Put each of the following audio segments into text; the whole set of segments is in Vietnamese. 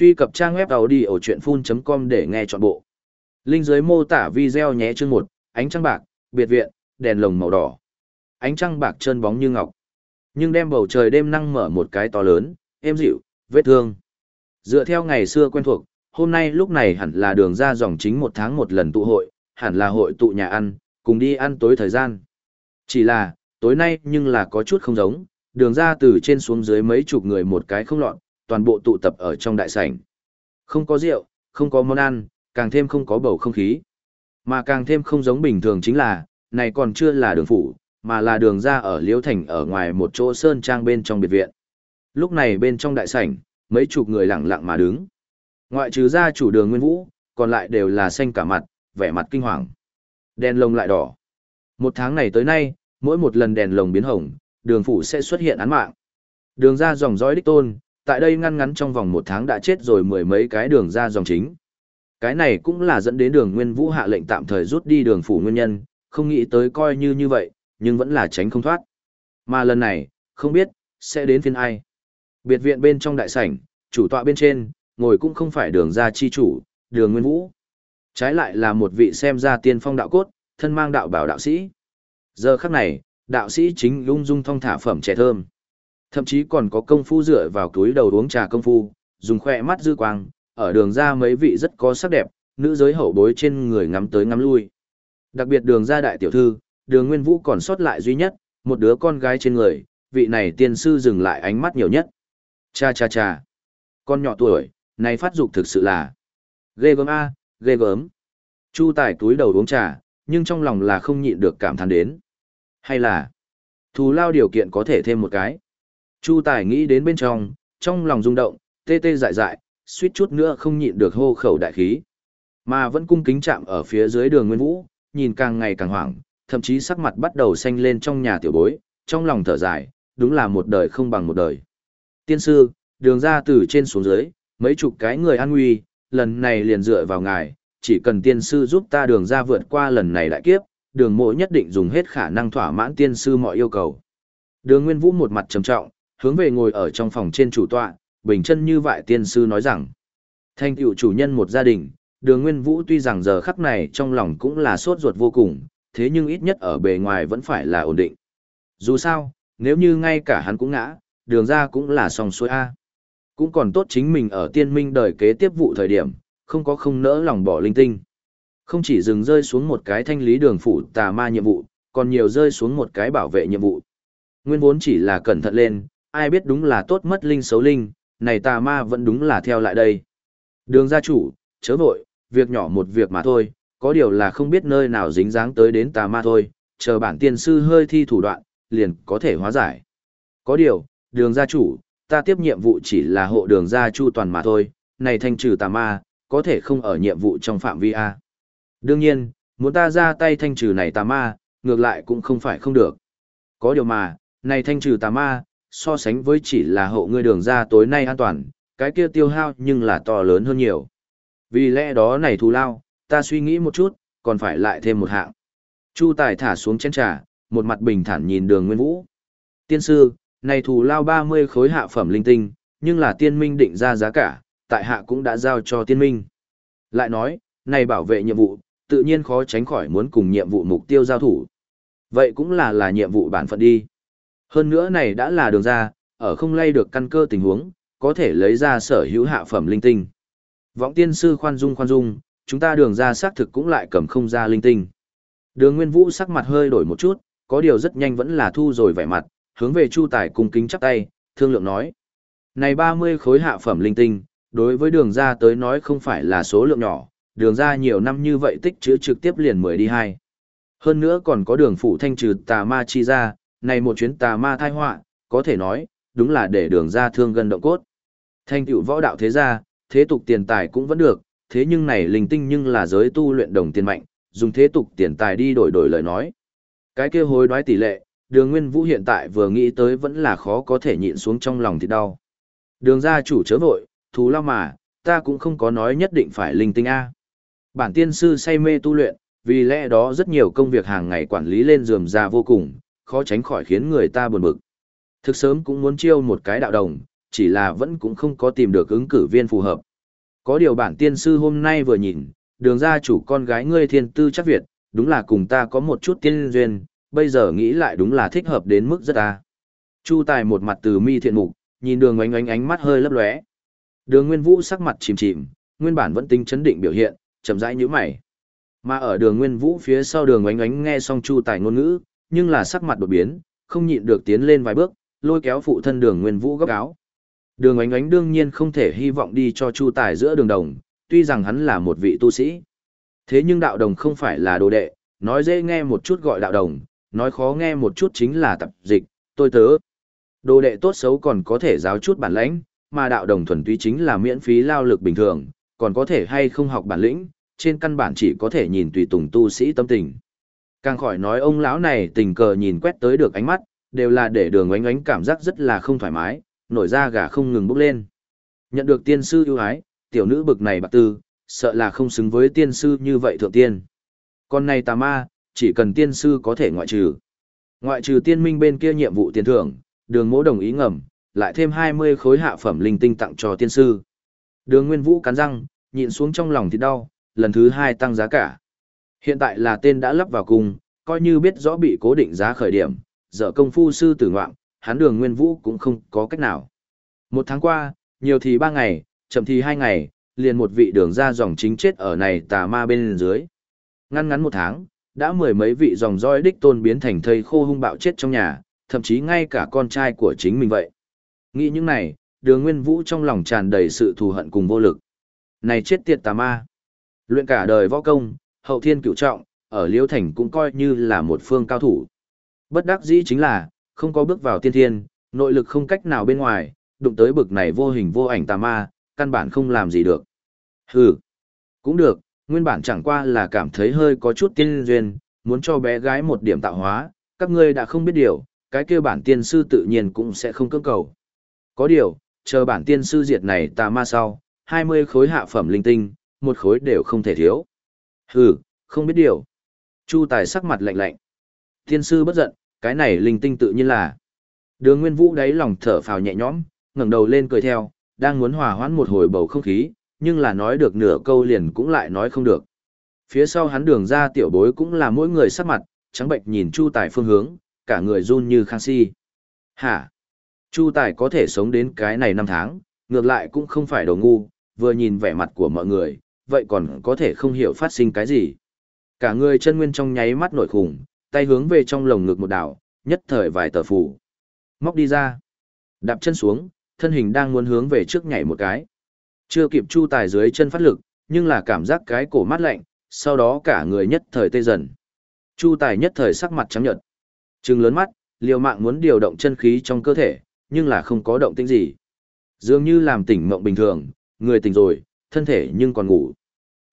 Truy cập trang web đầu đi ở audiochuyenphun.com để nghe trọn bộ. Linh dưới mô tả video nhé chương một ánh trăng bạc, biệt viện, đèn lồng màu đỏ. Ánh trăng bạc trơn bóng như ngọc. Nhưng đem bầu trời đêm năng mở một cái to lớn, êm dịu, vết thương. Dựa theo ngày xưa quen thuộc, hôm nay lúc này hẳn là đường ra dòng chính một tháng một lần tụ hội, hẳn là hội tụ nhà ăn, cùng đi ăn tối thời gian. Chỉ là, tối nay nhưng là có chút không giống, đường ra từ trên xuống dưới mấy chục người một cái không lọt, toàn bộ tụ tập ở trong đại sảnh. Không có rượu, không có món ăn, càng thêm không có bầu không khí. Mà càng thêm không giống bình thường chính là, này còn chưa là đường phủ, mà là đường ra ở Liễu Thành ở ngoài một chỗ sơn trang bên trong biệt viện. Lúc này bên trong đại sảnh, mấy chục người lặng lặng mà đứng. Ngoại trừ gia chủ đường Nguyên Vũ, còn lại đều là xanh cả mặt, vẻ mặt kinh hoàng. Đèn lồng lại đỏ. Một tháng này tới nay, mỗi một lần đèn lồng biến hồng, đường phủ sẽ xuất hiện án mạng. Đường ra dòng dõi đích tôn, tại đây ngăn ngắn trong vòng một tháng đã chết rồi mười mấy cái đường ra dòng chính. Cái này cũng là dẫn đến đường Nguyên Vũ hạ lệnh tạm thời rút đi đường phủ nguyên nhân, không nghĩ tới coi như như vậy, nhưng vẫn là tránh không thoát. Mà lần này, không biết, sẽ đến phiên ai. Biệt viện bên trong đại sảnh, chủ tọa bên trên, ngồi cũng không phải đường ra chi chủ, đường Nguyên Vũ. Trái lại là một vị xem ra tiên phong đạo cốt, thân mang đạo bảo đạo sĩ. Giờ khắc này, đạo sĩ chính lung dung thong thả phẩm trẻ thơm. Thậm chí còn có công phu dựa vào túi đầu uống trà công phu, dùng khoe mắt dư quang, ở đường ra mấy vị rất có sắc đẹp, nữ giới hậu bối trên người ngắm tới ngắm lui. Đặc biệt đường ra đại tiểu thư, đường nguyên vũ còn sót lại duy nhất, một đứa con gái trên người, vị này tiên sư dừng lại ánh mắt nhiều nhất. Cha cha cha. Con nhỏ tuổi, này phát dục thực sự là ghê gớm a, ghê gớm. Chu Tài túi đầu uống trà, nhưng trong lòng là không nhịn được cảm thán đến. Hay là thù lao điều kiện có thể thêm một cái. Chu Tài nghĩ đến bên trong, trong lòng rung động, tê tê dại dại, suýt chút nữa không nhịn được hô khẩu đại khí. Mà vẫn cung kính chạm ở phía dưới đường Nguyên Vũ, nhìn càng ngày càng hoảng, thậm chí sắc mặt bắt đầu xanh lên trong nhà tiểu bối, trong lòng thở dài, đúng là một đời không bằng một đời. Tiên sư, đường ra từ trên xuống dưới, mấy chục cái người an nguy, lần này liền dựa vào ngài, chỉ cần tiên sư giúp ta đường ra vượt qua lần này đại kiếp, đường mộ nhất định dùng hết khả năng thỏa mãn tiên sư mọi yêu cầu. Đường Nguyên Vũ một mặt trầm trọng, hướng về ngồi ở trong phòng trên chủ tọa, bình chân như vại tiên sư nói rằng, thanh tựu chủ nhân một gia đình, đường Nguyên Vũ tuy rằng giờ khắc này trong lòng cũng là sốt ruột vô cùng, thế nhưng ít nhất ở bề ngoài vẫn phải là ổn định. Dù sao, nếu như ngay cả hắn cũng ngã, đường ra cũng là song xuôi A. Cũng còn tốt chính mình ở tiên minh đời kế tiếp vụ thời điểm, không có không nỡ lòng bỏ linh tinh. Không chỉ dừng rơi xuống một cái thanh lý đường phủ tà ma nhiệm vụ, còn nhiều rơi xuống một cái bảo vệ nhiệm vụ. Nguyên vốn chỉ là cẩn thận lên, ai biết đúng là tốt mất linh xấu linh, này tà ma vẫn đúng là theo lại đây. Đường gia chủ, chớ vội, việc nhỏ một việc mà thôi, có điều là không biết nơi nào dính dáng tới đến tà ma thôi, chờ bản tiên sư hơi thi thủ đoạn, liền có thể hóa giải. Có điều, đường gia chủ, ta tiếp nhiệm vụ chỉ là hộ đường gia chu toàn mà thôi, này thanh trừ tà ma, có thể không ở nhiệm vụ trong phạm vi A. Đương nhiên, muốn ta ra tay thanh trừ này tà ma, ngược lại cũng không phải không được. Có điều mà, này thanh trừ tà ma, so sánh với chỉ là hộ ngươi đường ra tối nay an toàn, cái kia tiêu hao nhưng là to lớn hơn nhiều. Vì lẽ đó này thù lao, ta suy nghĩ một chút, còn phải lại thêm một hạng. Chu Tài thả xuống chén trà, một mặt bình thản nhìn đường Nguyên Vũ. Tiên sư, này thù lao 30 khối hạ phẩm linh tinh, nhưng là tiên minh định ra giá cả, tại hạ cũng đã giao cho tiên minh. Lại nói, này bảo vệ nhiệm vụ, tự nhiên khó tránh khỏi muốn cùng nhiệm vụ mục tiêu giao thủ. Vậy cũng là là nhiệm vụ bản phận đi. Hơn nữa này đã là đường ra, ở không lay được căn cơ tình huống, có thể lấy ra sở hữu hạ phẩm linh tinh. Vọng tiên sư khoan dung khoan dung, chúng ta đường ra xác thực cũng lại cầm không ra linh tinh. Đường Nguyên Vũ sắc mặt hơi đổi một chút, có điều rất nhanh vẫn là thu rồi vẻ mặt, hướng về Chu Tài cung kính chắp tay, thương lượng nói. Này 30 khối hạ phẩm linh tinh, đối với đường ra tới nói không phải là số lượng nhỏ, đường ra nhiều năm như vậy tích chữ trực tiếp liền mười đi hai. Hơn nữa còn có đường phủ thanh trừ tà ma chi ra, này một chuyến tà ma thai họa, có thể nói, đúng là để đường ra thương gần động cốt. Thanh tựu võ đạo thế gia, thế tục tiền tài cũng vẫn được, thế nhưng này linh tinh nhưng là giới tu luyện đồng tiền mạnh, dùng thế tục tiền tài đi đổi đổi lời nói. Cái kia hối đoái tỷ lệ, đường nguyên vũ hiện tại vừa nghĩ tới vẫn là khó có thể nhịn xuống trong lòng thì đau. Đường gia chủ chớ vội, thú lao mà, ta cũng không có nói nhất định phải linh tinh A. Bản tiên sư say mê tu luyện, vì lẽ đó rất nhiều công việc hàng ngày quản lý lên dườm ra vô cùng, khó tránh khỏi khiến người ta buồn bực. Thực sớm cũng muốn chiêu một cái đạo đồng, chỉ là vẫn cũng không có tìm được ứng cử viên phù hợp. Có điều bản tiên sư hôm nay vừa nhìn, đường gia chủ con gái ngươi thiên tư chắc Việt, đúng là cùng ta có một chút tiên duyên, bây giờ nghĩ lại đúng là thích hợp đến mức rất ta. Chu Tài một mặt từ mi thiện mục, nhìn đường ánh ánh ánh mắt hơi lấp lóe. Đường Nguyên Vũ sắc mặt chìm chìm, nguyên bản vẫn tính chấn định biểu hiện, chậm rãi nhíu mày. Mà ở đường Nguyên Vũ phía sau đường ánh ánh nghe xong Chu Tài ngôn ngữ, nhưng là sắc mặt đột biến, không nhịn được tiến lên vài bước, lôi kéo phụ thân đường Nguyên Vũ gấp áo. Đường Ánh Ánh đương nhiên không thể hy vọng đi cho Chu Tài giữa đường đồng, tuy rằng hắn là một vị tu sĩ. Thế nhưng đạo đồng không phải là đồ đệ, nói dễ nghe một chút gọi đạo đồng, nói khó nghe một chút chính là tập dịch, tôi tớ. Đồ đệ tốt xấu còn có thể giáo chút bản lãnh, mà đạo đồng thuần túy chính là miễn phí lao lực bình thường, còn có thể hay không học bản lĩnh, trên căn bản chỉ có thể nhìn tùy tùng tu sĩ tâm tình. Càng khỏi nói ông lão này tình cờ nhìn quét tới được ánh mắt, đều là để đường oánh oánh cảm giác rất là không thoải mái, nổi da gà không ngừng bốc lên. Nhận được tiên sư ưu ái, tiểu nữ bực này bạc tư, sợ là không xứng với tiên sư như vậy thượng tiên. Con này tà ma, chỉ cần tiên sư có thể ngoại trừ. Ngoại trừ tiên minh bên kia nhiệm vụ tiền thưởng, đường mỗ đồng ý ngầm, lại thêm 20 khối hạ phẩm linh tinh tặng cho tiên sư. Đường Nguyên Vũ cắn răng, nhịn xuống trong lòng thì đau, lần thứ hai tăng giá cả. Hiện tại là tên đã lắp vào cung, coi như biết rõ bị cố định giá khởi điểm, dở công phu sư tử ngoạm, hắn đường Nguyên Vũ cũng không có cách nào. Một tháng qua, nhiều thì ba ngày, chậm thì hai ngày, liền một vị đường ra dòng chính chết ở này tà ma bên dưới. Ngăn ngắn một tháng, đã mười mấy vị dòng dõi đích tôn biến thành thây khô hung bạo chết trong nhà, thậm chí ngay cả con trai của chính mình vậy. Nghĩ những này, đường nguyên vũ trong lòng tràn đầy sự thù hận cùng vô lực. Này chết tiệt tà ma! Luyện cả đời võ công, hậu thiên cửu trọng, ở Liêu Thành cũng coi như là một phương cao thủ. Bất đắc dĩ chính là, không có bước vào tiên thiên, nội lực không cách nào bên ngoài, đụng tới bực này vô hình vô ảnh tà ma, căn bản không làm gì được. Hừ, cũng được, nguyên bản chẳng qua là cảm thấy hơi có chút tiên duyên, muốn cho bé gái một điểm tạo hóa, các ngươi đã không biết điều, cái kia bản tiên sư tự nhiên cũng sẽ không cưỡng cầu. Có điều, chờ bản tiên sư diệt này tà ma sau, 20 khối hạ phẩm linh tinh, một khối đều không thể thiếu. Hừ, không biết điều. Chu Tài sắc mặt lạnh lạnh. Tiên sư bất giận, cái này linh tinh tự nhiên là. Đường Nguyên Vũ đáy lòng thở phào nhẹ nhõm, ngẩng đầu lên cười theo, đang muốn hòa hoãn một hồi bầu không khí, nhưng là nói được nửa câu liền cũng lại nói không được. Phía sau hắn đường ra tiểu bối cũng là mỗi người sắc mặt, trắng bệnh nhìn Chu Tài phương hướng, cả người run như khang si. Hả? Chu Tài có thể sống đến cái này năm tháng, ngược lại cũng không phải đồ ngu, vừa nhìn vẻ mặt của mọi người, vậy còn có thể không hiểu phát sinh cái gì. Cả người chân nguyên trong nháy mắt nổi khủng, tay hướng về trong lồng ngực một đảo, nhất thời vài tờ phủ. Móc đi ra. Đạp chân xuống, thân hình đang muốn hướng về trước nhảy một cái. Chưa kịp chu tài dưới chân phát lực, nhưng là cảm giác cái cổ mát lạnh, sau đó cả người nhất thời tê dần. Chu tài nhất thời sắc mặt trắng nhợt. Trừng lớn mắt, liều mạng muốn điều động chân khí trong cơ thể, nhưng là không có động tĩnh gì. Dường như làm tỉnh mộng bình thường, người tỉnh rồi, thân thể nhưng còn ngủ.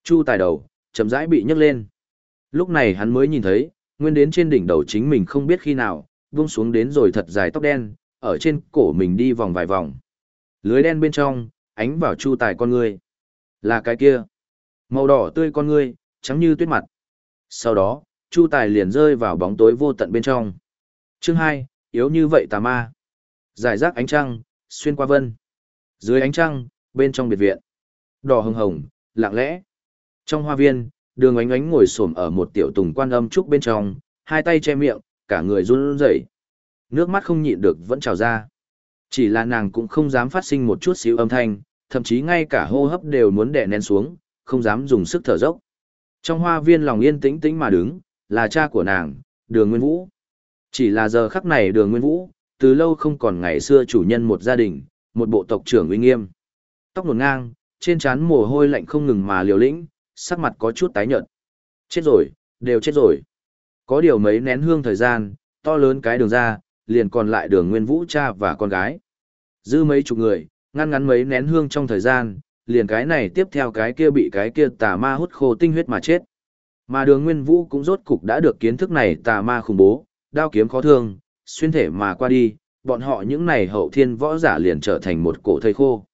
Chu tài đầu, chậm rãi bị nhấc lên. Lúc này hắn mới nhìn thấy, nguyên đến trên đỉnh đầu chính mình không biết khi nào, buông xuống đến rồi thật dài tóc đen, ở trên cổ mình đi vòng vài vòng. Lưới đen bên trong, ánh vào chu tài con ngươi. Là cái kia. Màu đỏ tươi con ngươi, trắng như tuyết mặt. Sau đó, chu tài liền rơi vào bóng tối vô tận bên trong. Chương hai yếu như vậy tà ma. Giải rác ánh trăng, xuyên qua vân. Dưới ánh trăng, bên trong biệt viện. Đỏ hồng hồng, lặng lẽ. Trong hoa viên, đường ánh ánh ngồi xổm ở một tiểu tùng quan âm trúc bên trong, hai tay che miệng, cả người run rẩy. Nước mắt không nhịn được vẫn trào ra. Chỉ là nàng cũng không dám phát sinh một chút xíu âm thanh, thậm chí ngay cả hô hấp đều muốn đè nén xuống, không dám dùng sức thở dốc. Trong hoa viên lòng yên tĩnh tĩnh mà đứng, là cha của nàng, Đường Nguyên Vũ. Chỉ là giờ khắc này Đường Nguyên Vũ, từ lâu không còn ngày xưa chủ nhân một gia đình, một bộ tộc trưởng uy nghiêm. Tóc nổn ngang, trên trán mồ hôi lạnh không ngừng mà liều lĩnh, sắc mặt có chút tái nhợt. Chết rồi, đều chết rồi. Có điều mấy nén hương thời gian, to lớn cái đường ra, liền còn lại đường Nguyên Vũ cha và con gái. Dư mấy chục người, ngăn ngắn mấy nén hương trong thời gian, liền cái này tiếp theo cái kia bị cái kia tà ma hút khô tinh huyết mà chết. Mà đường Nguyên Vũ cũng rốt cục đã được kiến thức này tà ma khủng bố, đao kiếm khó thương, xuyên thể mà qua đi, bọn họ những này hậu thiên võ giả liền trở thành một cổ thây khô.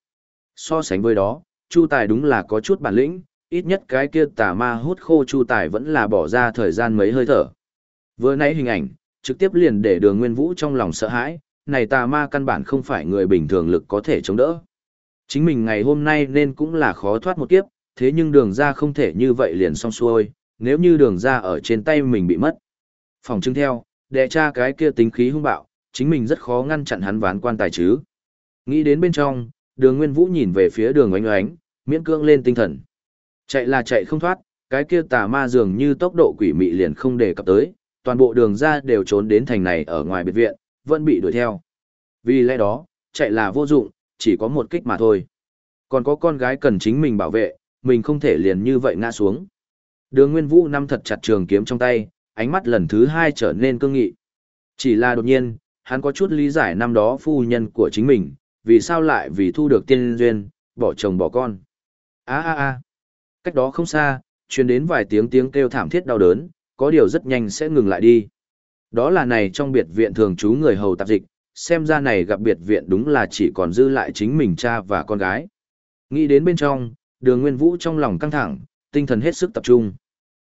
So sánh với đó, Chu Tài đúng là có chút bản lĩnh, ít nhất cái kia tà ma hút khô Chu Tài vẫn là bỏ ra thời gian mấy hơi thở. Vừa nãy hình ảnh, trực tiếp liền để đường Nguyên Vũ trong lòng sợ hãi, này tà ma căn bản không phải người bình thường lực có thể chống đỡ. Chính mình ngày hôm nay nên cũng là khó thoát một kiếp, thế nhưng đường ra không thể như vậy liền xong xuôi, nếu như đường ra ở trên tay mình bị mất. Phòng chứng theo, đệ cha cái kia tính khí hung bạo, chính mình rất khó ngăn chặn hắn ván quan tài chứ. Nghĩ đến bên trong, đường Nguyên Vũ nhìn về phía đường oánh oánh, miễn cưỡng lên tinh thần. Chạy là chạy không thoát, cái kia tà ma dường như tốc độ quỷ mị liền không để cập tới, toàn bộ đường ra đều trốn đến thành này ở ngoài biệt viện, vẫn bị đuổi theo. Vì lẽ đó, chạy là vô dụng, chỉ có một kích mà thôi. Còn có con gái cần chính mình bảo vệ, mình không thể liền như vậy ngã xuống. Đường Nguyên Vũ năm thật chặt trường kiếm trong tay, ánh mắt lần thứ hai trở nên cương nghị. Chỉ là đột nhiên, hắn có chút lý giải năm đó phu nhân của chính mình, vì sao lại vì thu được tiên duyên, bỏ chồng bỏ con. a a a cách đó không xa, truyền đến vài tiếng tiếng kêu thảm thiết đau đớn, có điều rất nhanh sẽ ngừng lại đi. Đó là này trong biệt viện thường trú người hầu tạp dịch, xem ra này gặp biệt viện đúng là chỉ còn dư lại chính mình cha và con gái. Nghĩ đến bên trong, đường nguyên vũ trong lòng căng thẳng, tinh thần hết sức tập trung.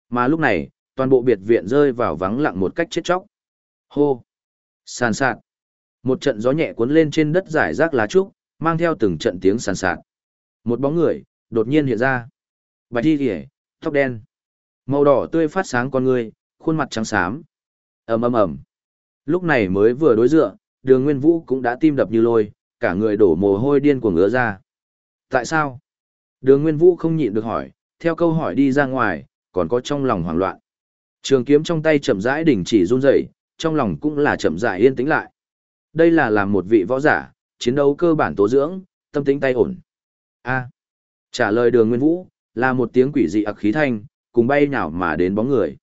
Mà lúc này, toàn bộ biệt viện rơi vào vắng lặng một cách chết chóc. Hô! Sàn sạt! Một trận gió nhẹ cuốn lên trên đất giải rác lá trúc, mang theo từng trận tiếng sàn sạt. Một bóng người, đột nhiên hiện ra. Bạch đi ỉa tóc đen. Màu đỏ tươi phát sáng con người, khuôn mặt trắng xám. ầm ầm ầm. Lúc này mới vừa đối dựa, đường nguyên vũ cũng đã tim đập như lôi, cả người đổ mồ hôi điên cuồng ngứa ra. Tại sao? Đường nguyên vũ không nhịn được hỏi, theo câu hỏi đi ra ngoài, còn có trong lòng hoảng loạn. Trường kiếm trong tay chậm rãi đình chỉ run rẩy, trong lòng cũng là chậm rãi yên tĩnh lại. Đây là làm một vị võ giả, chiến đấu cơ bản tố dưỡng, tâm tính tay ổn. A. Trả lời Đường Nguyên Vũ, là một tiếng quỷ dị ặc khí thanh, cùng bay nhào mà đến bóng người.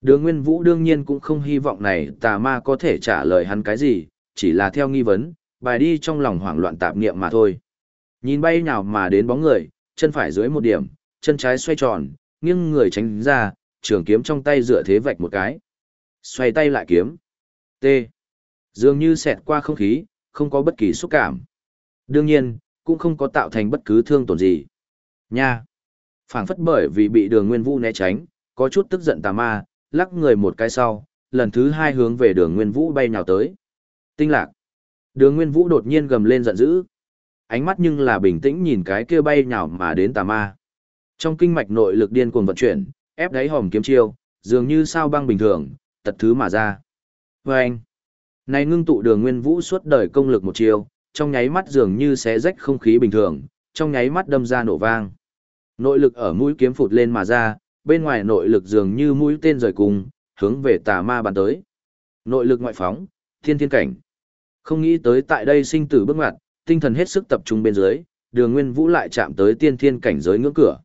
Đường Nguyên Vũ đương nhiên cũng không hy vọng này tà ma có thể trả lời hắn cái gì, chỉ là theo nghi vấn, bài đi trong lòng hoảng loạn tạp niệm mà thôi. Nhìn bay nhào mà đến bóng người, chân phải dưới một điểm, chân trái xoay tròn, nghiêng người tránh ra, trường kiếm trong tay dựa thế vạch một cái. Xoay tay lại kiếm. T. Dường như xẹt qua không khí, không có bất kỳ xúc cảm. Đương nhiên, cũng không có tạo thành bất cứ thương tổn gì. Nha phảng phất bởi vì bị đường nguyên vũ né tránh, có chút tức giận tà ma, lắc người một cái sau, lần thứ hai hướng về đường nguyên vũ bay nhào tới. Tinh lạc. Đường nguyên vũ đột nhiên gầm lên giận dữ. Ánh mắt nhưng là bình tĩnh nhìn cái kia bay nhào mà đến tà ma. Trong kinh mạch nội lực điên cuồng vận chuyển, ép đáy hòm kiếm chiêu, dường như sao băng bình thường, tật thứ mà ra. vê anh, này ngưng tụ đường nguyên vũ suốt đời công lực một chiêu, trong nháy mắt dường như xé rách không khí bình thường, trong nháy mắt đâm ra nổ vang. Nội lực ở mũi kiếm phụt lên mà ra, bên ngoài nội lực dường như mũi tên rời cùng, hướng về tà ma bàn tới. Nội lực ngoại phóng, thiên thiên cảnh. Không nghĩ tới tại đây sinh tử bước ngoặt, tinh thần hết sức tập trung bên dưới, đường nguyên vũ lại chạm tới tiên thiên cảnh giới ngưỡng cửa.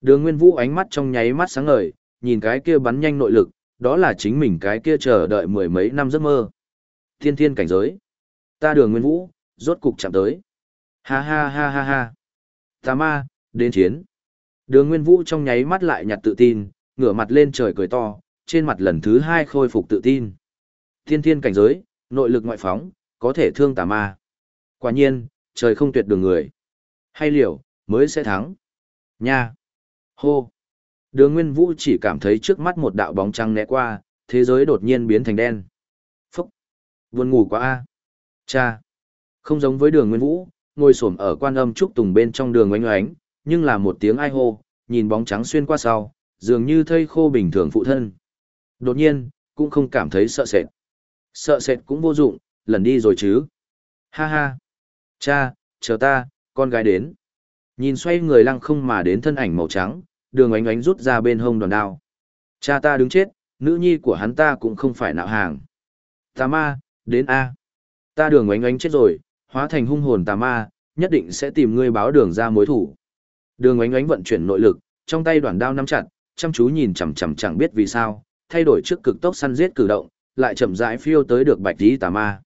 Đường Nguyên Vũ ánh mắt trong nháy mắt sáng ngời, nhìn cái kia bắn nhanh nội lực, đó là chính mình cái kia chờ đợi mười mấy năm giấc mơ. Thiên thiên cảnh giới. Ta đường Nguyên Vũ, rốt cục chạm tới. Ha ha ha ha ha. Tà ma, đến chiến. Đường Nguyên Vũ trong nháy mắt lại nhặt tự tin, ngửa mặt lên trời cười to, trên mặt lần thứ hai khôi phục tự tin. Thiên thiên cảnh giới, nội lực ngoại phóng, có thể thương tà ma. Quả nhiên, trời không tuyệt đường người. Hay liệu mới sẽ thắng. Nha. Hô! Đường Nguyên Vũ chỉ cảm thấy trước mắt một đạo bóng trăng né qua, thế giới đột nhiên biến thành đen. Phúc! Buồn ngủ quá a. Cha! Không giống với đường Nguyên Vũ, ngồi xổm ở quan âm trúc tùng bên trong đường oanh oánh, nhưng là một tiếng ai hô, nhìn bóng trắng xuyên qua sau, dường như thây khô bình thường phụ thân. Đột nhiên, cũng không cảm thấy sợ sệt. Sợ sệt cũng vô dụng, lần đi rồi chứ. Ha ha! Cha, chờ ta, con gái đến. Nhìn xoay người lăng không mà đến thân ảnh màu trắng, đường ánh ánh rút ra bên hông đòn đao. Cha ta đứng chết, nữ nhi của hắn ta cũng không phải nạo hàng. Tà ma, đến A. Ta đường ánh ánh chết rồi, hóa thành hung hồn tà ma, nhất định sẽ tìm ngươi báo đường ra mối thủ. Đường ánh ánh vận chuyển nội lực, trong tay đoàn đao nắm chặt, chăm chú nhìn chằm chằm chẳng biết vì sao, thay đổi trước cực tốc săn giết cử động, lại chậm rãi phiêu tới được bạch tí tà ma.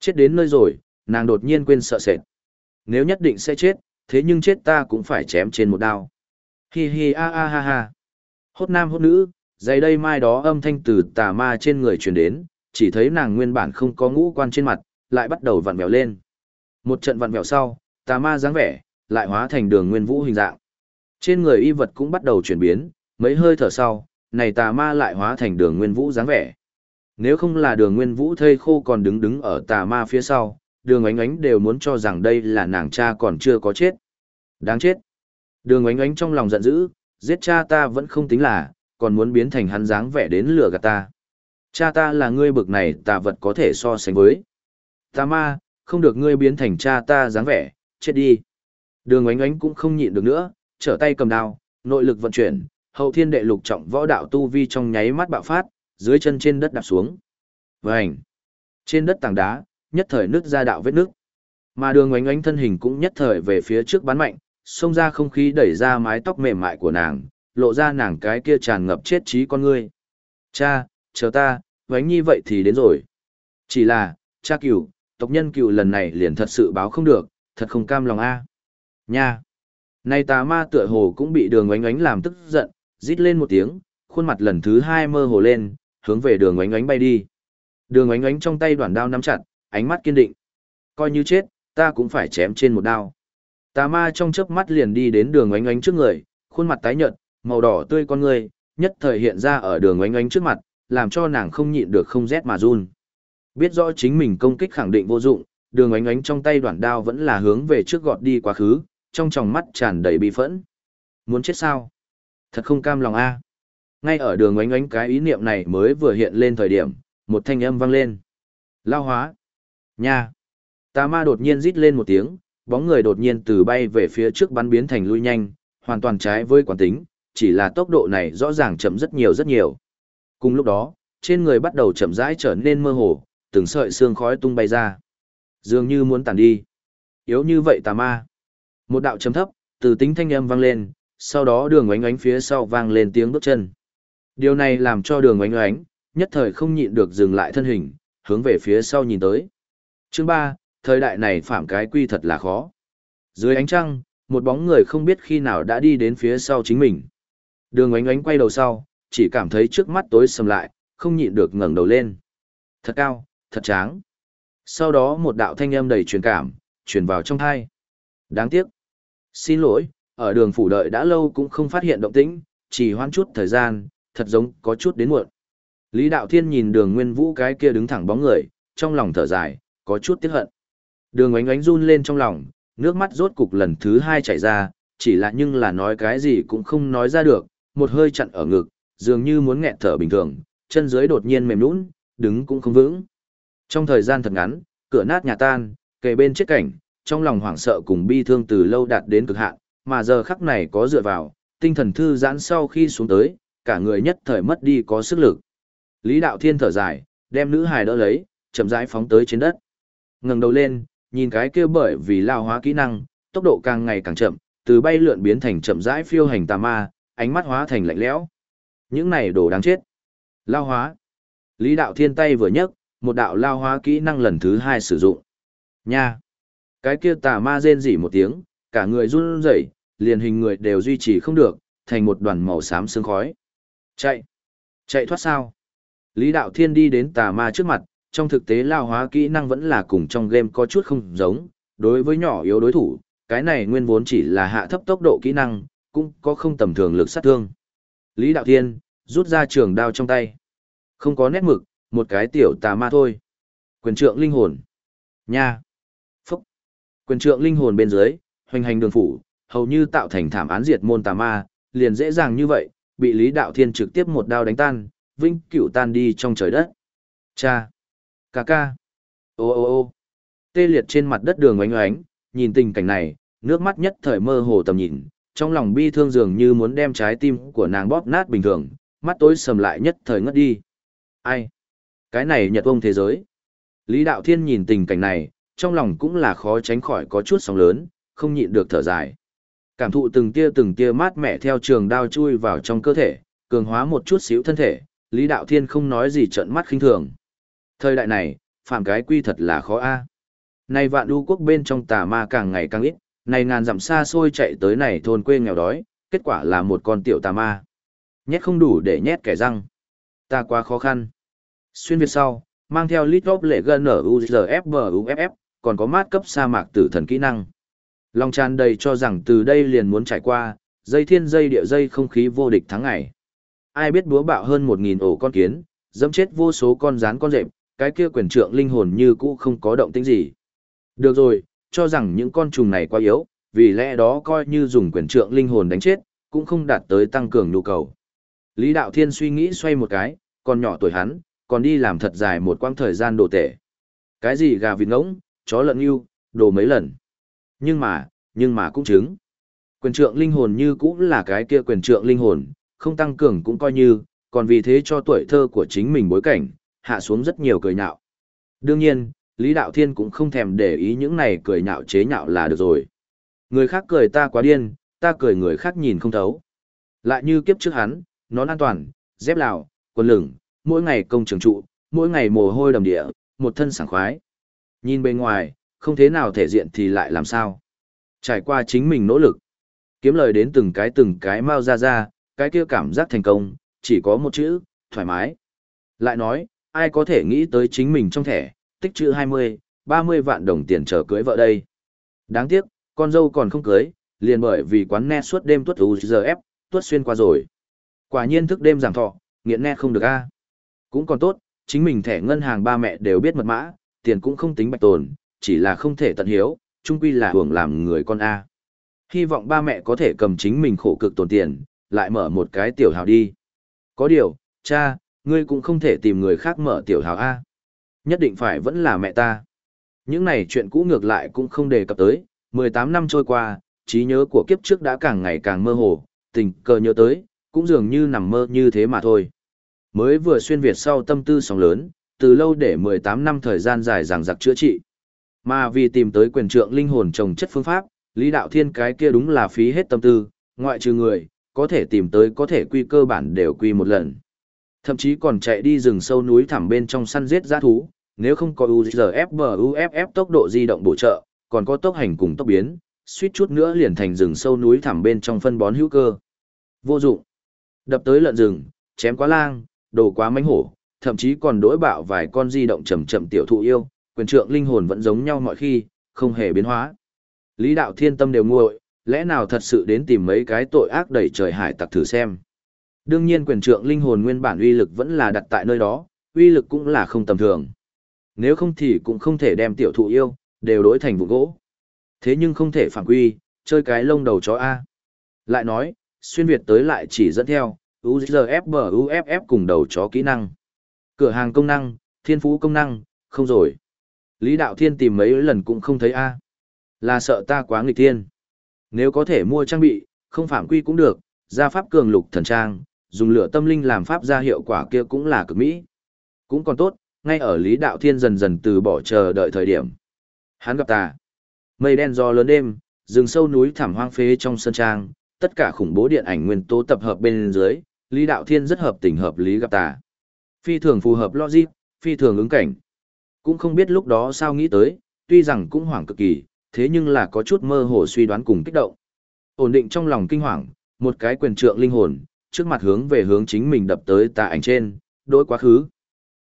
Chết đến nơi rồi, nàng đột nhiên quên sợ sệt. Nếu nhất định sẽ chết, thế nhưng chết ta cũng phải chém trên một đao. Hi hi a a ha ha. Hốt nam hốt nữ, dày đây mai đó âm thanh từ tà ma trên người truyền đến, chỉ thấy nàng nguyên bản không có ngũ quan trên mặt, lại bắt đầu vặn vẹo lên. Một trận vặn vẹo sau, tà ma dáng vẻ, lại hóa thành đường nguyên vũ hình dạng. Trên người y vật cũng bắt đầu chuyển biến, mấy hơi thở sau, này tà ma lại hóa thành đường nguyên vũ dáng vẻ. Nếu không là đường nguyên vũ thây khô còn đứng đứng ở tà ma phía sau, đường ánh ánh đều muốn cho rằng đây là nàng cha còn chưa có chết. Đáng chết. Đường ánh ánh trong lòng giận dữ, giết cha ta vẫn không tính là, còn muốn biến thành hắn dáng vẻ đến lừa gạt ta. Cha ta là ngươi bực này tà vật có thể so sánh với. tà ma, không được ngươi biến thành cha ta dáng vẻ, chết đi. Đường ánh ánh cũng không nhịn được nữa, trở tay cầm đao, nội lực vận chuyển, hậu thiên đệ lục trọng võ đạo tu vi trong nháy mắt bạo phát, dưới chân trên đất đạp xuống. Vành! Trên đất tảng đá, nhất thời nước ra đạo vết nước. Mà đường ánh ánh thân hình cũng nhất thời về phía trước bắn mạnh, xông ra không khí đẩy ra mái tóc mềm mại của nàng, lộ ra nàng cái kia tràn ngập chết trí con ngươi. Cha, chờ ta, ánh nhi vậy thì đến rồi. Chỉ là, cha cửu, tộc nhân cửu lần này liền thật sự báo không được, thật không cam lòng a. Nha! Này tà ma tựa hồ cũng bị đường ánh ánh làm tức giận, rít lên một tiếng, khuôn mặt lần thứ hai mơ hồ lên, hướng về đường ánh ánh bay đi. Đường ánh ánh trong tay đoạn đao nắm chặt, ánh mắt kiên định. Coi như chết, ta cũng phải chém trên một đao. Tà ma trong chớp mắt liền đi đến đường ánh ánh trước người, khuôn mặt tái nhợt, màu đỏ tươi con người, nhất thời hiện ra ở đường ánh ánh trước mặt, làm cho nàng không nhịn được không rét mà run. Biết rõ chính mình công kích khẳng định vô dụng, đường ánh ánh trong tay đoạn đao vẫn là hướng về trước gọt đi quá khứ, trong tròng mắt tràn đầy bi phẫn. Muốn chết sao? Thật không cam lòng a. Ngay ở đường ánh ánh cái ý niệm này mới vừa hiện lên thời điểm, một thanh âm vang lên. Lao hóa. Nha. Tà ma đột nhiên rít lên một tiếng, bóng người đột nhiên từ bay về phía trước bắn biến thành lui nhanh, hoàn toàn trái với quán tính, chỉ là tốc độ này rõ ràng chậm rất nhiều rất nhiều. Cùng lúc đó, trên người bắt đầu chậm rãi trở nên mơ hồ, từng sợi xương khói tung bay ra. Dường như muốn tàn đi. Yếu như vậy tà ma. Một đạo chấm thấp, từ tính thanh âm vang lên, sau đó đường oánh oánh phía sau vang lên tiếng bước chân. Điều này làm cho đường oánh oánh, nhất thời không nhịn được dừng lại thân hình, hướng về phía sau nhìn tới. Chương 3, thời đại này phạm cái quy thật là khó. Dưới ánh trăng, một bóng người không biết khi nào đã đi đến phía sau chính mình. Đường oánh oánh quay đầu sau, chỉ cảm thấy trước mắt tối sầm lại, không nhịn được ngẩng đầu lên. Thật cao, thật tráng. Sau đó một đạo thanh âm đầy truyền cảm, truyền vào trong thai. Đáng tiếc. Xin lỗi, ở đường phủ đợi đã lâu cũng không phát hiện động tĩnh, chỉ hoãn chút thời gian, thật giống có chút đến muộn. Lý Đạo Thiên nhìn đường nguyên vũ cái kia đứng thẳng bóng người, trong lòng thở dài, có chút tiếc hận. Đường ánh ánh run lên trong lòng, nước mắt rốt cục lần thứ hai chảy ra, chỉ là nhưng là nói cái gì cũng không nói ra được, một hơi chặn ở ngực, dường như muốn nghẹt thở bình thường, chân dưới đột nhiên mềm nũng, đứng cũng không vững. Trong thời gian thật ngắn, cửa nát nhà tan, kề bên chết cảnh, trong lòng hoảng sợ cùng bi thương từ lâu đạt đến cực hạn, mà giờ khắc này có dựa vào, tinh thần thư giãn sau khi xuống tới, cả người nhất thời mất đi có sức lực. Lý Đạo Thiên thở dài, đem nữ hài đỡ lấy, chậm rãi phóng tới trên đất. Ngẩng đầu lên, nhìn cái kia bởi vì lao hóa kỹ năng, tốc độ càng ngày càng chậm, từ bay lượn biến thành chậm rãi phiêu hành tà ma, ánh mắt hóa thành lạnh lẽo. Những này đồ đáng chết. Lao hóa. Lý Đạo Thiên tay vừa nhấc, một đạo lao hóa kỹ năng lần thứ hai sử dụng. Nha. Cái kia tà ma rên rỉ một tiếng, cả người run rẩy, liền hình người đều duy trì không được, thành một đoàn màu xám sương khói. Chạy! Chạy thoát sao? Lý Đạo Thiên đi đến tà ma trước mặt, trong thực tế lao hóa kỹ năng vẫn là cùng trong game có chút không giống, đối với nhỏ yếu đối thủ, cái này nguyên vốn chỉ là hạ thấp tốc độ kỹ năng, cũng có không tầm thường lực sát thương. Lý Đạo Thiên, rút ra trường đao trong tay. Không có nét mực, một cái tiểu tà ma thôi. Quyền trượng linh hồn. Nha. Quyền trượng linh hồn bên dưới, hoành hành đường phủ, hầu như tạo thành thảm án diệt môn tà ma, liền dễ dàng như vậy, bị Lý Đạo Thiên trực tiếp một đao đánh tan, vinh cửu tan đi trong trời đất. Cha! Cà ca! Ô ô ô! Tê liệt trên mặt đất đường oánh oánh, nhìn tình cảnh này, nước mắt nhất thời mơ hồ tầm nhìn, trong lòng bi thương dường như muốn đem trái tim của nàng bóp nát bình thường, mắt tối sầm lại nhất thời ngất đi. Ai? Cái này nhật ông thế giới. Lý Đạo Thiên nhìn tình cảnh này, trong lòng cũng là khó tránh khỏi có chút sóng lớn, không nhịn được thở dài. Cảm thụ từng tia từng tia mát mẻ theo trường đao chui vào trong cơ thể, cường hóa một chút xíu thân thể, Lý Đạo Thiên không nói gì trợn mắt khinh thường. Thời đại này, phạm cái quy thật là khó a. Này vạn đu quốc bên trong tà ma càng ngày càng ít, này ngàn dặm xa xôi chạy tới này thôn quê nghèo đói, kết quả là một con tiểu tà ma. Nhét không đủ để nhét kẻ răng. Ta quá khó khăn. Xuyên Việt sau, mang theo lít góp lệ gần ở UZFBUFF, còn có mát cấp sa mạc tử thần kỹ năng. Long tràn đầy cho rằng từ đây liền muốn trải qua, dây thiên dây địa dây không khí vô địch tháng ngày. Ai biết búa bạo hơn một nghìn ổ con kiến, dẫm chết vô số con rán con rệp, cái kia quyền trượng linh hồn như cũ không có động tĩnh gì. Được rồi, cho rằng những con trùng này quá yếu, vì lẽ đó coi như dùng quyền trượng linh hồn đánh chết, cũng không đạt tới tăng cường nhu cầu. Lý Đạo Thiên suy nghĩ xoay một cái, còn nhỏ tuổi hắn, còn đi làm thật dài một quãng thời gian đồ tể. Cái gì gà vịt ngỗng, chó lợn yêu, đồ mấy lần. Nhưng mà, nhưng mà cũng chứng. Quyền trượng linh hồn như cũng là cái kia quyền trượng linh hồn, không tăng cường cũng coi như, còn vì thế cho tuổi thơ của chính mình bối cảnh, hạ xuống rất nhiều cười nhạo. Đương nhiên, Lý Đạo Thiên cũng không thèm để ý những này cười nhạo chế nhạo là được rồi. Người khác cười ta quá điên, ta cười người khác nhìn không thấu. Lại như kiếp trước hắn, nón an toàn, dép lào, quần lửng, mỗi ngày công trường trụ, mỗi ngày mồ hôi đầm địa, một thân sảng khoái. Nhìn bên ngoài, không thế nào thể diện thì lại làm sao. Trải qua chính mình nỗ lực, kiếm lời đến từng cái từng cái mau ra ra, cái kia cảm giác thành công, chỉ có một chữ, thoải mái. Lại nói, ai có thể nghĩ tới chính mình trong thẻ, tích chữ 20, 30 vạn đồng tiền chờ cưới vợ đây. Đáng tiếc, con dâu còn không cưới, liền bởi vì quán net suốt đêm tuất UZF, tuất xuyên qua rồi. Quả nhiên thức đêm giảm thọ, nghiện net không được a. Cũng còn tốt, chính mình thẻ ngân hàng ba mẹ đều biết mật mã, tiền cũng không tính bạch tồn, chỉ là không thể tận hiếu, chung quy là hưởng làm người con a. Hy vọng ba mẹ có thể cầm chính mình khổ cực tồn tiền, lại mở một cái tiểu hào đi. Có điều, cha, ngươi cũng không thể tìm người khác mở tiểu hào a. Nhất định phải vẫn là mẹ ta. Những này chuyện cũ ngược lại cũng không đề cập tới, 18 năm trôi qua, trí nhớ của kiếp trước đã càng ngày càng mơ hồ, tình cờ nhớ tới, cũng dường như nằm mơ như thế mà thôi. Mới vừa xuyên Việt sau tâm tư sóng lớn, từ lâu để 18 năm thời gian dài dằng dặc chữa trị. Mà vì tìm tới quyền trượng linh hồn trồng chất phương pháp, Lý Đạo Thiên cái kia đúng là phí hết tâm tư, ngoại trừ người, có thể tìm tới có thể quy cơ bản đều quy một lần. Thậm chí còn chạy đi rừng sâu núi thẳm bên trong săn giết giã thú, nếu không có UZFBUFF tốc độ di động bổ trợ, còn có tốc hành cùng tốc biến, suýt chút nữa liền thành rừng sâu núi thẳm bên trong phân bón hữu cơ. Vô dụng. Đập tới lợn rừng, chém quá lang, đồ quá mánh hổ, thậm chí còn đối bạo vài con di động chậm chậm tiểu thụ yêu, quyền trượng linh hồn vẫn giống nhau mọi khi, không hề biến hóa. Lý đạo thiên tâm đều nguội, lẽ nào thật sự đến tìm mấy cái tội ác đẩy trời hải tặc thử xem. Đương nhiên quyền trượng linh hồn nguyên bản uy lực vẫn là đặt tại nơi đó, uy lực cũng là không tầm thường. Nếu không thì cũng không thể đem tiểu thụ yêu, đều đối thành vụ gỗ. Thế nhưng không thể phạm quy, chơi cái lông đầu chó A. Lại nói, xuyên Việt tới lại chỉ dẫn theo, UZFBUFF cùng đầu chó kỹ năng. Cửa hàng công năng, thiên phú công năng, không rồi. Lý Đạo Thiên tìm mấy lần cũng không thấy A. Là sợ ta quá nghịch thiên. Nếu có thể mua trang bị, không phạm quy cũng được, gia pháp cường lục thần trang, dùng lửa tâm linh làm pháp ra hiệu quả kia cũng là cực mỹ. Cũng còn tốt, ngay ở Lý Đạo Thiên dần dần từ bỏ chờ đợi thời điểm. Hắn gặp ta. Mây đen do lớn đêm, rừng sâu núi thảm hoang phế trong sân trang, tất cả khủng bố điện ảnh nguyên tố tập hợp bên dưới, Lý Đạo Thiên rất hợp tình hợp lý gặp ta. Phi thường phù hợp logic, phi thường ứng cảnh. Cũng không biết lúc đó sao nghĩ tới, tuy rằng cũng hoảng cực kỳ, thế nhưng là có chút mơ hồ suy đoán cùng kích động. Ổn định trong lòng kinh hoàng, một cái quyền trượng linh hồn, trước mặt hướng về hướng chính mình đập tới tà ảnh trên, đối quá khứ.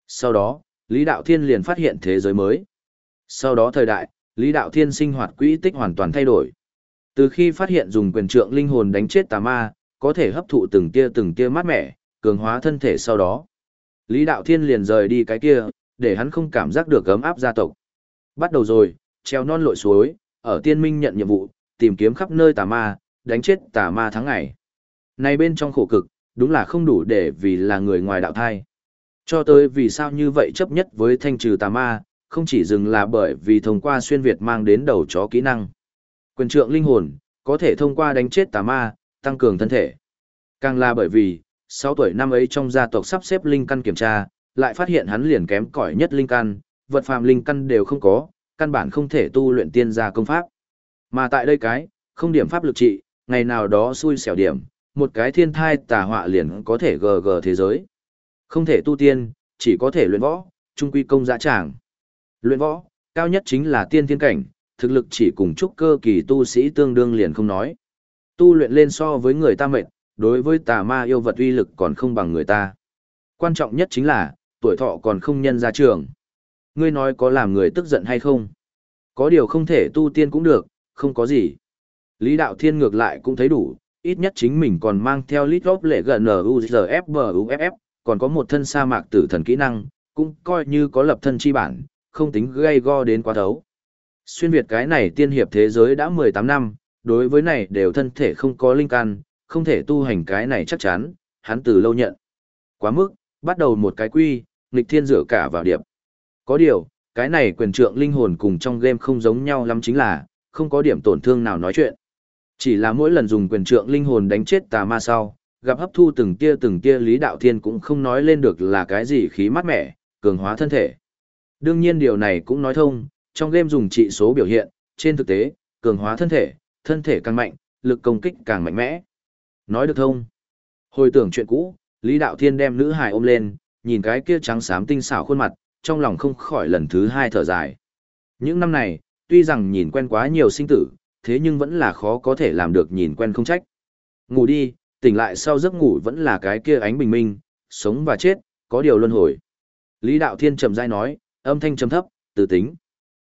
Sau đó, Lý Đạo Thiên liền phát hiện thế giới mới. Sau đó thời đại, Lý Đạo Thiên sinh hoạt quỹ tích hoàn toàn thay đổi. Từ khi phát hiện dùng quyền trượng linh hồn đánh chết tà ma, có thể hấp thụ từng tia từng tia mát mẻ, cường hóa thân thể sau đó. Lý Đạo Thiên liền rời đi cái kia, để hắn không cảm giác được gấm áp gia tộc. Bắt đầu rồi, treo non lội suối, ở tiên minh nhận nhiệm vụ, tìm kiếm khắp nơi tà ma, đánh chết tà ma tháng ngày. Này bên trong khổ cực, đúng là không đủ để vì là người ngoài đạo thai. Cho tới vì sao như vậy chấp nhất với thanh trừ tà ma, không chỉ dừng là bởi vì thông qua xuyên Việt mang đến đầu chó kỹ năng. Quyền trượng linh hồn, có thể thông qua đánh chết tà ma, tăng cường thân thể. Càng là bởi vì, 6 tuổi năm ấy trong gia tộc sắp xếp linh căn kiểm tra, lại phát hiện hắn liền kém cỏi nhất linh căn, vật phàm linh căn đều không có, căn bản không thể tu luyện tiên gia công pháp. Mà tại đây cái, không điểm pháp lực trị, ngày nào đó xui xẻo điểm, một cái thiên thai tà họa liền có thể gờ gờ thế giới. Không thể tu tiên, chỉ có thể luyện võ, trung quy công dã tràng. Luyện võ, cao nhất chính là tiên thiên cảnh, thực lực chỉ cùng trúc cơ kỳ tu sĩ tương đương liền không nói. Tu luyện lên so với người ta mệt, đối với tà ma yêu vật uy lực còn không bằng người ta. Quan trọng nhất chính là, tuổi thọ còn không nhân ra trường. Ngươi nói có làm người tức giận hay không? Có điều không thể tu tiên cũng được, không có gì. Lý Đạo Thiên ngược lại cũng thấy đủ, ít nhất chính mình còn mang theo lít gốc lệ gần NUZFBUFF, còn có một thân sa mạc tử thần kỹ năng, cũng coi như có lập thân chi bản, không tính gây go đến quá thấu. Xuyên Việt cái này tiên hiệp thế giới đã 18 năm, đối với này đều thân thể không có linh can không thể tu hành cái này chắc chắn, hắn từ lâu nhận. Quá mức, bắt đầu một cái quy, nghịch thiên rửa cả vào điệp. Có điều, cái này quyền trượng linh hồn cùng trong game không giống nhau lắm chính là, không có điểm tổn thương nào nói chuyện. Chỉ là mỗi lần dùng quyền trượng linh hồn đánh chết tà ma sau, gặp hấp thu từng tia từng tia Lý Đạo Thiên cũng không nói lên được là cái gì khí mát mẻ, cường hóa thân thể. Đương nhiên điều này cũng nói thông, trong game dùng trị số biểu hiện, trên thực tế, cường hóa thân thể, thân thể càng mạnh, lực công kích càng mạnh mẽ. Nói được thông. Hồi tưởng chuyện cũ, Lý Đạo Thiên đem nữ hài ôm lên, nhìn cái kia trắng xám tinh xảo khuôn mặt, trong lòng không khỏi lần thứ hai thở dài. Những năm này, tuy rằng nhìn quen quá nhiều sinh tử, thế nhưng vẫn là khó có thể làm được nhìn quen không trách. Ngủ đi, tỉnh lại sau giấc ngủ vẫn là cái kia ánh bình minh, sống và chết, có điều luân hồi. Lý Đạo Thiên trầm rãi nói, âm thanh trầm thấp, từ tính.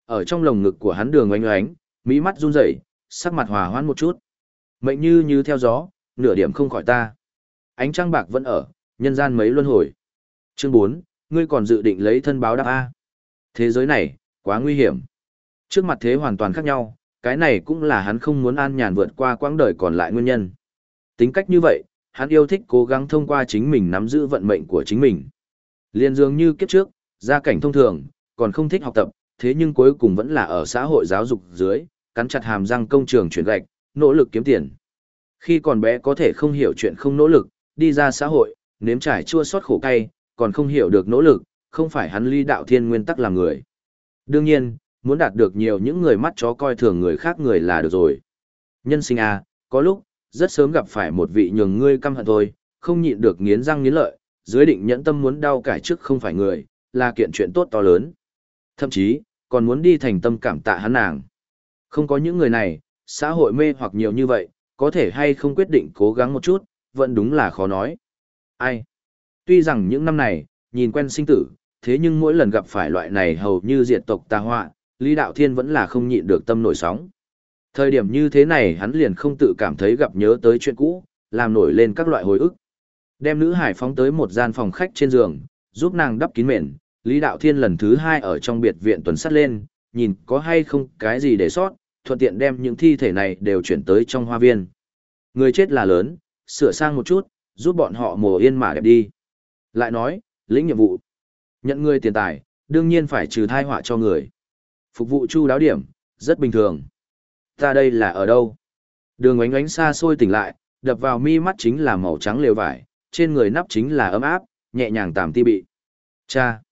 Ở trong lồng ngực của hắn đường oanh oánh, mỹ mắt run rẩy, sắc mặt hòa hoãn một chút. Mệnh như như theo gió, nửa điểm không khỏi ta. Ánh trăng bạc vẫn ở, nhân gian mấy luân hồi. Chương 4, ngươi còn dự định lấy thân báo đáp A. Thế giới này, quá nguy hiểm. Trước mặt thế hoàn toàn khác nhau, cái này cũng là hắn không muốn an nhàn vượt qua quãng đời còn lại nguyên nhân. Tính cách như vậy, hắn yêu thích cố gắng thông qua chính mình nắm giữ vận mệnh của chính mình. Liên dường như kiếp trước, gia cảnh thông thường, còn không thích học tập, thế nhưng cuối cùng vẫn là ở xã hội giáo dục dưới, cắn chặt hàm răng công trường chuyển gạch, nỗ lực kiếm tiền. Khi còn bé có thể không hiểu chuyện không nỗ lực, đi ra xã hội, nếm trải chua xót khổ cay, còn không hiểu được nỗ lực, không phải hắn ly đạo thiên nguyên tắc làm người. Đương nhiên, muốn đạt được nhiều những người mắt chó coi thường người khác người là được rồi. Nhân sinh à, có lúc, rất sớm gặp phải một vị nhường ngươi căm hận thôi, không nhịn được nghiến răng nghiến lợi, dưới định nhẫn tâm muốn đau cải trước không phải người, là kiện chuyện tốt to lớn. Thậm chí, còn muốn đi thành tâm cảm tạ hắn nàng. Không có những người này, xã hội mê hoặc nhiều như vậy, có thể hay không quyết định cố gắng một chút, vẫn đúng là khó nói. Ai? Tuy rằng những năm này, nhìn quen sinh tử, thế nhưng mỗi lần gặp phải loại này hầu như diệt tộc tà họa, Lý Đạo Thiên vẫn là không nhịn được tâm nổi sóng. Thời điểm như thế này hắn liền không tự cảm thấy gặp nhớ tới chuyện cũ, làm nổi lên các loại hồi ức. Đem nữ hải phóng tới một gian phòng khách trên giường, giúp nàng đắp kín mền, Lý Đạo Thiên lần thứ hai ở trong biệt viện tuần sát lên, nhìn có hay không cái gì để sót, thuận tiện đem những thi thể này đều chuyển tới trong hoa viên. Người chết là lớn, sửa sang một chút, giúp bọn họ mồ yên mà đẹp đi. Lại nói, lĩnh nhiệm vụ. Nhận người tiền tài, đương nhiên phải trừ thai họa cho người. Phục vụ chu đáo điểm, rất bình thường. Ta đây là ở đâu? Đường ánh ánh xa xôi tỉnh lại, đập vào mi mắt chính là màu trắng lều vải, trên người nắp chính là ấm áp, nhẹ nhàng tàm ti bị. Cha!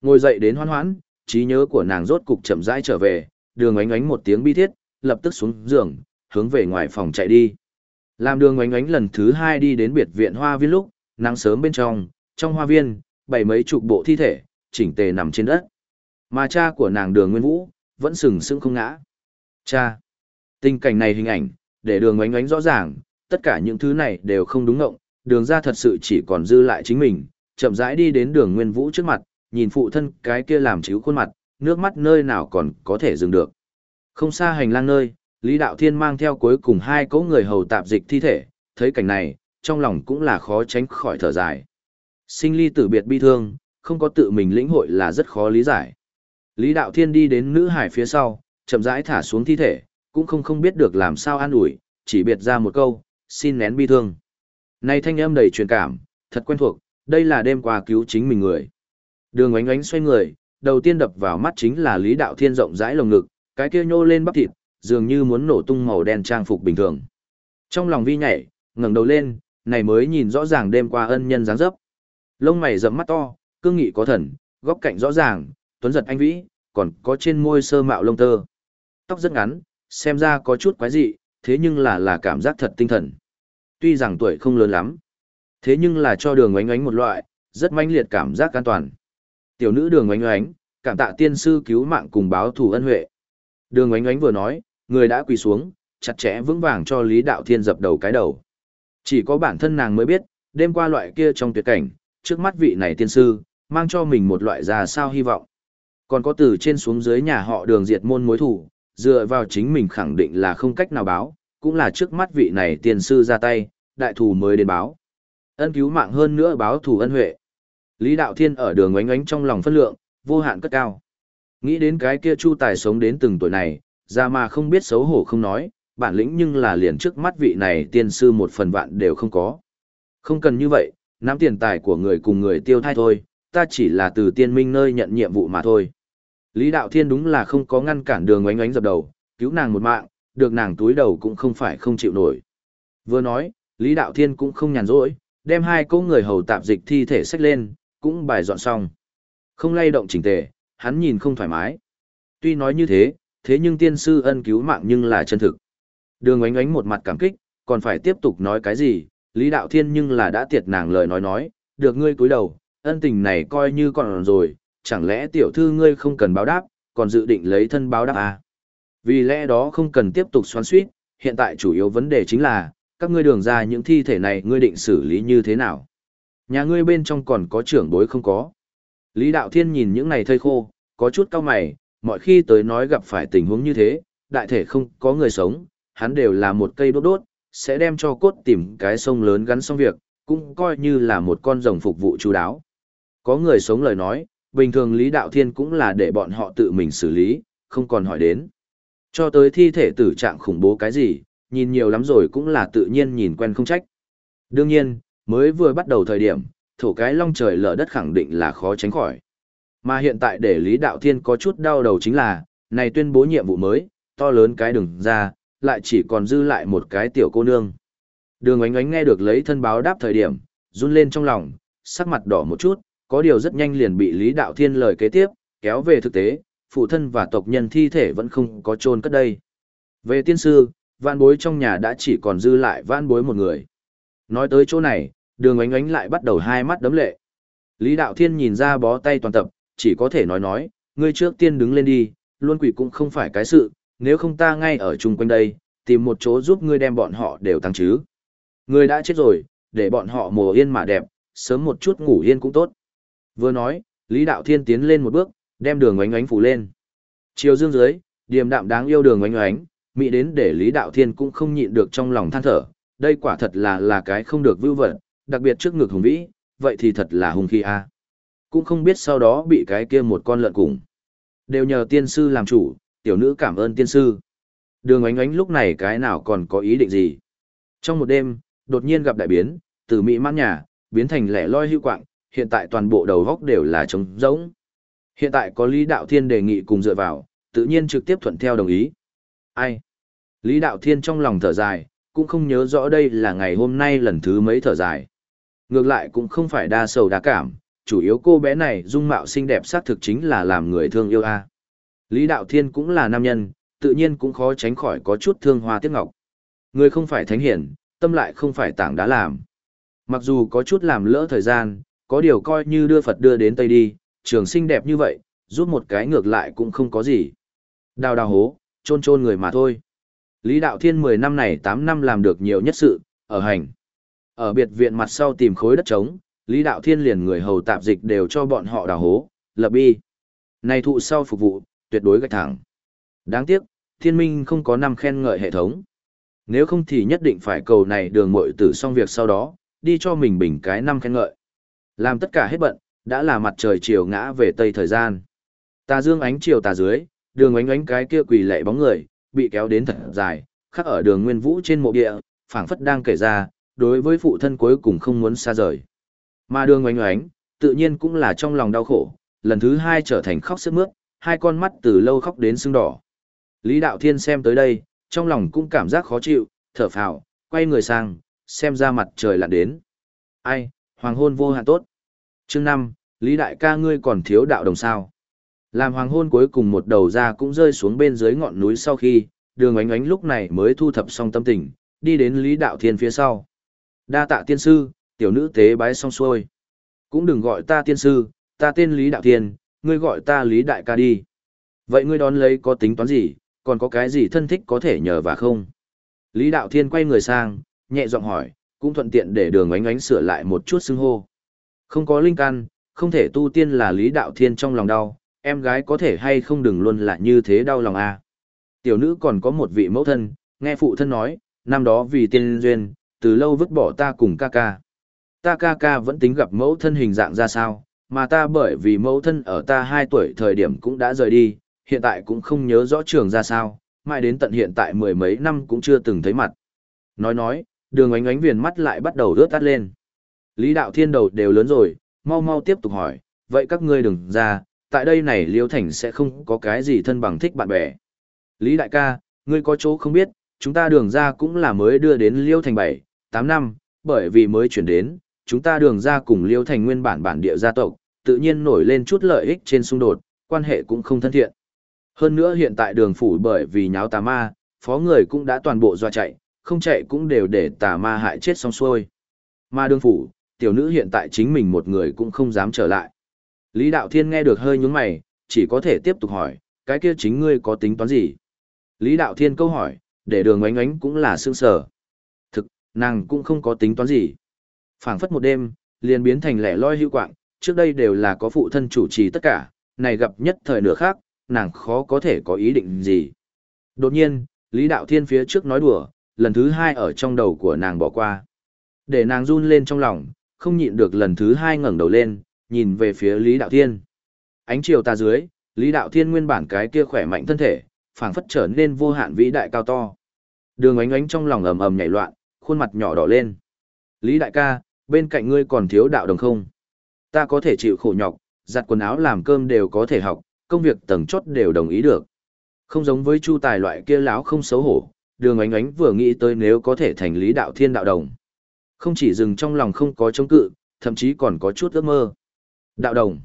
Ngồi dậy đến hoan hoãn, trí nhớ của nàng rốt cục chậm rãi trở về, đường ánh ánh một tiếng bi thiết, lập tức xuống giường, hướng về ngoài phòng chạy đi. Làm đường ánh ánh lần thứ hai đi đến biệt viện hoa viên lúc, nắng sớm bên trong, trong hoa viên, bảy mấy chục bộ thi thể, chỉnh tề nằm trên đất. Mà cha của nàng đường Nguyên Vũ, vẫn sừng sững không ngã. Cha! Tình cảnh này hình ảnh, để đường ánh ánh rõ ràng, tất cả những thứ này đều không đúng ngộng, đường ra thật sự chỉ còn dư lại chính mình, chậm rãi đi đến đường Nguyên Vũ trước mặt, nhìn phụ thân cái kia làm chíu khuôn mặt, nước mắt nơi nào còn có thể dừng được. Không xa hành lang nơi, Lý Đạo Thiên mang theo cuối cùng hai cỗ người hầu tạp dịch thi thể, thấy cảnh này, trong lòng cũng là khó tránh khỏi thở dài. Sinh ly tử biệt bi thương, không có tự mình lĩnh hội là rất khó lý giải. Lý Đạo Thiên đi đến nữ hải phía sau, chậm rãi thả xuống thi thể, cũng không không biết được làm sao an ủi, chỉ biệt ra một câu, xin nén bi thương. Này thanh âm đầy truyền cảm, thật quen thuộc, đây là đêm qua cứu chính mình người. Đường ánh ánh xoay người, đầu tiên đập vào mắt chính là Lý Đạo Thiên rộng rãi lồng ngực, cái kia nhô lên bắp thịt, dường như muốn nổ tung màu đen trang phục bình thường. Trong lòng vi nhảy, ngẩng đầu lên, này mới nhìn rõ ràng đêm qua ân nhân dáng dấp. Lông mày rậm mắt to, cương nghị có thần, góc cạnh rõ ràng, tuấn giật anh vĩ, còn có trên môi sơ mạo lông tơ. Tóc rất ngắn, xem ra có chút quái dị, thế nhưng là là cảm giác thật tinh thần. Tuy rằng tuổi không lớn lắm, thế nhưng là cho đường oánh oánh một loại, rất manh liệt cảm giác an toàn. Tiểu nữ đường oánh oánh, cảm tạ tiên sư cứu mạng cùng báo thù ân huệ. Đường oánh oánh vừa nói, người đã quỳ xuống, chặt chẽ vững vàng cho Lý Đạo Thiên dập đầu cái đầu. Chỉ có bản thân nàng mới biết, đêm qua loại kia trong tuyệt cảnh, trước mắt vị này tiên sư, mang cho mình một loại già sao hy vọng. Còn có từ trên xuống dưới nhà họ đường diệt môn mối thủ, dựa vào chính mình khẳng định là không cách nào báo, cũng là trước mắt vị này tiên sư ra tay, đại thù mới đến báo. Ân cứu mạng hơn nữa báo thù ân huệ. Lý Đạo Thiên ở đường ngoánh ngoánh trong lòng phân lượng, vô hạn cất cao. Nghĩ đến cái kia Chu Tài sống đến từng tuổi này, ra mà không biết xấu hổ không nói, bản lĩnh nhưng là liền trước mắt vị này tiên sư một phần vạn đều không có. Không cần như vậy, nắm tiền tài của người cùng người tiêu thai thôi, ta chỉ là từ tiên minh nơi nhận nhiệm vụ mà thôi. Lý Đạo Thiên đúng là không có ngăn cản đường ngoánh ngoánh dập đầu, cứu nàng một mạng, được nàng túi đầu cũng không phải không chịu nổi. Vừa nói, Lý Đạo Thiên cũng không nhàn rỗi, đem hai cô người hầu tạp dịch thi thể xách lên, cũng bài dọn xong. Không lay động chỉnh tề, hắn nhìn không thoải mái. Tuy nói như thế, thế nhưng tiên sư ân cứu mạng nhưng là chân thực. Đường oánh oánh một mặt cảm kích, còn phải tiếp tục nói cái gì, Lý Đạo Thiên nhưng là đã tiệt nàng lời nói nói, được ngươi cúi đầu, ân tình này coi như còn rồi, chẳng lẽ tiểu thư ngươi không cần báo đáp, còn dự định lấy thân báo đáp à? Vì lẽ đó không cần tiếp tục xoắn suýt, hiện tại chủ yếu vấn đề chính là, các ngươi đường ra những thi thể này ngươi định xử lý như thế nào? Nhà ngươi bên trong còn có trưởng bối không có? Lý Đạo Thiên nhìn những này thây khô, có chút cao mày, mọi khi tới nói gặp phải tình huống như thế, đại thể không có người sống, hắn đều là một cây đốt đốt, sẽ đem cho cốt tìm cái sông lớn gắn xong việc, cũng coi như là một con rồng phục vụ chú đáo. Có người sống lời nói, bình thường Lý Đạo Thiên cũng là để bọn họ tự mình xử lý, không còn hỏi đến. Cho tới thi thể tử trạng khủng bố cái gì, nhìn nhiều lắm rồi cũng là tự nhiên nhìn quen không trách. Đương nhiên, mới vừa bắt đầu thời điểm, thổ cái long trời lở đất khẳng định là khó tránh khỏi. Mà hiện tại để Lý Đạo Thiên có chút đau đầu chính là, này tuyên bố nhiệm vụ mới, to lớn cái đừng ra, lại chỉ còn dư lại một cái tiểu cô nương. Đường ánh ánh nghe được lấy thân báo đáp thời điểm, run lên trong lòng, sắc mặt đỏ một chút, có điều rất nhanh liền bị Lý Đạo Thiên lời kế tiếp, kéo về thực tế, phụ thân và tộc nhân thi thể vẫn không có chôn cất đây. Về tiên sư, vạn bối trong nhà đã chỉ còn dư lại vạn bối một người. Nói tới chỗ này, đường ánh ánh lại bắt đầu hai mắt đấm lệ. Lý Đạo Thiên nhìn ra bó tay toàn tập, chỉ có thể nói nói, ngươi trước tiên đứng lên đi, luôn quỷ cũng không phải cái sự, nếu không ta ngay ở chung quanh đây, tìm một chỗ giúp ngươi đem bọn họ đều tăng chứ. Ngươi đã chết rồi, để bọn họ mồ yên mà đẹp, sớm một chút ngủ yên cũng tốt. Vừa nói, Lý Đạo Thiên tiến lên một bước, đem đường ánh ánh phủ lên. Chiều dương dưới, điềm đạm đáng yêu đường ánh ánh mỹ đến để Lý Đạo Thiên cũng không nhịn được trong lòng than thở, đây quả thật là là cái không được vưu vật, đặc biệt trước ngực hùng vĩ, vậy thì thật là hùng khí a. Cũng không biết sau đó bị cái kia một con lợn cùng. Đều nhờ tiên sư làm chủ, tiểu nữ cảm ơn tiên sư. Đường ánh ánh lúc này cái nào còn có ý định gì. Trong một đêm, đột nhiên gặp đại biến, từ Mỹ mãn nhà, biến thành lẻ loi hưu quạng, hiện tại toàn bộ đầu góc đều là trống rỗng. Hiện tại có Lý Đạo Thiên đề nghị cùng dựa vào, tự nhiên trực tiếp thuận theo đồng ý. Ai? Lý Đạo Thiên trong lòng thở dài, cũng không nhớ rõ đây là ngày hôm nay lần thứ mấy thở dài. Ngược lại cũng không phải đa sầu đa cảm, chủ yếu cô bé này dung mạo xinh đẹp xác thực chính là làm người thương yêu a. Lý Đạo Thiên cũng là nam nhân, tự nhiên cũng khó tránh khỏi có chút thương hoa tiếc ngọc. Người không phải thánh hiển, tâm lại không phải tảng đá làm. Mặc dù có chút làm lỡ thời gian, có điều coi như đưa Phật đưa đến Tây đi, trường xinh đẹp như vậy, giúp một cái ngược lại cũng không có gì. Đào đào hố, chôn chôn người mà thôi. Lý Đạo Thiên 10 năm này 8 năm làm được nhiều nhất sự, ở hành. Ở biệt viện mặt sau tìm khối đất trống, Lý Đạo Thiên liền người hầu tạp dịch đều cho bọn họ đào hố, lập bi. Này thụ sau phục vụ, tuyệt đối gạch thẳng. Đáng tiếc, thiên minh không có năm khen ngợi hệ thống. Nếu không thì nhất định phải cầu này đường mội tử xong việc sau đó, đi cho mình bình cái năm khen ngợi. Làm tất cả hết bận, đã là mặt trời chiều ngã về tây thời gian. Tà dương ánh chiều tà dưới, đường ánh ánh cái kia quỳ lệ bóng người, bị kéo đến thật dài, khắc ở đường nguyên vũ trên mộ địa, phảng phất đang kể ra, đối với phụ thân cuối cùng không muốn xa rời. Mà đường oánh oánh, tự nhiên cũng là trong lòng đau khổ, lần thứ hai trở thành khóc sức mướt, hai con mắt từ lâu khóc đến sưng đỏ. Lý Đạo Thiên xem tới đây, trong lòng cũng cảm giác khó chịu, thở phào, quay người sang, xem ra mặt trời lặn đến. Ai, hoàng hôn vô hạn tốt. Chương năm, Lý Đại ca ngươi còn thiếu đạo đồng sao. Làm hoàng hôn cuối cùng một đầu ra cũng rơi xuống bên dưới ngọn núi sau khi, đường ánh ánh lúc này mới thu thập xong tâm tình, đi đến Lý Đạo Thiên phía sau. Đa tạ tiên sư, tiểu nữ tế bái xong xuôi. Cũng đừng gọi ta tiên sư, ta tên Lý Đạo Thiên, ngươi gọi ta Lý Đại ca đi. Vậy ngươi đón lấy có tính toán gì, còn có cái gì thân thích có thể nhờ và không? Lý Đạo Thiên quay người sang, nhẹ giọng hỏi, cũng thuận tiện để đường ánh ánh sửa lại một chút xưng hô. Không có linh căn, không thể tu tiên là Lý Đạo Thiên trong lòng đau, em gái có thể hay không đừng luôn là như thế đau lòng à. Tiểu nữ còn có một vị mẫu thân, nghe phụ thân nói, năm đó vì tiên duyên, từ lâu vứt bỏ ta cùng ca ca. Ta ca ca vẫn tính gặp mẫu thân hình dạng ra sao, mà ta bởi vì mẫu thân ở ta 2 tuổi thời điểm cũng đã rời đi, hiện tại cũng không nhớ rõ trường ra sao, mãi đến tận hiện tại mười mấy năm cũng chưa từng thấy mặt. Nói nói, đường ánh ánh viền mắt lại bắt đầu rớt tắt lên. Lý đạo thiên đầu đều lớn rồi, mau mau tiếp tục hỏi, vậy các ngươi đừng ra, tại đây này liêu thành sẽ không có cái gì thân bằng thích bạn bè. Lý đại ca, ngươi có chỗ không biết, chúng ta đường ra cũng là mới đưa đến liêu thành 7, 8 năm, bởi vì mới chuyển đến, chúng ta đường ra cùng liêu thành nguyên bản bản địa gia tộc, tự nhiên nổi lên chút lợi ích trên xung đột, quan hệ cũng không thân thiện. Hơn nữa hiện tại đường phủ bởi vì nháo tà ma, phó người cũng đã toàn bộ dọa chạy, không chạy cũng đều để tà ma hại chết xong xuôi. ma đường phủ, tiểu nữ hiện tại chính mình một người cũng không dám trở lại. Lý Đạo Thiên nghe được hơi nhúng mày, chỉ có thể tiếp tục hỏi, cái kia chính ngươi có tính toán gì? Lý Đạo Thiên câu hỏi, để đường ánh ánh cũng là sương sở. Thực, nàng cũng không có tính toán gì. phảng phất một đêm, liền biến thành lẻ loi hữu quạng, trước đây đều là có phụ thân chủ trì tất cả, này gặp nhất thời nửa khác, nàng khó có thể có ý định gì. Đột nhiên, Lý Đạo Thiên phía trước nói đùa, lần thứ hai ở trong đầu của nàng bỏ qua. Để nàng run lên trong lòng, không nhịn được lần thứ hai ngẩng đầu lên, nhìn về phía Lý Đạo Thiên. Ánh chiều ta dưới, Lý Đạo Thiên nguyên bản cái kia khỏe mạnh thân thể, phảng phất trở nên vô hạn vĩ đại cao to. Đường ánh ánh trong lòng ầm ầm nhảy loạn, khuôn mặt nhỏ đỏ lên. Lý đại ca, bên cạnh ngươi còn thiếu đạo đồng không? Ta có thể chịu khổ nhọc, giặt quần áo làm cơm đều có thể học, công việc tầng chốt đều đồng ý được. Không giống với chu tài loại kia láo không xấu hổ, đường ánh ánh vừa nghĩ tới nếu có thể thành lý đạo thiên đạo đồng. Không chỉ dừng trong lòng không có chống cự, thậm chí còn có chút ước mơ. Đạo đồng.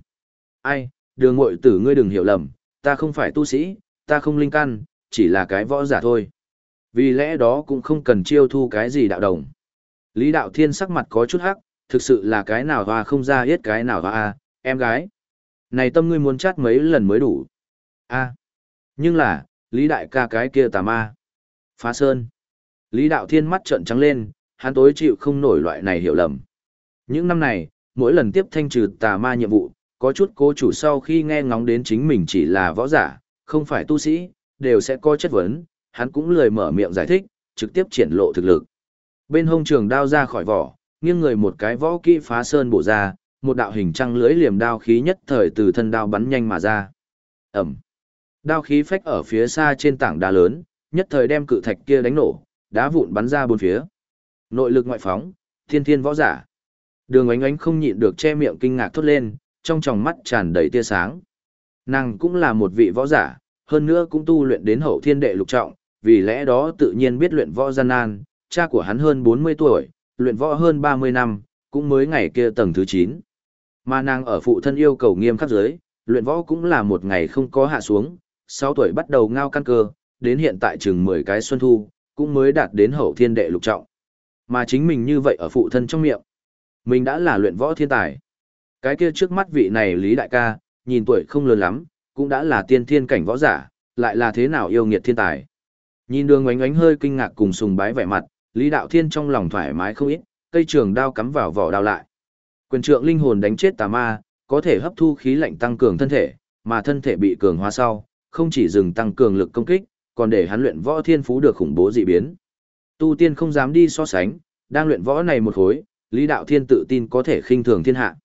Ai, đường mội tử ngươi đừng hiểu lầm, ta không phải tu sĩ, ta không linh căn, chỉ là cái võ giả thôi. Vì lẽ đó cũng không cần chiêu thu cái gì đạo đồng. Lý đạo thiên sắc mặt có chút hắc, thực sự là cái nào hoa không ra hết cái nào hoa à, em gái. Này tâm ngươi muốn chát mấy lần mới đủ. a nhưng là, Lý đại ca cái kia tà ma. Phá sơn. Lý đạo thiên mắt trợn trắng lên, hắn tối chịu không nổi loại này hiểu lầm. Những năm này, mỗi lần tiếp thanh trừ tà ma nhiệm vụ, có chút cố chủ sau khi nghe ngóng đến chính mình chỉ là võ giả, không phải tu sĩ, đều sẽ coi chất vấn, hắn cũng lười mở miệng giải thích, trực tiếp triển lộ thực lực. Bên hông trường đao ra khỏi vỏ, nghiêng người một cái võ kỹ phá sơn bổ ra, một đạo hình trăng lưới liềm đao khí nhất thời từ thân đao bắn nhanh mà ra. Ẩm. Đao khí phách ở phía xa trên tảng đá lớn, nhất thời đem cự thạch kia đánh nổ, đá vụn bắn ra bốn phía. Nội lực ngoại phóng, thiên thiên võ giả. Đường ánh ánh không nhịn được che miệng kinh ngạc thốt lên, trong tròng mắt tràn đầy tia sáng. Nàng cũng là một vị võ giả, hơn nữa cũng tu luyện đến hậu thiên đệ lục trọng, vì lẽ đó tự nhiên biết luyện võ gian nan, cha của hắn hơn 40 tuổi, luyện võ hơn 30 năm, cũng mới ngày kia tầng thứ 9. Mà nàng ở phụ thân yêu cầu nghiêm khắc giới, luyện võ cũng là một ngày không có hạ xuống, 6 tuổi bắt đầu ngao căn cơ, đến hiện tại chừng 10 cái xuân thu, cũng mới đạt đến hậu thiên đệ lục trọng. Mà chính mình như vậy ở phụ thân trong miệng. Mình đã là luyện võ thiên tài. Cái kia trước mắt vị này Lý Đại ca, nhìn tuổi không lớn lắm, cũng đã là tiên thiên cảnh võ giả, lại là thế nào yêu nghiệt thiên tài. Nhìn đường oánh oánh hơi kinh ngạc cùng sùng bái vẻ mặt, Lý Đạo Thiên trong lòng thoải mái không ít, cây trường đao cắm vào vỏ đao lại. Quyền trượng linh hồn đánh chết tà ma, có thể hấp thu khí lạnh tăng cường thân thể, mà thân thể bị cường hóa sau, không chỉ dừng tăng cường lực công kích, còn để hắn luyện võ thiên phú được khủng bố dị biến. Tu tiên không dám đi so sánh, đang luyện võ này một khối, Lý Đạo Thiên tự tin có thể khinh thường thiên hạ.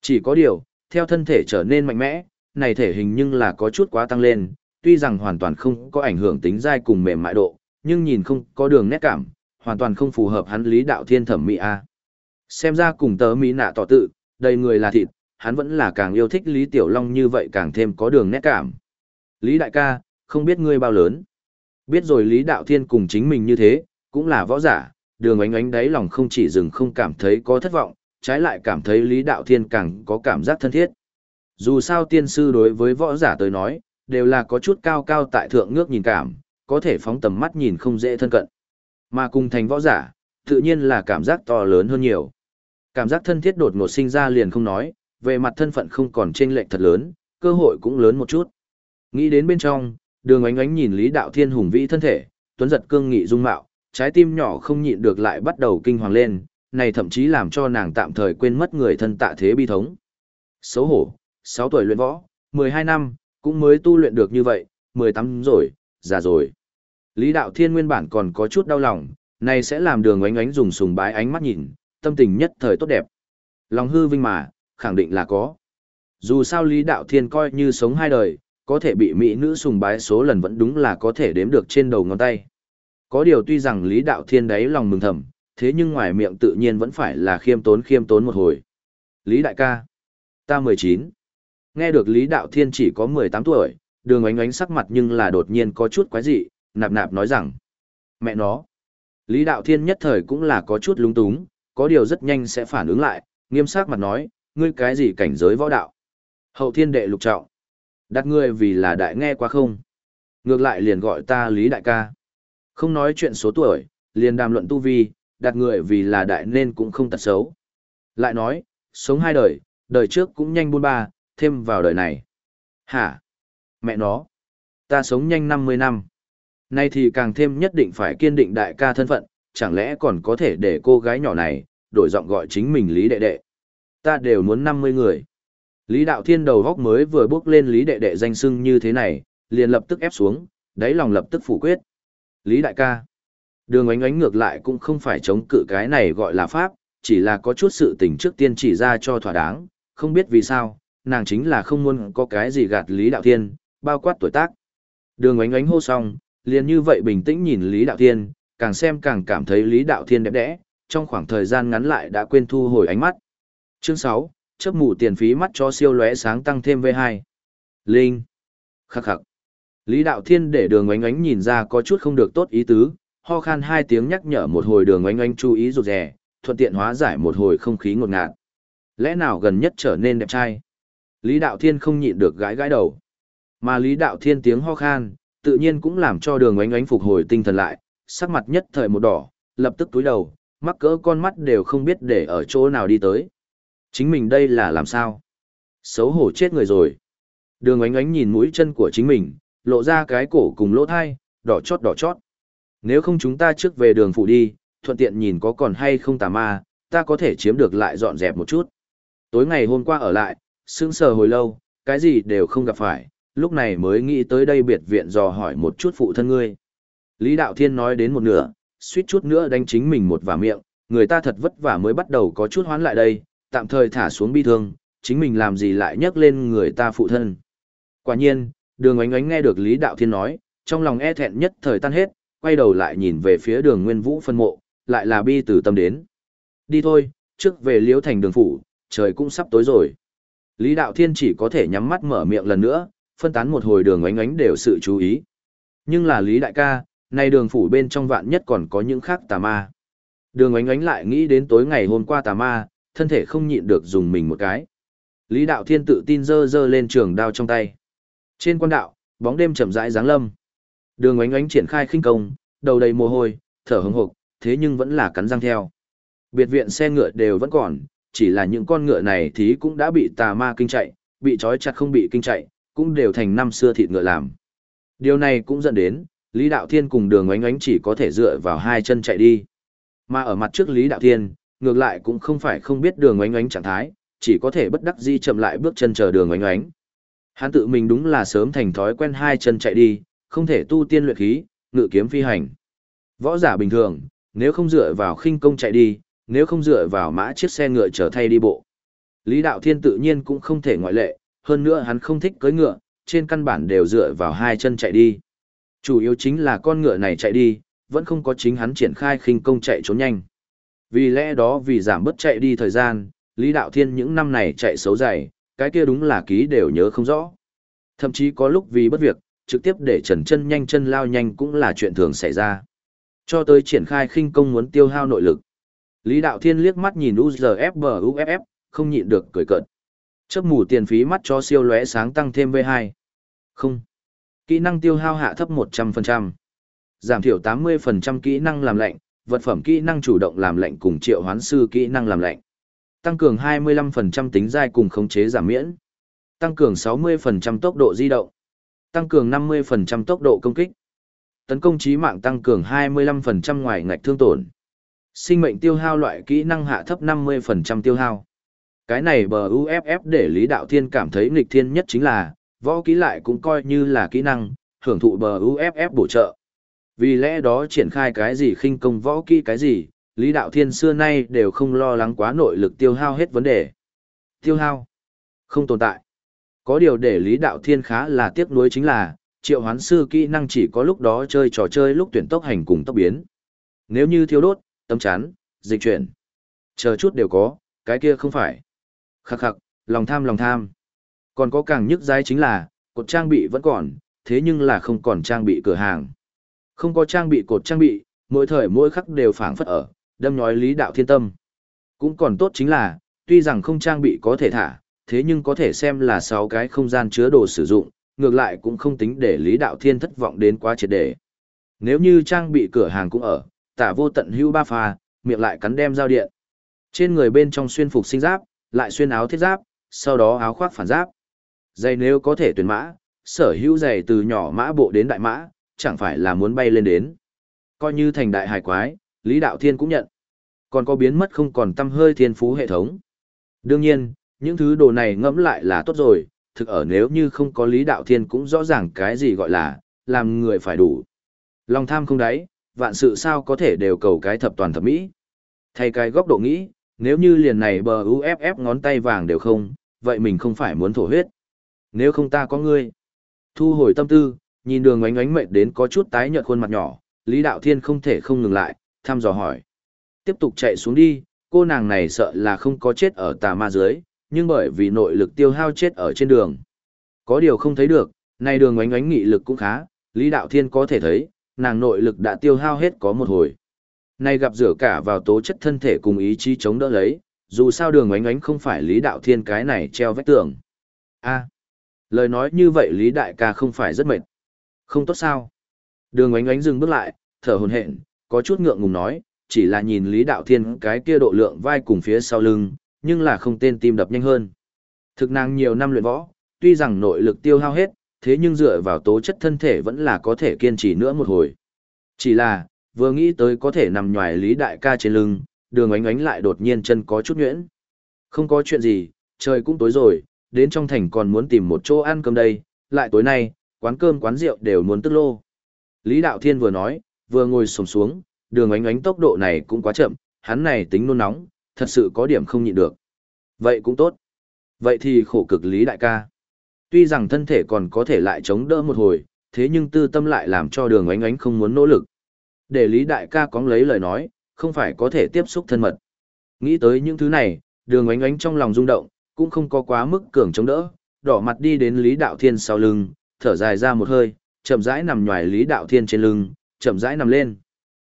Chỉ có điều, theo thân thể trở nên mạnh mẽ, này thể hình nhưng là có chút quá tăng lên, tuy rằng hoàn toàn không có ảnh hưởng tính dai cùng mềm mại độ, nhưng nhìn không có đường nét cảm, hoàn toàn không phù hợp hắn Lý Đạo Thiên thẩm mỹ a. Xem ra cùng tớ mỹ nạ tỏ tự, đầy người là thịt, hắn vẫn là càng yêu thích Lý Tiểu Long như vậy càng thêm có đường nét cảm. Lý Đại ca, không biết ngươi bao lớn. Biết rồi Lý Đạo Thiên cùng chính mình như thế, cũng là võ giả, đường ánh ánh đáy lòng không chỉ dừng không cảm thấy có thất vọng, trái lại cảm thấy Lý Đạo Thiên càng có cảm giác thân thiết. Dù sao tiên sư đối với võ giả tới nói, đều là có chút cao cao tại thượng ngước nhìn cảm, có thể phóng tầm mắt nhìn không dễ thân cận. Mà cùng thành võ giả, tự nhiên là cảm giác to lớn hơn nhiều. Cảm giác thân thiết đột ngột sinh ra liền không nói, về mặt thân phận không còn chênh lệch thật lớn, cơ hội cũng lớn một chút. Nghĩ đến bên trong, đường ánh ánh nhìn Lý Đạo Thiên hùng vĩ thân thể, tuấn giật cương nghị dung mạo, trái tim nhỏ không nhịn được lại bắt đầu kinh hoàng lên, này thậm chí làm cho nàng tạm thời quên mất người thân tạ thế bi thống. Xấu hổ, 6 tuổi luyện võ, 12 năm, cũng mới tu luyện được như vậy, 18 rồi, già rồi. Lý Đạo Thiên nguyên bản còn có chút đau lòng, này sẽ làm đường ánh ánh dùng sùng bái ánh mắt nhìn, tâm tình nhất thời tốt đẹp. Lòng hư vinh mà, khẳng định là có. Dù sao Lý Đạo Thiên coi như sống hai đời, có thể bị mỹ nữ sùng bái số lần vẫn đúng là có thể đếm được trên đầu ngón tay. Có điều tuy rằng Lý Đạo Thiên đấy lòng mừng thầm, thế nhưng ngoài miệng tự nhiên vẫn phải là khiêm tốn khiêm tốn một hồi. Lý Đại ca, ta 19. Nghe được Lý Đạo Thiên chỉ có 18 tuổi, đường ánh ánh sắc mặt nhưng là đột nhiên có chút quái dị, nạp nạp nói rằng, mẹ nó. Lý Đạo Thiên nhất thời cũng là có chút lúng túng, có điều rất nhanh sẽ phản ứng lại, nghiêm sắc mặt nói, ngươi cái gì cảnh giới võ đạo. Hậu thiên đệ lục trọng. Đặt ngươi vì là đại nghe quá không. Ngược lại liền gọi ta Lý Đại ca. Không nói chuyện số tuổi, liền đàm luận tu vi, đặt người vì là đại nên cũng không tật xấu. Lại nói, sống hai đời, đời trước cũng nhanh buôn ba, thêm vào đời này. Hả? Mẹ nó. Ta sống nhanh 50 năm. Nay thì càng thêm nhất định phải kiên định đại ca thân phận, chẳng lẽ còn có thể để cô gái nhỏ này, đổi giọng gọi chính mình Lý Đệ Đệ. Ta đều muốn 50 người. Lý Đạo Thiên đầu góc mới vừa bước lên Lý Đệ Đệ danh xưng như thế này, liền lập tức ép xuống, đáy lòng lập tức phủ quyết. Lý Đại ca. Đường ánh ánh ngược lại cũng không phải chống cự cái này gọi là pháp, chỉ là có chút sự tình trước tiên chỉ ra cho thỏa đáng, không biết vì sao, nàng chính là không muốn có cái gì gạt Lý Đạo Thiên, bao quát tuổi tác. Đường ánh ánh hô xong, liền như vậy bình tĩnh nhìn Lý Đạo Thiên, càng xem càng cảm thấy Lý Đạo Thiên đẹp đẽ, trong khoảng thời gian ngắn lại đã quên thu hồi ánh mắt. Chương 6, chấp mù tiền phí mắt cho siêu lóe sáng tăng thêm V2. Linh. Khắc khắc. Lý Đạo Thiên để đường ánh ánh nhìn ra có chút không được tốt ý tứ, ho khan hai tiếng nhắc nhở một hồi đường ánh ánh chú ý rụt rè, thuận tiện hóa giải một hồi không khí ngột ngạt. Lẽ nào gần nhất trở nên đẹp trai? Lý Đạo Thiên không nhịn được gãi gãi đầu. Mà Lý Đạo Thiên tiếng ho khan, tự nhiên cũng làm cho đường ánh ánh phục hồi tinh thần lại, sắc mặt nhất thời một đỏ, lập tức túi đầu, mắc cỡ con mắt đều không biết để ở chỗ nào đi tới. Chính mình đây là làm sao? Xấu hổ chết người rồi. Đường ánh ánh nhìn mũi chân của chính mình, lộ ra cái cổ cùng lỗ thai, đỏ chót đỏ chót. Nếu không chúng ta trước về đường phủ đi, thuận tiện nhìn có còn hay không tà ma, ta có thể chiếm được lại dọn dẹp một chút. Tối ngày hôm qua ở lại, sững sờ hồi lâu, cái gì đều không gặp phải, lúc này mới nghĩ tới đây biệt viện dò hỏi một chút phụ thân ngươi. Lý Đạo Thiên nói đến một nửa, suýt chút nữa đánh chính mình một vả miệng, người ta thật vất vả mới bắt đầu có chút hoán lại đây, tạm thời thả xuống bi thương, chính mình làm gì lại nhắc lên người ta phụ thân. Quả nhiên, đường ánh ánh nghe được Lý Đạo Thiên nói, trong lòng e thẹn nhất thời tan hết, quay đầu lại nhìn về phía đường Nguyên Vũ phân mộ, lại là bi từ tâm đến. Đi thôi, trước về liễu thành đường phủ, trời cũng sắp tối rồi. Lý Đạo Thiên chỉ có thể nhắm mắt mở miệng lần nữa, phân tán một hồi đường ánh ánh đều sự chú ý. Nhưng là Lý Đại ca, nay đường phủ bên trong vạn nhất còn có những khác tà ma. Đường ánh ánh lại nghĩ đến tối ngày hôm qua tà ma, thân thể không nhịn được dùng mình một cái. Lý Đạo Thiên tự tin dơ dơ lên trường đao trong tay. Trên quan đạo, bóng đêm chậm rãi giáng lâm. Đường ánh ánh triển khai khinh công, đầu đầy mồ hôi, thở hững hộp, thế nhưng vẫn là cắn răng theo. Biệt viện xe ngựa đều vẫn còn, chỉ là những con ngựa này thì cũng đã bị tà ma kinh chạy, bị trói chặt không bị kinh chạy, cũng đều thành năm xưa thịt ngựa làm. Điều này cũng dẫn đến, Lý Đạo Thiên cùng đường ánh ánh chỉ có thể dựa vào hai chân chạy đi. Mà ở mặt trước Lý Đạo Thiên, ngược lại cũng không phải không biết đường ánh ánh trạng thái, chỉ có thể bất đắc di chậm lại bước chân chờ đường ánh ánh. Hắn tự mình đúng là sớm thành thói quen hai chân chạy đi, không thể tu tiên luyện khí, ngự kiếm phi hành. Võ giả bình thường, nếu không dựa vào khinh công chạy đi, nếu không dựa vào mã chiếc xe ngựa trở thay đi bộ. Lý Đạo Thiên tự nhiên cũng không thể ngoại lệ, hơn nữa hắn không thích cưỡi ngựa, trên căn bản đều dựa vào hai chân chạy đi. Chủ yếu chính là con ngựa này chạy đi, vẫn không có chính hắn triển khai khinh công chạy trốn nhanh. Vì lẽ đó vì giảm bớt chạy đi thời gian, Lý Đạo Thiên những năm này chạy xấu dày, cái kia đúng là ký đều nhớ không rõ. Thậm chí có lúc vì bất việc, trực tiếp để trần chân nhanh chân lao nhanh cũng là chuyện thường xảy ra. Cho tới triển khai khinh công muốn tiêu hao nội lực. Lý Đạo Thiên liếc mắt nhìn UZF bờ UFF, không nhịn được cười cợt. Chấp mù tiền phí mắt cho siêu lóe sáng tăng thêm V2. Không. Kỹ năng tiêu hao hạ thấp 100%. Giảm thiểu 80% kỹ năng làm lạnh, vật phẩm kỹ năng chủ động làm lạnh cùng triệu hoán sư kỹ năng làm lạnh. Tăng cường 25% tính dai cùng khống chế giảm miễn. Tăng cường 60% tốc độ di động. Tăng cường 50% tốc độ công kích. Tấn công trí mạng tăng cường 25% ngoài ngạch thương tổn. Sinh mệnh tiêu hao loại kỹ năng hạ thấp 50% tiêu hao. Cái này bờ UFF để Lý Đạo Thiên cảm thấy nghịch thiên nhất chính là, võ kỹ lại cũng coi như là kỹ năng, hưởng thụ bờ UFF bổ trợ. Vì lẽ đó triển khai cái gì khinh công võ kỹ cái gì, Lý Đạo Thiên xưa nay đều không lo lắng quá nội lực tiêu hao hết vấn đề. Tiêu hao? Không tồn tại. Có điều để Lý Đạo Thiên khá là tiếc nuối chính là, triệu hoán sư kỹ năng chỉ có lúc đó chơi trò chơi lúc tuyển tốc hành cùng tốc biến. Nếu như thiếu đốt, tâm chán, dịch chuyển, chờ chút đều có, cái kia không phải. Khắc khắc, lòng tham lòng tham. Còn có càng nhức giái chính là, cột trang bị vẫn còn, thế nhưng là không còn trang bị cửa hàng. Không có trang bị cột trang bị, mỗi thời mỗi khắc đều phảng phất ở, đâm nhói lý đạo thiên tâm. Cũng còn tốt chính là, tuy rằng không trang bị có thể thả, thế nhưng có thể xem là sáu cái không gian chứa đồ sử dụng, ngược lại cũng không tính để lý đạo thiên thất vọng đến quá triệt để. Nếu như trang bị cửa hàng cũng ở, tả vô tận hưu ba pha, miệng lại cắn đem giao điện. Trên người bên trong xuyên phục sinh giáp, lại xuyên áo thiết giáp, sau đó áo khoác phản giáp. Giày nếu có thể tuyển mã, sở hữu giày từ nhỏ mã bộ đến đại mã, chẳng phải là muốn bay lên đến. Coi như thành đại hải quái, Lý Đạo Thiên cũng nhận. Còn có biến mất không còn tâm hơi thiên phú hệ thống. Đương nhiên, những thứ đồ này ngẫm lại là tốt rồi, thực ở nếu như không có Lý Đạo Thiên cũng rõ ràng cái gì gọi là, làm người phải đủ. Lòng tham không đáy, vạn sự sao có thể đều cầu cái thập toàn thập mỹ. Thay cái góc độ nghĩ, nếu như liền này bờ UFF ngón tay vàng đều không, vậy mình không phải muốn thổ huyết. Nếu không ta có ngươi. Thu hồi tâm tư, nhìn đường ánh ánh mệt đến có chút tái nhợt khuôn mặt nhỏ, Lý Đạo Thiên không thể không ngừng lại, thăm dò hỏi. Tiếp tục chạy xuống đi, cô nàng này sợ là không có chết ở tà ma dưới, nhưng bởi vì nội lực tiêu hao chết ở trên đường. Có điều không thấy được, nay đường ánh ánh nghị lực cũng khá, Lý Đạo Thiên có thể thấy, nàng nội lực đã tiêu hao hết có một hồi. nay gặp rửa cả vào tố chất thân thể cùng ý chí chống đỡ lấy, dù sao đường ánh ánh không phải Lý Đạo Thiên cái này treo vách tường. a à, lời nói như vậy Lý Đại ca không phải rất mệt. Không tốt sao? Đường ánh ánh dừng bước lại, thở hồn hện, có chút ngượng ngùng nói, chỉ là nhìn Lý Đạo Thiên cái kia độ lượng vai cùng phía sau lưng, nhưng là không tên tim đập nhanh hơn. Thực năng nhiều năm luyện võ, tuy rằng nội lực tiêu hao hết, thế nhưng dựa vào tố chất thân thể vẫn là có thể kiên trì nữa một hồi. Chỉ là, vừa nghĩ tới có thể nằm nhòi Lý Đại ca trên lưng, đường ánh ánh lại đột nhiên chân có chút nhuyễn. Không có chuyện gì, trời cũng tối rồi, đến trong thành còn muốn tìm một chỗ ăn cơm đây, lại tối nay, quán cơm quán rượu đều muốn tức lô. Lý Đạo Thiên vừa nói, vừa ngồi sồm xuống, đường ánh ánh tốc độ này cũng quá chậm, hắn này tính nôn nóng, thật sự có điểm không nhịn được. Vậy cũng tốt. Vậy thì khổ cực Lý Đại ca. Tuy rằng thân thể còn có thể lại chống đỡ một hồi, thế nhưng tư tâm lại làm cho đường ánh ánh không muốn nỗ lực. Để Lý Đại ca có lấy lời nói, không phải có thể tiếp xúc thân mật. Nghĩ tới những thứ này, đường ánh ánh trong lòng rung động, cũng không có quá mức cường chống đỡ, đỏ mặt đi đến Lý Đạo Thiên sau lưng, thở dài ra một hơi, chậm rãi nằm nhòi Lý Đạo Thiên trên lưng, chậm rãi nằm lên.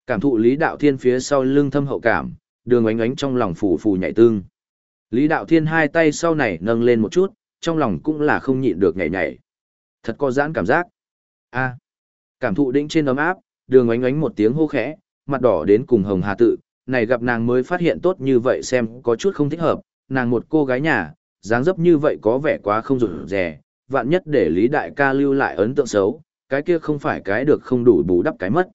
Cảm thụ Lý Đạo Thiên phía sau lưng thâm hậu cảm, đường ánh ánh trong lòng phù phù nhảy tương. Lý Đạo Thiên hai tay sau này nâng lên một chút, trong lòng cũng là không nhịn được nhảy nhảy. Thật có giãn cảm giác. a cảm thụ đĩnh trên ấm áp, đường ánh ánh một tiếng hô khẽ, mặt đỏ đến cùng hồng hà tự, này gặp nàng mới phát hiện tốt như vậy xem có chút không thích hợp, nàng một cô gái nhà, dáng dấp như vậy có vẻ quá không rụt rè, vạn nhất để Lý Đại ca lưu lại ấn tượng xấu, cái kia không phải cái được không đủ bù đắp cái mất.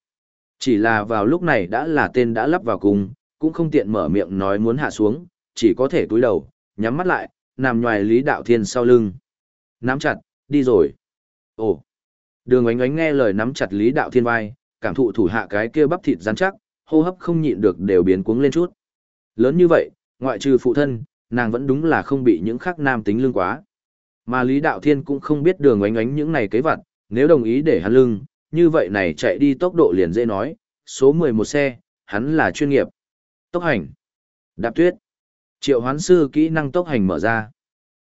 Chỉ là vào lúc này đã là tên đã lắp vào cùng, cũng không tiện mở miệng nói muốn hạ xuống, chỉ có thể túi đầu, nhắm mắt lại, nằm ngoài Lý Đạo Thiên sau lưng. Nắm chặt, đi rồi. Ồ. Đường ánh ánh nghe lời nắm chặt Lý Đạo Thiên vai, cảm thụ thủ hạ cái kia bắp thịt rắn chắc, hô hấp không nhịn được đều biến cuống lên chút. Lớn như vậy, ngoại trừ phụ thân, nàng vẫn đúng là không bị những khắc nam tính lưng quá. Mà Lý Đạo Thiên cũng không biết đường ánh ánh những này kế vặt, nếu đồng ý để hắn lưng, như vậy này chạy đi tốc độ liền dễ nói, số 11 xe, hắn là chuyên nghiệp. Tốc hành. Đạp tuyết. Triệu hoán sư kỹ năng tốc hành mở ra.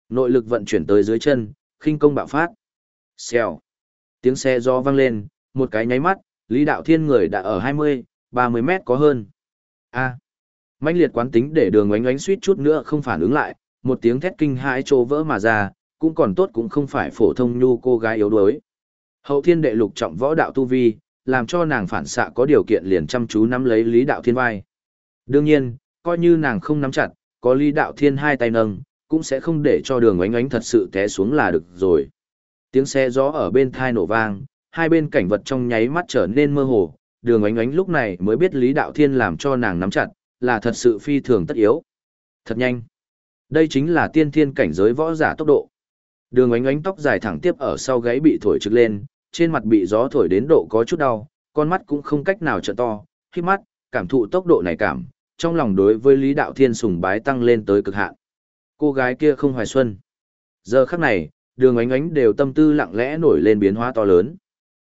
Nội lực vận chuyển tới dưới chân, khinh công bạo phát. Xèo. Tiếng xe do vang lên, một cái nháy mắt, Lý Đạo Thiên người đã ở 20, 30 mét có hơn. A. mãnh liệt quán tính để đường oánh oánh suýt chút nữa không phản ứng lại, một tiếng thét kinh hãi trô vỡ mà ra, cũng còn tốt cũng không phải phổ thông nhu cô gái yếu đuối. Hậu thiên đệ lục trọng võ đạo tu vi, làm cho nàng phản xạ có điều kiện liền chăm chú nắm lấy Lý Đạo Thiên vai. Đương nhiên, coi như nàng không nắm chặt, có Lý Đạo Thiên hai tay nâng, cũng sẽ không để cho đường oánh oánh thật sự té xuống là được rồi. Tiếng xe gió ở bên thai nổ vang, hai bên cảnh vật trong nháy mắt trở nên mơ hồ, đường oánh oánh lúc này mới biết Lý Đạo Thiên làm cho nàng nắm chặt, là thật sự phi thường tất yếu. Thật nhanh. Đây chính là tiên thiên cảnh giới võ giả tốc độ. Đường oánh oánh tóc dài thẳng tiếp ở sau gáy bị thổi trực lên, trên mặt bị gió thổi đến độ có chút đau, con mắt cũng không cách nào trợ to, khi mắt, cảm thụ tốc độ này cảm, trong lòng đối với Lý Đạo Thiên sùng bái tăng lên tới cực hạn. Cô gái kia không hoài xuân. Giờ khắc này, đường ánh ánh đều tâm tư lặng lẽ nổi lên biến hóa to lớn.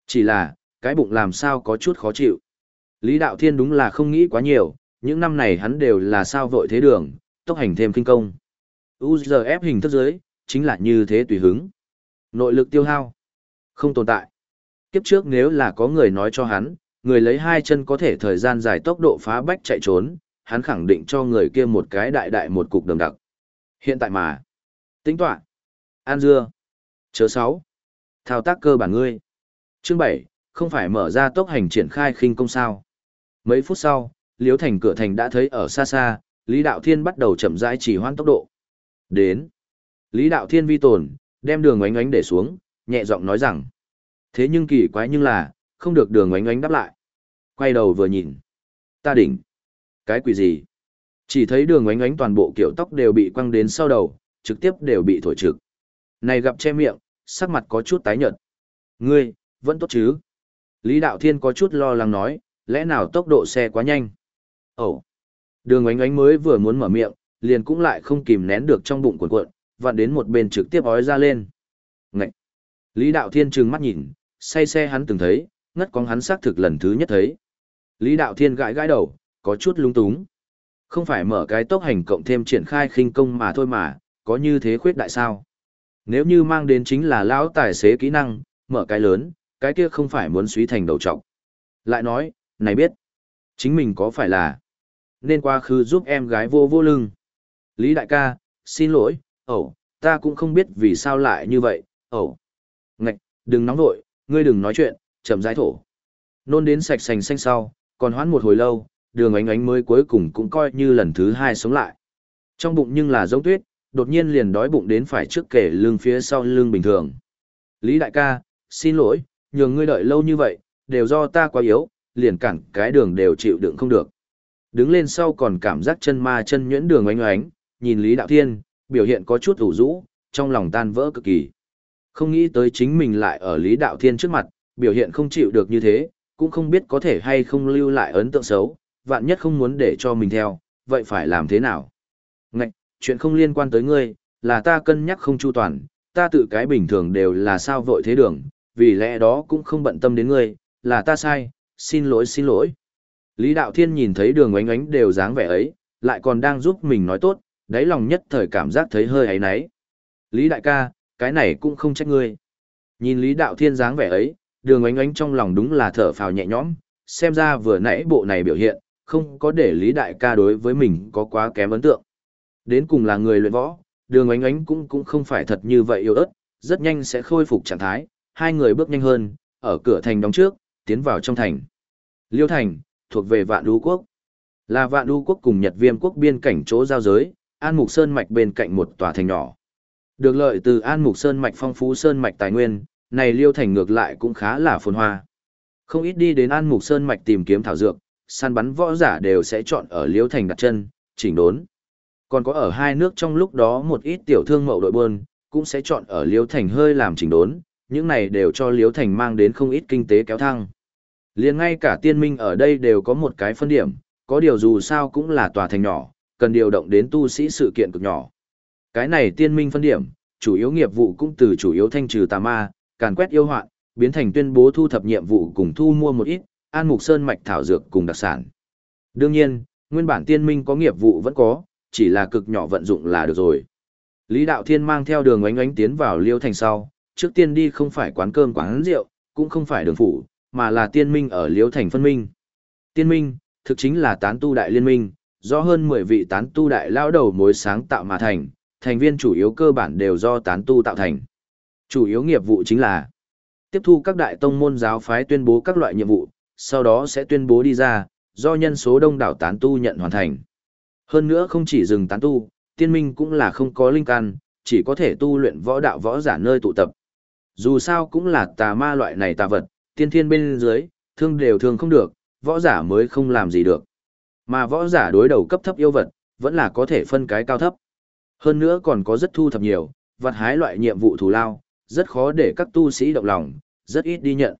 Chỉ là, cái bụng làm sao có chút khó chịu. Lý Đạo Thiên đúng là không nghĩ quá nhiều, những năm này hắn đều là sao vội thế đường, tốc hành thêm kinh công. UZF hình thức giới, chính là như thế tùy hứng. Nội lực tiêu hao, không tồn tại. Kiếp trước nếu là có người nói cho hắn, người lấy hai chân có thể thời gian dài tốc độ phá bách chạy trốn, hắn khẳng định cho người kia một cái đại đại một cục đồng đặc. Hiện tại mà, tính toán, an dưa, chớ sáu, thao tác cơ bản ngươi. Chương 7, không phải mở ra tốc hành triển khai khinh công sao. Mấy phút sau, Liễu Thành cửa thành đã thấy ở xa xa, Lý Đạo Thiên bắt đầu chậm rãi chỉ hoãn tốc độ. Đến. Lý Đạo Thiên vi tồn, đem đường oánh oánh để xuống, nhẹ giọng nói rằng. Thế nhưng kỳ quái nhưng là, không được đường oánh oánh đáp lại. Quay đầu vừa nhìn. Ta đỉnh. Cái quỷ gì? Chỉ thấy đường ánh ánh toàn bộ kiểu tóc đều bị quăng đến sau đầu, trực tiếp đều bị thổi trực. Này gặp che miệng, sắc mặt có chút tái nhợt. Ngươi, vẫn tốt chứ? Lý Đạo Thiên có chút lo lắng nói, lẽ nào tốc độ xe quá nhanh? Ồ! Đường ánh ánh mới vừa muốn mở miệng, liền cũng lại không kìm nén được trong bụng cuộn cuộn, vặn đến một bên trực tiếp ói ra lên. Ngậy! Lý Đạo Thiên trừng mắt nhìn, say xe hắn từng thấy, ngất con hắn xác thực lần thứ nhất thấy. Lý Đạo Thiên gãi gãi đầu, có chút lung túng. Không phải mở cái tốc hành cộng thêm triển khai khinh công mà thôi mà, có như thế khuyết đại sao? Nếu như mang đến chính là lão tài xế kỹ năng, mở cái lớn, cái kia không phải muốn suy thành đầu trọc. Lại nói, này biết, chính mình có phải là nên qua khứ giúp em gái vô vô lưng. Lý đại ca, xin lỗi, ẩu, ta cũng không biết vì sao lại như vậy, ẩu. Ngạch, đừng nóng vội, ngươi đừng nói chuyện, chậm rãi thổ. Nôn đến sạch sành xanh sau, còn hoãn một hồi lâu, đường ánh ánh mới cuối cùng cũng coi như lần thứ hai sống lại. Trong bụng nhưng là giống tuyết, đột nhiên liền đói bụng đến phải trước kể lưng phía sau lưng bình thường. Lý đại ca, xin lỗi, nhường ngươi đợi lâu như vậy, đều do ta quá yếu, liền cản cái đường đều chịu đựng không được. Đứng lên sau còn cảm giác chân ma chân nhuyễn đường oánh oánh, nhìn Lý Đạo Thiên, biểu hiện có chút ủ rũ, trong lòng tan vỡ cực kỳ. Không nghĩ tới chính mình lại ở Lý Đạo Thiên trước mặt, biểu hiện không chịu được như thế, cũng không biết có thể hay không lưu lại ấn tượng xấu, vạn nhất không muốn để cho mình theo, vậy phải làm thế nào? Ngạch, chuyện không liên quan tới ngươi, là ta cân nhắc không chu toàn, ta tự cái bình thường đều là sao vội thế đường, vì lẽ đó cũng không bận tâm đến ngươi, là ta sai, xin lỗi xin lỗi. Lý Đạo Thiên nhìn thấy đường ánh ánh đều dáng vẻ ấy, lại còn đang giúp mình nói tốt, đáy lòng nhất thời cảm giác thấy hơi ấy náy. Lý Đại ca, cái này cũng không trách ngươi. Nhìn Lý Đạo Thiên dáng vẻ ấy, đường ánh ánh trong lòng đúng là thở phào nhẹ nhõm, xem ra vừa nãy bộ này biểu hiện, không có để Lý Đại ca đối với mình có quá kém ấn tượng. Đến cùng là người luyện võ, đường Ánh Ánh cũng cũng không phải thật như vậy yêu ớt, rất nhanh sẽ khôi phục trạng thái, hai người bước nhanh hơn, ở cửa thành đóng trước, tiến vào trong thành. Liêu thành, thuộc về Vạn Đu Quốc. Là Vạn Đu Quốc cùng Nhật Viêm Quốc biên cảnh chỗ giao giới, An Mục Sơn Mạch bên cạnh một tòa thành nhỏ. Được lợi từ An Mục Sơn Mạch phong phú Sơn Mạch tài nguyên, này Liêu thành ngược lại cũng khá là phồn hoa. Không ít đi đến An Mục Sơn Mạch tìm kiếm thảo dược, săn bắn võ giả đều sẽ chọn ở Liêu thành đặt chân, chỉnh đốn. Còn có ở hai nước trong lúc đó một ít tiểu thương mậu đội buôn, cũng sẽ chọn ở Liêu thành hơi làm chỉnh đốn, những này đều cho Liêu thành mang đến không ít kinh tế kéo thăng. Liền ngay cả tiên minh ở đây đều có một cái phân điểm, có điều dù sao cũng là tòa thành nhỏ, cần điều động đến tu sĩ sự kiện cực nhỏ. Cái này tiên minh phân điểm, chủ yếu nghiệp vụ cũng từ chủ yếu thanh trừ tà ma, càn quét yêu hoạn, biến thành tuyên bố thu thập nhiệm vụ cùng thu mua một ít, an mục sơn mạch thảo dược cùng đặc sản. Đương nhiên, nguyên bản tiên minh có nghiệp vụ vẫn có, chỉ là cực nhỏ vận dụng là được rồi. Lý Đạo Thiên mang theo đường Ánh Ánh tiến vào liêu thành sau, trước tiên đi không phải quán cơm quán rượu, cũng không phải đường phủ, mà là tiên minh ở Liêu thành phân minh. Tiên minh, thực chính là tán tu đại liên minh, do hơn 10 vị tán tu đại lao đầu mối sáng tạo mà thành, thành viên chủ yếu cơ bản đều do tán tu tạo thành. Chủ yếu nghiệp vụ chính là tiếp thu các đại tông môn giáo phái tuyên bố các loại nhiệm vụ, sau đó sẽ tuyên bố đi ra, do nhân số đông đảo tán tu nhận hoàn thành. Hơn nữa không chỉ dừng tán tu, tiên minh cũng là không có linh căn, chỉ có thể tu luyện võ đạo võ giả nơi tụ tập. Dù sao cũng là tà ma loại này tà vật, tiên thiên bên dưới, thương đều thương không được, võ giả mới không làm gì được. Mà võ giả đối đầu cấp thấp yêu vật, vẫn là có thể phân cái cao thấp. Hơn nữa còn có rất thu thập nhiều, vật hái loại nhiệm vụ thù lao, rất khó để các tu sĩ động lòng, rất ít đi nhận.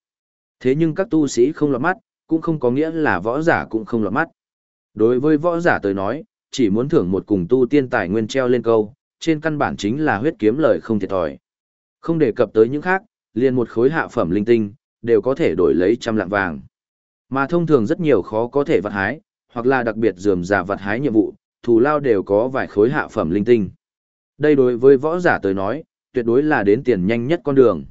Thế nhưng các tu sĩ không lọt mắt, cũng không có nghĩa là võ giả cũng không lọt mắt. Đối với võ giả tới nói, chỉ muốn thưởng một cùng tu tiên tài nguyên treo lên câu, trên căn bản chính là huyết kiếm lời không thiệt thòi. Không đề cập tới những khác, liền một khối hạ phẩm linh tinh, đều có thể đổi lấy trăm lạng vàng. Mà thông thường rất nhiều khó có thể vật hái, hoặc là đặc biệt dườm giả vật hái nhiệm vụ, thù lao đều có vài khối hạ phẩm linh tinh. Đây đối với võ giả tới nói, tuyệt đối là đến tiền nhanh nhất con đường.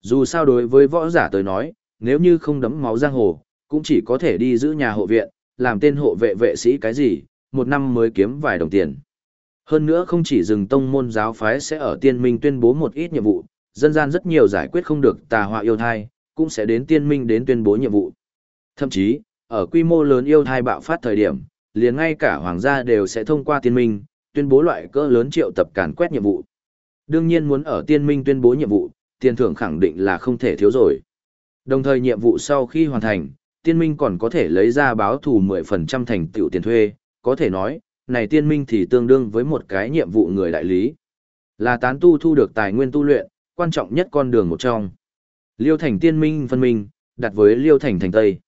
Dù sao đối với võ giả tới nói, nếu như không đấm máu giang hồ, cũng chỉ có thể đi giữ nhà hộ viện, làm tên hộ vệ vệ sĩ cái gì, một năm mới kiếm vài đồng tiền. Hơn nữa không chỉ dừng tông môn giáo phái sẽ ở tiên minh tuyên bố một ít nhiệm vụ, dân gian rất nhiều giải quyết không được tà họa yêu thai, cũng sẽ đến tiên minh đến tuyên bố nhiệm vụ. Thậm chí, ở quy mô lớn yêu thai bạo phát thời điểm, liền ngay cả hoàng gia đều sẽ thông qua tiên minh, tuyên bố loại cỡ lớn triệu tập càn quét nhiệm vụ. Đương nhiên muốn ở tiên minh tuyên bố nhiệm vụ, tiền thưởng khẳng định là không thể thiếu rồi. Đồng thời nhiệm vụ sau khi hoàn thành, tiên minh còn có thể lấy ra báo thù 10% thành tựu tiền thuê, có thể nói, này tiên minh thì tương đương với một cái nhiệm vụ người đại lý. Là tán tu thu được tài nguyên tu luyện, quan trọng nhất con đường một trong. Liêu thành tiên minh phân minh, đặt với liêu thành thành tây.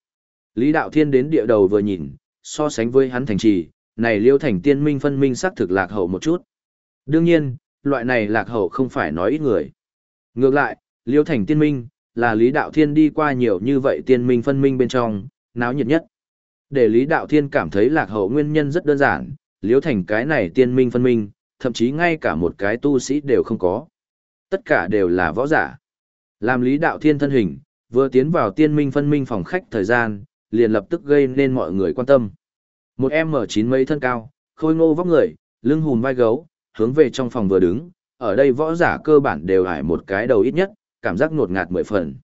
Lý đạo thiên đến địa đầu vừa nhìn, so sánh với hắn thành trì, này liêu thành tiên minh phân minh xác thực lạc hậu một chút. Đương nhiên, loại này lạc hậu không phải nói ít người. Ngược lại, liêu thành tiên minh, là Lý Đạo Thiên đi qua nhiều như vậy tiên minh phân minh bên trong, náo nhiệt nhất. Để Lý Đạo Thiên cảm thấy lạc hậu nguyên nhân rất đơn giản, liếu thành cái này tiên minh phân minh, thậm chí ngay cả một cái tu sĩ đều không có. Tất cả đều là võ giả. Làm Lý Đạo Thiên thân hình, vừa tiến vào tiên minh phân minh phòng khách thời gian, liền lập tức gây nên mọi người quan tâm. Một em mở chín mấy thân cao, khôi ngô vóc người, lưng hùm vai gấu, hướng về trong phòng vừa đứng, ở đây võ giả cơ bản đều hải một cái đầu ít nhất, cảm giác ngột ngạt mười phần.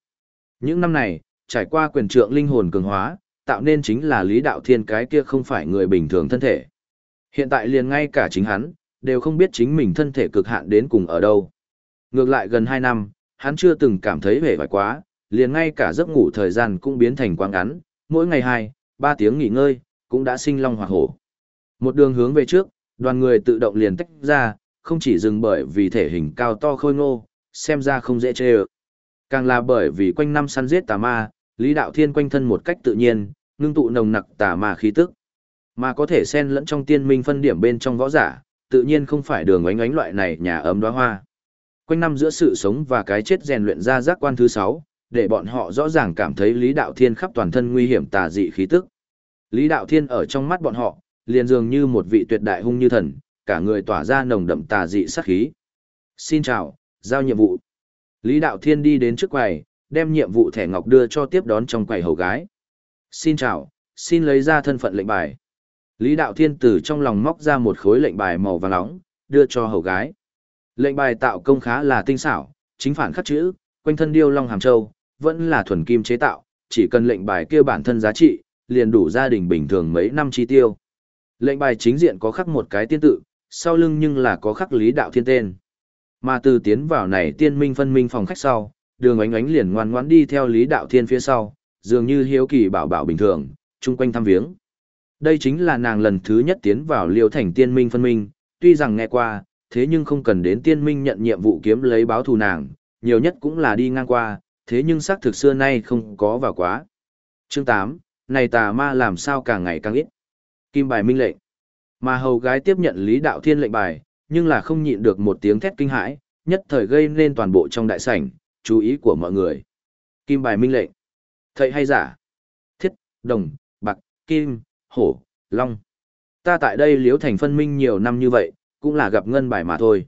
Những năm này, trải qua quyền trượng linh hồn cường hóa, tạo nên chính là Lý Đạo Thiên cái kia không phải người bình thường thân thể. Hiện tại liền ngay cả chính hắn, đều không biết chính mình thân thể cực hạn đến cùng ở đâu. Ngược lại gần 2 năm, hắn chưa từng cảm thấy vẻ vải quá, liền ngay cả giấc ngủ thời gian cũng biến thành quá ngắn, mỗi ngày 2, 3 tiếng nghỉ ngơi, cũng đã sinh long hỏa hổ. Một đường hướng về trước, đoàn người tự động liền tách ra, không chỉ dừng bởi vì thể hình cao to khôi ngô, xem ra không dễ chê ơ. Càng là bởi vì quanh năm săn giết tà ma, Lý Đạo Thiên quanh thân một cách tự nhiên, ngưng tụ nồng nặc tà ma khí tức. Mà có thể xen lẫn trong tiên minh phân điểm bên trong võ giả, tự nhiên không phải đường ánh ánh loại này nhà ấm đóa hoa. Quanh năm giữa sự sống và cái chết rèn luyện ra giác quan thứ 6, để bọn họ rõ ràng cảm thấy Lý Đạo Thiên khắp toàn thân nguy hiểm tà dị khí tức. Lý Đạo Thiên ở trong mắt bọn họ, liền dường như một vị tuyệt đại hung như thần, cả người tỏa ra nồng đậm tà dị sát khí. Xin chào, giao nhiệm vụ. Lý Đạo Thiên đi đến trước quầy, đem nhiệm vụ thẻ ngọc đưa cho tiếp đón trong quầy hầu gái. Xin chào, xin lấy ra thân phận lệnh bài. Lý Đạo Thiên từ trong lòng móc ra một khối lệnh bài màu vàng nóng, đưa cho hầu gái. Lệnh bài tạo công khá là tinh xảo, chính phản khắc chữ, quanh thân điêu long hàm châu, vẫn là thuần kim chế tạo, chỉ cần lệnh bài kia bản thân giá trị, liền đủ gia đình bình thường mấy năm chi tiêu. Lệnh bài chính diện có khắc một cái tiên tự, sau lưng nhưng là có khắc lý đạo thiên tên. Mà từ tiến vào này tiên minh phân minh phòng khách sau, đường ánh ánh liền ngoan ngoãn đi theo lý đạo thiên phía sau, dường như hiếu kỳ bảo bảo bình thường, chung quanh thăm viếng. Đây chính là nàng lần thứ nhất tiến vào liêu thành tiên minh phân minh, tuy rằng nghe qua, thế nhưng không cần đến tiên minh nhận nhiệm vụ kiếm lấy báo thù nàng, nhiều nhất cũng là đi ngang qua, thế nhưng xác thực xưa nay không có vào quá. Chương 8, này tà ma làm sao càng ngày càng ít. Kim bài minh lệnh. Mà hầu gái tiếp nhận Lý Đạo Thiên lệnh bài, nhưng là không nhịn được một tiếng thét kinh hãi, nhất thời gây nên toàn bộ trong đại sảnh, chú ý của mọi người. Kim bài minh lệnh. Thầy hay giả? Thiết, đồng, bạc, kim, hổ, long. Ta tại đây liếu thành phân minh nhiều năm như vậy, cũng là gặp ngân bài mà thôi.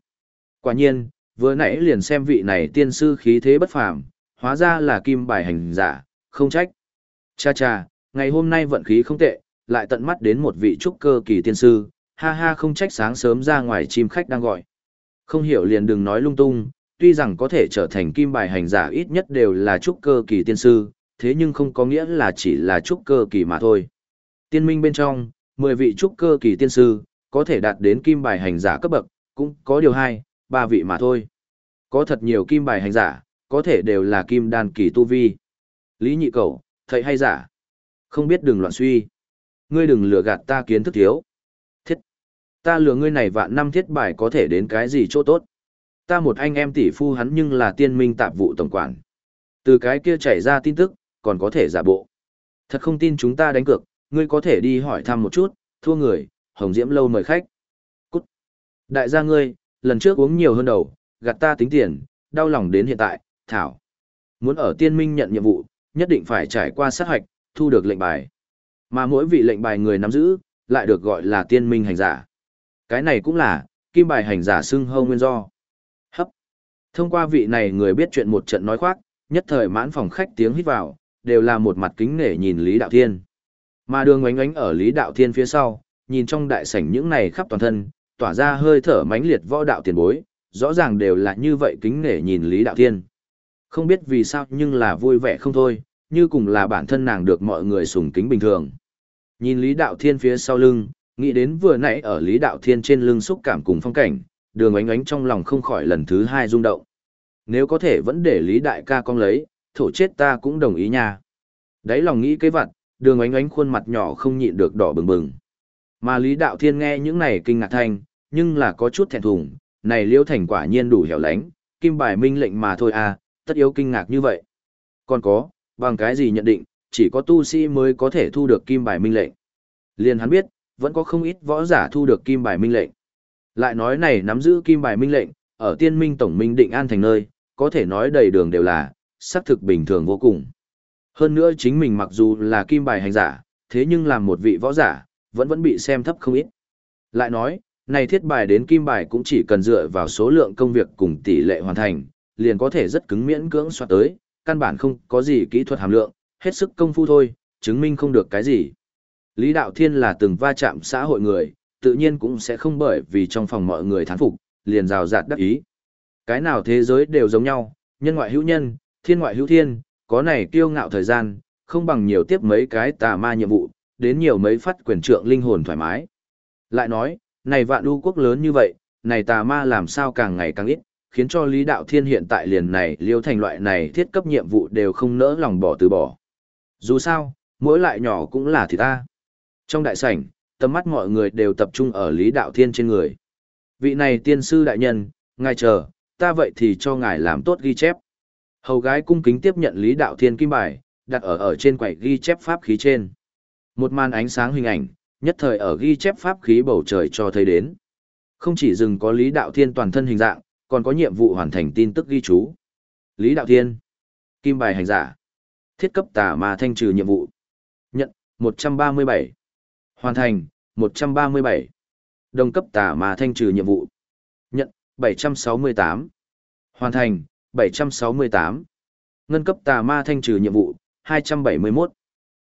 Quả nhiên, vừa nãy liền xem vị này tiên sư khí thế bất phàm, hóa ra là kim bài hành giả, không trách. Cha cha, ngày hôm nay vận khí không tệ, lại tận mắt đến một vị trúc cơ kỳ tiên sư, ha ha không trách sáng sớm ra ngoài chim khách đang gọi. Không hiểu liền đừng nói lung tung, tuy rằng có thể trở thành kim bài hành giả ít nhất đều là trúc cơ kỳ tiên sư, thế nhưng không có nghĩa là chỉ là trúc cơ kỳ mà thôi. Tiên minh bên trong, 10 vị trúc cơ kỳ tiên sư, có thể đạt đến kim bài hành giả cấp bậc, cũng có điều hai, ba vị mà thôi. Có thật nhiều kim bài hành giả, có thể đều là kim đan kỳ tu vi. Lý nhị cầu, thầy hay giả? Không biết đừng loạn suy. Ngươi đừng lừa gạt ta kiến thức thiếu. Ta lừa ngươi này vạn năm thiết bài có thể đến cái gì chỗ tốt. Ta một anh em tỷ phu hắn nhưng là tiên minh tạp vụ tổng quản. Từ cái kia chảy ra tin tức, còn có thể giả bộ. Thật không tin chúng ta đánh cược, ngươi có thể đi hỏi thăm một chút, thua người, hồng diễm lâu mời khách. Cút. Đại gia ngươi, lần trước uống nhiều hơn đầu, gạt ta tính tiền, đau lòng đến hiện tại, thảo. Muốn ở tiên minh nhận nhiệm vụ, nhất định phải trải qua sát hạch, thu được lệnh bài. Mà mỗi vị lệnh bài người nắm giữ, lại được gọi là tiên minh hành giả. Cái này cũng là, kim bài hành giả xưng hâu nguyên do. Hấp. Thông qua vị này người biết chuyện một trận nói khoác, nhất thời mãn phòng khách tiếng hít vào, đều là một mặt kính nể nhìn Lý Đạo Thiên. Mà đường oánh oánh ở Lý Đạo Thiên phía sau, nhìn trong đại sảnh những này khắp toàn thân, tỏa ra hơi thở mãnh liệt võ đạo tiền bối, rõ ràng đều là như vậy kính nể nhìn Lý Đạo Thiên. Không biết vì sao nhưng là vui vẻ không thôi, như cùng là bản thân nàng được mọi người sùng kính bình thường. Nhìn Lý Đạo Thiên phía sau lưng, nghĩ đến vừa nãy ở Lý Đạo Thiên trên lưng xúc cảm cùng phong cảnh, đường ánh ánh trong lòng không khỏi lần thứ hai rung động. Nếu có thể vẫn để Lý Đại ca con lấy, thổ chết ta cũng đồng ý nha. Đấy lòng nghĩ cái vặt, đường ánh ánh khuôn mặt nhỏ không nhịn được đỏ bừng bừng. Mà Lý Đạo Thiên nghe những này kinh ngạc thanh, nhưng là có chút thẹn thùng, này liêu thành quả nhiên đủ hẻo lánh, kim bài minh lệnh mà thôi à, tất yếu kinh ngạc như vậy. Còn có, bằng cái gì nhận định, chỉ có tu sĩ mới có thể thu được kim bài minh lệnh. Liền hắn biết, vẫn có không ít võ giả thu được kim bài minh lệnh. Lại nói này nắm giữ kim bài minh lệnh, ở tiên minh tổng minh định an thành nơi, có thể nói đầy đường đều là, xác thực bình thường vô cùng. Hơn nữa chính mình mặc dù là kim bài hành giả, thế nhưng làm một vị võ giả, vẫn vẫn bị xem thấp không ít. Lại nói, này thiết bài đến kim bài cũng chỉ cần dựa vào số lượng công việc cùng tỷ lệ hoàn thành, liền có thể rất cứng miễn cưỡng soát tới, căn bản không có gì kỹ thuật hàm lượng, hết sức công phu thôi, chứng minh không được cái gì. Lý Đạo Thiên là từng va chạm xã hội người, tự nhiên cũng sẽ không bởi vì trong phòng mọi người thán phục, liền rào rạt đắc ý. Cái nào thế giới đều giống nhau, nhân ngoại hữu nhân, thiên ngoại hữu thiên, có này kiêu ngạo thời gian, không bằng nhiều tiếp mấy cái tà ma nhiệm vụ, đến nhiều mấy phát quyền trượng linh hồn thoải mái. Lại nói, này vạn đu quốc lớn như vậy, này tà ma làm sao càng ngày càng ít, khiến cho Lý Đạo Thiên hiện tại liền này liêu thành loại này thiết cấp nhiệm vụ đều không nỡ lòng bỏ từ bỏ. Dù sao, mỗi lại nhỏ cũng là thì ta. Trong đại sảnh, tầm mắt mọi người đều tập trung ở Lý Đạo Thiên trên người. Vị này tiên sư đại nhân, ngài chờ, ta vậy thì cho ngài làm tốt ghi chép. Hầu gái cung kính tiếp nhận Lý Đạo Thiên kim bài, đặt ở ở trên quầy ghi chép pháp khí trên. Một màn ánh sáng hình ảnh, nhất thời ở ghi chép pháp khí bầu trời cho thấy đến. Không chỉ dừng có Lý Đạo Thiên toàn thân hình dạng, còn có nhiệm vụ hoàn thành tin tức ghi chú. Lý Đạo Thiên, kim bài hành giả, thiết cấp tà ma thanh trừ nhiệm vụ. Nhận, 137. Hoàn thành, 137. Đồng cấp tà ma thanh trừ nhiệm vụ. Nhận, 768. Hoàn thành, 768. Ngân cấp tà ma thanh trừ nhiệm vụ, 271.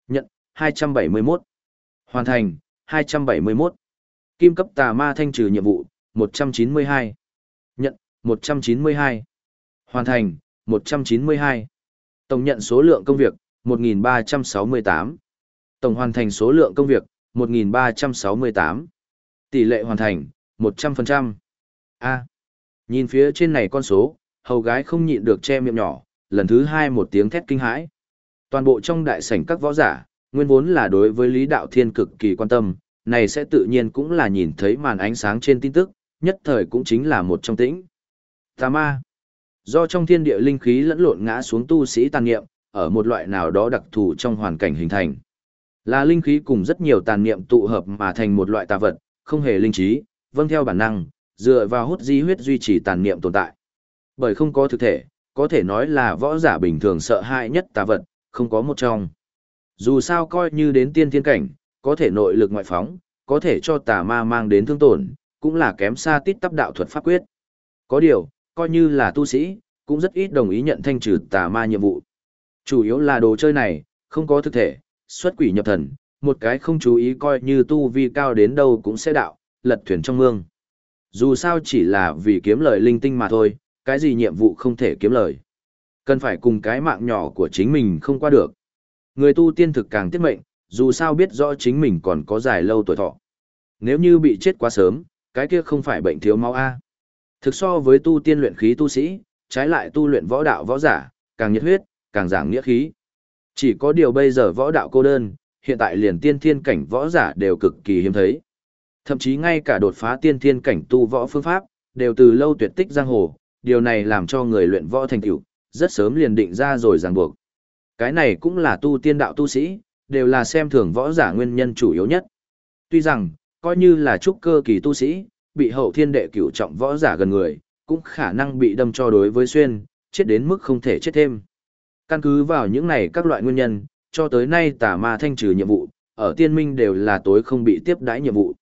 Nhận, 271. Hoàn thành, 271. Kim cấp tà ma thanh trừ nhiệm vụ, 192. Nhận, 192. Hoàn thành, 192. Tổng nhận số lượng công việc, 1.368. Tổng hoàn thành số lượng công việc, 1.368. Tỷ lệ hoàn thành, 100%. A. Nhìn phía trên này con số, hầu gái không nhịn được che miệng nhỏ, lần thứ hai một tiếng thét kinh hãi. Toàn bộ trong đại sảnh các võ giả, nguyên vốn là đối với Lý Đạo Thiên cực kỳ quan tâm, này sẽ tự nhiên cũng là nhìn thấy màn ánh sáng trên tin tức, nhất thời cũng chính là một trong tĩnh. Tà ma. Do trong thiên địa linh khí lẫn lộn ngã xuống tu sĩ tàn nghiệm ở một loại nào đó đặc thù trong hoàn cảnh hình thành. Là linh khí cùng rất nhiều tàn niệm tụ hợp mà thành một loại tà vật, không hề linh trí, vâng theo bản năng, dựa vào hút di huyết duy trì tàn niệm tồn tại. Bởi không có thực thể, có thể nói là võ giả bình thường sợ hãi nhất tà vật, không có một trong. Dù sao coi như đến tiên thiên cảnh, có thể nội lực ngoại phóng, có thể cho tà ma mang đến thương tổn, cũng là kém xa tít tắp đạo thuật pháp quyết. Có điều, coi như là tu sĩ, cũng rất ít đồng ý nhận thanh trừ tà ma nhiệm vụ. Chủ yếu là đồ chơi này, không có thực thể, xuất quỷ nhập thần, một cái không chú ý coi như tu vi cao đến đâu cũng sẽ đạo, lật thuyền trong mương. Dù sao chỉ là vì kiếm lời linh tinh mà thôi, cái gì nhiệm vụ không thể kiếm lời. Cần phải cùng cái mạng nhỏ của chính mình không qua được. Người tu tiên thực càng tiết mệnh, dù sao biết rõ chính mình còn có dài lâu tuổi thọ. Nếu như bị chết quá sớm, cái kia không phải bệnh thiếu máu A. Thực so với tu tiên luyện khí tu sĩ, trái lại tu luyện võ đạo võ giả, càng nhiệt huyết, càng giảng nghĩa khí. Chỉ có điều bây giờ võ đạo cô đơn, hiện tại liền tiên thiên cảnh võ giả đều cực kỳ hiếm thấy. Thậm chí ngay cả đột phá tiên thiên cảnh tu võ phương pháp, đều từ lâu tuyệt tích giang hồ, điều này làm cho người luyện võ thành tựu rất sớm liền định ra rồi ràng buộc. Cái này cũng là tu tiên đạo tu sĩ, đều là xem thường võ giả nguyên nhân chủ yếu nhất. Tuy rằng, coi như là trúc cơ kỳ tu sĩ, bị hậu thiên đệ cửu trọng võ giả gần người, cũng khả năng bị đâm cho đối với xuyên, chết đến mức không thể chết thêm. Căn cứ vào những này các loại nguyên nhân, cho tới nay tà ma thanh trừ nhiệm vụ, ở tiên minh đều là tối không bị tiếp đãi nhiệm vụ.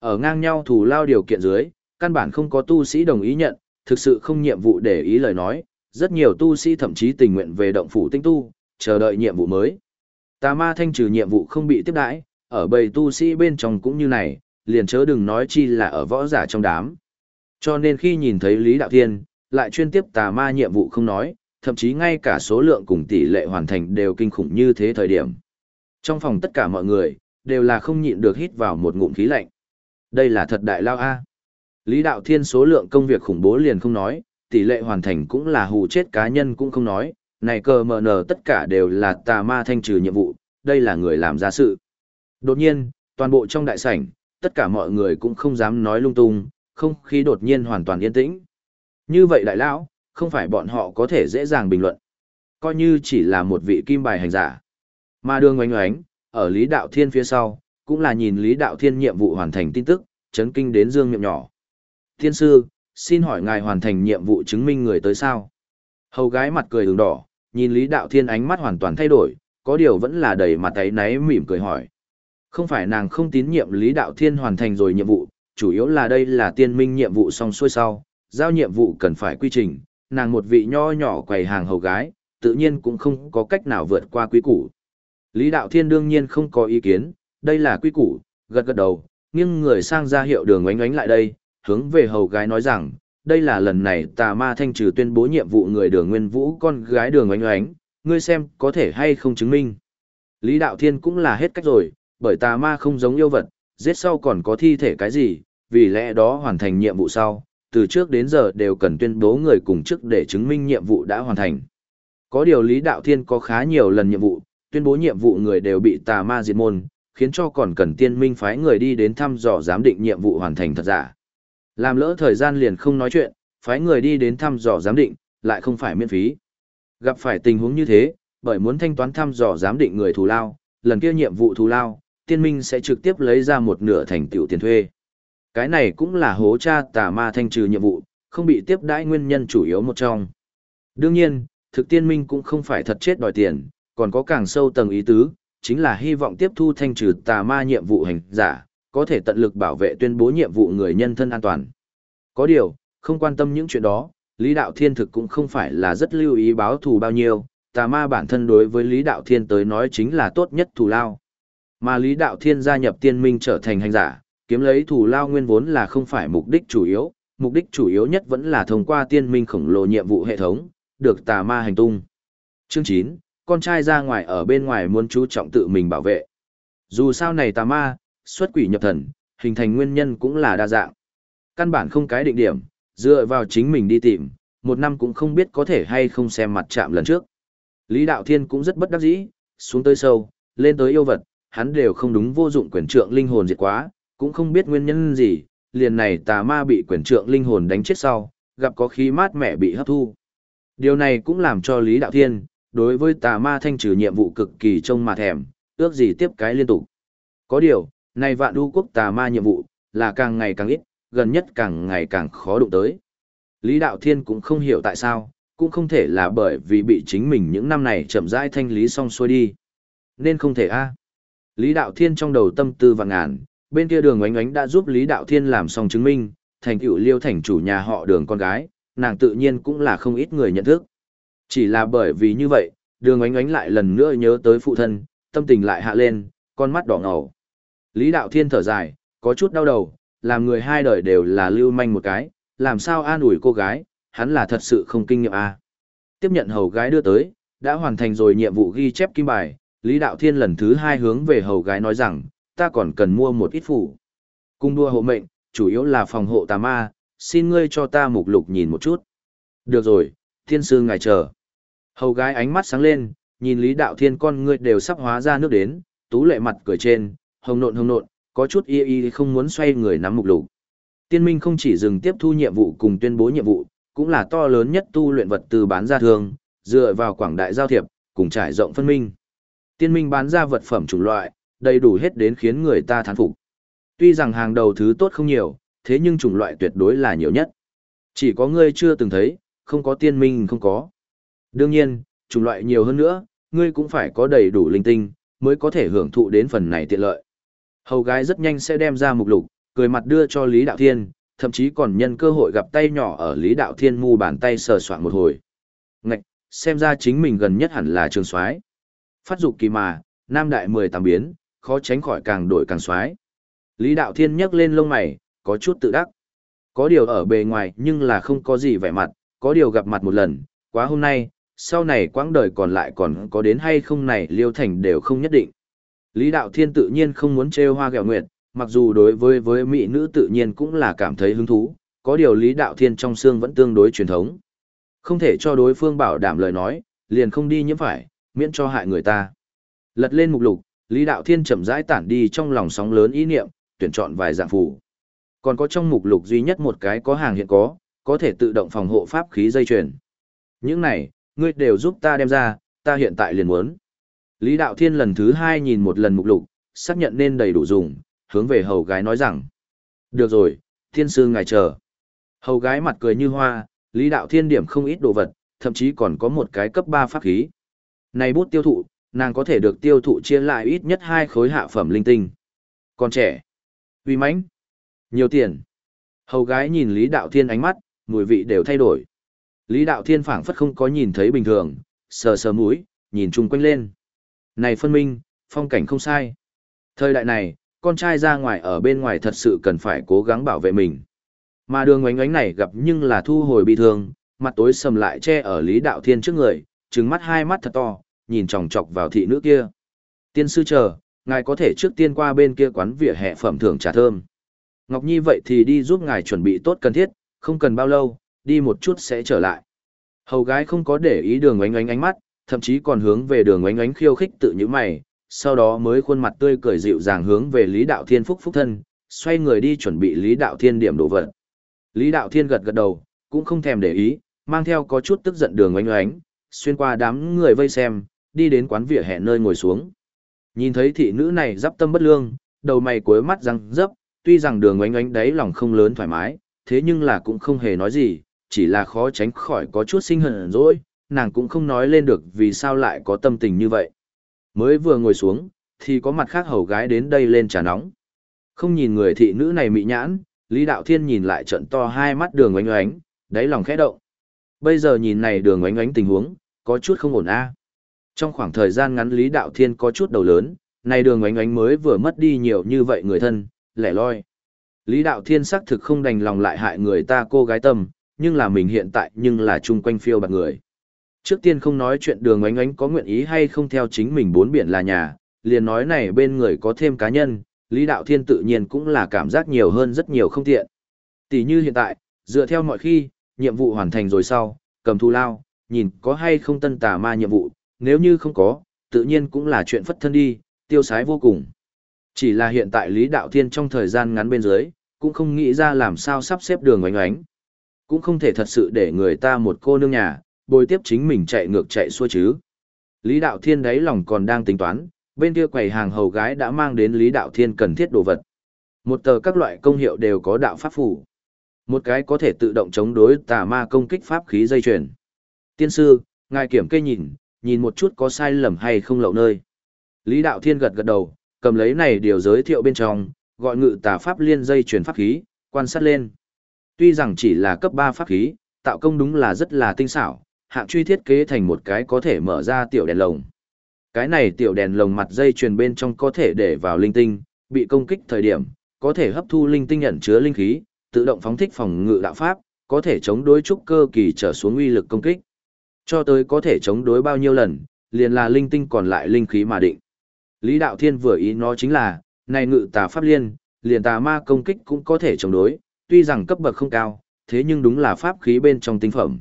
Ở ngang nhau thủ lao điều kiện dưới, căn bản không có tu sĩ đồng ý nhận, thực sự không nhiệm vụ để ý lời nói, rất nhiều tu sĩ thậm chí tình nguyện về động phủ tinh tu, chờ đợi nhiệm vụ mới. Tà ma thanh trừ nhiệm vụ không bị tiếp đãi, ở bầy tu sĩ bên trong cũng như này, liền chớ đừng nói chi là ở võ giả trong đám. Cho nên khi nhìn thấy Lý Đạo Thiên, lại chuyên tiếp tà ma nhiệm vụ không nói, thậm chí ngay cả số lượng cùng tỷ lệ hoàn thành đều kinh khủng như thế thời điểm. Trong phòng tất cả mọi người, đều là không nhịn được hít vào một ngụm khí lạnh. Đây là thật đại lao A. Lý Đạo Thiên số lượng công việc khủng bố liền không nói, tỷ lệ hoàn thành cũng là hù chết cá nhân cũng không nói, này cờ mờ nở tất cả đều là tà ma thanh trừ nhiệm vụ, đây là người làm ra sự. Đột nhiên, toàn bộ trong đại sảnh, tất cả mọi người cũng không dám nói lung tung, không khí đột nhiên hoàn toàn yên tĩnh. Như vậy đại lão, không phải bọn họ có thể dễ dàng bình luận. Coi như chỉ là một vị kim bài hành giả. Mà đường oánh oánh, ở Lý Đạo Thiên phía sau, cũng là nhìn Lý Đạo Thiên nhiệm vụ hoàn thành tin tức, chấn kinh đến dương miệng nhỏ. Thiên sư, xin hỏi ngài hoàn thành nhiệm vụ chứng minh người tới sao? Hầu gái mặt cười đường đỏ, nhìn Lý Đạo Thiên ánh mắt hoàn toàn thay đổi, có điều vẫn là đầy mặt ấy náy mỉm cười hỏi. Không phải nàng không tín nhiệm Lý Đạo Thiên hoàn thành rồi nhiệm vụ, chủ yếu là đây là tiên minh nhiệm vụ xong xuôi sau, giao nhiệm vụ cần phải quy trình, nàng một vị nho nhỏ quầy hàng hầu gái, tự nhiên cũng không có cách nào vượt qua quý củ. Lý Đạo Thiên đương nhiên không có ý kiến, đây là quý củ, gật gật đầu, nghiêng người sang ra hiệu đường oánh oánh lại đây, hướng về hầu gái nói rằng, đây là lần này tà ma thanh trừ tuyên bố nhiệm vụ người đường nguyên vũ con gái đường oánh oánh, ngươi xem có thể hay không chứng minh. Lý Đạo Thiên cũng là hết cách rồi, bởi tà ma không giống yêu vật, giết sau còn có thi thể cái gì, vì lẽ đó hoàn thành nhiệm vụ sau, từ trước đến giờ đều cần tuyên bố người cùng chức để chứng minh nhiệm vụ đã hoàn thành. Có điều Lý Đạo Thiên có khá nhiều lần nhiệm vụ, tuyên bố nhiệm vụ người đều bị tà ma diệt môn, khiến cho còn cần tiên minh phái người đi đến thăm dò giám định nhiệm vụ hoàn thành thật giả. Làm lỡ thời gian liền không nói chuyện, phái người đi đến thăm dò giám định, lại không phải miễn phí. Gặp phải tình huống như thế, bởi muốn thanh toán thăm dò giám định người thù lao, lần kia nhiệm vụ thù lao, tiên minh sẽ trực tiếp lấy ra một nửa thành tiểu tiền thuê. Cái này cũng là hố cha tà ma thanh trừ nhiệm vụ, không bị tiếp đãi nguyên nhân chủ yếu một trong. Đương nhiên, thực tiên minh cũng không phải thật chết đòi tiền, còn có càng sâu tầng ý tứ, chính là hy vọng tiếp thu thanh trừ tà ma nhiệm vụ hành giả, có thể tận lực bảo vệ tuyên bố nhiệm vụ người nhân thân an toàn. Có điều, không quan tâm những chuyện đó, Lý Đạo Thiên thực cũng không phải là rất lưu ý báo thù bao nhiêu, tà ma bản thân đối với Lý Đạo Thiên tới nói chính là tốt nhất thù lao. Mà Lý Đạo Thiên gia nhập tiên minh trở thành hành giả, kiếm lấy thù lao nguyên vốn là không phải mục đích chủ yếu, mục đích chủ yếu nhất vẫn là thông qua tiên minh khổng lồ nhiệm vụ hệ thống, được tà ma hành tung. Chương 9, con trai ra ngoài ở bên ngoài muốn chú trọng tự mình bảo vệ. Dù sao này tà ma, xuất quỷ nhập thần, hình thành nguyên nhân cũng là đa dạng. Căn bản không cái định điểm, dựa vào chính mình đi tìm, một năm cũng không biết có thể hay không xem mặt chạm lần trước. Lý Đạo Thiên cũng rất bất đắc dĩ, xuống tới sâu, lên tới yêu vật, hắn đều không đúng vô dụng quyền trượng linh hồn diệt quá, cũng không biết nguyên nhân gì, liền này tà ma bị quyền trượng linh hồn đánh chết sau, gặp có khí mát mẻ bị hấp thu. Điều này cũng làm cho Lý Đạo Thiên, đối với tà ma thanh trừ nhiệm vụ cực kỳ trông mà thèm, ước gì tiếp cái liên tục. Có điều, này vạn đu quốc tà ma nhiệm vụ, là càng ngày càng ít, gần nhất càng ngày càng khó đụng tới. Lý Đạo Thiên cũng không hiểu tại sao, cũng không thể là bởi vì bị chính mình những năm này chậm rãi thanh lý xong xuôi đi. Nên không thể a. Lý Đạo Thiên trong đầu tâm tư và ngàn, bên kia đường oánh oánh đã giúp Lý Đạo Thiên làm xong chứng minh, thành tựu liêu thành chủ nhà họ đường con gái, nàng tự nhiên cũng là không ít người nhận thức. Chỉ là bởi vì như vậy, đường oánh oánh lại lần nữa nhớ tới phụ thân, tâm tình lại hạ lên, con mắt đỏ ngầu. Lý Đạo Thiên thở dài, có chút đau đầu, làm người hai đời đều là lưu manh một cái, làm sao an ủi cô gái, hắn là thật sự không kinh nghiệm à. Tiếp nhận hầu gái đưa tới, đã hoàn thành rồi nhiệm vụ ghi chép kim bài, Lý Đạo Thiên lần thứ hai hướng về hầu gái nói rằng, ta còn cần mua một ít phủ. Cung đua hộ mệnh, chủ yếu là phòng hộ tà ma, xin ngươi cho ta mục lục nhìn một chút. Được rồi, thiên sư ngài chờ. Hầu gái ánh mắt sáng lên, nhìn Lý Đạo Thiên con ngươi đều sắp hóa ra nước đến, tú lệ mặt cười trên, hồng nộn hồng nộn, có chút y y không muốn xoay người nắm mục lục. Tiên minh không chỉ dừng tiếp thu nhiệm vụ cùng tuyên bố nhiệm vụ, cũng là to lớn nhất tu luyện vật tư bán ra thường, dựa vào quảng đại giao thiệp, cùng trải rộng phân minh. Tiên minh bán ra vật phẩm chủng loại, đầy đủ hết đến khiến người ta thán phục. Tuy rằng hàng đầu thứ tốt không nhiều, thế nhưng chủng loại tuyệt đối là nhiều nhất. Chỉ có ngươi chưa từng thấy, không có tiên minh không có. Đương nhiên, chủng loại nhiều hơn nữa, ngươi cũng phải có đầy đủ linh tinh, mới có thể hưởng thụ đến phần này tiện lợi. Hầu gái rất nhanh sẽ đem ra mục lục, cười mặt đưa cho Lý Đạo Thiên, thậm chí còn nhân cơ hội gặp tay nhỏ ở Lý Đạo Thiên mu bàn tay sờ soạn một hồi. Ngạch, xem ra chính mình gần nhất hẳn là trường soái. Phát dục kỳ mà, nam đại mười tám biến, khó tránh khỏi càng đổi càng xoái. Lý Đạo Thiên nhấc lên lông mày, có chút tự đắc. Có điều ở bề ngoài nhưng là không có gì vẻ mặt, có điều gặp mặt một lần, quá hôm nay, sau này quãng đời còn lại còn có đến hay không này liêu thành đều không nhất định. Lý Đạo Thiên tự nhiên không muốn trêu hoa gẹo nguyệt, mặc dù đối với với mỹ nữ tự nhiên cũng là cảm thấy hứng thú, có điều Lý Đạo Thiên trong xương vẫn tương đối truyền thống. Không thể cho đối phương bảo đảm lời nói, liền không đi nhiễm phải, miễn cho hại người ta. Lật lên mục lục, Lý Đạo Thiên chậm rãi tản đi trong lòng sóng lớn ý niệm, tuyển chọn vài dạng phù. Còn có trong mục lục duy nhất một cái có hàng hiện có, có thể tự động phòng hộ pháp khí dây chuyền. Những này, ngươi đều giúp ta đem ra, ta hiện tại liền muốn. Lý Đạo Thiên lần thứ hai nhìn một lần mục lục, xác nhận nên đầy đủ dùng, hướng về hầu gái nói rằng. Được rồi, thiên sư ngài chờ. Hầu gái mặt cười như hoa, Lý Đạo Thiên điểm không ít đồ vật, thậm chí còn có một cái cấp 3 pháp khí. Này bút tiêu thụ, nàng có thể được tiêu thụ chia lại ít nhất hai khối hạ phẩm linh tinh. Còn trẻ, uy mãnh, nhiều tiền. Hầu gái nhìn Lý Đạo Thiên ánh mắt, mùi vị đều thay đổi. Lý Đạo Thiên phảng phất không có nhìn thấy bình thường, sờ sờ mũi, nhìn chung quanh lên. Này phân minh, phong cảnh không sai. Thời đại này, con trai ra ngoài ở bên ngoài thật sự cần phải cố gắng bảo vệ mình. Mà đường ngoánh ngoánh này gặp nhưng là thu hồi bị thương, mặt tối sầm lại che ở Lý Đạo Thiên trước người, trừng mắt hai mắt thật to, nhìn chòng chọc vào thị nữ kia. Tiên sư chờ, ngài có thể trước tiên qua bên kia quán vỉa hè phẩm thưởng trà thơm. Ngọc Nhi vậy thì đi giúp ngài chuẩn bị tốt cần thiết, không cần bao lâu, đi một chút sẽ trở lại. Hầu gái không có để ý đường ánh ánh ánh mắt, thậm chí còn hướng về đường ánh ánh khiêu khích tự như mày, sau đó mới khuôn mặt tươi cười dịu dàng hướng về Lý Đạo Thiên phúc phúc thân, xoay người đi chuẩn bị Lý Đạo Thiên điểm đồ vật. Lý Đạo Thiên gật gật đầu, cũng không thèm để ý, mang theo có chút tức giận đường ánh ánh, xuyên qua đám người vây xem, đi đến quán vỉa hè nơi ngồi xuống. Nhìn thấy thị nữ này giáp tâm bất lương, đầu mày cuối mắt răng dấp, tuy rằng đường oánh oánh đấy lòng không lớn thoải mái, thế nhưng là cũng không hề nói gì, chỉ là khó tránh khỏi có chút sinh hận rồi, nàng cũng không nói lên được vì sao lại có tâm tình như vậy. Mới vừa ngồi xuống, thì có mặt khác hầu gái đến đây lên trà nóng. Không nhìn người thị nữ này mị nhãn, Lý Đạo Thiên nhìn lại trận to hai mắt đường oánh oánh, đáy lòng khẽ động. Bây giờ nhìn này đường oánh oánh tình huống, có chút không ổn a. Trong khoảng thời gian ngắn Lý Đạo Thiên có chút đầu lớn, này đường oánh oánh mới vừa mất đi nhiều như vậy người thân, lẻ loi. Lý Đạo Thiên xác thực không đành lòng lại hại người ta cô gái tâm, nhưng là mình hiện tại nhưng là chung quanh phiêu bạc người. Trước tiên không nói chuyện đường oánh oánh có nguyện ý hay không theo chính mình bốn biển là nhà, liền nói này bên người có thêm cá nhân, Lý Đạo Thiên tự nhiên cũng là cảm giác nhiều hơn rất nhiều không tiện. Tỷ như hiện tại, dựa theo mọi khi, nhiệm vụ hoàn thành rồi sau, cầm thu lao, nhìn có hay không tân tà ma nhiệm vụ, nếu như không có, tự nhiên cũng là chuyện phất thân đi, tiêu sái vô cùng. Chỉ là hiện tại Lý Đạo Thiên trong thời gian ngắn bên dưới, cũng không nghĩ ra làm sao sắp xếp đường oánh oánh. Cũng không thể thật sự để người ta một cô nương nhà, bồi tiếp chính mình chạy ngược chạy xuôi chứ. Lý Đạo Thiên đấy lòng còn đang tính toán, bên kia quầy hàng hầu gái đã mang đến Lý Đạo Thiên cần thiết đồ vật. Một tờ các loại công hiệu đều có đạo pháp phủ. Một cái có thể tự động chống đối tà ma công kích pháp khí dây chuyền. Tiên sư, ngài kiểm kê nhìn, nhìn một chút có sai lầm hay không lậu nơi. Lý Đạo Thiên gật gật đầu, cầm lấy này điều giới thiệu bên trong, gọi ngự tà pháp liên dây chuyển pháp khí, quan sát lên. Tuy rằng chỉ là cấp 3 pháp khí, tạo công đúng là rất là tinh xảo, hạng truy thiết kế thành một cái có thể mở ra tiểu đèn lồng. Cái này tiểu đèn lồng mặt dây chuyền bên trong có thể để vào linh tinh, bị công kích thời điểm, có thể hấp thu linh tinh ẩn chứa linh khí, tự động phóng thích phòng ngự đạo pháp, có thể chống đối trúc cơ kỳ trở xuống uy lực công kích. Cho tới có thể chống đối bao nhiêu lần, liền là linh tinh còn lại linh khí mà định. Lý Đạo Thiên vừa ý nó chính là, này ngự tà pháp liên, liền tà ma công kích cũng có thể chống đối, tuy rằng cấp bậc không cao, thế nhưng đúng là pháp khí bên trong tinh phẩm.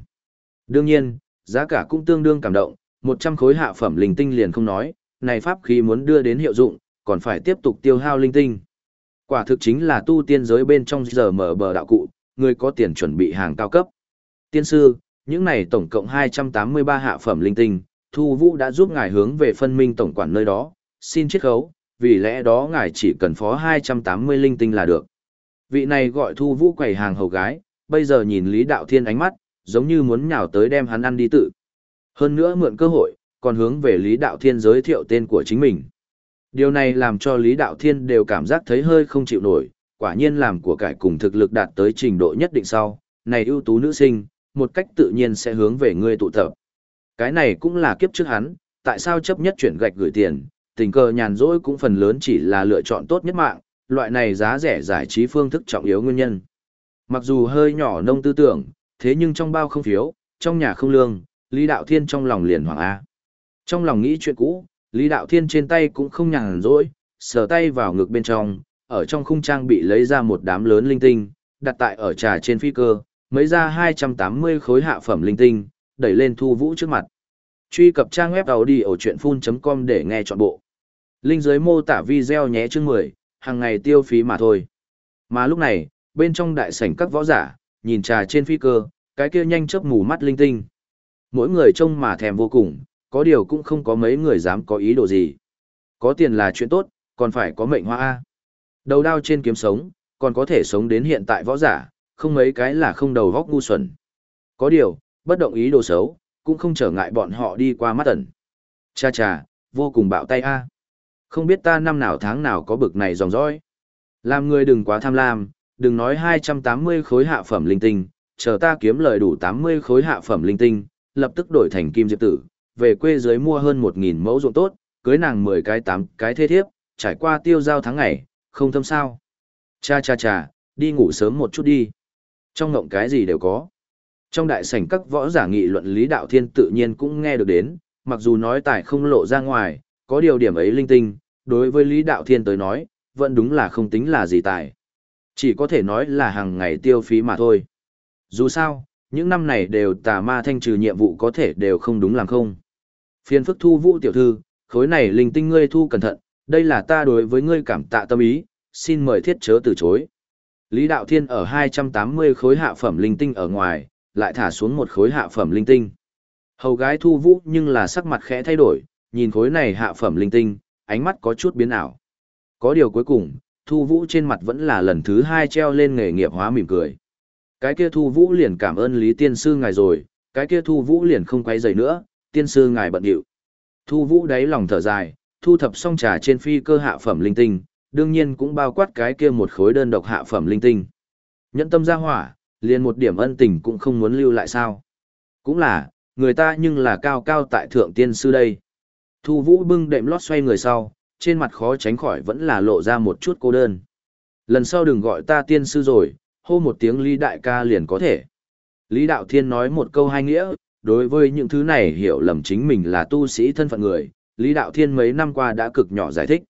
Đương nhiên, giá cả cũng tương đương cảm động, 100 khối hạ phẩm linh tinh liền không nói, này pháp khí muốn đưa đến hiệu dụng, còn phải tiếp tục tiêu hao linh tinh. Quả thực chính là tu tiên giới bên trong giờ mở bờ đạo cụ, người có tiền chuẩn bị hàng cao cấp. Tiên sư, những này tổng cộng 283 hạ phẩm linh tinh, Thu Vũ đã giúp ngài hướng về phân minh tổng quản nơi đó, xin chiết khấu, vì lẽ đó ngài chỉ cần phó 280 linh tinh là được. Vị này gọi Thu Vũ quầy hàng hầu gái, bây giờ nhìn Lý Đạo Thiên ánh mắt, giống như muốn nhào tới đem hắn ăn đi tự. Hơn nữa mượn cơ hội, còn hướng về Lý Đạo Thiên giới thiệu tên của chính mình. Điều này làm cho Lý Đạo Thiên đều cảm giác thấy hơi không chịu nổi, quả nhiên làm của cải cùng thực lực đạt tới trình độ nhất định sau, này ưu tú nữ sinh, một cách tự nhiên sẽ hướng về ngươi tụ tập. Cái này cũng là kiếp trước hắn, tại sao chấp nhất chuyển gạch gửi tiền, tình cờ nhàn rỗi cũng phần lớn chỉ là lựa chọn tốt nhất mạng, loại này giá rẻ giải trí phương thức trọng yếu nguyên nhân. Mặc dù hơi nhỏ nông tư tưởng, thế nhưng trong bao không phiếu, trong nhà không lương, Lý Đạo Thiên trong lòng liền hoàng A. Trong lòng nghĩ chuyện cũ, Lý Đạo Thiên trên tay cũng không nhàn rỗi, sờ tay vào ngực bên trong, ở trong khung trang bị lấy ra một đám lớn linh tinh, đặt tại ở trà trên phi cơ, mấy ra 280 khối hạ phẩm linh tinh, đẩy lên thu vũ trước mặt. Truy cập trang web đầu đi ở chuyện full.com để nghe trọn bộ. Linh dưới mô tả video nhé chương 10, hàng ngày tiêu phí mà thôi. Mà lúc này, bên trong đại sảnh các võ giả, nhìn trà trên phi cơ, cái kia nhanh chớp mù mắt linh tinh. Mỗi người trông mà thèm vô cùng, có điều cũng không có mấy người dám có ý đồ gì. Có tiền là chuyện tốt, còn phải có mệnh hoa A. Đầu đao trên kiếm sống, còn có thể sống đến hiện tại võ giả, không mấy cái là không đầu góc ngu xuẩn. Có điều, bất động ý đồ xấu, cũng không trở ngại bọn họ đi qua mắt ẩn. Cha cha, vô cùng bạo tay A. Không biết ta năm nào tháng nào có bực này dòng dõi. Làm người đừng quá tham lam, đừng nói 280 khối hạ phẩm linh tinh, chờ ta kiếm lời đủ 80 khối hạ phẩm linh tinh, lập tức đổi thành kim diệp tử, về quê dưới mua hơn 1.000 mẫu ruộng tốt, cưới nàng 10 cái 8 cái thế thiếp, trải qua tiêu giao tháng ngày, không thâm sao. Cha cha cha, đi ngủ sớm một chút đi. Trong ngộng cái gì đều có. Trong đại sảnh các võ giả nghị luận Lý Đạo Thiên tự nhiên cũng nghe được đến, mặc dù nói tài không lộ ra ngoài, có điều điểm ấy linh tinh, đối với Lý Đạo Thiên tới nói, vẫn đúng là không tính là gì tài. Chỉ có thể nói là hàng ngày tiêu phí mà thôi. Dù sao, những năm này đều tà ma thanh trừ nhiệm vụ có thể đều không đúng làm không. Phiên phức thu vũ tiểu thư, khối này linh tinh ngươi thu cẩn thận, đây là ta đối với ngươi cảm tạ tâm ý, xin mời thiết chớ từ chối. Lý Đạo Thiên ở 280 khối hạ phẩm linh tinh ở ngoài, lại thả xuống một khối hạ phẩm linh tinh. Hầu gái thu vũ nhưng là sắc mặt khẽ thay đổi, nhìn khối này hạ phẩm linh tinh, ánh mắt có chút biến ảo. Có điều cuối cùng, thu vũ trên mặt vẫn là lần thứ hai treo lên nghề nghiệp hóa mỉm cười. Cái kia thu vũ liền cảm ơn Lý Tiên Sư ngài rồi, cái kia thu vũ liền không quay dày nữa, Tiên Sư ngài bận điệu. Thu vũ đáy lòng thở dài, thu thập xong trà trên phi cơ hạ phẩm linh tinh, đương nhiên cũng bao quát cái kia một khối đơn độc hạ phẩm linh tinh. Nhẫn tâm ra hỏa, liền một điểm ân tình cũng không muốn lưu lại sao. Cũng là, người ta nhưng là cao cao tại thượng tiên sư đây. Thu vũ bưng đệm lót xoay người sau, trên mặt khó tránh khỏi vẫn là lộ ra một chút cô đơn. Lần sau đừng gọi ta tiên sư rồi, hô một tiếng Lý Đại ca liền có thể. Lý Đạo Thiên nói một câu hai nghĩa, đối với những thứ này hiểu lầm chính mình là tu sĩ thân phận người, Lý Đạo Thiên mấy năm qua đã cực nhỏ giải thích.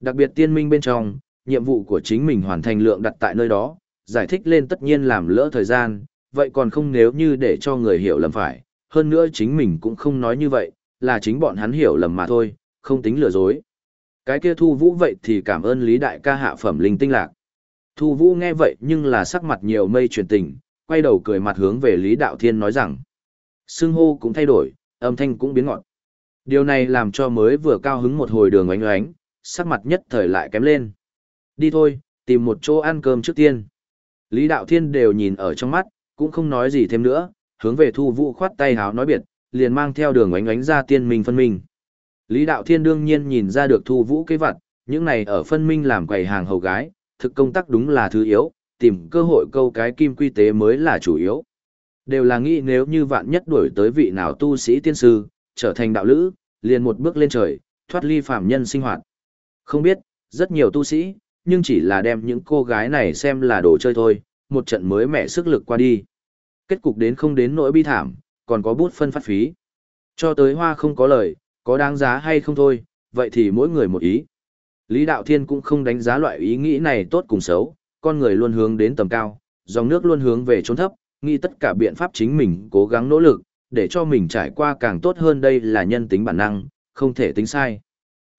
Đặc biệt tiên minh bên trong, nhiệm vụ của chính mình hoàn thành lượng đặt tại nơi đó, giải thích lên tất nhiên làm lỡ thời gian, vậy còn không nếu như để cho người hiểu lầm phải, hơn nữa chính mình cũng không nói như vậy, là chính bọn hắn hiểu lầm mà thôi, không tính lừa dối. Cái kia thu vũ vậy thì cảm ơn Lý Đại ca hạ phẩm linh tinh lạc. Thu vũ nghe vậy nhưng là sắc mặt nhiều mây truyền tình, quay đầu cười mặt hướng về Lý Đạo Thiên nói rằng, xương hô cũng thay đổi, âm thanh cũng biến ngọt. Điều này làm cho mới vừa cao hứng một hồi đường oánh oánh, sắc mặt nhất thời lại kém lên. Đi thôi, tìm một chỗ ăn cơm trước tiên. Lý Đạo Thiên đều nhìn ở trong mắt, cũng không nói gì thêm nữa, hướng về Thu Vũ khoát tay háo nói biệt, liền mang theo đường ánh ánh ra tiên minh phân minh. Lý Đạo Thiên đương nhiên nhìn ra được Thu Vũ cái vặt, những này ở phân minh làm quầy hàng hầu gái, thực công tác đúng là thứ yếu, tìm cơ hội câu cái kim quy tế mới là chủ yếu. Đều là nghĩ nếu như vạn nhất đuổi tới vị nào tu sĩ tiên sư, trở thành đạo lữ, liền một bước lên trời, thoát ly phàm nhân sinh hoạt. Không biết, rất nhiều tu sĩ, nhưng chỉ là đem những cô gái này xem là đồ chơi thôi, một trận mới mẹ sức lực qua đi. Kết cục đến không đến nỗi bi thảm, còn có bút phân phát phí. Cho tới hoa không có lời, có đáng giá hay không thôi, vậy thì mỗi người một ý. Lý Đạo Thiên cũng không đánh giá loại ý nghĩ này tốt cùng xấu, con người luôn hướng đến tầm cao, dòng nước luôn hướng về trốn thấp, nghĩ tất cả biện pháp chính mình cố gắng nỗ lực, để cho mình trải qua càng tốt hơn đây là nhân tính bản năng, không thể tính sai.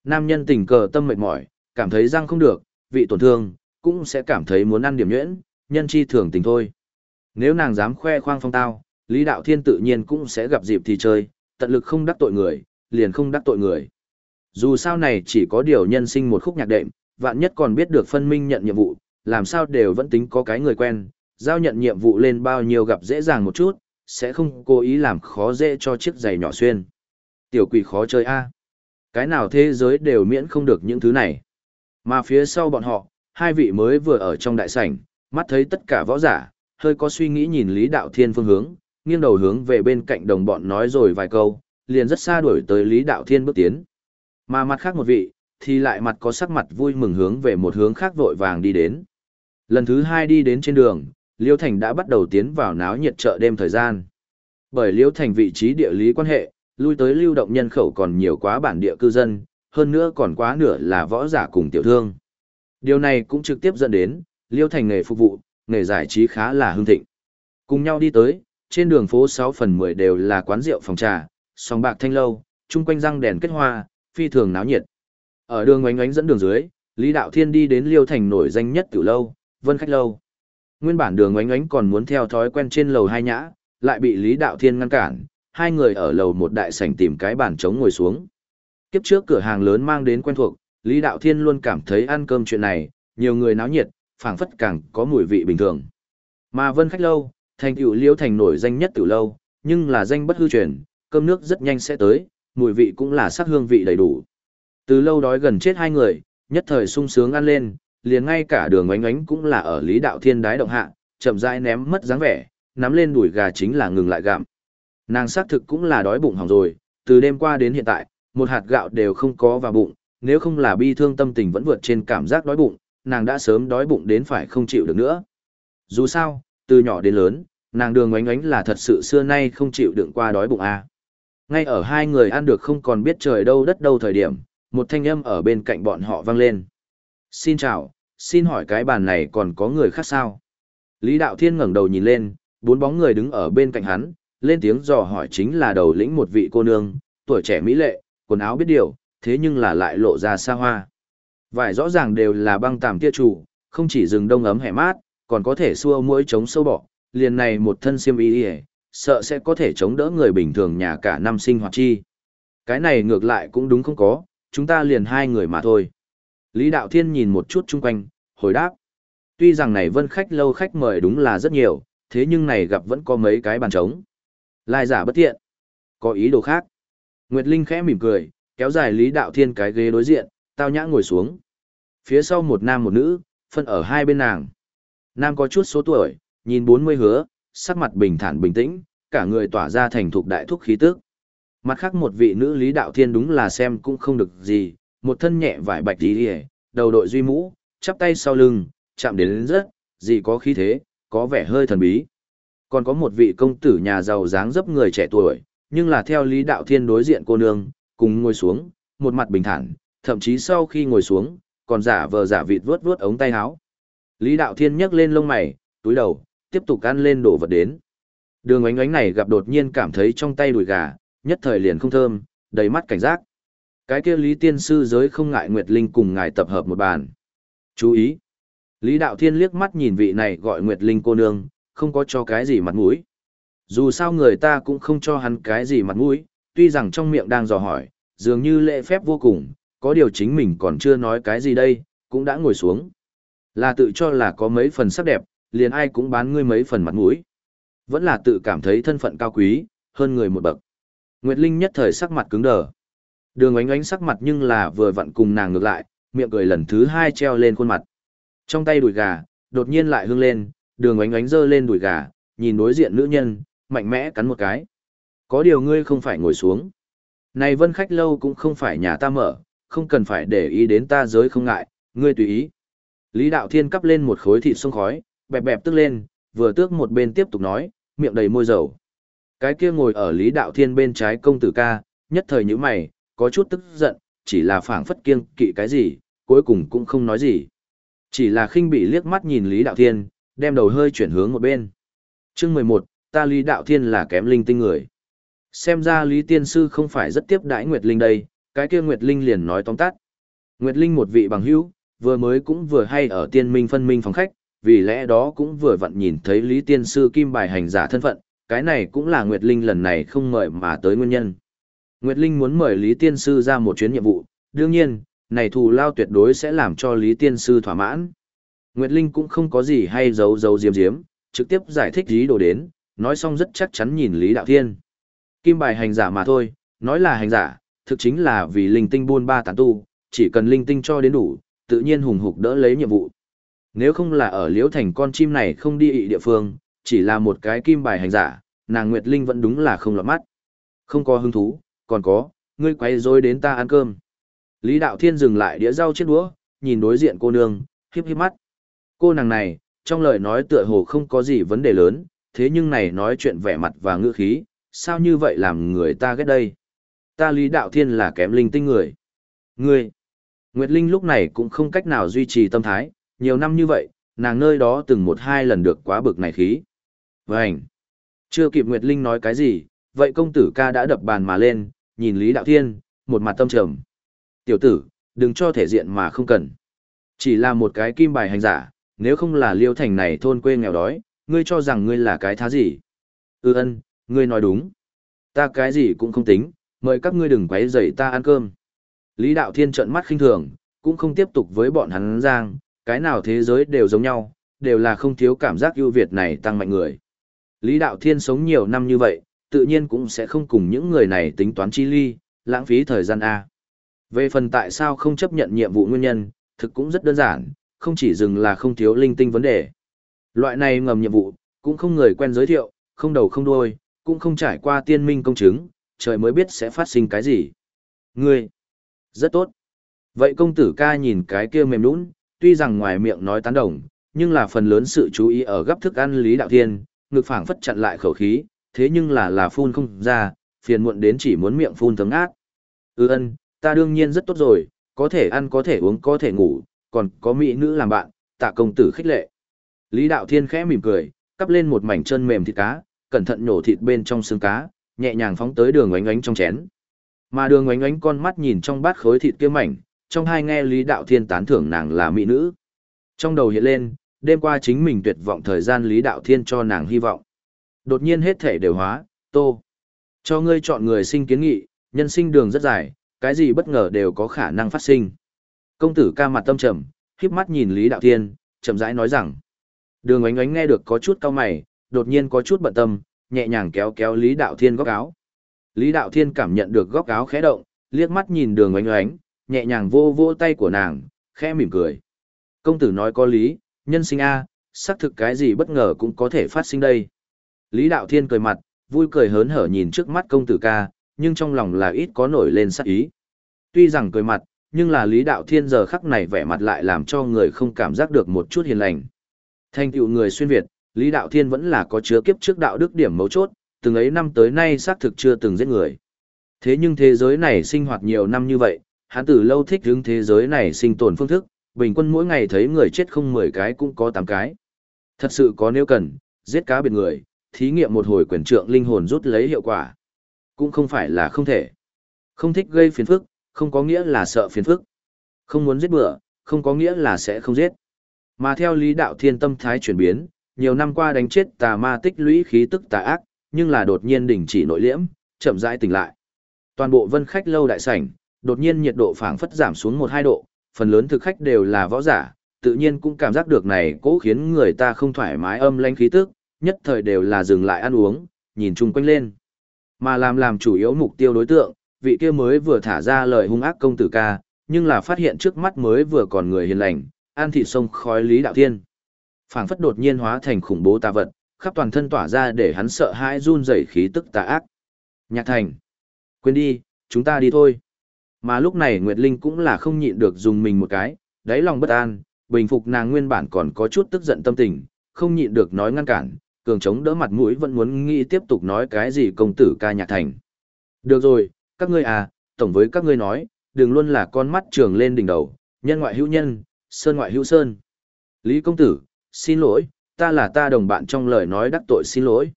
Nam nhân tình cờ tâm mệt mỏi, cảm thấy răng không được, vị tổn thương, cũng sẽ cảm thấy muốn ăn điểm nhuyễn, nhân chi thường tình thôi. Nếu nàng dám khoe khoang phong tao, Lý Đạo Thiên tự nhiên cũng sẽ gặp dịp thì chơi, tận lực không đắc tội người, liền không đắc tội người. Dù sao này chỉ có điều nhân sinh một khúc nhạc đệm, vạn nhất còn biết được phân minh nhận nhiệm vụ, làm sao đều vẫn tính có cái người quen, giao nhận nhiệm vụ lên bao nhiêu gặp dễ dàng một chút, sẽ không cố ý làm khó dễ cho chiếc giày nhỏ xuyên. Tiểu quỷ khó chơi a. Cái nào thế giới đều miễn không được những thứ này. Mà phía sau bọn họ, hai vị mới vừa ở trong đại sảnh, mắt thấy tất cả võ giả, hơi có suy nghĩ nhìn Lý Đạo Thiên phương hướng, nghiêng đầu hướng về bên cạnh đồng bọn nói rồi vài câu, liền rất xa đuổi tới Lý Đạo Thiên bước tiến. Mà mặt khác một vị, thì lại mặt có sắc mặt vui mừng hướng về một hướng khác vội vàng đi đến. Lần thứ hai đi đến trên đường, Liêu Thành đã bắt đầu tiến vào náo nhiệt chợ đêm thời gian. Bởi Liêu Thành vị trí địa lý quan hệ, lui tới lưu động nhân khẩu còn nhiều quá bản địa cư dân, hơn nữa còn quá nửa là võ giả cùng tiểu thương. Điều này cũng trực tiếp dẫn đến, Liêu Thành nghề phục vụ, nghề giải trí khá là hưng thịnh. Cùng nhau đi tới, trên đường phố 6 phần 10 đều là quán rượu phòng trà, song bạc thanh lâu, chung quanh răng đèn kết hoa, phi thường náo nhiệt. Ở đường ngoánh ngoánh dẫn đường dưới, Lý Đạo Thiên đi đến Liêu Thành nổi danh nhất tiểu lâu, Vân Khách Lâu. Nguyên bản đường ngoánh ngoánh còn muốn theo thói quen trên lầu hai nhã, lại bị Lý Đạo Thiên ngăn cản, hai người ở lầu một đại sảnh tìm cái bàn trống ngồi xuống. Kiếp trước cửa hàng lớn mang đến quen thuộc, Lý Đạo Thiên luôn cảm thấy ăn cơm chuyện này, nhiều người náo nhiệt, phảng phất càng có mùi vị bình thường. Mà Vân Khách Lâu, thành tựu liêu thành nổi danh nhất tiểu lâu, nhưng là danh bất hư truyền, cơm nước rất nhanh sẽ tới, mùi vị cũng là sắc hương vị đầy đủ. Từ lâu đói gần chết hai người, nhất thời sung sướng ăn lên, liền ngay cả đường oánh oánh cũng là ở lý đạo thiên đái động hạ, chậm rãi ném mất dáng vẻ, nắm lên đùi gà chính là ngừng lại gặm. Nàng xác thực cũng là đói bụng hỏng rồi, từ đêm qua đến hiện tại, một hạt gạo đều không có vào bụng, nếu không là bi thương tâm tình vẫn vượt trên cảm giác đói bụng, nàng đã sớm đói bụng đến phải không chịu được nữa. Dù sao, từ nhỏ đến lớn, nàng đường oánh oánh là thật sự xưa nay không chịu đựng qua đói bụng à? Ngay ở hai người ăn được không còn biết trời đâu đất đâu thời điểm, một thanh âm ở bên cạnh bọn họ vang lên. Xin chào, xin hỏi cái bàn này còn có người khác sao? Lý Đạo Thiên ngẩng đầu nhìn lên, bốn bóng người đứng ở bên cạnh hắn, lên tiếng dò hỏi chính là đầu lĩnh một vị cô nương, tuổi trẻ mỹ lệ, quần áo biết điều, thế nhưng là lại lộ ra xa hoa. Vải rõ ràng đều là băng tàm tia chủ, không chỉ rừng đông ấm hẻ mát, còn có thể xua mũi chống sâu bọ, liền này một thân xiêm y đi sợ sẽ có thể chống đỡ người bình thường nhà cả năm sinh hoạt chi. Cái này ngược lại cũng đúng không có, chúng ta liền hai người mà thôi. Lý Đạo Thiên nhìn một chút chung quanh, hồi đáp. Tuy rằng này vân khách lâu khách mời đúng là rất nhiều, thế nhưng này gặp vẫn có mấy cái bàn trống. Lai giả bất thiện. Có ý đồ khác. Nguyệt Linh khẽ mỉm cười, kéo dài Lý Đạo Thiên cái ghế đối diện, tao nhã ngồi xuống. Phía sau một nam một nữ, phân ở hai bên nàng. Nam có chút số tuổi, nhìn bốn mươi hứa, sắc mặt bình thản bình tĩnh, cả người tỏa ra thành thục đại thúc khí tức. Mặt khác một vị nữ Lý Đạo Thiên đúng là xem cũng không được gì, một thân nhẹ vải bạch tí hề, đầu đội duy mũ, chắp tay sau lưng, chạm đến, đến rất, gì có khí thế, có vẻ hơi thần bí. Còn có một vị công tử nhà giàu dáng dấp người trẻ tuổi, nhưng là theo Lý Đạo Thiên đối diện cô nương, cùng ngồi xuống, một mặt bình thản, thậm chí sau khi ngồi xuống, còn giả vờ giả vịt vuốt vuốt ống tay áo. Lý Đạo Thiên nhấc lên lông mày, túi đầu, tiếp tục ăn lên đổ vật đến. Đường ánh ánh này gặp đột nhiên cảm thấy trong tay đùi gà, nhất thời liền không thơm, đầy mắt cảnh giác. Cái kia Lý Tiên Sư giới không ngại Nguyệt Linh cùng ngài tập hợp một bàn. Chú ý! Lý Đạo Thiên liếc mắt nhìn vị này gọi Nguyệt Linh cô nương, không có cho cái gì mặt mũi. Dù sao người ta cũng không cho hắn cái gì mặt mũi, tuy rằng trong miệng đang dò hỏi, dường như lễ phép vô cùng, có điều chính mình còn chưa nói cái gì đây, cũng đã ngồi xuống. Là tự cho là có mấy phần sắc đẹp, liền ai cũng bán ngươi mấy phần mặt mũi. Vẫn là tự cảm thấy thân phận cao quý, hơn người một bậc. Nguyệt Linh nhất thời sắc mặt cứng đờ. Đường ánh ánh sắc mặt nhưng là vừa vặn cùng nàng ngược lại, miệng cười lần thứ hai treo lên khuôn mặt. Trong tay đùi gà, đột nhiên lại hương lên, đường ánh ánh giơ lên đùi gà, nhìn đối diện nữ nhân, mạnh mẽ cắn một cái. Có điều ngươi không phải ngồi xuống. Này vân khách lâu cũng không phải nhà ta mở, không cần phải để ý đến ta giới không ngại, ngươi tùy ý. Lý Đạo Thiên cắp lên một khối thịt sông khói, bẹp bẹp tức lên, vừa tước một bên tiếp tục nói, miệng đầy môi dầu. Cái kia ngồi ở Lý Đạo Thiên bên trái công tử ca, nhất thời như mày, có chút tức giận, chỉ là phảng phất kiêng kỵ cái gì, cuối cùng cũng không nói gì. Chỉ là khinh bị liếc mắt nhìn Lý Đạo Thiên, đem đầu hơi chuyển hướng một bên. Chương mười một, ta Lý Đạo Thiên là kém linh tinh người. Xem ra Lý Tiên Sư không phải rất tiếp đãi Nguyệt Linh đây, cái kia Nguyệt Linh liền nói tóm tắt. Nguyệt Linh một vị bằng hữu, vừa mới cũng vừa hay ở tiên minh phân minh phòng khách, vì lẽ đó cũng vừa vặn nhìn thấy Lý Tiên Sư kim bài hành giả thân phận, cái này cũng là Nguyệt Linh lần này không mời mà tới nguyên nhân. Nguyệt Linh muốn mời Lý Tiên Sư ra một chuyến nhiệm vụ, đương nhiên, này thù lao tuyệt đối sẽ làm cho Lý Tiên Sư thỏa mãn. Nguyệt Linh cũng không có gì hay giấu giấu diếm diếm, trực tiếp giải thích ý đồ đến, nói xong rất chắc chắn nhìn Lý Đạo Thiên. Kim bài hành giả mà thôi, nói là hành giả, thực chính là vì linh tinh buôn ba tán tu, chỉ cần linh tinh cho đến đủ, tự nhiên hùng hục đỡ lấy nhiệm vụ. Nếu không là ở liễu thành con chim này không đi ị địa phương, chỉ là một cái kim bài hành giả, nàng Nguyệt Linh vẫn đúng là không lọt mắt. Không có hứng thú, còn có, ngươi quay rồi đến ta ăn cơm. Lý Đạo Thiên dừng lại đĩa rau trên đũa, nhìn đối diện cô nương, hiếp hiếp mắt. Cô nàng này, trong lời nói tựa hồ không có gì vấn đề lớn, thế nhưng này nói chuyện vẻ mặt và ngữ khí, sao như vậy làm người ta ghét đây? Ta Lý Đạo Thiên là kém linh tinh người. Ngươi, Nguyệt Linh lúc này cũng không cách nào duy trì tâm thái, nhiều năm như vậy, nàng nơi đó từng một hai lần được quá bực này khí. Vânh! Chưa kịp Nguyệt Linh nói cái gì, vậy công tử ca đã đập bàn mà lên, nhìn Lý Đạo Thiên, một mặt tâm trầm. Tiểu tử, đừng cho thể diện mà không cần. Chỉ là một cái kim bài hành giả, nếu không là liêu thành này thôn quê nghèo đói, ngươi cho rằng ngươi là cái thá gì? Ừ ân, ngươi nói đúng. Ta cái gì cũng không tính, mời các ngươi đừng quấy rầy ta ăn cơm. Lý Đạo Thiên trợn mắt khinh thường, cũng không tiếp tục với bọn hắn giang, cái nào thế giới đều giống nhau, đều là không thiếu cảm giác ưu việt này tăng mạnh người. Lý Đạo Thiên sống nhiều năm như vậy, tự nhiên cũng sẽ không cùng những người này tính toán chi ly, lãng phí thời gian A. Về phần tại sao không chấp nhận nhiệm vụ nguyên nhân, thực cũng rất đơn giản, không chỉ dừng là không thiếu linh tinh vấn đề. Loại này ngầm nhiệm vụ, cũng không người quen giới thiệu, không đầu không đuôi, cũng không trải qua tiên minh công chứng, trời mới biết sẽ phát sinh cái gì. Ngươi, rất tốt. Vậy công tử ca nhìn cái kia mềm nũng, tuy rằng ngoài miệng nói tán đồng, nhưng là phần lớn sự chú ý ở gấp thức ăn Lý Đạo Thiên, ngực phảng phất chặn lại khẩu khí, thế nhưng là là phun không ra, phiền muộn đến chỉ muốn miệng phun thấm ác. Ừ ân, ta đương nhiên rất tốt rồi, có thể ăn có thể uống có thể ngủ, còn có mỹ nữ làm bạn, tạ công tử khích lệ. Lý Đạo Thiên khẽ mỉm cười, cắp lên một mảnh chân mềm thịt cá, cẩn thận nhổ thịt bên trong xương cá, nhẹ nhàng phóng tới đường oánh oánh trong chén. Mà đường oánh oánh con mắt nhìn trong bát khối thịt kia mảnh, trong hai nghe Lý Đạo Thiên tán thưởng nàng là mỹ nữ. Trong đầu hiện lên, đêm qua chính mình tuyệt vọng thời gian Lý Đạo Thiên cho nàng hy vọng. Đột nhiên hết thể đều hóa, tô. Cho ngươi chọn người sinh kiến nghị, nhân sinh đường rất dài, cái gì bất ngờ đều có khả năng phát sinh. Công tử ca mặt tâm trầm, híp mắt nhìn Lý Đạo Thiên, chậm rãi nói rằng. Đường ánh ánh nghe được có chút cao mày, đột nhiên có chút bận tâm, nhẹ nhàng kéo kéo Lý Đạo Thiên góc áo. Lý Đạo Thiên cảm nhận được góc áo khẽ động, liếc mắt nhìn đường ánh ánh, nhẹ nhàng vô vô tay của nàng, khẽ mỉm cười. Công tử nói có lý, nhân sinh A, xác thực cái gì bất ngờ cũng có thể phát sinh đây. Lý Đạo Thiên cười mặt, vui cười hớn hở nhìn trước mắt công tử ca, nhưng trong lòng là ít có nổi lên sắc ý. Tuy rằng cười mặt, nhưng là Lý Đạo Thiên giờ khắc này vẻ mặt lại làm cho người không cảm giác được một chút hiền lành. Thanh tựu người xuyên Việt, Lý Đạo Thiên vẫn là có chứa kiếp trước đạo đức điểm mấu chốt, từng ấy năm tới nay xác thực chưa từng giết người. Thế nhưng thế giới này sinh hoạt nhiều năm như vậy, hắn từ lâu thích hướng thế giới này sinh tồn phương thức, bình quân mỗi ngày thấy người chết không 10 cái cũng có 8 cái. Thật sự có nếu cần, giết cá biệt người, thí nghiệm một hồi quyền trượng linh hồn rút lấy hiệu quả. Cũng không phải là không thể. Không thích gây phiền phức, không có nghĩa là sợ phiền phức. Không muốn giết bữa, không có nghĩa là sẽ không giết. Mà theo lý đạo thiên tâm thái chuyển biến, nhiều năm qua đánh chết tà ma tích lũy khí tức tà ác, nhưng là đột nhiên đình chỉ nội liễm, chậm rãi tỉnh lại. Toàn bộ vân khách lâu đại sảnh, đột nhiên nhiệt độ phảng phất giảm xuống 1-2 độ, phần lớn thực khách đều là võ giả, tự nhiên cũng cảm giác được này cố khiến người ta không thoải mái âm lãnh khí tức, nhất thời đều là dừng lại ăn uống, nhìn chung quanh lên. Mà làm làm chủ yếu mục tiêu đối tượng, vị kia mới vừa thả ra lời hung ác công tử ca, nhưng là phát hiện trước mắt mới vừa còn người hiền lành, an thị sông khói lý đạo thiên. phảng phất đột nhiên hóa thành khủng bố tà vật, khắp toàn thân tỏa ra để hắn sợ hãi run rẩy khí tức tà ác. Nhạc thành. Quên đi, chúng ta đi thôi. Mà lúc này Nguyệt Linh cũng là không nhịn được dùng mình một cái, đáy lòng bất an, bình phục nàng nguyên bản còn có chút tức giận tâm tình, không nhịn được nói ngăn cản, cường chống đỡ mặt mũi vẫn muốn nghĩ tiếp tục nói cái gì công tử ca nhạc thành. Được rồi, các ngươi à, tổng với các ngươi nói, đừng luôn là con mắt trường lên đỉnh đầu, nhân ngoại hữu nhân, sơn ngoại hữu sơn. Lý công tử, xin lỗi, ta là ta đồng bạn trong lời nói đắc tội xin lỗi.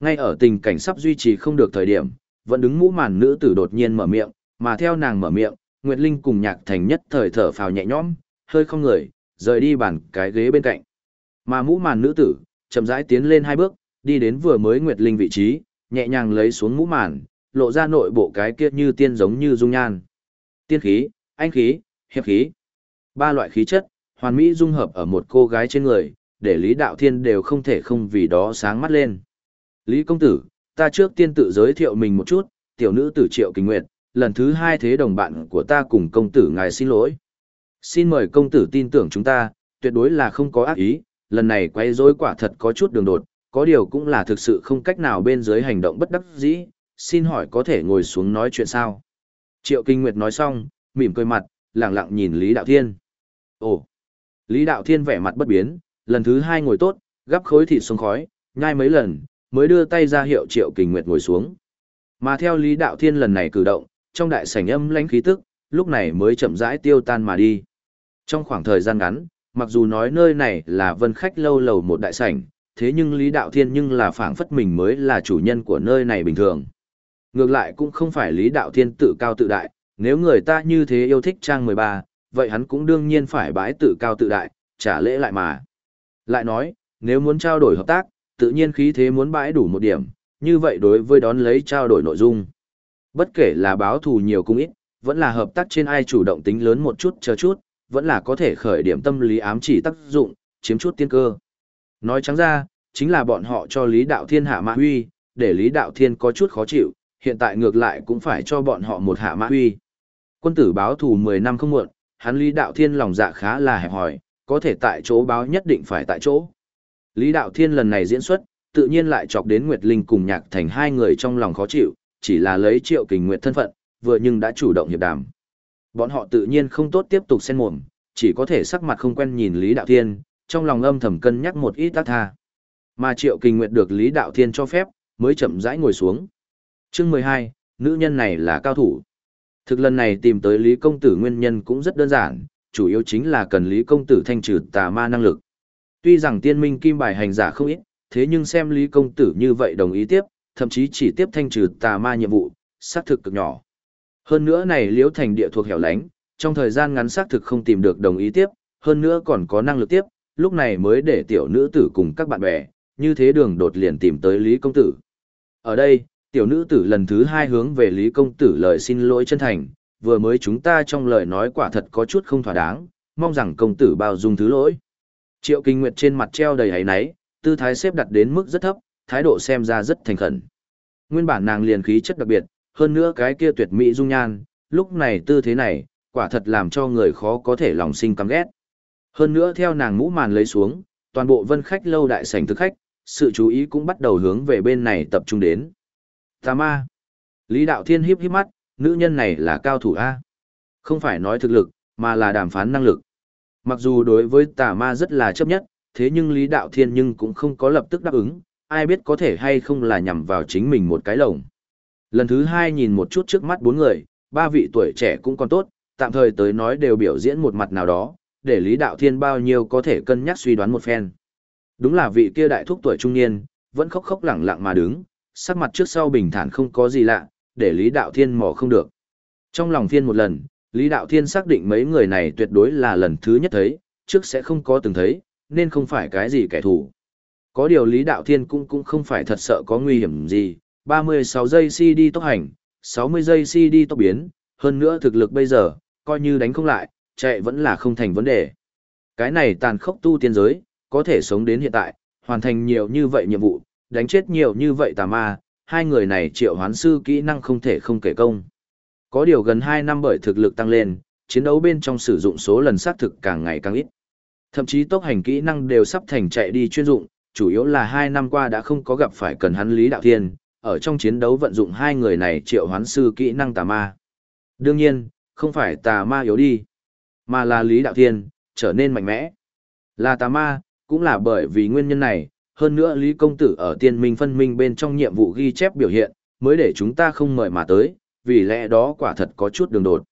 Ngay ở tình cảnh sắp duy trì không được thời điểm, vẫn đứng mũ màn nữ tử đột nhiên mở miệng, mà theo nàng mở miệng, Nguyệt Linh cùng nhạc thành nhất thời thở phào nhẹ nhõm, hơi không người, rời đi bàn cái ghế bên cạnh. Mà mũ màn nữ tử, chậm rãi tiến lên hai bước, đi đến vừa mới Nguyệt Linh vị trí, nhẹ nhàng lấy xuống mũ màn, lộ ra nội bộ cái kia như tiên giống như dung nhan. Tiên khí, anh khí, hiệp khí. Ba loại khí chất, hoàn mỹ dung hợp ở một cô gái trên người, để Lý Đạo Thiên đều không thể không vì đó sáng mắt lên. Lý công tử, ta trước tiên tự giới thiệu mình một chút, tiểu nữ tử Triệu Kinh Nguyệt, lần thứ hai thế đồng bạn của ta cùng công tử ngài xin lỗi. Xin mời công tử tin tưởng chúng ta, tuyệt đối là không có ác ý, lần này quay rối quả thật có chút đường đột, có điều cũng là thực sự không cách nào bên dưới hành động bất đắc dĩ, xin hỏi có thể ngồi xuống nói chuyện sao? Triệu Kinh Nguyệt nói xong, mỉm cười mặt, lặng lặng nhìn Lý Đạo Thiên. Ồ! Lý Đạo Thiên vẻ mặt bất biến, lần thứ hai ngồi tốt, gắp khối thịt xuống khói, nhai mấy lần, mới đưa tay ra hiệu Triệu Kinh Nguyệt ngồi xuống. Mà theo Lý Đạo Thiên lần này cử động, trong đại sảnh âm lãnh khí tức, lúc này mới chậm rãi tiêu tan mà đi. Trong khoảng thời gian ngắn, mặc dù nói nơi này là vân khách lâu lầu một đại sảnh, thế nhưng Lý Đạo Thiên nhưng là phảng phất mình mới là chủ nhân của nơi này bình thường. Ngược lại cũng không phải Lý Đạo Thiên tự cao tự đại, nếu người ta như thế yêu thích trang 13, vậy hắn cũng đương nhiên phải bái tự cao tự đại, trả lễ lại mà. Lại nói, nếu muốn trao đổi hợp tác, tự nhiên khí thế muốn bãi đủ một điểm, như vậy đối với đón lấy trao đổi nội dung. Bất kể là báo thù nhiều cũng ít, vẫn là hợp tác trên ai chủ động tính lớn một chút chờ chút, vẫn là có thể khởi điểm tâm lý ám chỉ tác dụng, chiếm chút tiên cơ. Nói trắng ra, chính là bọn họ cho Lý Đạo Thiên hạ mã huy, để Lý Đạo Thiên có chút khó chịu, hiện tại ngược lại cũng phải cho bọn họ một hạ mã huy. Quân tử báo thù 10 năm không muộn, hắn Lý Đạo Thiên lòng dạ khá là hẹp hòi, có thể tại chỗ báo nhất định phải tại chỗ. Lý Đạo Thiên lần này diễn xuất, tự nhiên lại chọc đến Nguyệt Linh cùng Nhạc Thành hai người trong lòng khó chịu, chỉ là lấy Triệu Kình Nguyệt thân phận, vừa nhưng đã chủ động hiệp đàm. Bọn họ tự nhiên không tốt tiếp tục xen mồm, chỉ có thể sắc mặt không quen nhìn Lý Đạo Thiên, trong lòng âm thầm cân nhắc một ít tác tha. Mà Triệu Kình Nguyệt được Lý Đạo Thiên cho phép, mới chậm rãi ngồi xuống. Chương 12, nữ nhân này là cao thủ. Thực lần này tìm tới Lý Công Tử nguyên nhân cũng rất đơn giản, chủ yếu chính là cần Lý Công Tử thanh trừ tà ma năng lực. Tuy rằng tiên minh kim bài hành giả không ít, thế nhưng xem Lý Công Tử như vậy đồng ý tiếp, thậm chí chỉ tiếp thanh trừ tà ma nhiệm vụ, xác thực cực nhỏ. Hơn nữa này liễu thành địa thuộc hẻo lánh, trong thời gian ngắn xác thực không tìm được đồng ý tiếp, hơn nữa còn có năng lực tiếp, lúc này mới để tiểu nữ tử cùng các bạn bè, như thế đường đột liền tìm tới Lý Công Tử. Ở đây, tiểu nữ tử lần thứ hai hướng về Lý Công Tử lời xin lỗi chân thành, vừa mới chúng ta trong lời nói quả thật có chút không thỏa đáng, mong rằng công tử bao dung thứ lỗi. Triệu Kinh Nguyệt trên mặt treo đầy hấy náy, tư thái xếp đặt đến mức rất thấp, thái độ xem ra rất thành khẩn. Nguyên bản nàng liền khí chất đặc biệt, hơn nữa cái kia tuyệt mỹ dung nhan, lúc này tư thế này, quả thật làm cho người khó có thể lòng sinh căm ghét. Hơn nữa theo nàng mũ màn lấy xuống, toàn bộ vân khách lâu đại sảnh thực khách, sự chú ý cũng bắt đầu hướng về bên này tập trung đến. Tà ma. Lý Đạo Thiên híp híp mắt, nữ nhân này là cao thủ A. Không phải nói thực lực, mà là đàm phán năng lực. Mặc dù đối với tà ma rất là chấp nhất, thế nhưng Lý Đạo Thiên nhưng cũng không có lập tức đáp ứng, ai biết có thể hay không là nhằm vào chính mình một cái lồng. Lần thứ hai nhìn một chút trước mắt bốn người, ba vị tuổi trẻ cũng còn tốt, tạm thời tới nói đều biểu diễn một mặt nào đó, để Lý Đạo Thiên bao nhiêu có thể cân nhắc suy đoán một phen. Đúng là vị kia đại thúc tuổi trung niên, vẫn khóc khóc lẳng lặng mà đứng, sắc mặt trước sau bình thản không có gì lạ, để Lý Đạo Thiên mò không được. Trong lòng phiên một lần, Lý Đạo Thiên xác định mấy người này tuyệt đối là lần thứ nhất thấy, trước sẽ không có từng thấy, nên không phải cái gì kẻ thù. Có điều Lý Đạo Thiên cũng cũng không phải thật sợ có nguy hiểm gì, 36 giây CD tốc hành, 60 giây CD tốc biến, hơn nữa thực lực bây giờ, coi như đánh không lại, chạy vẫn là không thành vấn đề. Cái này tàn khốc tu tiên giới, có thể sống đến hiện tại, hoàn thành nhiều như vậy nhiệm vụ, đánh chết nhiều như vậy tà ma, hai người này triệu hoán sư kỹ năng không thể không kể công. Có điều gần 2 năm bởi thực lực tăng lên, chiến đấu bên trong sử dụng số lần xác thực càng ngày càng ít. Thậm chí tốc hành kỹ năng đều sắp thành chạy đi chuyên dụng, chủ yếu là 2 năm qua đã không có gặp phải cần hắn Lý Đạo Thiên, ở trong chiến đấu vận dụng hai người này triệu hoán sư kỹ năng tà ma. Đương nhiên, không phải tà ma yếu đi, mà là Lý Đạo Thiên, trở nên mạnh mẽ. Là tà ma, cũng là bởi vì nguyên nhân này, hơn nữa Lý Công Tử ở tiên minh phân minh bên trong nhiệm vụ ghi chép biểu hiện, mới để chúng ta không mời mà tới, vì lẽ đó quả thật có chút đường đột.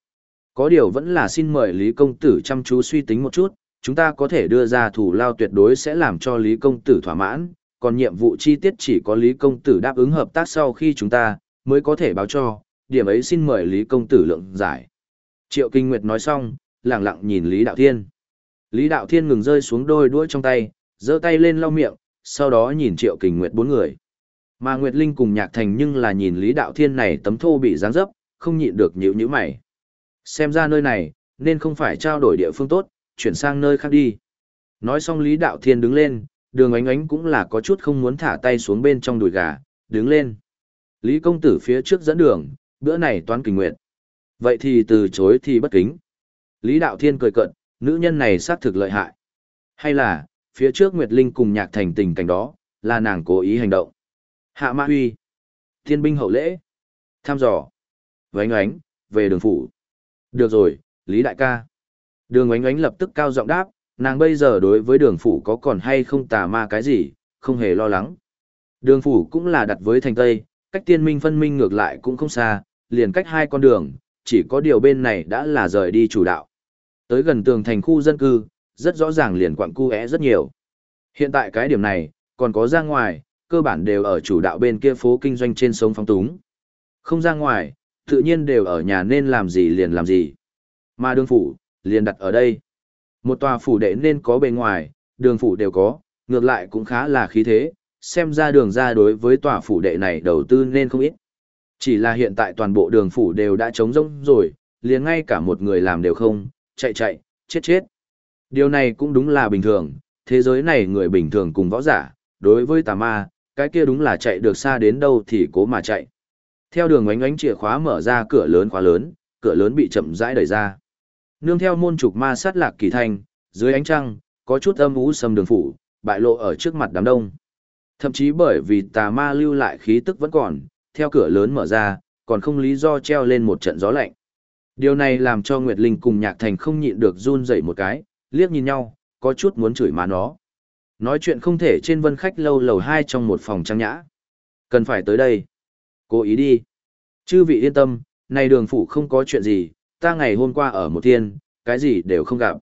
Có điều vẫn là xin mời Lý Công Tử chăm chú suy tính một chút, chúng ta có thể đưa ra thủ lao tuyệt đối sẽ làm cho Lý Công Tử thỏa mãn, còn nhiệm vụ chi tiết chỉ có Lý Công Tử đáp ứng hợp tác sau khi chúng ta, mới có thể báo cho, điểm ấy xin mời Lý Công Tử lượng giải. Triệu Kinh Nguyệt nói xong, lặng lặng nhìn Lý Đạo Thiên. Lý Đạo Thiên ngừng rơi xuống đôi đuôi trong tay, giơ tay lên lau miệng, sau đó nhìn Triệu kình Nguyệt bốn người. Mà Nguyệt Linh cùng Nhạc Thành nhưng là nhìn Lý Đạo Thiên này tấm thô bị dáng dấp, không nhịn được nhíu nhíu mày. Xem ra nơi này, nên không phải trao đổi địa phương tốt, chuyển sang nơi khác đi. Nói xong Lý Đạo Thiên đứng lên, đường ánh ánh cũng là có chút không muốn thả tay xuống bên trong đùi gà, đứng lên. Lý công tử phía trước dẫn đường, bữa này toán kình nguyện. Vậy thì từ chối thì bất kính. Lý Đạo Thiên cười cận, nữ nhân này xác thực lợi hại. Hay là, phía trước Nguyệt Linh cùng nhạc thành tình cảnh đó, là nàng cố ý hành động. Hạ Mã Huy. Thiên binh hậu lễ. Tham dò. Vánh oánh, về đường phủ. Được rồi, Lý Đại ca. Đường oánh oánh lập tức cao giọng đáp, nàng bây giờ đối với đường phủ có còn hay không tà ma cái gì, không hề lo lắng. Đường phủ cũng là đặt với thành Tây, cách tiên minh phân minh ngược lại cũng không xa, liền cách hai con đường, chỉ có điều bên này đã là rời đi chủ đạo. Tới gần tường thành khu dân cư, rất rõ ràng liền quặng cu é rất nhiều. Hiện tại cái điểm này, còn có ra ngoài, cơ bản đều ở chủ đạo bên kia phố kinh doanh trên sống phóng túng. Không ra ngoài, tự nhiên đều ở nhà nên làm gì liền làm gì. Mà đường phủ, liền đặt ở đây. Một tòa phủ đệ nên có bề ngoài, đường phủ đều có, ngược lại cũng khá là khí thế, xem ra đường ra đối với tòa phủ đệ này đầu tư nên không ít. Chỉ là hiện tại toàn bộ đường phủ đều đã trống rỗng rồi, liền ngay cả một người làm đều không, chạy chạy, chết chết. Điều này cũng đúng là bình thường, thế giới này người bình thường cùng võ giả, đối với tà ma, cái kia đúng là chạy được xa đến đâu thì cố mà chạy. Theo đường ánh ánh chìa khóa mở ra cửa lớn khóa lớn, cửa lớn bị chậm rãi đẩy ra. Nương theo môn trục ma sát lạc kỳ thanh, dưới ánh trăng, có chút âm ú sầm đường phủ, bại lộ ở trước mặt đám đông. Thậm chí bởi vì tà ma lưu lại khí tức vẫn còn, theo cửa lớn mở ra, còn không lý do treo lên một trận gió lạnh. Điều này làm cho Nguyệt Linh cùng Nhạc Thành không nhịn được run rẩy một cái, liếc nhìn nhau, có chút muốn chửi má nó. Nói chuyện không thể trên vân khách lâu lầu hai trong một phòng trang nhã. Cần phải tới đây. Cố ý đi. Chư vị yên tâm, này đường phủ không có chuyện gì, ta ngày hôm qua ở một thiên, cái gì đều không gặp.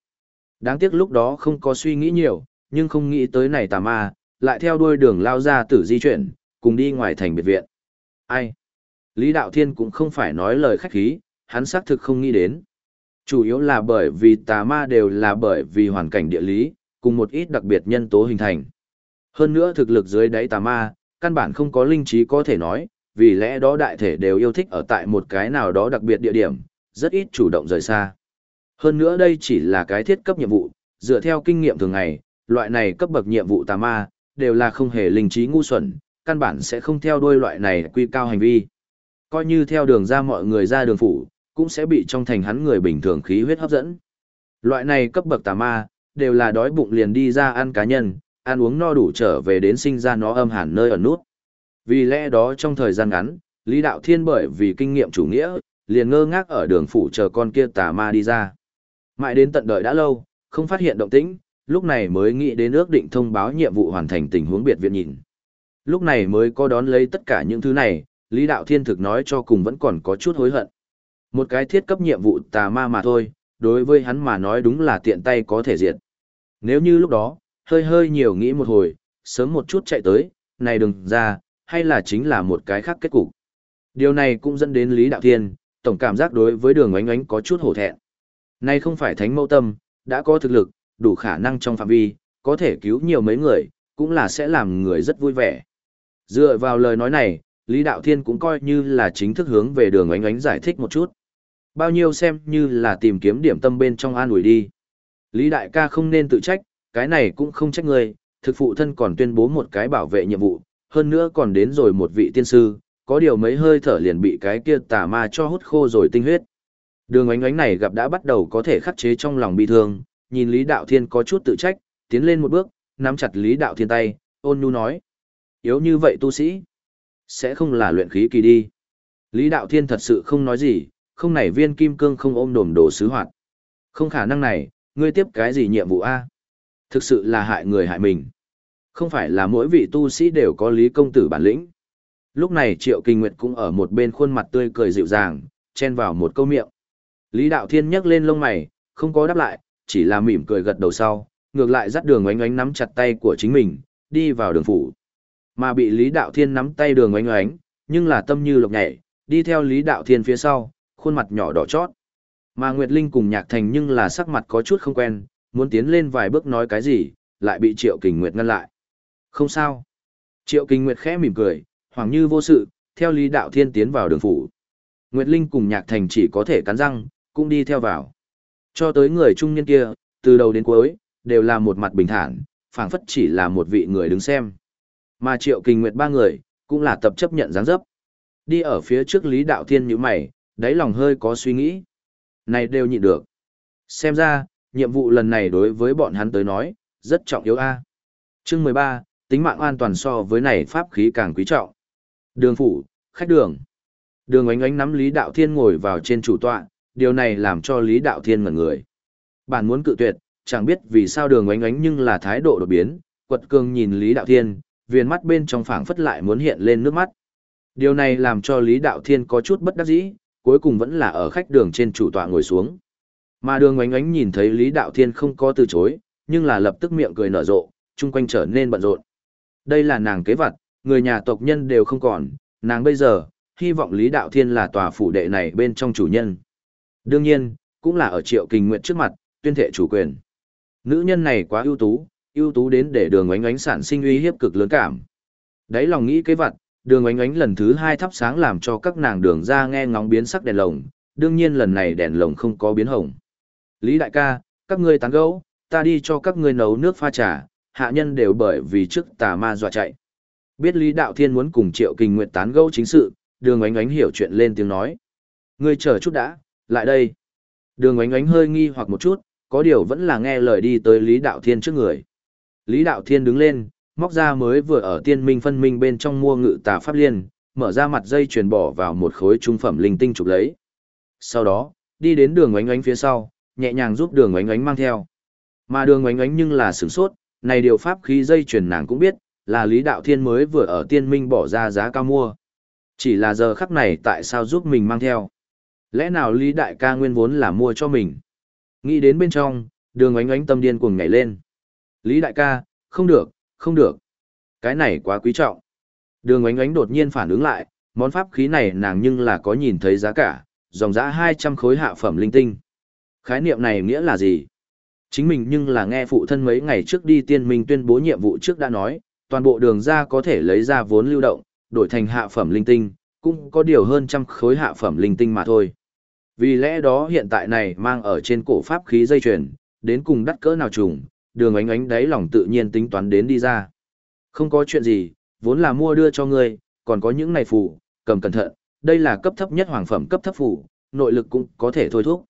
Đáng tiếc lúc đó không có suy nghĩ nhiều, nhưng không nghĩ tới này tà ma, lại theo đuôi đường lao ra tử di chuyển, cùng đi ngoài thành biệt viện. Ai? Lý Đạo Thiên cũng không phải nói lời khách khí, hắn xác thực không nghĩ đến. Chủ yếu là bởi vì tà ma đều là bởi vì hoàn cảnh địa lý, cùng một ít đặc biệt nhân tố hình thành. Hơn nữa thực lực dưới đáy tà ma, căn bản không có linh trí có thể nói, vì lẽ đó đại thể đều yêu thích ở tại một cái nào đó đặc biệt địa điểm, rất ít chủ động rời xa. Hơn nữa đây chỉ là cái thiết cấp nhiệm vụ, dựa theo kinh nghiệm thường ngày, loại này cấp bậc nhiệm vụ tà ma, đều là không hề linh trí ngu xuẩn, căn bản sẽ không theo đuôi loại này quy cao hành vi. Coi như theo đường ra mọi người ra đường phủ, cũng sẽ bị trong thành hắn người bình thường khí huyết hấp dẫn. Loại này cấp bậc tà ma, đều là đói bụng liền đi ra ăn cá nhân, ăn uống no đủ trở về đến sinh ra nó âm hẳn nơi ở nút. Vì lẽ đó trong thời gian ngắn, Lý Đạo Thiên bởi vì kinh nghiệm chủ nghĩa, liền ngơ ngác ở đường phủ chờ con kia tà ma đi ra. Mãi đến tận đợi đã lâu, không phát hiện động tĩnh, lúc này mới nghĩ đến ước định thông báo nhiệm vụ hoàn thành tình huống biệt viện nhìn. Lúc này mới có đón lấy tất cả những thứ này, Lý Đạo Thiên thực nói cho cùng vẫn còn có chút hối hận. Một cái thiết cấp nhiệm vụ tà ma mà thôi, đối với hắn mà nói đúng là tiện tay có thể diệt. Nếu như lúc đó, hơi hơi nhiều nghĩ một hồi, sớm một chút chạy tới, này đừng ra, hay là chính là một cái khác kết cục. Điều này cũng dẫn đến Lý Đạo Thiên, tổng cảm giác đối với đường oánh oánh có chút hổ thẹn. Này không phải thánh mẫu tâm, đã có thực lực, đủ khả năng trong phạm vi, có thể cứu nhiều mấy người, cũng là sẽ làm người rất vui vẻ. Dựa vào lời nói này, Lý Đạo Thiên cũng coi như là chính thức hướng về đường oánh oánh giải thích một chút. Bao nhiêu xem như là tìm kiếm điểm tâm bên trong an ủi đi. Lý Đại ca không nên tự trách, cái này cũng không trách người, thực phụ thân còn tuyên bố một cái bảo vệ nhiệm vụ, hơn nữa còn đến rồi một vị tiên sư, có điều mấy hơi thở liền bị cái kia tà ma cho hút khô rồi tinh huyết. Đường ánh ánh này gặp đã bắt đầu có thể khắc chế trong lòng bi thương, nhìn Lý Đạo Thiên có chút tự trách, tiến lên một bước, nắm chặt Lý Đạo Thiên tay, ôn nhu nói. Yếu như vậy tu sĩ, sẽ không là luyện khí kỳ đi. Lý Đạo Thiên thật sự không nói gì, không này viên kim cương không ôm đồm đồ sứ hoạt. Không khả năng này, ngươi tiếp cái gì nhiệm vụ A? Thực sự là hại người hại mình. Không phải là mỗi vị tu sĩ đều có lý công tử bản lĩnh. Lúc này Triệu Kinh Nguyệt cũng ở một bên khuôn mặt tươi cười dịu dàng, chen vào một câu miệng. Lý Đạo Thiên nhấc lên lông mày, không có đáp lại, chỉ là mỉm cười gật đầu sau, ngược lại dắt đường oánh oánh nắm chặt tay của chính mình, đi vào đường phủ. Mà bị Lý Đạo Thiên nắm tay đường oánh oánh, nhưng là tâm như lộc nhảy, đi theo Lý Đạo Thiên phía sau, khuôn mặt nhỏ đỏ chót. Mà Nguyệt Linh cùng Nhạc Thành nhưng là sắc mặt có chút không quen, muốn tiến lên vài bước nói cái gì, lại bị Triệu Kình Nguyệt ngăn lại. Không sao. Triệu Kình Nguyệt khẽ mỉm cười, hoàng như vô sự, theo Lý Đạo Thiên tiến vào đường phủ. Nguyệt Linh cùng Nhạc Thành chỉ có thể cắn răng, cũng đi theo vào. Cho tới người trung niên kia, từ đầu đến cuối, đều là một mặt bình thản, phảng phất chỉ là một vị người đứng xem. Mà Triệu Kình Nguyệt ba người, cũng là tập chấp nhận dáng dấp. Đi ở phía trước Lý Đạo Thiên như mày, đáy lòng hơi có suy nghĩ. Này đều nhịn được. Xem ra, nhiệm vụ lần này đối với bọn hắn tới nói, rất trọng yếu a. Chương 13, tính mạng an toàn so với này pháp khí càng quý trọng. Đường phủ, khách đường. Đường ánh ánh nắm Lý Đạo Thiên ngồi vào trên chủ tọa, điều này làm cho Lý Đạo Thiên ngẩn người. Bạn muốn cự tuyệt, chẳng biết vì sao đường ánh ánh nhưng là thái độ đột biến, quật cường nhìn Lý Đạo Thiên, viền mắt bên trong phảng phất lại muốn hiện lên nước mắt. Điều này làm cho Lý Đạo Thiên có chút bất đắc dĩ, cuối cùng vẫn là ở khách đường trên chủ tọa ngồi xuống. Mà đường ánh ánh nhìn thấy Lý Đạo Thiên không có từ chối, nhưng là lập tức miệng cười nở rộ, chung quanh trở nên bận rộn. Đây là nàng kế vật, người nhà tộc nhân đều không còn, nàng bây giờ, hy vọng Lý Đạo Thiên là tòa phủ đệ này bên trong chủ nhân. Đương nhiên, cũng là ở triệu kình nguyện trước mặt, tuyên thệ chủ quyền. Nữ nhân này quá ưu tú, ưu tú đến để đường ánh ánh sản sinh uy hiếp cực lớn cảm. Đấy lòng nghĩ kế vật, đường ánh ánh lần thứ hai thắp sáng làm cho các nàng đường ra nghe ngóng biến sắc đèn lồng, đương nhiên lần này đèn lồng không có biến hồng. Lý đại ca, các ngươi tán gẫu, ta đi cho các ngươi nấu nước pha trà, hạ nhân đều bởi vì trước tà ma dọa chạy. Biết Lý Đạo Thiên muốn cùng Triệu Kình Nguyệt tán gẫu chính sự, đường ánh ánh hiểu chuyện lên tiếng nói. Ngươi chờ chút đã, lại đây. Đường ánh ánh hơi nghi hoặc một chút, có điều vẫn là nghe lời đi tới Lý Đạo Thiên trước người. Lý Đạo Thiên đứng lên, móc ra mới vừa ở tiên minh phân minh bên trong mua ngự tà pháp liên, mở ra mặt dây chuyền bỏ vào một khối trung phẩm linh tinh chụp lấy. Sau đó, đi đến đường ánh ánh phía sau, nhẹ nhàng giúp đường ánh ánh mang theo. Mà đường ánh ánh nhưng là sửng sốt, này điều pháp khí dây chuyền nàng cũng biết, là Lý Đạo Thiên mới vừa ở tiên minh bỏ ra giá cao mua. Chỉ là giờ khắc này tại sao giúp mình mang theo. Lẽ nào Lý Đại ca nguyên vốn là mua cho mình. Nghĩ đến bên trong, đường ánh ánh tâm điên cuồng nhảy lên. Lý Đại ca, không được, không được. Cái này quá quý trọng. Đường ánh ánh đột nhiên phản ứng lại, món pháp khí này nàng nhưng là có nhìn thấy giá cả, dòng giá 200 khối hạ phẩm linh tinh. Khái niệm này nghĩa là gì? Chính mình nhưng là nghe phụ thân mấy ngày trước đi tiên minh tuyên bố nhiệm vụ trước đã nói, toàn bộ đường ra có thể lấy ra vốn lưu động, đổi thành hạ phẩm linh tinh, cũng có điều hơn trăm khối hạ phẩm linh tinh mà thôi. Vì lẽ đó hiện tại này mang ở trên cổ pháp khí dây chuyền, đến cùng đắt cỡ nào trùng, đường ánh ánh đáy lòng tự nhiên tính toán đến đi ra. Không có chuyện gì, vốn là mua đưa cho ngươi, còn có những này phủ, cầm cẩn thận, đây là cấp thấp nhất hoàng phẩm cấp thấp phủ, nội lực cũng có thể thôi thúc.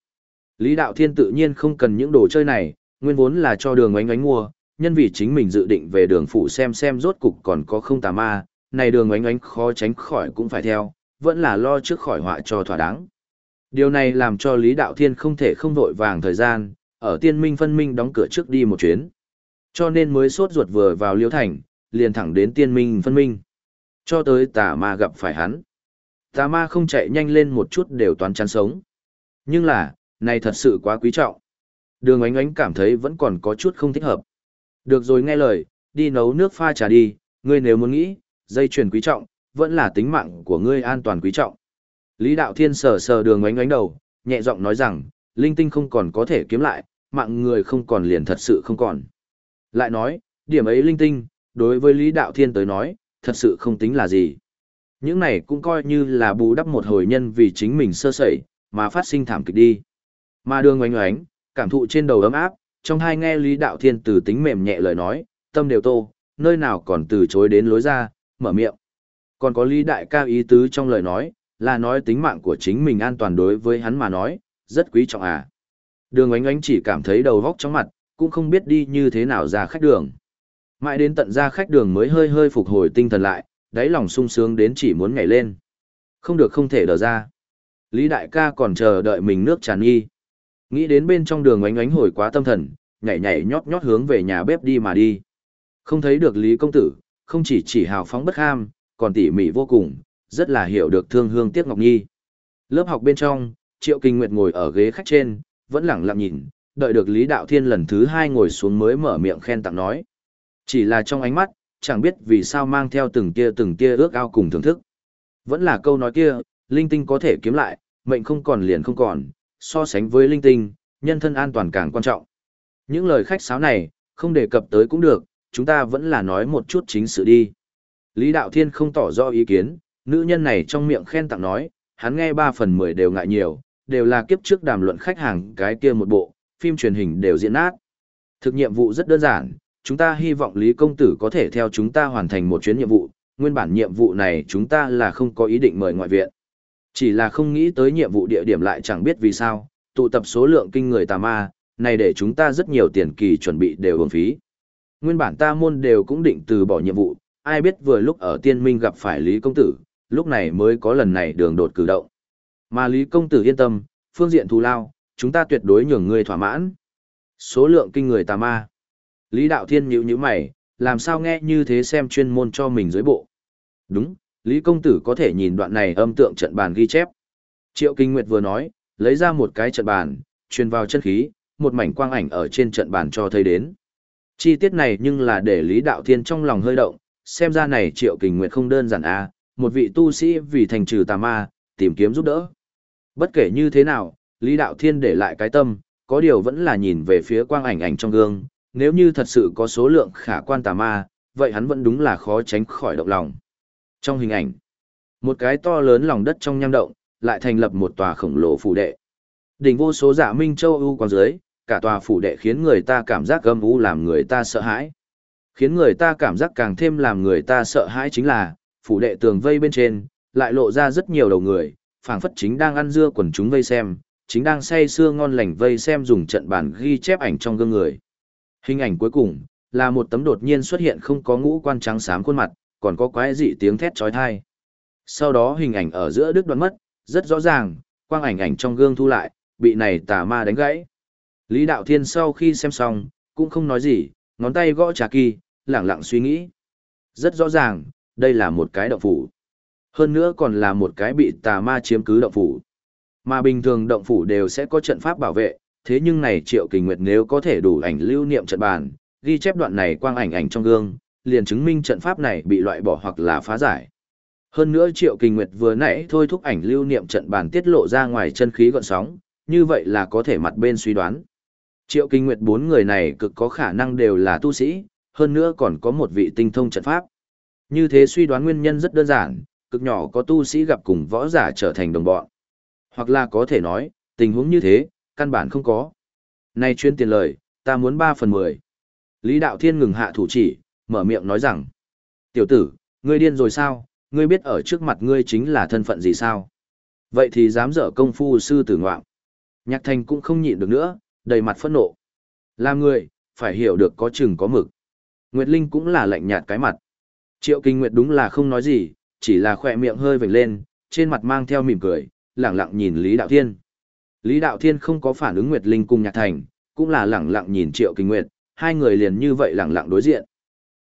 Lý Đạo Thiên tự nhiên không cần những đồ chơi này, nguyên vốn là cho đường ánh ánh mua, nhân vì chính mình dự định về đường phủ xem xem rốt cục còn có không tà ma, này đường ánh ánh khó tránh khỏi cũng phải theo, vẫn là lo trước khỏi họa cho thỏa đáng. Điều này làm cho Lý Đạo Thiên không thể không vội vàng thời gian, ở tiên minh phân minh đóng cửa trước đi một chuyến. Cho nên mới sốt ruột vừa vào liêu thành, liền thẳng đến tiên minh phân minh. Cho tới tà ma gặp phải hắn. Tà ma không chạy nhanh lên một chút đều toàn chán sống. Nhưng là, này thật sự quá quý trọng. Đường ánh ánh cảm thấy vẫn còn có chút không thích hợp. Được rồi nghe lời, đi nấu nước pha trà đi, ngươi nếu muốn nghĩ, dây chuyền quý trọng, vẫn là tính mạng của ngươi an toàn quý trọng. Lý Đạo Thiên sờ sờ đường ánh ánh đầu, nhẹ giọng nói rằng, linh tinh không còn có thể kiếm lại, mạng người không còn liền thật sự không còn. Lại nói, điểm ấy linh tinh, đối với Lý Đạo Thiên tới nói, thật sự không tính là gì. Những này cũng coi như là bù đắp một hồi nhân vì chính mình sơ sẩy, mà phát sinh thảm kịch đi. Mà đường oánh oánh, cảm thụ trên đầu ấm áp, trong hai nghe Lý Đạo Thiên từ tính mềm nhẹ lời nói, tâm đều tô, nơi nào còn từ chối đến lối ra, mở miệng. Còn có Lý Đại ca ý tứ trong lời nói, là nói tính mạng của chính mình an toàn đối với hắn mà nói, rất quý trọng à. Đường Ánh Ánh chỉ cảm thấy đầu vóc chóng mặt, cũng không biết đi như thế nào ra khách đường. Mãi đến tận ra khách đường mới hơi hơi phục hồi tinh thần lại, đáy lòng sung sướng đến chỉ muốn nhảy lên. Không được không thể đỡ ra. Lý đại ca còn chờ đợi mình nước tràn nghi. Nghĩ đến bên trong đường Ánh Ánh hồi quá tâm thần, nhảy nhảy nhót nhót hướng về nhà bếp đi mà đi. Không thấy được Lý công tử, không chỉ chỉ hào phóng bất ham, còn tỉ mỉ vô cùng, rất là hiểu được thương hương tiếc ngọc nhi. Lớp học bên trong, Triệu Kinh Nguyệt ngồi ở ghế khách trên, vẫn lẳng lặng nhìn, đợi được Lý Đạo Thiên lần thứ hai ngồi xuống mới mở miệng khen tặng nói. Chỉ là trong ánh mắt, chẳng biết vì sao mang theo từng tia từng tia ước ao cùng thưởng thức. Vẫn là câu nói kia, linh tinh có thể kiếm lại, mệnh không còn liền không còn, so sánh với linh tinh, nhân thân an toàn càng quan trọng. Những lời khách sáo này, không đề cập tới cũng được, chúng ta vẫn là nói một chút chính sự đi. Lý Đạo Thiên không tỏ rõ ý kiến, nữ nhân này trong miệng khen tặng nói, hắn nghe ba phần mười đều ngại nhiều, đều là kiếp trước đàm luận khách hàng cái kia một bộ, phim truyền hình đều diễn nát. Thực nhiệm vụ rất đơn giản, chúng ta hy vọng Lý Công Tử có thể theo chúng ta hoàn thành một chuyến nhiệm vụ, nguyên bản nhiệm vụ này chúng ta là không có ý định mời ngoại viện. Chỉ là không nghĩ tới nhiệm vụ địa điểm lại chẳng biết vì sao, tụ tập số lượng kinh người tà ma, này để chúng ta rất nhiều tiền kỳ chuẩn bị đều uổng phí. Nguyên bản ta môn đều cũng định từ bỏ nhiệm vụ, ai biết vừa lúc ở tiên minh gặp phải Lý Công Tử, lúc này mới có lần này đường đột cử động. Mà Lý Công Tử yên tâm, phương diện thù lao, chúng ta tuyệt đối nhường người thỏa mãn. Số lượng kinh người tà ma. Lý Đạo Thiên nhíu nhíu mày, làm sao nghe như thế xem chuyên môn cho mình dưới bộ. Đúng, Lý Công Tử có thể nhìn đoạn này âm tượng trận bàn ghi chép. Triệu Kinh Nguyệt vừa nói, lấy ra một cái trận bàn, truyền vào chân khí, một mảnh quang ảnh ở trên trận bàn cho thấy đến. Chi tiết này nhưng là để Lý Đạo Thiên trong lòng hơi động, xem ra này Triệu Kinh Nguyệt không đơn giản à, một vị tu sĩ vì thành trừ tà ma, tìm kiếm giúp đỡ. Bất kể như thế nào, Lý Đạo Thiên để lại cái tâm, có điều vẫn là nhìn về phía quang ảnh ảnh trong gương, nếu như thật sự có số lượng khả quan tà ma, vậy hắn vẫn đúng là khó tránh khỏi động lòng. Trong hình ảnh, một cái to lớn lòng đất trong nham động, lại thành lập một tòa khổng lồ phủ đệ. Đỉnh vô số giả minh châu ưu quang dưới, cả tòa phủ đệ khiến người ta cảm giác gâm u làm người ta sợ hãi. Khiến người ta cảm giác càng thêm làm người ta sợ hãi chính là, phủ đệ tường vây bên trên, lại lộ ra rất nhiều đầu người, phảng phất chính đang ăn dưa quần chúng vây xem, chính đang say sưa ngon lành vây xem dùng trận bàn ghi chép ảnh trong gương người. Hình ảnh cuối cùng, là một tấm đột nhiên xuất hiện không có ngũ quan trắng xám khuôn mặt, còn có quái dị tiếng thét chói tai. Sau đó hình ảnh ở giữa đứt đoạn mất, rất rõ ràng, quang ảnh ảnh trong gương thu lại, bị này tà ma đánh gãy. Lý Đạo Thiên sau khi xem xong, cũng không nói gì, ngón tay gõ trà kỳ, lẳng lặng suy nghĩ. Rất rõ ràng, đây là một cái động phủ. Hơn nữa còn là một cái bị tà ma chiếm cứ động phủ. Mà bình thường động phủ đều sẽ có trận pháp bảo vệ, thế nhưng này Triệu Kình Nguyệt nếu có thể đủ ảnh lưu niệm trận bàn, ghi chép đoạn này quang ảnh ảnh trong gương, liền chứng minh trận pháp này bị loại bỏ hoặc là phá giải. Hơn nữa Triệu Kình Nguyệt vừa nãy thôi thúc ảnh lưu niệm trận bàn tiết lộ ra ngoài chân khí gọn sóng, như vậy là có thể mặt bên suy đoán. Triệu Kinh Nguyệt bốn người này cực có khả năng đều là tu sĩ, hơn nữa còn có một vị tinh thông trận pháp. Như thế suy đoán nguyên nhân rất đơn giản, cực nhỏ có tu sĩ gặp cùng võ giả trở thành đồng bọn. Hoặc là có thể nói, tình huống như thế, căn bản không có. Này chuyên tiền lời, ta muốn 3 phần 10. Lý Đạo Thiên ngừng hạ thủ chỉ, mở miệng nói rằng. Tiểu tử, ngươi điên rồi sao, ngươi biết ở trước mặt ngươi chính là thân phận gì sao? Vậy thì dám dở công phu sư tử ngoạm. Nhạc thành cũng không nhịn được nữa, đầy mặt phẫn nộ. Làm người, phải hiểu được có chừng có mực. Nguyệt Linh cũng là lạnh nhạt cái mặt. Triệu Kinh Nguyệt đúng là không nói gì, chỉ là khỏe miệng hơi vểnh lên, trên mặt mang theo mỉm cười, lẳng lặng nhìn Lý Đạo Thiên. Lý Đạo Thiên không có phản ứng Nguyệt Linh cùng Nhạc Thành, cũng là lẳng lặng nhìn Triệu Kinh Nguyệt, hai người liền như vậy lẳng lặng đối diện.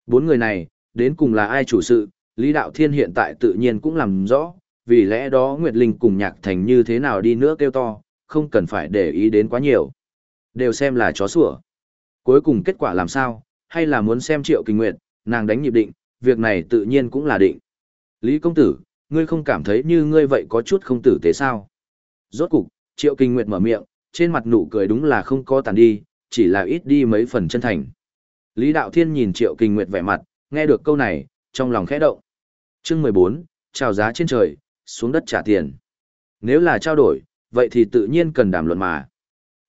Bốn người này, đến cùng là ai chủ sự, Lý Đạo Thiên hiện tại tự nhiên cũng làm rõ, vì lẽ đó Nguyệt Linh cùng Nhạc Thành như thế nào đi nữa kêu to, không cần phải để ý đến quá nhiều. Đều xem là chó sủa. Cuối cùng kết quả làm sao, hay là muốn xem Triệu Kinh Nguyệt, nàng đánh nhịp định, việc này tự nhiên cũng là định. Lý công tử, ngươi không cảm thấy như ngươi vậy có chút không tử tế sao? Rốt cục, Triệu Kinh Nguyệt mở miệng, trên mặt nụ cười đúng là không có tàn đi, chỉ là ít đi mấy phần chân thành. Lý Đạo Thiên nhìn Triệu Kinh Nguyệt vẻ mặt, nghe được câu này, trong lòng khẽ động. Chương 14, chào giá trên trời, xuống đất trả tiền. Nếu là trao đổi, vậy thì tự nhiên cần đàm luận mà.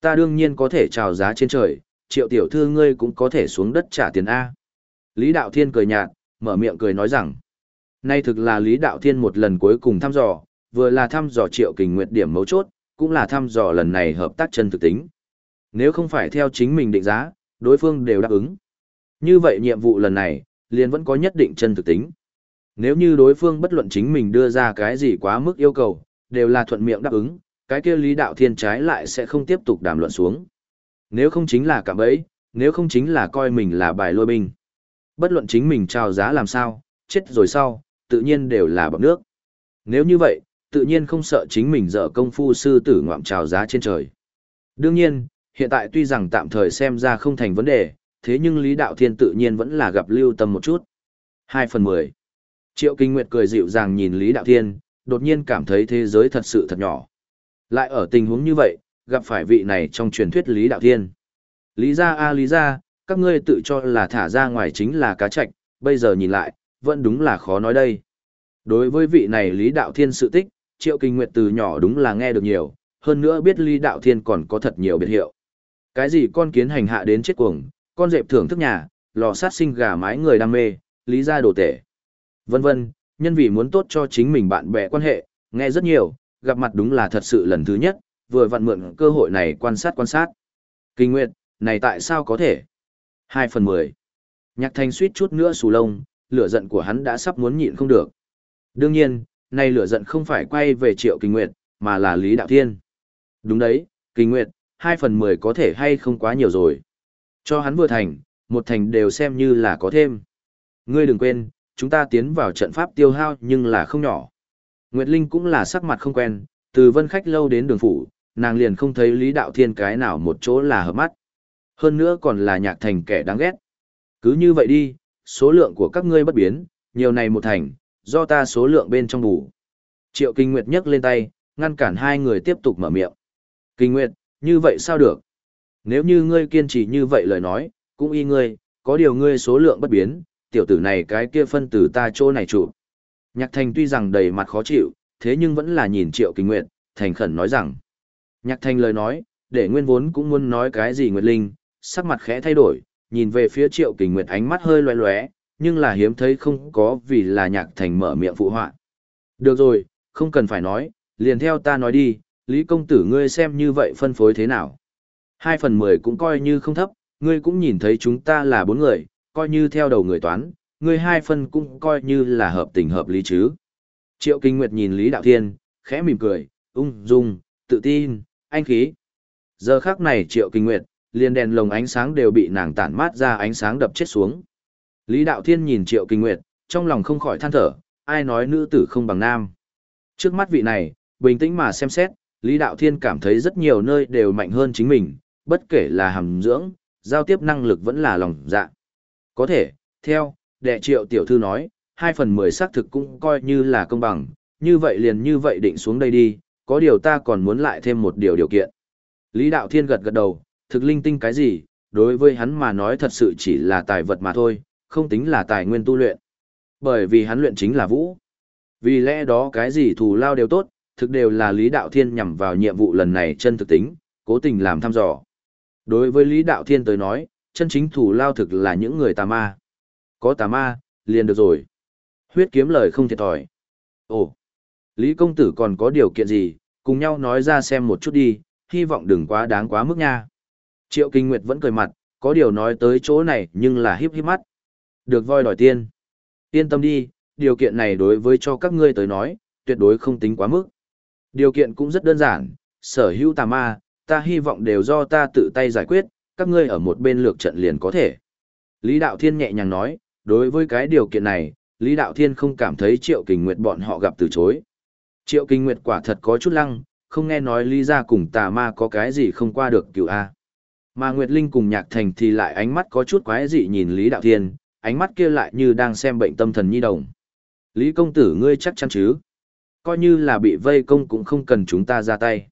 Ta đương nhiên có thể chào giá trên trời, Triệu tiểu thư ngươi cũng có thể xuống đất trả tiền A. Lý Đạo Thiên cười nhạt, mở miệng cười nói rằng, nay thực là Lý Đạo Thiên một lần cuối cùng thăm dò, vừa là thăm dò Triệu Kình Nguyệt điểm mấu chốt, cũng là thăm dò lần này hợp tác chân thực tính. Nếu không phải theo chính mình định giá, đối phương đều đáp ứng. Như vậy nhiệm vụ lần này, liền vẫn có nhất định chân thực tính. Nếu như đối phương bất luận chính mình đưa ra cái gì quá mức yêu cầu, đều là thuận miệng đáp ứng, cái kia Lý Đạo Thiên trái lại sẽ không tiếp tục đàm luận xuống. Nếu không chính là cảm ấy, nếu không chính là coi mình là bài lôi binh. Bất luận chính mình trao giá làm sao, chết rồi sau, tự nhiên đều là bọc nước. Nếu như vậy, tự nhiên không sợ chính mình dở công phu sư tử ngoạm trào giá trên trời. Đương nhiên, hiện tại tuy rằng tạm thời xem ra không thành vấn đề, thế nhưng Lý Đạo Thiên tự nhiên vẫn là gặp lưu tâm một chút. 2 phần 10 Triệu Kinh Nguyệt cười dịu dàng nhìn Lý Đạo Thiên, đột nhiên cảm thấy thế giới thật sự thật nhỏ. Lại ở tình huống như vậy, gặp phải vị này trong truyền thuyết Lý Đạo Thiên. Lý ra a lý ra, các ngươi tự cho là thả ra ngoài chính là cá trạch, bây giờ nhìn lại, vẫn đúng là khó nói đây. Đối với vị này Lý Đạo Thiên sự tích, Triệu Kinh Nguyệt từ nhỏ đúng là nghe được nhiều, hơn nữa biết Lý Đạo Thiên còn có thật nhiều biệt hiệu. Cái gì con kiến hành hạ đến chết cuồng, con dẹp thưởng thức nhà, lò sát sinh gà mái người đam mê, lý gia đồ tể. Vân vân, nhân vì muốn tốt cho chính mình bạn bè quan hệ, nghe rất nhiều, gặp mặt đúng là thật sự lần thứ nhất, vừa vặn mượn cơ hội này quan sát quan sát. Kinh nguyệt, này tại sao có thể? 2 phần 10. Nhạc thành suýt chút nữa sù lông, lửa giận của hắn đã sắp muốn nhịn không được. Đương nhiên, nay lửa giận không phải quay về triệu kinh nguyệt, mà là Lý Đạo Thiên. Đúng đấy, kinh nguyệt, 2 phần 10 có thể hay không quá nhiều rồi. Cho hắn vừa thành, một thành đều xem như là có thêm. Ngươi đừng quên, chúng ta tiến vào trận pháp tiêu hao nhưng là không nhỏ. Nguyệt Linh cũng là sắc mặt không quen, từ vân khách lâu đến đường phủ, nàng liền không thấy Lý Đạo Thiên cái nào một chỗ là hợp mắt. Hơn nữa còn là nhạc thành kẻ đáng ghét. Cứ như vậy đi, số lượng của các ngươi bất biến, nhiều này một thành, do ta số lượng bên trong đủ. Triệu Kinh Nguyệt nhấc lên tay, ngăn cản hai người tiếp tục mở miệng. Kinh Nguyệt, như vậy sao được? Nếu như ngươi kiên trì như vậy lời nói, cũng y ngươi, có điều ngươi số lượng bất biến, tiểu tử này cái kia phân từ ta chỗ này chủ. Nhạc Thành tuy rằng đầy mặt khó chịu, thế nhưng vẫn là nhìn Triệu Kinh Nguyệt, thành khẩn nói rằng. Nhạc Thành lời nói, để nguyên vốn cũng muốn nói cái gì Nguyệt Linh, sắc mặt khẽ thay đổi, nhìn về phía Triệu Kinh Nguyệt ánh mắt hơi loé loé, nhưng là hiếm thấy không có vì là Nhạc Thành mở miệng phụ họa. Được rồi, không cần phải nói, liền theo ta nói đi, Lý công tử ngươi xem như vậy phân phối thế nào. Hai phần mười cũng coi như không thấp, ngươi cũng nhìn thấy chúng ta là bốn người, coi như theo đầu người toán, ngươi hai phân cũng coi như là hợp tình hợp lý chứ. Triệu Kinh Nguyệt nhìn Lý Đạo Thiên, khẽ mỉm cười, ung dung, tự tin, anh khí. Giờ khắc này Triệu Kinh Nguyệt, liền đèn lồng ánh sáng đều bị nàng tản mát ra ánh sáng đập chết xuống. Lý Đạo Thiên nhìn Triệu Kinh Nguyệt, trong lòng không khỏi than thở, ai nói nữ tử không bằng nam. Trước mắt vị này, bình tĩnh mà xem xét, Lý Đạo Thiên cảm thấy rất nhiều nơi đều mạnh hơn chính mình, bất kể là hàm dưỡng, giao tiếp năng lực vẫn là lòng dạ. Có thể, theo, đệ triệu tiểu thư nói, 2 phần 10 xác thực cũng coi như là công bằng, như vậy liền như vậy định xuống đây đi, có điều ta còn muốn lại thêm một điều điều kiện. Lý Đạo Thiên gật gật đầu, thực linh tinh cái gì, đối với hắn mà nói thật sự chỉ là tài vật mà thôi, không tính là tài nguyên tu luyện. Bởi vì hắn luyện chính là vũ. Vì lẽ đó cái gì thù lao đều tốt, thực đều là Lý Đạo Thiên nhằm vào nhiệm vụ lần này chân thực tính, cố tình làm thăm dò. Đối với Lý Đạo Thiên tới nói, chân chính thủ lao thực là những người tà ma. Có tà ma, liền được rồi. Huyết kiếm lời không thiệt thòi. Ồ, Lý Công Tử còn có điều kiện gì, cùng nhau nói ra xem một chút đi, hy vọng đừng quá đáng quá mức nha. Triệu Kinh Nguyệt vẫn cười mặt, có điều nói tới chỗ này nhưng là híp híp mắt. Được voi đòi tiên. Yên tâm đi, điều kiện này đối với cho các ngươi tới nói, tuyệt đối không tính quá mức. Điều kiện cũng rất đơn giản, sở hữu tà ma, ta hy vọng đều do ta tự tay giải quyết, các ngươi ở một bên lược trận liền có thể. Lý Đạo Thiên nhẹ nhàng nói, đối với cái điều kiện này, Lý Đạo Thiên không cảm thấy Triệu Kình Nguyệt bọn họ gặp từ chối. Triệu Kình Nguyệt quả thật có chút lăng, không nghe nói Lý gia cùng tà ma có cái gì không qua được cựu A. Mà Nguyệt Linh cùng Nhạc Thành thì lại ánh mắt có chút quái dị nhìn Lý Đạo Thiên, ánh mắt kia lại như đang xem bệnh tâm thần nhi đồng. Lý công tử ngươi chắc chắn chứ? Coi như là bị vây công cũng không cần chúng ta ra tay.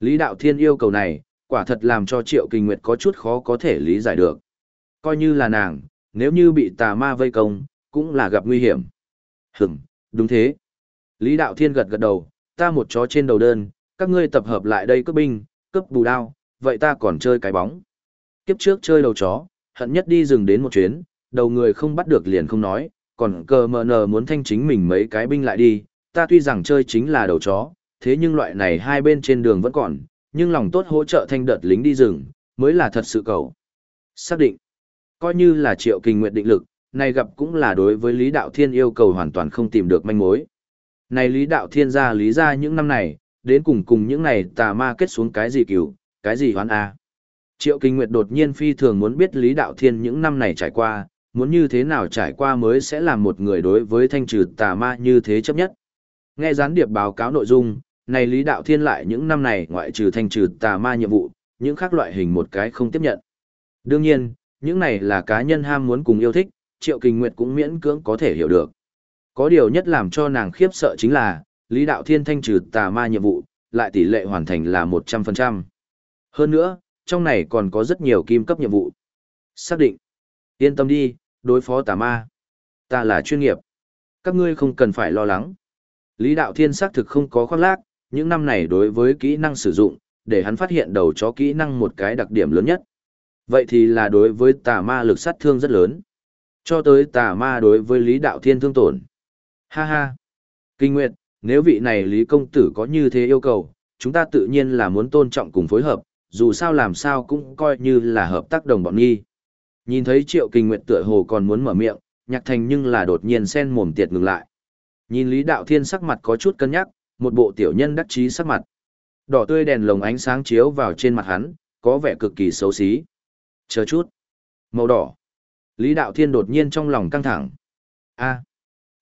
Lý Đạo Thiên yêu cầu này, quả thật làm cho Triệu Kinh Nguyệt có chút khó có thể lý giải được. Coi như là nàng, nếu như bị tà ma vây công, cũng là gặp nguy hiểm. Hửm, đúng thế. Lý Đạo Thiên gật gật đầu, ta một chó trên đầu đơn, các ngươi tập hợp lại đây cướp binh, cướp bù đao, vậy ta còn chơi cái bóng. Kiếp trước chơi đầu chó, hận nhất đi rừng đến một chuyến, đầu người không bắt được liền không nói, còn cờ mờ nờ muốn thanh chính mình mấy cái binh lại đi, ta tuy rằng chơi chính là đầu chó, thế nhưng loại này hai bên trên đường vẫn còn, nhưng lòng tốt hỗ trợ thanh đợt lính đi rừng, mới là thật sự cầu. Xác định, coi như là triệu kinh nguyện định lực, này gặp cũng là đối với Lý Đạo Thiên yêu cầu hoàn toàn không tìm được manh mối. Này Lý Đạo Thiên ra lý ra những năm này, đến cùng cùng những này tà ma kết xuống cái gì cứu, cái gì hoán a. Triệu Kinh Nguyệt đột nhiên phi thường muốn biết Lý Đạo Thiên những năm này trải qua, muốn như thế nào trải qua mới sẽ làm một người đối với thanh trừ tà ma như thế chấp nhất. Nghe gián điệp báo cáo nội dung, này Lý Đạo Thiên lại những năm này ngoại trừ thanh trừ tà ma nhiệm vụ, những khác loại hình một cái không tiếp nhận. Đương nhiên, những này là cá nhân ham muốn cùng yêu thích, Triệu Kinh Nguyệt cũng miễn cưỡng có thể hiểu được. Có điều nhất làm cho nàng khiếp sợ chính là, Lý Đạo Thiên thanh trừ tà ma nhiệm vụ, lại tỷ lệ hoàn thành là 100%. Hơn nữa, trong này còn có rất nhiều kim cấp nhiệm vụ. Xác định. Yên tâm đi, đối phó tà ma. Ta là chuyên nghiệp. Các ngươi không cần phải lo lắng. Lý Đạo Thiên xác thực không có khoác lác, những năm này đối với kỹ năng sử dụng, để hắn phát hiện đầu chó kỹ năng một cái đặc điểm lớn nhất. Vậy thì là đối với tà ma lực sát thương rất lớn. Cho tới tà ma đối với Lý Đạo Thiên thương tổn. Ha ha. Kinh Nguyệt, nếu vị này Lý Công Tử có như thế yêu cầu, chúng ta tự nhiên là muốn tôn trọng cùng phối hợp, dù sao làm sao cũng coi như là hợp tác đồng bọn nghi. Nhìn thấy Triệu Kinh Nguyệt tựa hồ còn muốn mở miệng, nhạc thành nhưng là đột nhiên sen mồm tiệt ngừng lại. Nhìn Lý Đạo Thiên sắc mặt có chút cân nhắc, một bộ tiểu nhân đắc chí sắc mặt. Đỏ tươi đèn lồng ánh sáng chiếu vào trên mặt hắn, có vẻ cực kỳ xấu xí. Chờ chút. Màu đỏ. Lý Đạo Thiên đột nhiên trong lòng căng thẳng. A.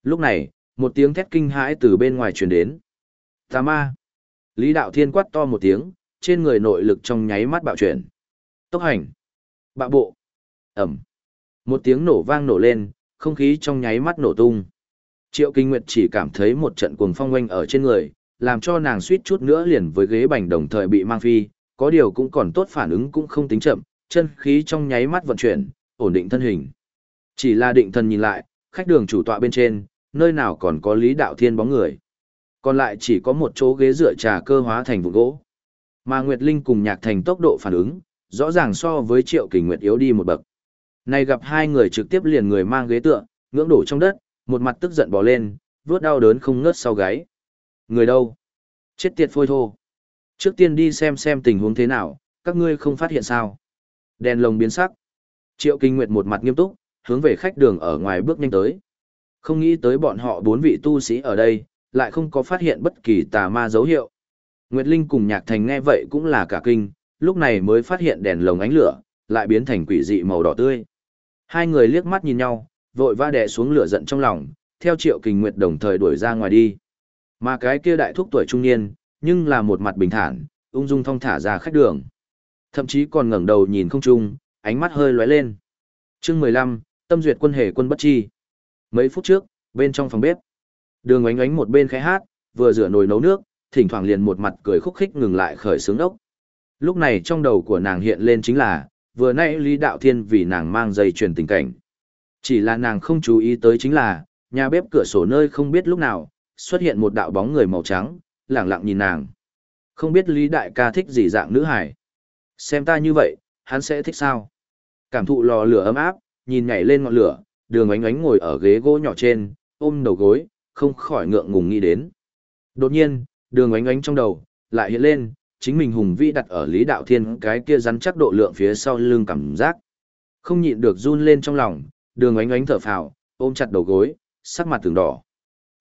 Lúc này, một tiếng thét kinh hãi từ bên ngoài truyền đến. Tà ma. Lý Đạo Thiên quát to một tiếng, trên người nội lực trong nháy mắt bạo chuyển. Tốc hành. Bạo bộ. Ẩm. Một tiếng nổ vang nổ lên, không khí trong nháy mắt nổ tung. Triệu Kinh Nguyệt chỉ cảm thấy một trận cuồng phong quanh ở trên người, làm cho nàng suýt chút nữa liền với ghế bành đồng thời bị mang phi, có điều cũng còn tốt phản ứng cũng không tính chậm, chân khí trong nháy mắt vận chuyển, ổn định thân hình. Chỉ là định thần nhìn lại, khách đường chủ tọa bên trên, nơi nào còn có Lý Đạo Thiên bóng người. Còn lại chỉ có một chỗ ghế dựa trà cơ hóa thành vụ gỗ. Mà Nguyệt Linh cùng Nhạc Thành tốc độ phản ứng, rõ ràng so với Triệu Kình Nguyệt yếu đi một bậc. Này gặp hai người trực tiếp liền người mang ghế tựa, ngưỡng đổ trong đất, một mặt tức giận bỏ lên, vuốt đau đớn không ngớt sau gáy. Người đâu? Chết tiệt phôi thô. Trước tiên đi xem xem tình huống thế nào, các ngươi không phát hiện sao. Đèn lồng biến sắc. Triệu Kinh Nguyệt một mặt nghiêm túc, hướng về khách đường ở ngoài bước nhanh tới. Không nghĩ tới bọn họ bốn vị tu sĩ ở đây, lại không có phát hiện bất kỳ tà ma dấu hiệu. Nguyệt Linh cùng Nhạc Thành nghe vậy cũng là cả kinh, lúc này mới phát hiện đèn lồng ánh lửa, lại biến thành quỷ dị màu đỏ tươi. Hai người liếc mắt nhìn nhau, vội va đè xuống lửa giận trong lòng, theo Triệu Kình Nguyệt đồng thời đuổi ra ngoài đi. Mà cái kia đại thúc tuổi trung niên, nhưng là một mặt bình thản, ung dung thong thả ra khách đường. Thậm chí còn ngẩng đầu nhìn không trung, ánh mắt hơi lóe lên. Chương mười lăm, Tâm duyệt quân hề quân bất chi. Mấy phút trước, bên trong phòng bếp, Đường Oánh Oánh một bên khẽ hát, vừa rửa nồi nấu nước, thỉnh thoảng liền một mặt cười khúc khích ngừng lại khởi sướng ốc. Lúc này trong đầu của nàng hiện lên chính là, vừa nãy Lý Đạo Thiên vì nàng mang dây truyền tình cảnh. Chỉ là nàng không chú ý tới chính là, nhà bếp cửa sổ nơi không biết lúc nào, xuất hiện một đạo bóng người màu trắng, lẳng lặng nhìn nàng. Không biết Lý Đại ca thích gì dạng nữ hải. Xem ta như vậy, hắn sẽ thích sao? Cảm thụ lò lửa ấm áp, nhìn nhảy lên ngọn lửa, đường ánh ánh ngồi ở ghế gỗ nhỏ trên, ôm đầu gối, không khỏi ngượng ngùng nghĩ đến. Đột nhiên, đường ánh ánh trong đầu, lại hiện lên, chính mình hùng vĩ đặt ở Lý Đạo Thiên cái kia rắn chắc độ lượng phía sau lưng cảm giác. Không nhịn được run lên trong lòng, đường ánh ánh thở phào, ôm chặt đầu gối, sắc mặt từng đỏ.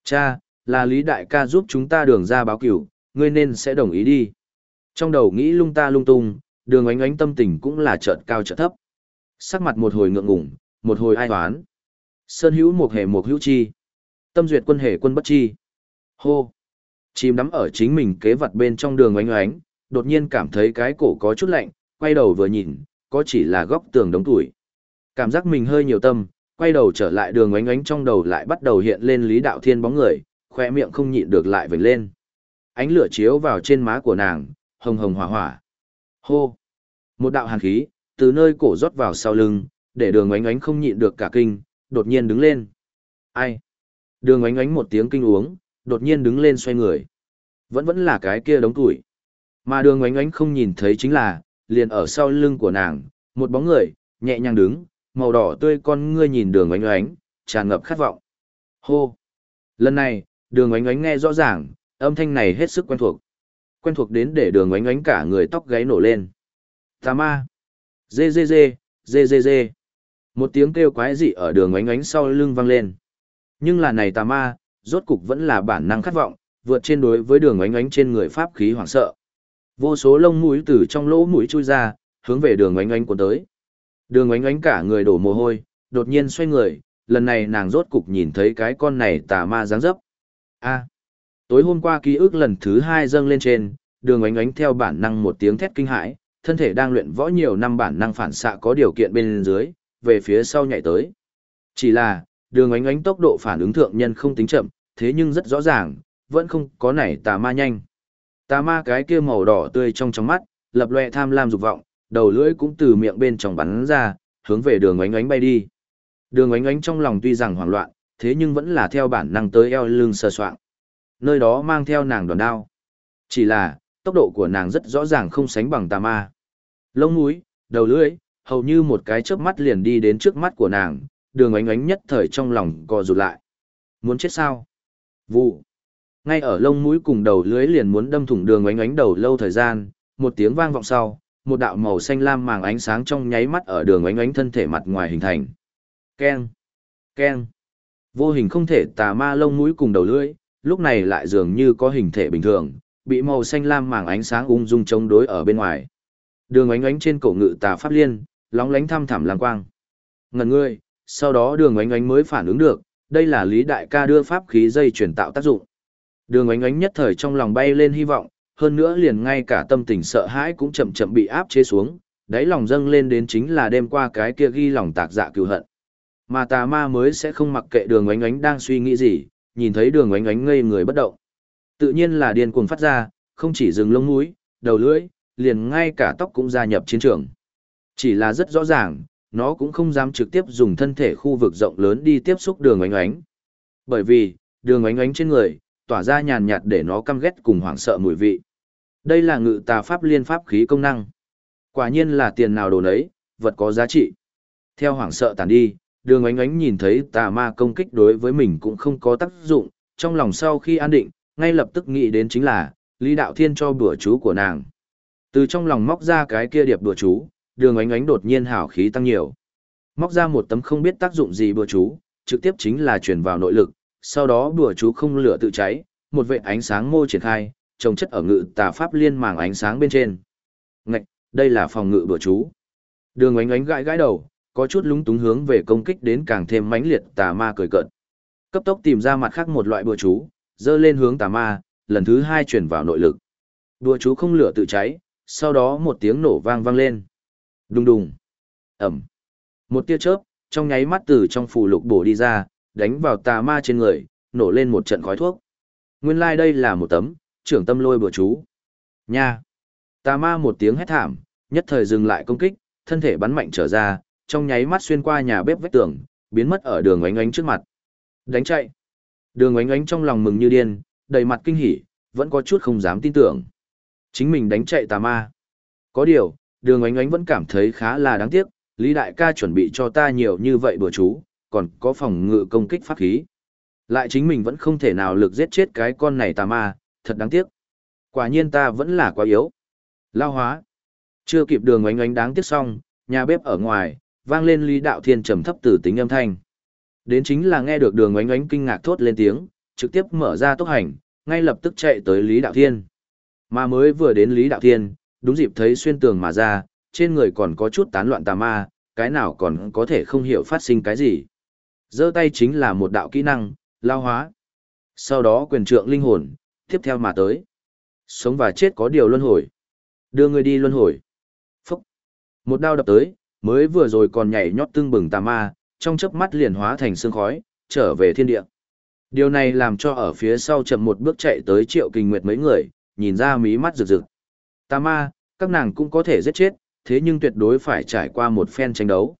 Cha, là Lý Đại ca giúp chúng ta đường ra báo cửu, ngươi nên sẽ đồng ý đi. Trong đầu nghĩ lung ta lung tung, đường ánh ánh tâm tình cũng là chợt cao chợt thấp. Sắc mặt một hồi ngượng ngủng, một hồi ai hoán. Sơn hữu một hề một hữu chi. Tâm duyệt quân hề quân bất chi. Hô. Chìm đắm ở chính mình kế vật bên trong đường oanh oánh, đột nhiên cảm thấy cái cổ có chút lạnh, quay đầu vừa nhìn, có chỉ là góc tường đống tuổi. Cảm giác mình hơi nhiều tâm, quay đầu trở lại đường oánh oánh trong đầu lại bắt đầu hiện lên lý đạo thiên bóng người, khoe miệng không nhịn được lại vểnh lên. Ánh lửa chiếu vào trên má của nàng, hồng hồng hỏa hỏa. Hô! Một đạo hàn khí, từ nơi cổ rót vào sau lưng, để đường oánh oánh không nhịn được cả kinh, đột nhiên đứng lên. Ai? Đường oánh oánh một tiếng kinh uống, đột nhiên đứng lên xoay người. Vẫn vẫn là cái kia đống tuổi. Mà đường Ánh Ánh không nhìn thấy chính là, liền ở sau lưng của nàng, một bóng người, nhẹ nhàng đứng, màu đỏ tươi con ngươi nhìn đường Ánh Ánh tràn ngập khát vọng. Hô! Lần này, đường Ánh Ánh nghe rõ ràng, âm thanh này hết sức quen thuộc. Quen thuộc đến để đường Ánh Ánh cả người tóc gáy nổ lên. Tà ma! Dê dê dê, dê dê dê. Một tiếng kêu quái dị ở đường Ánh Ánh sau lưng vang lên. Nhưng là này tà ma, rốt cục vẫn là bản năng khát vọng, vượt trên đối với đường ánh ánh trên người pháp khí hoảng sợ. Vô số lông mũi từ trong lỗ mũi chui ra, hướng về đường ánh ánh cuốn tới. Đường ánh ánh cả người đổ mồ hôi, đột nhiên xoay người, lần này nàng rốt cục nhìn thấy cái con này tà ma dáng dấp. A. tối hôm qua ký ức lần thứ hai dâng lên trên, đường ánh ánh theo bản năng một tiếng thét kinh hãi, thân thể đang luyện võ nhiều năm bản năng phản xạ có điều kiện bên dưới, về phía sau nhảy tới. Chỉ là, đường ánh ánh tốc độ phản ứng thượng nhân không tính chậm, thế nhưng rất rõ ràng, vẫn không có nảy tà ma nhanh. Tà ma cái kia màu đỏ tươi trong trong mắt, lập loè tham lam dục vọng, đầu lưỡi cũng từ miệng bên trong bắn ra, hướng về đường ánh ánh bay đi. Đường ánh ánh trong lòng tuy rằng hoảng loạn, thế nhưng vẫn là theo bản năng tới eo lưng sờ soạng. Nơi đó mang theo nàng đòn đao. Chỉ là, tốc độ của nàng rất rõ ràng không sánh bằng tà ma. Lông mũi, đầu lưỡi, hầu như một cái chớp mắt liền đi đến trước mắt của nàng, đường ánh ánh nhất thời trong lòng co rụt lại. Muốn chết sao? Vụ. Ngay ở lông mũi cùng đầu lưới liền muốn đâm thủng đường ánh ánh đầu lâu thời gian, một tiếng vang vọng sau, một đạo màu xanh lam màng ánh sáng trong nháy mắt ở đường ánh ánh thân thể mặt ngoài hình thành. Keng. Keng. Vô hình không thể tà ma lông mũi cùng đầu lưỡi, lúc này lại dường như có hình thể bình thường, bị màu xanh lam màng ánh sáng ung dung chống đối ở bên ngoài. Đường ánh ánh trên cổ ngự tà pháp liên, lóng lánh thăm thẳm lang quang. Ngần ngươi, sau đó đường ánh ánh mới phản ứng được, đây là Lý Đại ca đưa pháp khí dây chuyển tạo tác dụng. Đường ánh ánh nhất thời trong lòng bay lên hy vọng, hơn nữa liền ngay cả tâm tình sợ hãi cũng chậm chậm bị áp chế xuống, đáy lòng dâng lên đến chính là đêm qua cái kia ghi lòng tạc dạ cừu hận. Mà tà ma mới sẽ không mặc kệ đường ánh ánh đang suy nghĩ gì, nhìn thấy đường ánh ánh ngây người bất động. Tự nhiên là điên cuồng phát ra, không chỉ dừng lông mũi, đầu lưỡi, liền ngay cả tóc cũng gia nhập chiến trường. Chỉ là rất rõ ràng, nó cũng không dám trực tiếp dùng thân thể khu vực rộng lớn đi tiếp xúc đường ánh ánh. Bởi vì, đường ánh ánh trên người, tỏa ra nhàn nhạt để nó căm ghét cùng hoảng sợ mùi vị. Đây là ngự tà pháp liên pháp khí công năng. Quả nhiên là tiền nào đồ nấy, vật có giá trị. Theo hoảng sợ tàn đi, đường ánh ánh nhìn thấy tà ma công kích đối với mình cũng không có tác dụng, trong lòng sau khi an định, ngay lập tức nghĩ đến chính là, Lý Đạo Thiên cho bữa chú của nàng. Từ trong lòng móc ra cái kia điệp bữa chú, đường ánh ánh đột nhiên hào khí tăng nhiều. Móc ra một tấm không biết tác dụng gì bừa chú, trực tiếp chính là truyền vào nội lực, sau đó bừa chú không lửa tự cháy, một vệ ánh sáng mô triển khai, trồng chất ở ngự tà pháp liên màng ánh sáng bên trên. Ngạch, đây là phòng ngự bừa chú. Đường ánh ánh gãi gãi đầu, có chút lúng túng hướng về công kích đến càng thêm mãnh liệt tà ma cười cợt. Cấp tốc tìm ra mặt khác một loại bùa chú, dơ lên hướng tà ma, lần thứ hai chuyển vào nội lực. Bùa chú không lửa tự cháy, sau đó một tiếng nổ vang vang lên. Đùng đùng. Ẩm. Một tia chớp, trong nháy mắt từ trong phù lục bổ đi ra, đánh vào tà ma trên người, nổ lên một trận khói thuốc. Nguyên lai like đây là một tấm, trưởng tâm lôi bừa chú. Nha. Tà ma một tiếng hét thảm, nhất thời dừng lại công kích, thân thể bắn mạnh trở ra, trong nháy mắt xuyên qua nhà bếp vách tường, biến mất ở đường oánh oánh trước mặt. Đánh chạy. Đường oánh oánh trong lòng mừng như điên, đầy mặt kinh hỉ, vẫn có chút không dám tin tưởng. Chính mình đánh chạy tà ma. Có điều, đường ánh ánh vẫn cảm thấy khá là đáng tiếc, Lý Đại ca chuẩn bị cho ta nhiều như vậy bữa chú, còn có phòng ngự công kích pháp khí. Lại chính mình vẫn không thể nào lực giết chết cái con này tà ma, thật đáng tiếc. Quả nhiên ta vẫn là quá yếu. Lao hóa. Chưa kịp đường ánh ánh đáng tiếc xong, nhà bếp ở ngoài, vang lên Lý Đạo Thiên trầm thấp từ tính âm thanh. Đến chính là nghe được đường ánh ánh kinh ngạc thốt lên tiếng, trực tiếp mở ra tốc hành, ngay lập tức chạy tới Lý Đạo Thiên. Mà mới vừa đến Lý Đạo Thiên, đúng dịp thấy xuyên tường mà ra, trên người còn có chút tán loạn tà ma, cái nào còn có thể không hiểu phát sinh cái gì. giơ tay chính là một đạo kỹ năng, lao hóa. Sau đó quyền trượng linh hồn, tiếp theo mà tới. Sống và chết có điều luân hồi. Đưa người đi luân hồi. Phúc. Một đao đập tới, mới vừa rồi còn nhảy nhót tương bừng tà ma, trong chớp mắt liền hóa thành sương khói, trở về thiên địa. Điều này làm cho ở phía sau chậm một bước chạy tới triệu kinh nguyệt mấy người, nhìn ra mí mắt rực rực. Tà ma, các nàng cũng có thể giết chết, thế nhưng tuyệt đối phải trải qua một phen tranh đấu.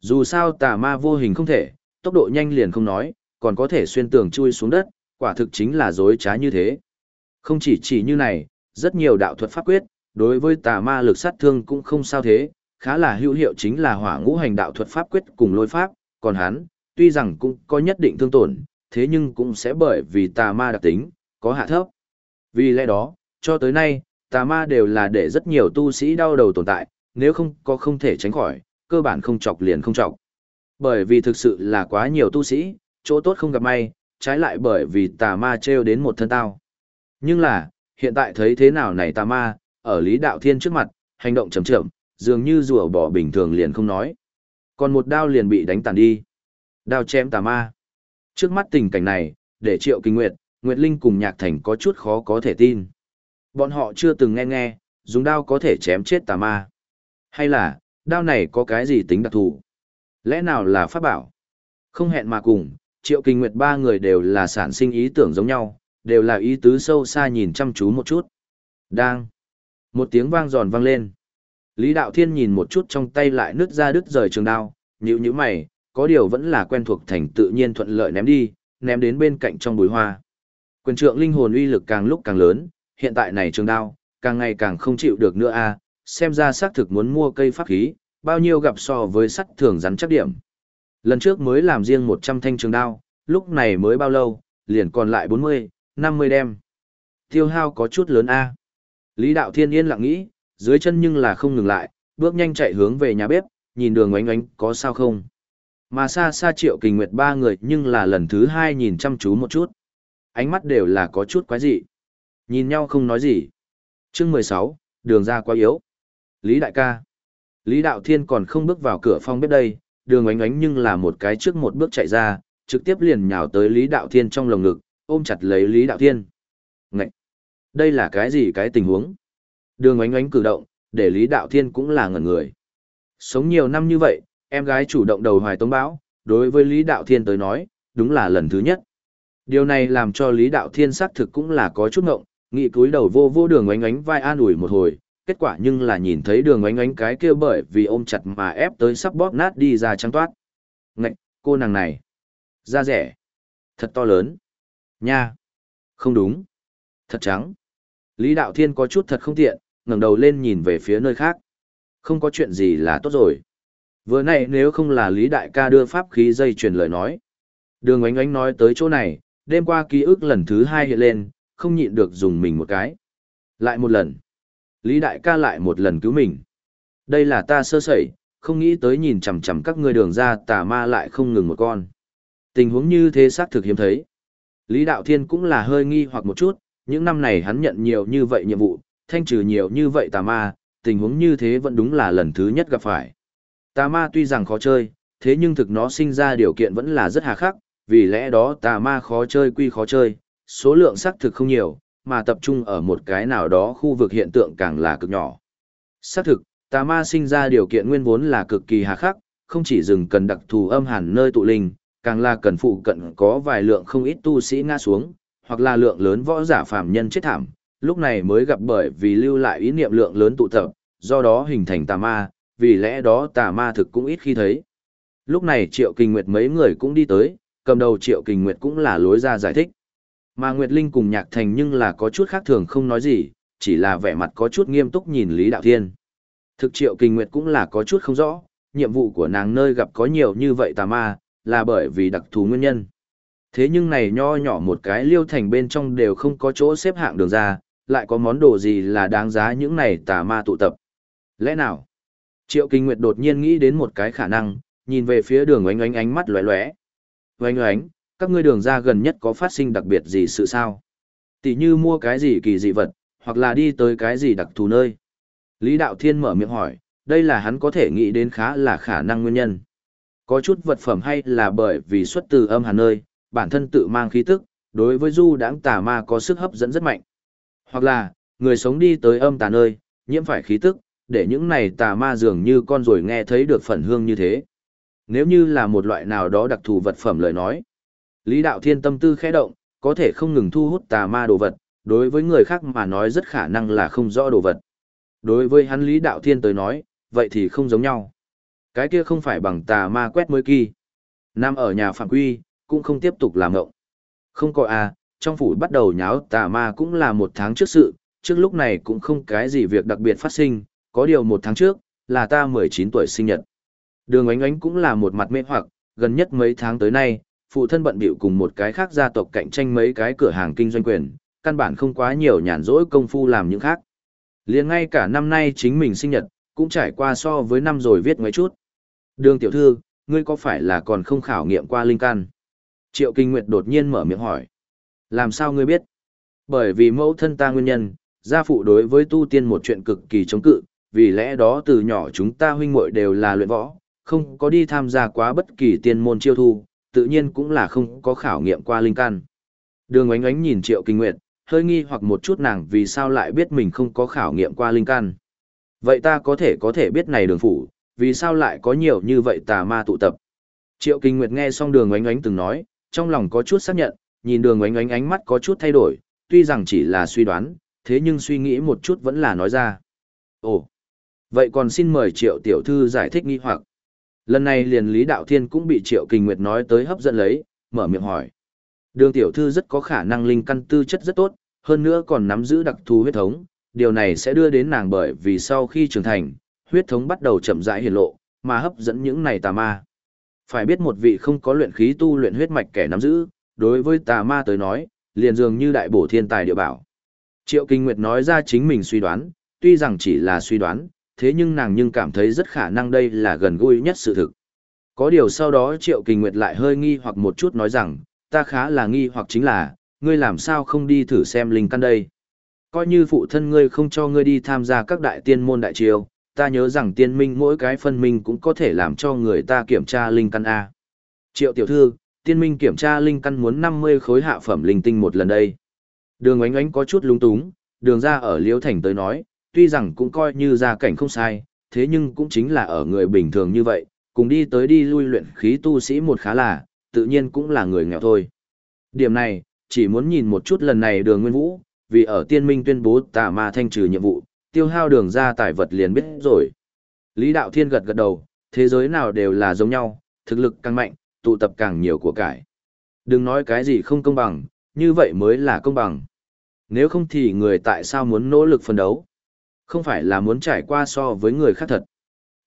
Dù sao tà ma vô hình không thể, tốc độ nhanh liền không nói, còn có thể xuyên tường chui xuống đất, quả thực chính là dối trá như thế. Không chỉ chỉ như này, rất nhiều đạo thuật pháp quyết, đối với tà ma lực sát thương cũng không sao thế, khá là hữu hiệu chính là hỏa ngũ hành đạo thuật pháp quyết cùng lôi pháp, còn hắn, tuy rằng cũng có nhất định thương tổn, thế nhưng cũng sẽ bởi vì tà ma đặc tính, có hạ thấp. Vì lẽ đó, cho tới nay, tà ma đều là để rất nhiều tu sĩ đau đầu tồn tại, nếu không có không thể tránh khỏi, cơ bản không chọc liền không chọc. Bởi vì thực sự là quá nhiều tu sĩ, chỗ tốt không gặp may, trái lại bởi vì tà ma treo đến một thân tao. Nhưng là, hiện tại thấy thế nào này tà ma, ở Lý Đạo Thiên trước mặt, hành động chậm chậm, dường như rùa bỏ bình thường liền không nói. Còn một đao liền bị đánh tàn đi. Đao chém tà ma. Trước mắt tình cảnh này, để Triệu Kinh Nguyệt, Nguyệt Linh cùng Nhạc Thành có chút khó có thể tin. Bọn họ chưa từng nghe nghe, dùng đao có thể chém chết tà ma. Hay là, đao này có cái gì tính đặc thù? Lẽ nào là pháp bảo? Không hẹn mà cùng, Triệu Kinh Nguyệt ba người đều là sản sinh ý tưởng giống nhau, đều là ý tứ sâu xa nhìn chăm chú một chút. Đang. Một tiếng vang giòn vang lên. Lý Đạo Thiên nhìn một chút trong tay lại nứt ra đứt rời trường đao, nhíu nhíu mày, có điều vẫn là quen thuộc thành tự nhiên thuận lợi ném đi, ném đến bên cạnh trong bụi hoa. Quyền trượng linh hồn uy lực càng lúc càng lớn, hiện tại này trường đao, càng ngày càng không chịu được nữa a, xem ra xác thực muốn mua cây pháp khí, bao nhiêu gặp so với sắt thường rắn chắc điểm. Lần trước mới làm riêng 100 thanh trường đao, lúc này mới bao lâu, liền còn lại 40, 50 đem. Tiêu hao có chút lớn a. Lý Đạo Thiên yên lặng nghĩ, dưới chân nhưng là không ngừng lại, bước nhanh chạy hướng về nhà bếp, nhìn đường oánh oánh có sao không. Mà xa xa triệu kình nguyệt ba người nhưng là lần thứ hai nhìn chăm chú một chút. Ánh mắt đều là có chút quái dị. Nhìn nhau không nói gì. chương 16, đường ra quá yếu. Lý đại ca. Lý đạo thiên còn không bước vào cửa phong bếp đây, đường ánh ánh nhưng là một cái trước một bước chạy ra, trực tiếp liền nhào tới Lý đạo thiên trong lồng ngực, ôm chặt lấy Lý đạo thiên. Ngậy! Đây là cái gì cái tình huống? Đường ánh ánh cử động, để Lý đạo thiên cũng là ngẩn người. Sống nhiều năm như vậy, em gái chủ động đầu hoài tống bão, đối với Lý đạo thiên tới nói, đúng là lần thứ nhất. Điều này làm cho Lý đạo thiên xác thực cũng là có chút ngộng, nghĩ cúi đầu vô vô đường oánh oánh vai an ủi một hồi, kết quả nhưng là nhìn thấy đường oánh oánh cái kia bởi vì ôm chặt mà ép tới sắp bóp nát đi ra trắng toát. Ngạch, cô nàng này. Da rẻ. Thật to lớn. Nha. Không đúng. Thật trắng. Lý Đạo Thiên có chút thật không tiện, ngẩng đầu lên nhìn về phía nơi khác. Không có chuyện gì là tốt rồi. Vừa nãy nếu không là Lý Đại ca đưa pháp khí dây truyền lời nói. Đường oánh oánh nói tới chỗ này, đêm qua ký ức lần thứ hai hiện lên, không nhịn được dùng mình một cái. Lại một lần. Lý đại ca lại một lần cứu mình. Đây là ta sơ sẩy, không nghĩ tới nhìn chằm chằm các ngươi đường ra tà ma lại không ngừng một con. Tình huống như thế xác thực hiếm thấy. Lý đạo thiên cũng là hơi nghi hoặc một chút, những năm này hắn nhận nhiều như vậy nhiệm vụ, thanh trừ nhiều như vậy tà ma, tình huống như thế vẫn đúng là lần thứ nhất gặp phải. Tà ma tuy rằng khó chơi, thế nhưng thực nó sinh ra điều kiện vẫn là rất hà khắc, vì lẽ đó tà ma khó chơi quy khó chơi, số lượng xác thực không nhiều, mà tập trung ở một cái nào đó khu vực hiện tượng càng là cực nhỏ. Xác thực, tà ma sinh ra điều kiện nguyên vốn là cực kỳ hà khắc, không chỉ dừng cần đặc thù âm hàn nơi tụ linh, càng là cần phụ cận có vài lượng không ít tu sĩ ngã xuống, hoặc là lượng lớn võ giả phàm nhân chết thảm, lúc này mới gặp bởi vì lưu lại ý niệm lượng lớn tụ tập, do đó hình thành tà ma, vì lẽ đó tà ma thực cũng ít khi thấy. Lúc này Triệu kình Nguyệt mấy người cũng đi tới, cầm đầu Triệu kình Nguyệt cũng là lối ra giải thích. Mà Nguyệt Linh cùng Nhạc Thành nhưng là có chút khác thường không nói gì, chỉ là vẻ mặt có chút nghiêm túc nhìn Lý Đạo Thiên. Thực Triệu Kinh Nguyệt cũng là có chút không rõ, nhiệm vụ của nàng nơi gặp có nhiều như vậy tà ma, là bởi vì đặc thù nguyên nhân. Thế nhưng này nho nhỏ một cái liêu thành bên trong đều không có chỗ xếp hạng đường ra, lại có món đồ gì là đáng giá những này tà ma tụ tập. Lẽ nào? Triệu Kinh Nguyệt đột nhiên nghĩ đến một cái khả năng, nhìn về phía đường oánh oánh ánh mắt lóe lóe. Oánh oánh, các ngươi đường ra gần nhất có phát sinh đặc biệt gì sự sao? Tỷ như mua cái gì kỳ dị vật, hoặc là đi tới cái gì đặc thù nơi. Lý Đạo Thiên mở miệng hỏi, đây là hắn có thể nghĩ đến khá là khả năng nguyên nhân. Có chút vật phẩm hay là bởi vì xuất từ âm hàn nơi, bản thân tự mang khí tức, đối với du đãng tà ma có sức hấp dẫn rất mạnh. Hoặc là, người sống đi tới âm tà nơi, nhiễm phải khí tức, để những này tà ma dường như con rồi nghe thấy được phần hương như thế. Nếu như là một loại nào đó đặc thù vật phẩm lời nói, Lý Đạo Thiên tâm tư khẽ động, có thể không ngừng thu hút tà ma đồ vật, đối với người khác mà nói rất khả năng là không rõ đồ vật. Đối với hắn Lý Đạo Thiên tới nói, vậy thì không giống nhau. Cái kia không phải bằng tà ma quét mới kỳ. Nam ở nhà phạm quy, cũng không tiếp tục làm ngộng. Không có à, trong phủ bắt đầu nháo tà ma cũng là một tháng trước sự, trước lúc này cũng không cái gì việc đặc biệt phát sinh, có điều một tháng trước, là ta 19 tuổi sinh nhật. Đường ánh ánh cũng là một mặt mê hoặc, gần nhất mấy tháng tới nay, phụ thân bận bịu cùng một cái khác gia tộc cạnh tranh mấy cái cửa hàng kinh doanh quyền, căn bản không quá nhiều nhàn rỗi công phu làm những khác. Liền ngay cả năm nay chính mình sinh nhật, cũng trải qua so với năm rồi viết mấy chút. Đường tiểu thư, ngươi có phải là còn không khảo nghiệm qua linh căn? Triệu Kinh Nguyệt đột nhiên mở miệng hỏi. Làm sao ngươi biết? Bởi vì mẫu thân ta nguyên nhân, gia phụ đối với tu tiên một chuyện cực kỳ chống cự, vì lẽ đó từ nhỏ chúng ta huynh muội đều là luyện võ, không có đi tham gia quá bất kỳ tiên môn chiêu thu, tự nhiên cũng là không có khảo nghiệm qua linh căn. Đường ánh ánh nhìn Triệu Kinh Nguyệt, hơi nghi hoặc một chút nàng vì sao lại biết mình không có khảo nghiệm qua linh căn. Vậy ta có thể có thể biết này đường phủ, vì sao lại có nhiều như vậy tà ma tụ tập. Triệu Kinh Nguyệt nghe xong đường ánh ánh từng nói, trong lòng có chút xác nhận, nhìn đường ánh ánh ánh mắt có chút thay đổi, tuy rằng chỉ là suy đoán, thế nhưng suy nghĩ một chút vẫn là nói ra. Ồ, vậy còn xin mời Triệu Tiểu Thư giải thích nghi hoặc. Lần này liền Lý Đạo Thiên cũng bị Triệu Kình Nguyệt nói tới hấp dẫn lấy, mở miệng hỏi. Đường tiểu thư rất có khả năng linh căn tư chất rất tốt, hơn nữa còn nắm giữ đặc thù huyết thống, điều này sẽ đưa đến nàng bởi vì sau khi trưởng thành, huyết thống bắt đầu chậm rãi hiển lộ, mà hấp dẫn những này tà ma. Phải biết một vị không có luyện khí tu luyện huyết mạch kẻ nắm giữ, đối với tà ma tới nói, liền dường như đại bổ thiên tài địa bảo. Triệu Kinh Nguyệt nói ra chính mình suy đoán, tuy rằng chỉ là suy đoán, thế nhưng nàng nhưng cảm thấy rất khả năng đây là gần gũi nhất sự thực. Có điều sau đó Triệu Kinh Nguyệt lại hơi nghi hoặc một chút nói rằng, ta khá là nghi hoặc chính là, ngươi làm sao không đi thử xem linh căn đây. Coi như phụ thân ngươi không cho ngươi đi tham gia các đại tiên môn đại triều, ta nhớ rằng tiên minh mỗi cái phân minh cũng có thể làm cho người ta kiểm tra linh căn A. Triệu tiểu thư, tiên minh kiểm tra linh căn muốn 50 khối hạ phẩm linh tinh một lần đây. Đường ánh ánh có chút lung túng, đường ra ở Liễu Thành tới nói, tuy rằng cũng coi như gia cảnh không sai, thế nhưng cũng chính là ở người bình thường như vậy, cùng đi tới đi lui luyện khí tu sĩ một khá là, tự nhiên cũng là người nghèo thôi. Điểm này, chỉ muốn nhìn một chút lần này đường Nguyên Vũ, vì ở tiên minh tuyên bố tà ma thanh trừ nhiệm vụ, tiêu hao đường ra tài vật liền biết rồi. Lý Đạo Thiên gật gật đầu, thế giới nào đều là giống nhau, thực lực càng mạnh, tụ tập càng nhiều của cải. Đừng nói cái gì không công bằng, như vậy mới là công bằng. Nếu không thì người tại sao muốn nỗ lực phân đấu? Không phải là muốn trải qua so với người khác thật.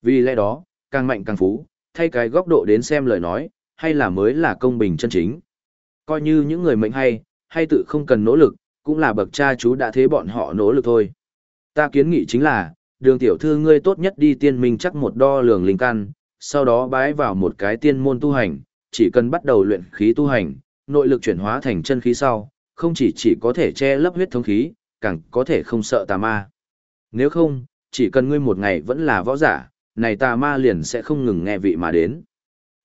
Vì lẽ đó, càng mạnh càng phú, thay cái góc độ đến xem lời nói, hay là mới là công bình chân chính. Coi như những người mệnh hay, hay tự không cần nỗ lực, cũng là bậc cha chú đã thế bọn họ nỗ lực thôi. Ta kiến nghị chính là, đường tiểu thư ngươi tốt nhất đi tiên minh chắc một đo lường linh căn, sau đó bái vào một cái tiên môn tu hành, chỉ cần bắt đầu luyện khí tu hành, nội lực chuyển hóa thành chân khí sau, không chỉ chỉ có thể che lấp huyết thống khí, càng có thể không sợ tà ma. Nếu không, chỉ cần ngươi một ngày vẫn là võ giả, này tà ma liền sẽ không ngừng nghe vị mà đến.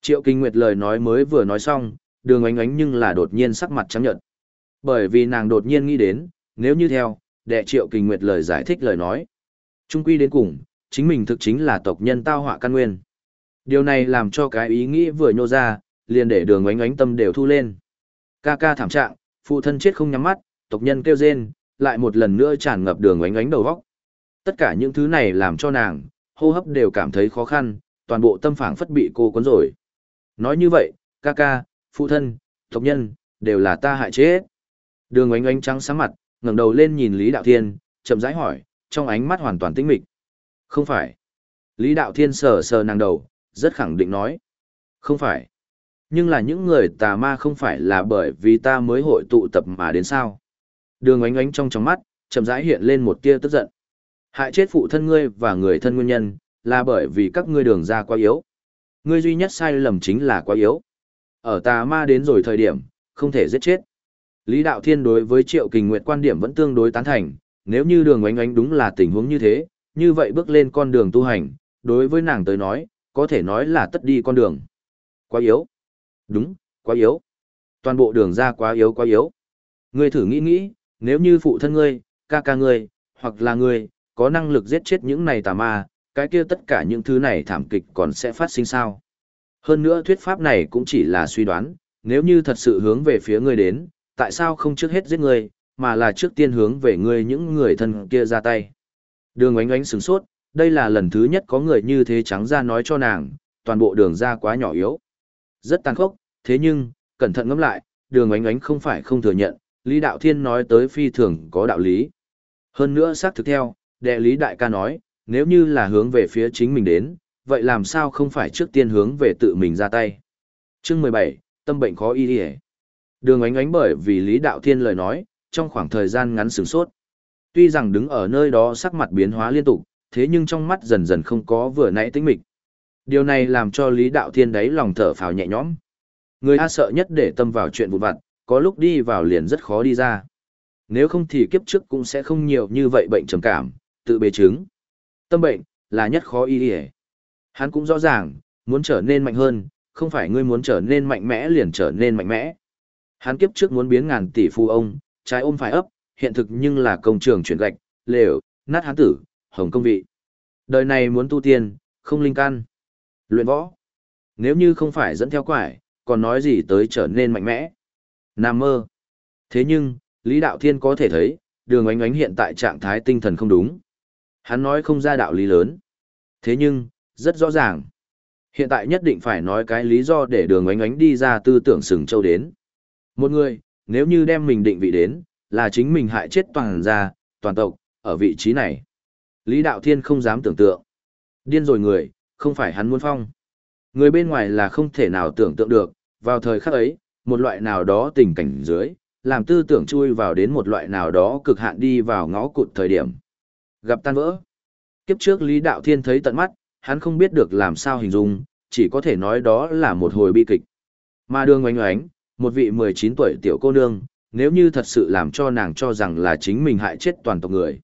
Triệu Kinh Nguyệt lời nói mới vừa nói xong, đường ánh ánh nhưng là đột nhiên sắc mặt trắng nhợt. Bởi vì nàng đột nhiên nghĩ đến, nếu như theo, đệ Triệu Kinh Nguyệt lời giải thích lời nói. Trung quy đến cùng, chính mình thực chính là tộc nhân tao họa căn nguyên. Điều này làm cho cái ý nghĩ vừa nhô ra, liền để đường ánh ánh tâm đều thu lên. Ca ca thảm trạng, phụ thân chết không nhắm mắt, tộc nhân kêu rên, lại một lần nữa tràn ngập đường ánh ánh đầu vóc. Tất cả những thứ này làm cho nàng, hô hấp đều cảm thấy khó khăn, toàn bộ tâm phảng phất bị cô cuốn rồi. Nói như vậy, ca ca, phụ thân, tộc nhân, đều là ta hại chết. Đường ánh ánh trắng sáng mặt, ngẩng đầu lên nhìn Lý Đạo Thiên, chậm rãi hỏi, trong ánh mắt hoàn toàn tĩnh mịch. Không phải. Lý Đạo Thiên sờ sờ nàng đầu, rất khẳng định nói. Không phải. Nhưng là những người tà ma không phải là bởi vì ta mới hội tụ tập mà đến sao. Đường ánh ánh trong trong mắt, chậm rãi hiện lên một tia tức giận. Hại chết phụ thân ngươi và người thân nguyên nhân, là bởi vì các ngươi đường ra quá yếu. Ngươi duy nhất sai lầm chính là quá yếu. Ở tà ma đến rồi thời điểm, không thể giết chết. Lý Đạo Thiên đối với Triệu Kình Nguyệt quan điểm vẫn tương đối tán thành, nếu như đường oánh oánh đúng là tình huống như thế, như vậy bước lên con đường tu hành, đối với nàng tới nói, có thể nói là tất đi con đường. Quá yếu. Đúng, quá yếu. Toàn bộ đường ra quá yếu quá yếu. Ngươi thử nghĩ nghĩ, nếu như phụ thân ngươi, ca ca ngươi, hoặc là ngươi, có năng lực giết chết những này tà ma, cái kia tất cả những thứ này thảm kịch còn sẽ phát sinh sao. Hơn nữa thuyết pháp này cũng chỉ là suy đoán, nếu như thật sự hướng về phía ngươi đến, tại sao không trước hết giết ngươi, mà là trước tiên hướng về ngươi những người thân kia ra tay. Đường ánh ánh sửng sốt, đây là lần thứ nhất có người như thế trắng ra nói cho nàng, toàn bộ đường ra quá nhỏ yếu. Rất tàn khốc, thế nhưng, cẩn thận ngẫm lại, đường ánh ánh không phải không thừa nhận, Lý Đạo Thiên nói tới phi thường có đạo lý. Hơn nữa xác thực theo, đệ Lý Đại ca nói, nếu như là hướng về phía chính mình đến, vậy làm sao không phải trước tiên hướng về tự mình ra tay. Chương 17, tâm bệnh khó y đi Đường ánh ánh bởi vì Lý Đạo Thiên lời nói, trong khoảng thời gian ngắn sửng sốt. Tuy rằng đứng ở nơi đó sắc mặt biến hóa liên tục, thế nhưng trong mắt dần dần không có vừa nãy tĩnh mịch. Điều này làm cho Lý Đạo Thiên đấy lòng thở phào nhẹ nhõm. Người A sợ nhất để tâm vào chuyện vụn vặt, có lúc đi vào liền rất khó đi ra. Nếu không thì kiếp trước cũng sẽ không nhiều như vậy bệnh trầm cảm, tự bề chứng. Tâm bệnh, là nhất khó y đi Hắn cũng rõ ràng, muốn trở nên mạnh hơn, không phải ngươi muốn trở nên mạnh mẽ liền trở nên mạnh mẽ. Hắn kiếp trước muốn biến ngàn tỷ phu ông, trái ôm phải ấp, hiện thực nhưng là công trường chuyển gạch, lều, nát hán tử, hồng công vị. Đời này muốn tu tiên, không linh căn. Luyện võ. Nếu như không phải dẫn theo quải, còn nói gì tới trở nên mạnh mẽ. Nam mơ. Thế nhưng, Lý Đạo Thiên có thể thấy, đường ánh ánh hiện tại trạng thái tinh thần không đúng. Hắn nói không ra đạo lý lớn. Thế nhưng, rất rõ ràng. Hiện tại nhất định phải nói cái lý do để đường ánh ánh đi ra tư tưởng sừng châu đến. Một người, nếu như đem mình định vị đến, là chính mình hại chết toàn gia, toàn tộc, ở vị trí này. Lý Đạo Thiên không dám tưởng tượng. Điên rồi người, không phải hắn muốn phong. Người bên ngoài là không thể nào tưởng tượng được, vào thời khắc ấy, một loại nào đó tình cảnh dưới, làm tư tưởng chui vào đến một loại nào đó cực hạn đi vào ngõ cụt thời điểm. Gặp tan vỡ. Kiếp trước Lý Đạo Thiên thấy tận mắt, hắn không biết được làm sao hình dung, chỉ có thể nói đó là một hồi bi kịch. Mà đường oánh oánh, một vị 19 tuổi tiểu cô nương, nếu như thật sự làm cho nàng cho rằng là chính mình hại chết toàn tộc người.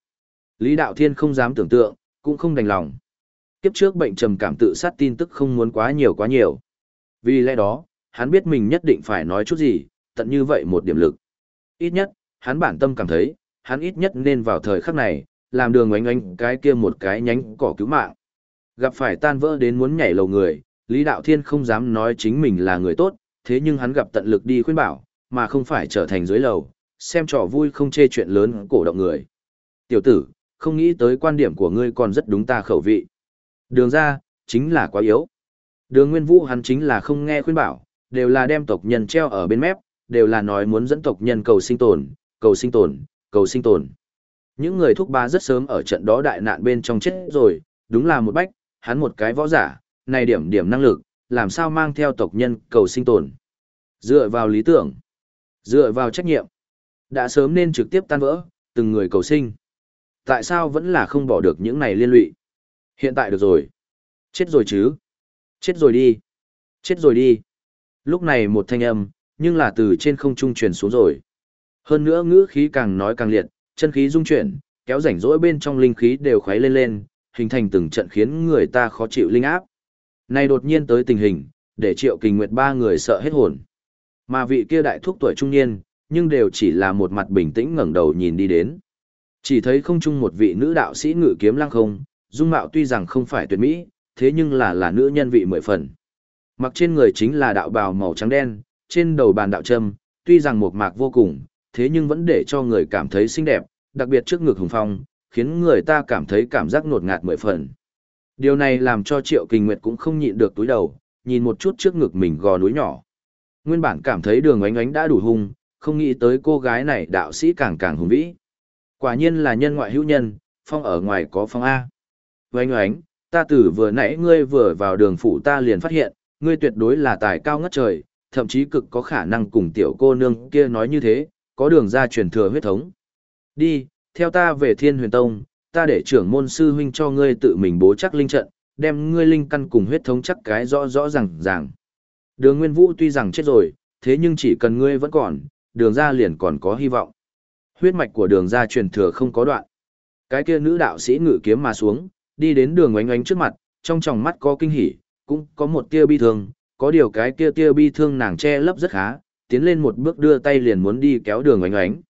Lý Đạo Thiên không dám tưởng tượng, cũng không đành lòng. Kiếp trước bệnh trầm cảm tự sát tin tức không muốn quá nhiều quá nhiều. Vì lẽ đó, hắn biết mình nhất định phải nói chút gì, tận như vậy một điểm lực. Ít nhất, hắn bản tâm cảm thấy, hắn ít nhất nên vào thời khắc này, làm đường oánh oánh cái kia một cái nhánh cỏ cứu mạng. Gặp phải tan vỡ đến muốn nhảy lầu người, Lý Đạo Thiên không dám nói chính mình là người tốt, thế nhưng hắn gặp tận lực đi khuyên bảo, mà không phải trở thành dưới lầu, xem trò vui không chê chuyện lớn cổ động người. Tiểu tử, không nghĩ tới quan điểm của ngươi còn rất đúng ta khẩu vị. Đường ra, chính là quá yếu. Đường Nguyên Vũ hắn chính là không nghe khuyên bảo, đều là đem tộc nhân treo ở bên mép, đều là nói muốn dẫn tộc nhân cầu sinh tồn, cầu sinh tồn, cầu sinh tồn. Những người thúc ba rất sớm ở trận đó đại nạn bên trong chết rồi, đúng là một bách, hắn một cái võ giả, này điểm điểm năng lực, làm sao mang theo tộc nhân cầu sinh tồn. Dựa vào lý tưởng, dựa vào trách nhiệm, đã sớm nên trực tiếp tan vỡ, từng người cầu sinh. Tại sao vẫn là không bỏ được những này liên lụy? Hiện tại được rồi. Chết rồi chứ? Chết rồi đi. Chết rồi đi. Lúc này một thanh âm, nhưng là từ trên không trung truyền xuống rồi. Hơn nữa ngữ khí càng nói càng liệt, chân khí dung chuyển, kéo rảnh rỗi bên trong linh khí đều khuấy lên lên, hình thành từng trận khiến người ta khó chịu linh áp. Này đột nhiên tới tình hình, để triệu kình nguyệt ba người sợ hết hồn. Mà vị kia đại thúc tuổi trung niên, nhưng đều chỉ là một mặt bình tĩnh ngẩng đầu nhìn đi đến. Chỉ thấy không chung một vị nữ đạo sĩ ngự kiếm lăng không, dung mạo tuy rằng không phải tuyệt mỹ, thế nhưng là là nữ nhân vị mười phần. Mặc trên người chính là đạo bào màu trắng đen, trên đầu bàn đạo trâm, tuy rằng một mạc vô cùng, thế nhưng vẫn để cho người cảm thấy xinh đẹp, đặc biệt trước ngực hùng phong, khiến người ta cảm thấy cảm giác nột ngạt mười phần. Điều này làm cho Triệu Kình Nguyệt cũng không nhịn được túi đầu, nhìn một chút trước ngực mình gò núi nhỏ. Nguyên bản cảm thấy đường ánh ánh đã đủ hung, không nghĩ tới cô gái này đạo sĩ càng càng hùng vĩ. Quả nhiên là nhân ngoại hữu nhân, phong ở ngoài có phong A. Oánh oánh, ta tử vừa nãy ngươi vừa vào đường phủ ta liền phát hiện, ngươi tuyệt đối là tài cao ngất trời, thậm chí cực có khả năng cùng tiểu cô nương kia nói như thế, có đường ra truyền thừa huyết thống. Đi, theo ta về Thiên Huyền Tông, ta để trưởng môn sư huynh cho ngươi tự mình bố chắc linh trận, đem ngươi linh căn cùng huyết thống chắc cái rõ rõ ràng ràng. Đường Nguyên Vũ tuy rằng chết rồi, thế nhưng chỉ cần ngươi vẫn còn, đường ra liền còn có hy vọng. Huyết mạch của đường ra truyền thừa không có đoạn. Cái kia nữ đạo sĩ ngự kiếm mà xuống, đi đến đường oánh oánh trước mặt, trong tròng mắt có kinh hỉ, cũng có một tia bi thương, có điều cái kia tia bi thương nàng che lấp rất khá, tiến lên một bước đưa tay liền muốn đi kéo đường oánh oánh.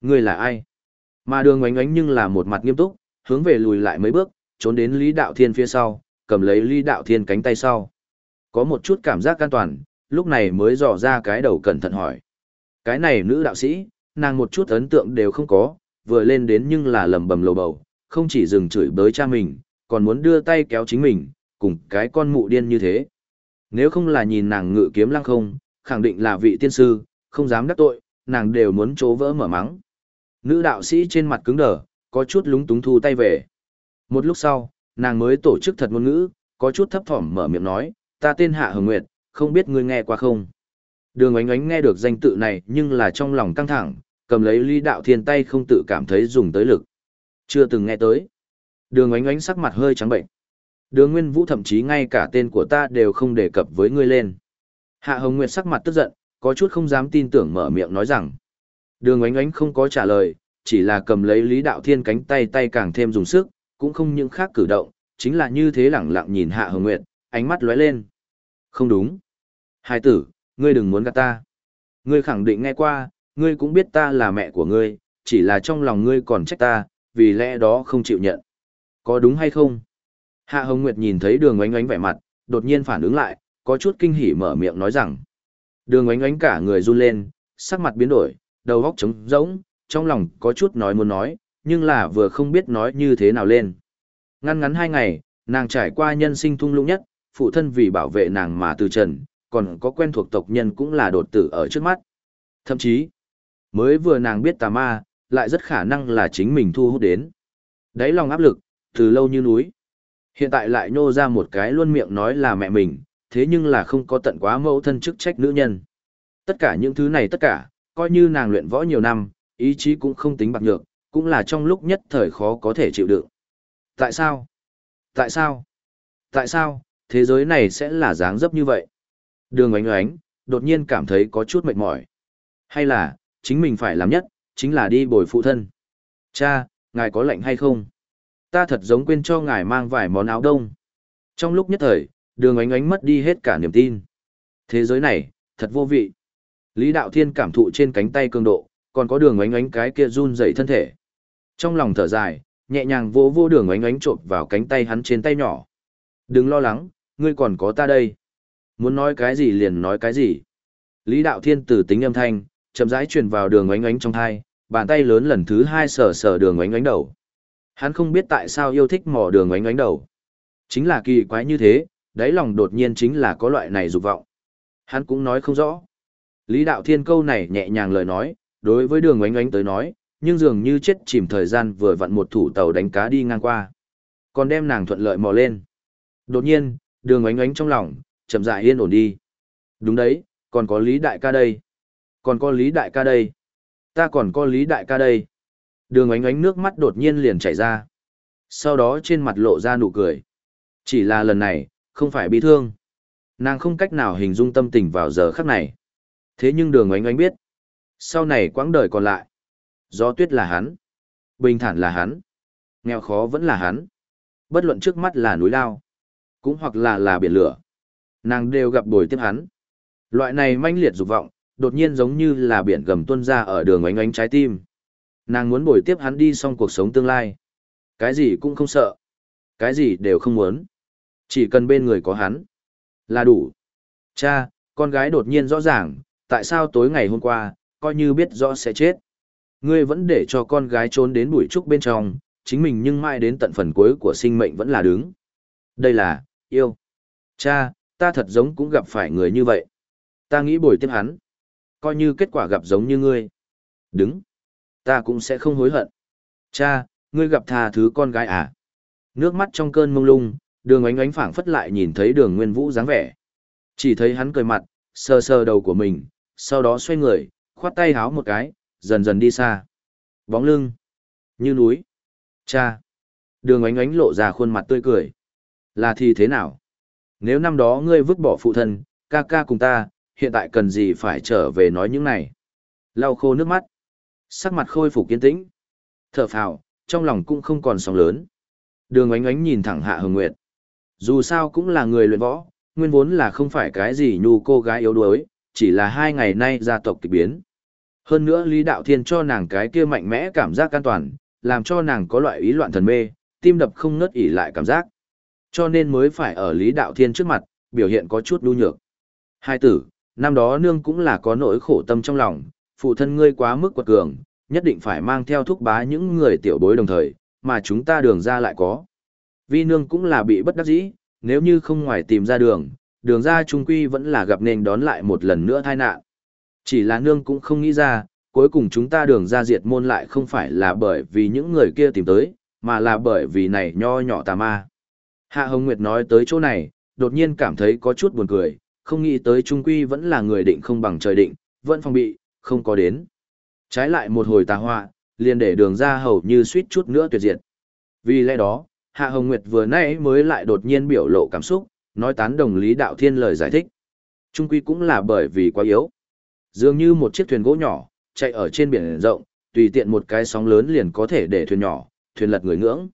Ngươi là ai? Mà đường oánh oánh nhưng là một mặt nghiêm túc, hướng về lùi lại mấy bước, trốn đến Lý Đạo Thiên phía sau, cầm lấy Lý Đạo Thiên cánh tay sau. Có một chút cảm giác an toàn, lúc này mới dò ra cái đầu cẩn thận hỏi. Cái này nữ đạo sĩ, nàng một chút ấn tượng đều không có, vừa lên đến nhưng là lầm bầm lầu bầu, không chỉ dừng chửi bới cha mình, còn muốn đưa tay kéo chính mình, cùng cái con mụ điên như thế. Nếu không là nhìn nàng ngự kiếm lăng không, khẳng định là vị tiên sư, không dám đắc tội, nàng đều muốn chố vỡ mở mắng. Nữ đạo sĩ trên mặt cứng đờ, có chút lúng túng thu tay về. Một lúc sau, nàng mới tổ chức thật ngôn ngữ, có chút thấp thỏm mở miệng nói, ta tên Hạ Hồng Nguyệt, không biết ngươi nghe qua không. Đường ánh ánh nghe được danh tự này nhưng là trong lòng căng thẳng, cầm lấy ly đạo thiên tay không tự cảm thấy dùng tới lực. Chưa từng nghe tới. Đường ánh ánh sắc mặt hơi trắng bệnh. Đường Nguyên Vũ thậm chí ngay cả tên của ta đều không đề cập với ngươi lên. Hạ Hồng Nguyệt sắc mặt tức giận, có chút không dám tin tưởng mở miệng nói rằng. Đường ánh ánh không có trả lời, chỉ là cầm lấy Lý Đạo Thiên cánh tay tay càng thêm dùng sức, cũng không những khác cử động, chính là như thế lẳng lặng nhìn Hạ Hồng Nguyệt, ánh mắt lóe lên. Không đúng. Hai tử, ngươi đừng muốn gạt ta. Ngươi khẳng định nghe qua, ngươi cũng biết ta là mẹ của ngươi, chỉ là trong lòng ngươi còn trách ta, vì lẽ đó không chịu nhận. Có đúng hay không? Hạ Hồng Nguyệt nhìn thấy đường oánh oánh vẻ mặt, đột nhiên phản ứng lại, có chút kinh hỉ mở miệng nói rằng. Đường oánh oánh cả người run lên, sắc mặt biến đổi, đầu óc trống rỗng, trong lòng có chút nói muốn nói, nhưng là vừa không biết nói như thế nào lên. Ngăn ngắn hai ngày, nàng trải qua nhân sinh thung lũng nhất, phụ thân vì bảo vệ nàng mà từ trần, còn có quen thuộc tộc nhân cũng là đột tử ở trước mắt. Thậm chí, mới vừa nàng biết tà ma, lại rất khả năng là chính mình thu hút đến. Đấy lòng áp lực, từ lâu như núi. Hiện tại lại nhô ra một cái luôn miệng nói là mẹ mình, thế nhưng là không có tận quá mẫu thân chức trách nữ nhân. Tất cả những thứ này tất cả, coi như nàng luyện võ nhiều năm, ý chí cũng không tính bạc nhược, cũng là trong lúc nhất thời khó có thể chịu đựng. Tại sao? Tại sao? Tại sao, thế giới này sẽ là dáng dấp như vậy? Đường oánh oánh, đột nhiên cảm thấy có chút mệt mỏi. Hay là, chính mình phải làm nhất, chính là đi bồi phụ thân. Cha, ngài có lệnh hay không? Ta thật giống quên cho ngài mang vài món áo đông. Trong lúc nhất thời, đường oánh oánh mất đi hết cả niềm tin. Thế giới này, thật vô vị. Lý Đạo Thiên cảm thụ trên cánh tay cường độ, còn có đường ánh ánh cái kia run dậy thân thể. Trong lòng thở dài, nhẹ nhàng vỗ vô đường ánh ánh trộm vào cánh tay hắn trên tay nhỏ. Đừng lo lắng, ngươi còn có ta đây. Muốn nói cái gì liền nói cái gì. Lý Đạo Thiên từ tính âm thanh, chậm rãi truyền vào đường ánh ánh trong thai, bàn tay lớn lần thứ hai sờ sờ đường ánh ánh đầu. Hắn không biết tại sao yêu thích mò đường ánh ánh đầu. Chính là kỳ quái như thế, đáy lòng đột nhiên chính là có loại này dục vọng. Hắn cũng nói không rõ. Lý Đạo Thiên câu này nhẹ nhàng lời nói, đối với đường oánh oánh tới nói, nhưng dường như chết chìm thời gian vừa vặn một thủ tàu đánh cá đi ngang qua. Còn đem nàng thuận lợi mò lên. Đột nhiên, đường oánh oánh trong lòng, chậm rãi yên ổn đi. Đúng đấy, còn có Lý Đại ca đây. Còn có Lý Đại ca đây. Ta còn có Lý Đại ca đây. Đường oánh oánh nước mắt đột nhiên liền chảy ra. Sau đó trên mặt lộ ra nụ cười. Chỉ là lần này, không phải bi thương. Nàng không cách nào hình dung tâm tình vào giờ khắc này. Thế nhưng đường oánh oánh biết. Sau này quãng đời còn lại. Gió tuyết là hắn. Bình thản là hắn. Nghèo khó vẫn là hắn. Bất luận trước mắt là núi lao. Cũng hoặc là là biển lửa. Nàng đều gặp bồi tiếp hắn. Loại này manh liệt dục vọng, đột nhiên giống như là biển gầm tuôn ra ở đường oánh oánh trái tim. Nàng muốn bồi tiếp hắn đi xong cuộc sống tương lai. Cái gì cũng không sợ. Cái gì đều không muốn. Chỉ cần bên người có hắn. Là đủ. Cha, con gái đột nhiên rõ ràng, tại sao tối ngày hôm qua, coi như biết rõ sẽ chết. Ngươi vẫn để cho con gái trốn đến bụi trúc bên trong, chính mình nhưng mãi đến tận phần cuối của sinh mệnh vẫn là đứng. Đây là, yêu. Cha, ta thật giống cũng gặp phải người như vậy. Ta nghĩ bồi tiếp hắn. Coi như kết quả gặp giống như ngươi. Đứng. Ta cũng sẽ không hối hận. Cha, ngươi gặp tha thứ con gái à? Nước mắt trong cơn mông lung, đường ánh ánh phảng phất lại nhìn thấy đường nguyên vũ dáng vẻ. Chỉ thấy hắn cười mặt, sờ sờ đầu của mình, sau đó xoay người, khoát tay háo một cái, dần dần đi xa. Bóng lưng. Như núi. Cha. Đường ánh ánh lộ ra khuôn mặt tươi cười. Là thì thế nào? Nếu năm đó ngươi vứt bỏ phụ thân, ca ca cùng ta, hiện tại cần gì phải trở về nói những này? Lau khô nước mắt. Sắc mặt khôi phục kiên tĩnh. Thở phào, trong lòng cũng không còn sóng lớn. Đường ánh ánh nhìn thẳng Hạ Hồng Nguyệt. Dù sao cũng là người luyện võ, nguyên vốn là không phải cái gì nhu cô gái yếu đuối, chỉ là hai ngày nay gia tộc kịch biến. Hơn nữa Lý Đạo Thiên cho nàng cái kia mạnh mẽ cảm giác an toàn, làm cho nàng có loại ý loạn thần mê, tim đập không ngớt ỉ lại cảm giác. Cho nên mới phải ở Lý Đạo Thiên trước mặt, biểu hiện có chút đu nhược. Hai tử, năm đó nương cũng là có nỗi khổ tâm trong lòng, phụ thân ngươi quá mức quật cường, nhất định phải mang theo thúc bá những người tiểu bối đồng thời, mà chúng ta đường ra lại có. Vi nương cũng là bị bất đắc dĩ, nếu như không ngoài tìm ra đường, đường ra trung quy vẫn là gặp nên đón lại một lần nữa tai nạn. Chỉ là nương cũng không nghĩ ra, cuối cùng chúng ta đường ra diệt môn lại không phải là bởi vì những người kia tìm tới, mà là bởi vì này nho nhỏ tà ma. Hạ Hồng Nguyệt nói tới chỗ này, đột nhiên cảm thấy có chút buồn cười, không nghĩ tới trung quy vẫn là người định không bằng trời định, vẫn phòng bị, không có đến. Trái lại một hồi tà họa, liền để đường ra hầu như suýt chút nữa tuyệt diệt. Vì lẽ đó, Hạ Hồng Nguyệt vừa nãy mới lại đột nhiên biểu lộ cảm xúc, nói tán đồng Lý Đạo Thiên lời giải thích. Trung quy cũng là bởi vì quá yếu. Dường như một chiếc thuyền gỗ nhỏ, chạy ở trên biển rộng, tùy tiện một cái sóng lớn liền có thể để thuyền nhỏ, thuyền lật người ngưỡng.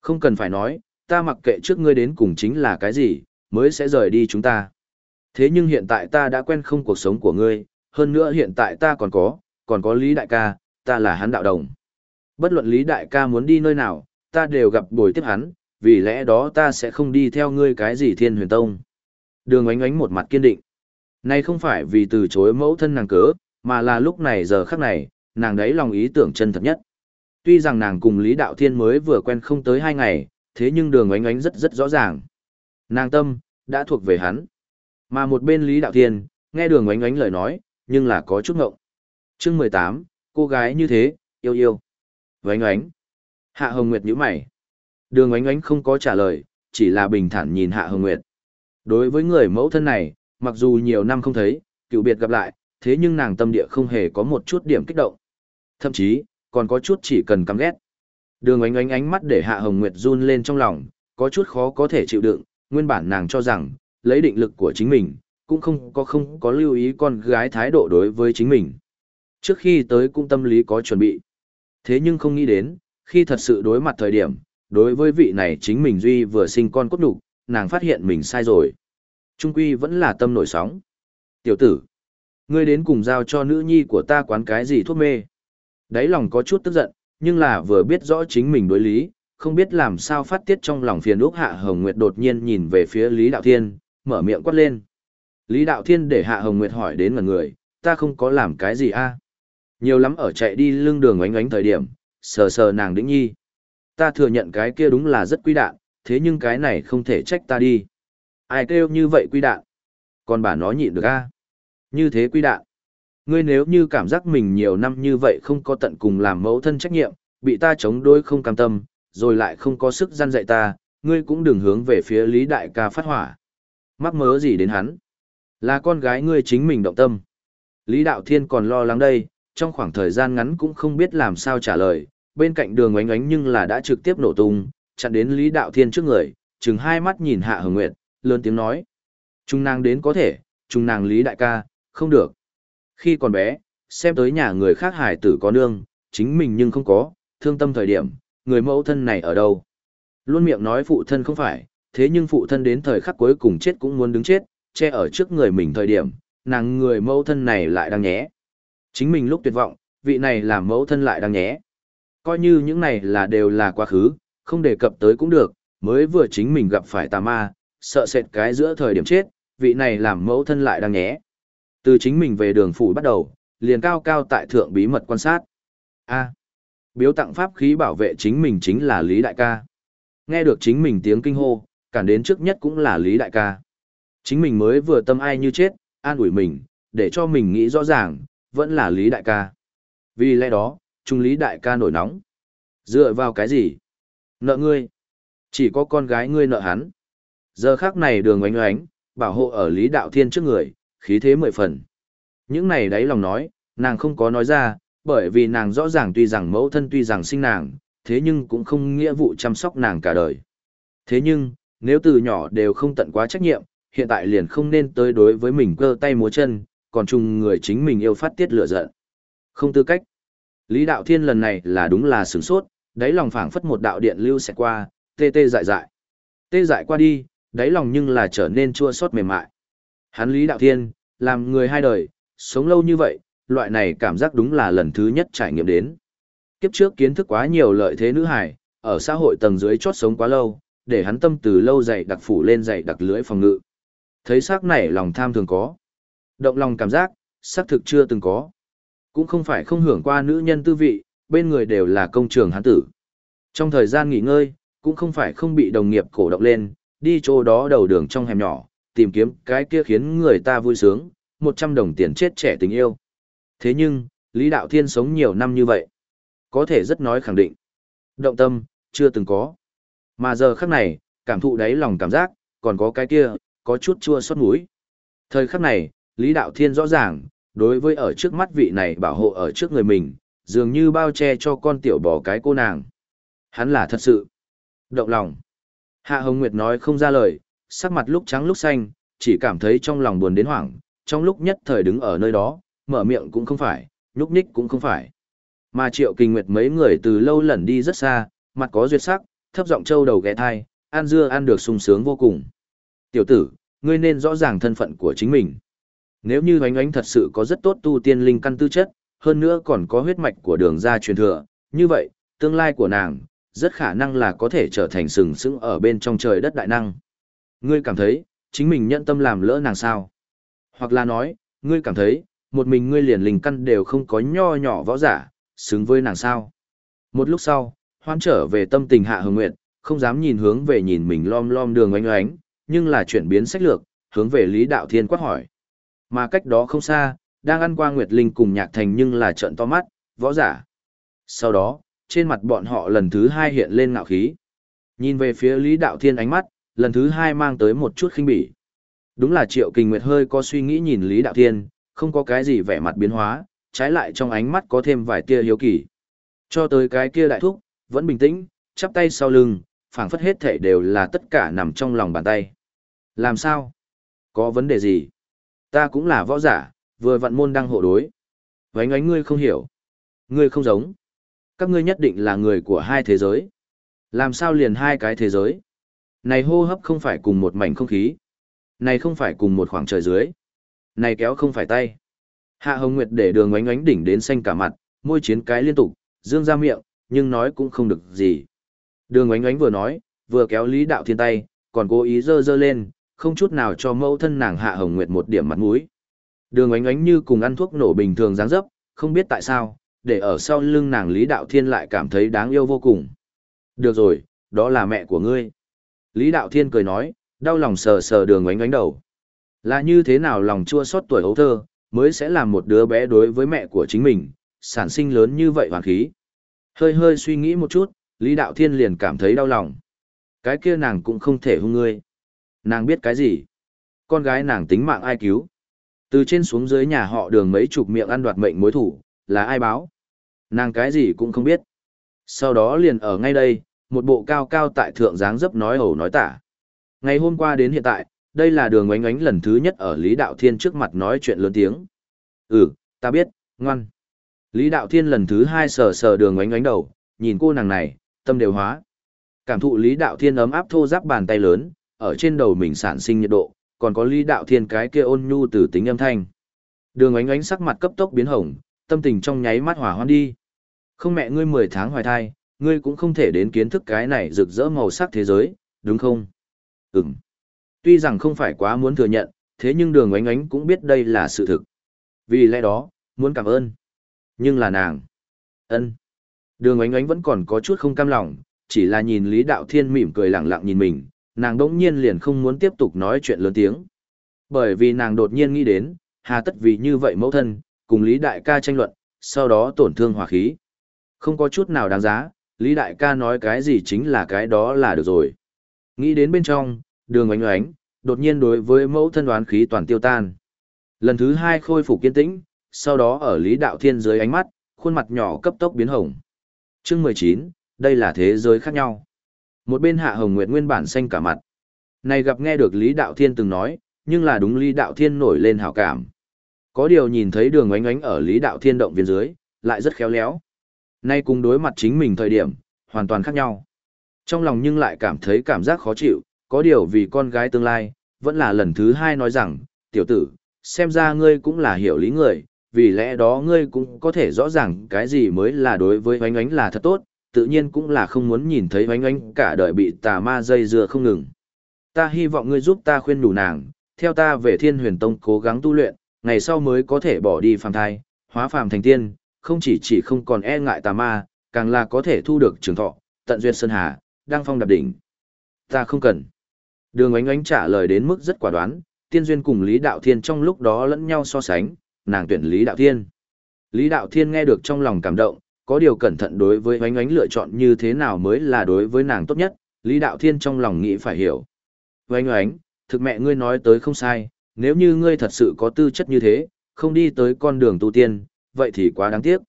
Không cần phải nói, ta mặc kệ trước ngươi đến cùng chính là cái gì, mới sẽ rời đi chúng ta. Thế nhưng hiện tại ta đã quen không cuộc sống của ngươi, hơn nữa hiện tại ta còn có, còn có Lý Đại ca, ta là hắn đạo đồng. Bất luận Lý Đại ca muốn đi nơi nào, ta đều gặp bồi tiếp hắn, vì lẽ đó ta sẽ không đi theo ngươi cái gì thiên huyền tông. Đường ánh ánh một mặt kiên định. Này không phải vì từ chối mẫu thân nàng cớ, mà là lúc này giờ khắc này, nàng đấy lòng ý tưởng chân thật nhất. Tuy rằng nàng cùng Lý Đạo Thiên mới vừa quen không tới hai ngày, thế nhưng đường ánh ánh rất rất rõ ràng. Nàng tâm, đã thuộc về hắn. Mà một bên Lý Đạo Thiên, nghe đường ánh ánh lời nói, nhưng là có chút ngộng. chương mười tám cô gái như thế, yêu yêu. Vánh ánh. Hạ Hồng Nguyệt nhíu mày. Đường ánh ánh không có trả lời, chỉ là bình thản nhìn Hạ Hồng Nguyệt. Đối với người mẫu thân này, mặc dù nhiều năm không thấy, cựu biệt gặp lại, thế nhưng nàng tâm địa không hề có một chút điểm kích động. Thậm chí, còn có chút chỉ cần căm ghét. Đường ánh ánh ánh mắt để Hạ Hồng Nguyệt run lên trong lòng, có chút khó có thể chịu đựng, nguyên bản nàng cho rằng, lấy định lực của chính mình, cũng không có không có lưu ý con gái thái độ đối với chính mình. Trước khi tới cũng tâm lý có chuẩn bị. Thế nhưng không nghĩ đến, khi thật sự đối mặt thời điểm, đối với vị này chính mình duy vừa sinh con cốt đủ, nàng phát hiện mình sai rồi. Trung quy vẫn là tâm nổi sóng. Tiểu tử, ngươi đến cùng giao cho nữ nhi của ta quán cái gì thuốc mê. Đấy lòng có chút tức giận, nhưng là vừa biết rõ chính mình đối lý, không biết làm sao phát tiết trong lòng phiền úc Hạ Hồng Nguyệt đột nhiên nhìn về phía Lý Đạo Thiên, mở miệng quát lên. Lý Đạo Thiên để Hạ Hồng Nguyệt hỏi đến ngần người, ta không có làm cái gì a Nhiều lắm ở chạy đi lưng đường oánh oánh thời điểm, sờ sờ nàng đĩnh nhi. Ta thừa nhận cái kia đúng là rất quy đạn, thế nhưng cái này không thể trách ta đi. Ai kêu như vậy quy đạn? Còn bà nó nhịn được a Như thế quy đạn. Ngươi nếu như cảm giác mình nhiều năm như vậy không có tận cùng làm mẫu thân trách nhiệm, bị ta chống đối không cam tâm, rồi lại không có sức gian dạy ta, ngươi cũng đừng hướng về phía Lý Đại ca phát hỏa. Mắc mớ gì đến hắn? Là con gái ngươi chính mình động tâm. Lý Đạo Thiên còn lo lắng đây, trong khoảng thời gian ngắn cũng không biết làm sao trả lời, bên cạnh đường oánh oánh nhưng là đã trực tiếp nổ tung, chặn đến Lý Đạo Thiên trước người, chừng hai mắt nhìn Hạ Hồng Nguyệt, lớn tiếng nói. Trung nàng đến có thể, trung nàng Lý Đại ca, không được. Khi còn bé, xem tới nhà người khác hải tử có nương, chính mình nhưng không có, thương tâm thời điểm, người mẫu thân này ở đâu. Luôn miệng nói phụ thân không phải, thế nhưng phụ thân đến thời khắc cuối cùng chết cũng muốn đứng chết, che ở trước người mình thời điểm, nàng người mẫu thân này lại đang nhé. Chính mình lúc tuyệt vọng, vị này làm mẫu thân lại đang nhé. Coi như những này là đều là quá khứ, không đề cập tới cũng được, mới vừa chính mình gặp phải tà ma, sợ sệt cái giữa thời điểm chết, vị này làm mẫu thân lại đang nhé. Từ chính mình về đường phủ bắt đầu, liền cao cao tại thượng bí mật quan sát. A. biếu tặng pháp khí bảo vệ chính mình chính là Lý Đại ca. Nghe được chính mình tiếng kinh hô, cản đến trước nhất cũng là Lý Đại ca. Chính mình mới vừa tâm ai như chết, an ủi mình, để cho mình nghĩ rõ ràng, vẫn là Lý Đại ca. Vì lẽ đó, Trung Lý Đại ca nổi nóng. Dựa vào cái gì? Nợ ngươi. Chỉ có con gái ngươi nợ hắn. Giờ khác này đường oánh oánh, bảo hộ ở Lý Đạo Thiên trước người, khí thế mười phần. Những này đáy lòng nói, nàng không có nói ra, bởi vì nàng rõ ràng tuy rằng mẫu thân tuy rằng sinh nàng, thế nhưng cũng không nghĩa vụ chăm sóc nàng cả đời. Thế nhưng, nếu từ nhỏ đều không tận quá trách nhiệm, hiện tại liền không nên tới đối với mình cơ tay múa chân, còn chung người chính mình yêu phát tiết lửa giận. Không tư cách. Lý Đạo Thiên lần này là đúng là sửng sốt, đáy lòng phảng phất một đạo điện lưu sẽ qua, tê tê dại dại. Tê dại qua đi, đáy lòng nhưng là trở nên chua xót mềm mại. Hắn Lý Đạo Thiên, làm người hai đời, sống lâu như vậy, loại này cảm giác đúng là lần thứ nhất trải nghiệm đến. Kiếp trước kiến thức quá nhiều lợi thế nữ hải, ở xã hội tầng dưới chót sống quá lâu, để hắn tâm từ lâu dày đặc phủ lên dày đặc lưỡi phòng ngự. Thấy sắc này lòng tham thường có. Động lòng cảm giác, xác thực chưa từng có. Cũng không phải không hưởng qua nữ nhân tư vị, bên người đều là công trường hắn tử. Trong thời gian nghỉ ngơi, cũng không phải không bị đồng nghiệp cổ động lên, đi chỗ đó đầu đường trong hẻm nhỏ, tìm kiếm cái kia khiến người ta vui sướng, 100 đồng tiền chết trẻ tình yêu. Thế nhưng, Lý Đạo Thiên sống nhiều năm như vậy, có thể rất nói khẳng định. Động tâm, chưa từng có. Mà giờ khắc này, cảm thụ đáy lòng cảm giác, còn có cái kia, có chút chua xót mũi. Thời khắc này, Lý Đạo Thiên rõ ràng, đối với ở trước mắt vị này bảo hộ ở trước người mình, dường như bao che cho con tiểu bò cái cô nàng. Hắn là thật sự. Động lòng. Hạ Hồng Nguyệt nói không ra lời, sắc mặt lúc trắng lúc xanh, chỉ cảm thấy trong lòng buồn đến hoảng, trong lúc nhất thời đứng ở nơi đó, mở miệng cũng không phải, nhúc nhích cũng không phải. Mà Triệu Kinh Nguyệt mấy người từ lâu lẩn đi rất xa, mặt có duyệt sắc, thấp giọng trâu đầu ghé thai, ăn dưa ăn được sung sướng vô cùng. Tiểu tử, ngươi nên rõ ràng thân phận của chính mình. Nếu như oánh oánh thật sự có rất tốt tu tiên linh căn tư chất, hơn nữa còn có huyết mạch của đường gia truyền thừa, như vậy, tương lai của nàng, rất khả năng là có thể trở thành sừng sững ở bên trong trời đất đại năng. Ngươi cảm thấy, chính mình nhận tâm làm lỡ nàng sao? Hoặc là nói, ngươi cảm thấy, một mình ngươi liền linh căn đều không có nho nhỏ võ giả, xứng với nàng sao? Một lúc sau, hoan trở về tâm tình hạ hồng nguyệt, không dám nhìn hướng về nhìn mình lom lom đường oanh oánh, nhưng là chuyển biến sách lược, hướng về Lý Đạo Thiên quát hỏi. Mà cách đó không xa, đang ăn qua Nguyệt Linh cùng Nhạc Thành nhưng là trợn to mắt, võ giả. Sau đó, trên mặt bọn họ lần thứ hai hiện lên ngạo khí. Nhìn về phía Lý Đạo Thiên ánh mắt, lần thứ hai mang tới một chút khinh bỉ. Đúng là Triệu Kình Nguyệt hơi có suy nghĩ nhìn Lý Đạo Thiên, không có cái gì vẻ mặt biến hóa, trái lại trong ánh mắt có thêm vài tia hiếu kỳ. Cho tới cái kia đại thúc, vẫn bình tĩnh, chắp tay sau lưng, phảng phất hết thể đều là tất cả nằm trong lòng bàn tay. Làm sao? Có vấn đề gì? Ta cũng là võ giả, vừa vặn môn đang hộ đối. Vánh ánh ngươi không hiểu. Ngươi không giống. Các ngươi nhất định là người của hai thế giới. Làm sao liền hai cái thế giới? Này hô hấp không phải cùng một mảnh không khí. Này không phải cùng một khoảng trời dưới. Này kéo không phải tay. Hạ Hồng Nguyệt để đường ánh ánh đỉnh đến xanh cả mặt, môi chiến cái liên tục, dương ra miệng, nhưng nói cũng không được gì. Đường ánh ánh vừa nói, vừa kéo Lý Đạo Thiên tay, còn cố ý dơ dơ lên, không chút nào cho mẫu thân nàng Hạ Hồng Nguyệt một điểm mặt mũi. Đường ánh ánh như cùng ăn thuốc nổ bình thường dáng dấp, không biết tại sao, để ở sau lưng nàng Lý Đạo Thiên lại cảm thấy đáng yêu vô cùng. Được rồi, đó là mẹ của ngươi. Lý Đạo Thiên cười nói, đau lòng sờ sờ đường ánh ánh đầu. Là như thế nào lòng chua xót tuổi ấu thơ, mới sẽ làm một đứa bé đối với mẹ của chính mình, sản sinh lớn như vậy hoàn khí. Hơi hơi suy nghĩ một chút, Lý Đạo Thiên liền cảm thấy đau lòng. Cái kia nàng cũng không thể hung ngươi. Nàng biết cái gì? Con gái nàng tính mạng ai cứu? Từ trên xuống dưới nhà họ đường mấy chục miệng ăn đoạt mệnh mối thủ, là ai báo? Nàng cái gì cũng không biết. Sau đó liền ở ngay đây, một bộ cao cao tại thượng dáng dấp nói ẩu nói tả. Ngày hôm qua đến hiện tại, đây là đường oánh oánh lần thứ nhất ở Lý Đạo Thiên trước mặt nói chuyện lớn tiếng. Ừ, ta biết, ngoan. Lý Đạo Thiên lần thứ hai sờ sờ đường oánh oánh đầu, nhìn cô nàng này, tâm đều hóa. Cảm thụ Lý Đạo Thiên ấm áp thô giáp bàn tay lớn, ở trên đầu mình sản sinh nhiệt độ, còn có Lý Đạo Thiên cái kia ôn nhu từ tính âm thanh. Đường Ánh Ánh sắc mặt cấp tốc biến hồng, tâm tình trong nháy mắt hỏa hoan đi. Không mẹ ngươi 10 tháng hoài thai, ngươi cũng không thể đến kiến thức cái này rực rỡ màu sắc thế giới, đúng không? Ừm. Tuy rằng không phải quá muốn thừa nhận, thế nhưng đường Ánh Ánh cũng biết đây là sự thực. Vì lẽ đó, muốn cảm ơn. Nhưng là nàng. ân Đường Ánh Ánh vẫn còn có chút không cam lòng, chỉ là nhìn Lý Đạo Thiên mỉm cười lặng lặng nhìn mình, nàng đỗng nhiên liền không muốn tiếp tục nói chuyện lớn tiếng. Bởi vì nàng đột nhiên nghĩ đến, hà tất vì như vậy mẫu thân, cùng Lý Đại ca tranh luận, sau đó tổn thương hòa khí. Không có chút nào đáng giá, Lý Đại ca nói cái gì chính là cái đó là được rồi. Nghĩ đến bên trong, đường oánh oánh, đột nhiên đối với mẫu thân đoán khí toàn tiêu tan. Lần thứ hai khôi phục kiên tĩnh, sau đó ở Lý Đạo Thiên dưới ánh mắt, khuôn mặt nhỏ cấp tốc biến hồng. Chương mười chín đây là thế giới khác nhau. Một bên Hạ Hồng Nguyệt nguyên bản xanh cả mặt. Này gặp nghe được Lý Đạo Thiên từng nói, nhưng là đúng Lý Đạo Thiên nổi lên hảo cảm. Có điều nhìn thấy đường Ánh Ánh ở Lý Đạo Thiên động viên dưới, lại rất khéo léo. Nay cùng đối mặt chính mình thời điểm, hoàn toàn khác nhau. Trong lòng nhưng lại cảm thấy cảm giác khó chịu, có điều vì con gái tương lai, vẫn là lần thứ hai nói rằng, tiểu tử, xem ra ngươi cũng là hiểu lý người, vì lẽ đó ngươi cũng có thể rõ ràng cái gì mới là đối với oánh oánh là thật tốt, tự nhiên cũng là không muốn nhìn thấy oanh oanh cả đời bị tà ma dây dưa không ngừng. Ta hy vọng ngươi giúp ta khuyên đủ nàng, theo ta về thiên huyền tông cố gắng tu luyện, ngày sau mới có thể bỏ đi phàm thai, hóa phàm thành tiên, không chỉ chỉ không còn e ngại tà ma, càng là có thể thu được trường thọ, tận duyên sơn hà, đăng phong đạp đỉnh. Ta không cần. Đường ánh ánh trả lời đến mức rất quả đoán, tiên duyên cùng Lý Đạo Thiên trong lúc đó lẫn nhau so sánh, nàng tuyển Lý Đạo Thiên. Lý Đạo Thiên nghe được trong lòng cảm động, có điều cẩn thận đối với ánh ánh lựa chọn như thế nào mới là đối với nàng tốt nhất, Lý Đạo Thiên trong lòng nghĩ phải hiểu. Ánh ánh, thực mẹ ngươi nói tới không sai, nếu như ngươi thật sự có tư chất như thế, không đi tới con đường tu tiên, vậy thì quá đáng tiếc.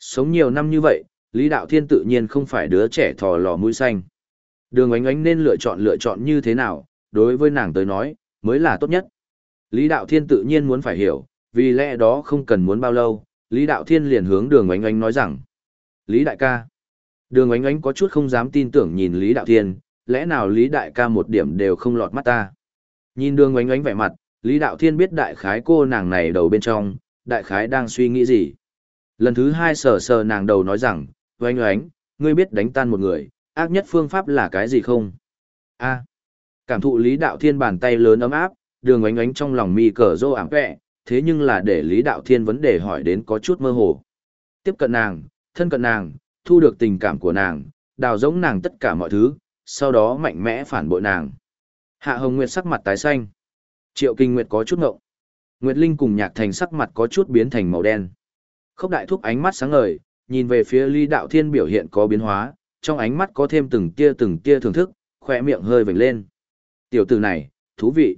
Sống nhiều năm như vậy, Lý Đạo Thiên tự nhiên không phải đứa trẻ thò lò mũi xanh. Đường ánh ánh nên lựa chọn lựa chọn như thế nào, đối với nàng tới nói, mới là tốt nhất. Lý Đạo Thiên tự nhiên muốn phải hiểu, vì lẽ đó không cần muốn bao lâu, Lý Đạo Thiên liền hướng đường ánh ánh nói rằng. Lý Đại ca. Đường ánh ánh có chút không dám tin tưởng nhìn Lý Đạo Thiên, lẽ nào Lý Đại ca một điểm đều không lọt mắt ta. Nhìn đường ánh ánh vẻ mặt, Lý Đạo Thiên biết đại khái cô nàng này đầu bên trong, đại khái đang suy nghĩ gì. Lần thứ hai sờ sờ nàng đầu nói rằng, Ánh oánh, ngươi biết đánh tan một người, ác nhất phương pháp là cái gì không? a cảm thụ lý đạo thiên bàn tay lớn ấm áp, đường oánh oánh trong lòng mi cờ rô ảm vẹ, thế nhưng là để lý đạo thiên vấn đề hỏi đến có chút mơ hồ. Tiếp cận nàng, thân cận nàng, thu được tình cảm của nàng, đào giống nàng tất cả mọi thứ, sau đó mạnh mẽ phản bội nàng. Hạ Hồng Nguyệt sắc mặt tái xanh. Triệu Kinh Nguyệt có chút ngộng. Nguyệt Linh cùng Nhạc Thành sắc mặt có chút biến thành màu đen. Khốc đại thúc ánh mắt sáng ngời, nhìn về phía Lý Đạo Thiên biểu hiện có biến hóa, trong ánh mắt có thêm từng tia từng tia thưởng thức, khỏe miệng hơi vểnh lên. Tiểu tử này, thú vị.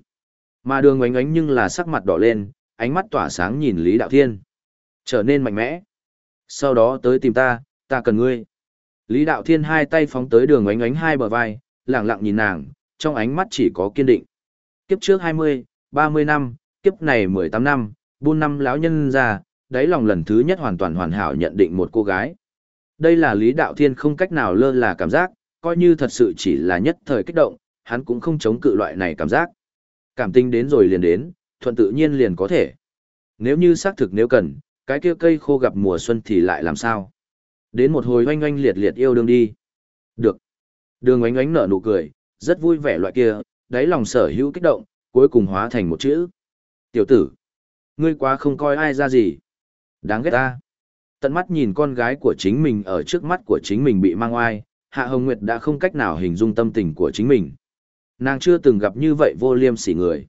Mà đường ngoánh ánh nhưng là sắc mặt đỏ lên, ánh mắt tỏa sáng nhìn Lý Đạo Thiên. Trở nên mạnh mẽ. Sau đó tới tìm ta, ta cần ngươi. Lý Đạo Thiên hai tay phóng tới đường ánh ánh hai bờ vai, lặng lặng nhìn nàng, trong ánh mắt chỉ có kiên định. Kiếp trước 20, 30 năm, kiếp này 18 năm, buôn năm lão nhân ra, đáy lòng lần thứ nhất hoàn toàn hoàn hảo nhận định một cô gái. Đây là Lý Đạo Thiên không cách nào lơ là cảm giác, coi như thật sự chỉ là nhất thời kích động, hắn cũng không chống cự loại này cảm giác. Cảm tình đến rồi liền đến, thuận tự nhiên liền có thể. Nếu như xác thực nếu cần, cái kia cây khô gặp mùa xuân thì lại làm sao? Đến một hồi oanh oanh liệt liệt yêu đương đi. Được. Đường oanh oanh nở nụ cười, rất vui vẻ loại kia, đáy lòng sở hữu kích động, cuối cùng hóa thành một chữ. Tiểu tử, ngươi quá không coi ai ra gì. Đáng ghét ta. Tận mắt nhìn con gái của chính mình ở trước mắt của chính mình bị mang oai, Hạ Hồng Nguyệt đã không cách nào hình dung tâm tình của chính mình. Nàng chưa từng gặp như vậy vô liêm sỉ người.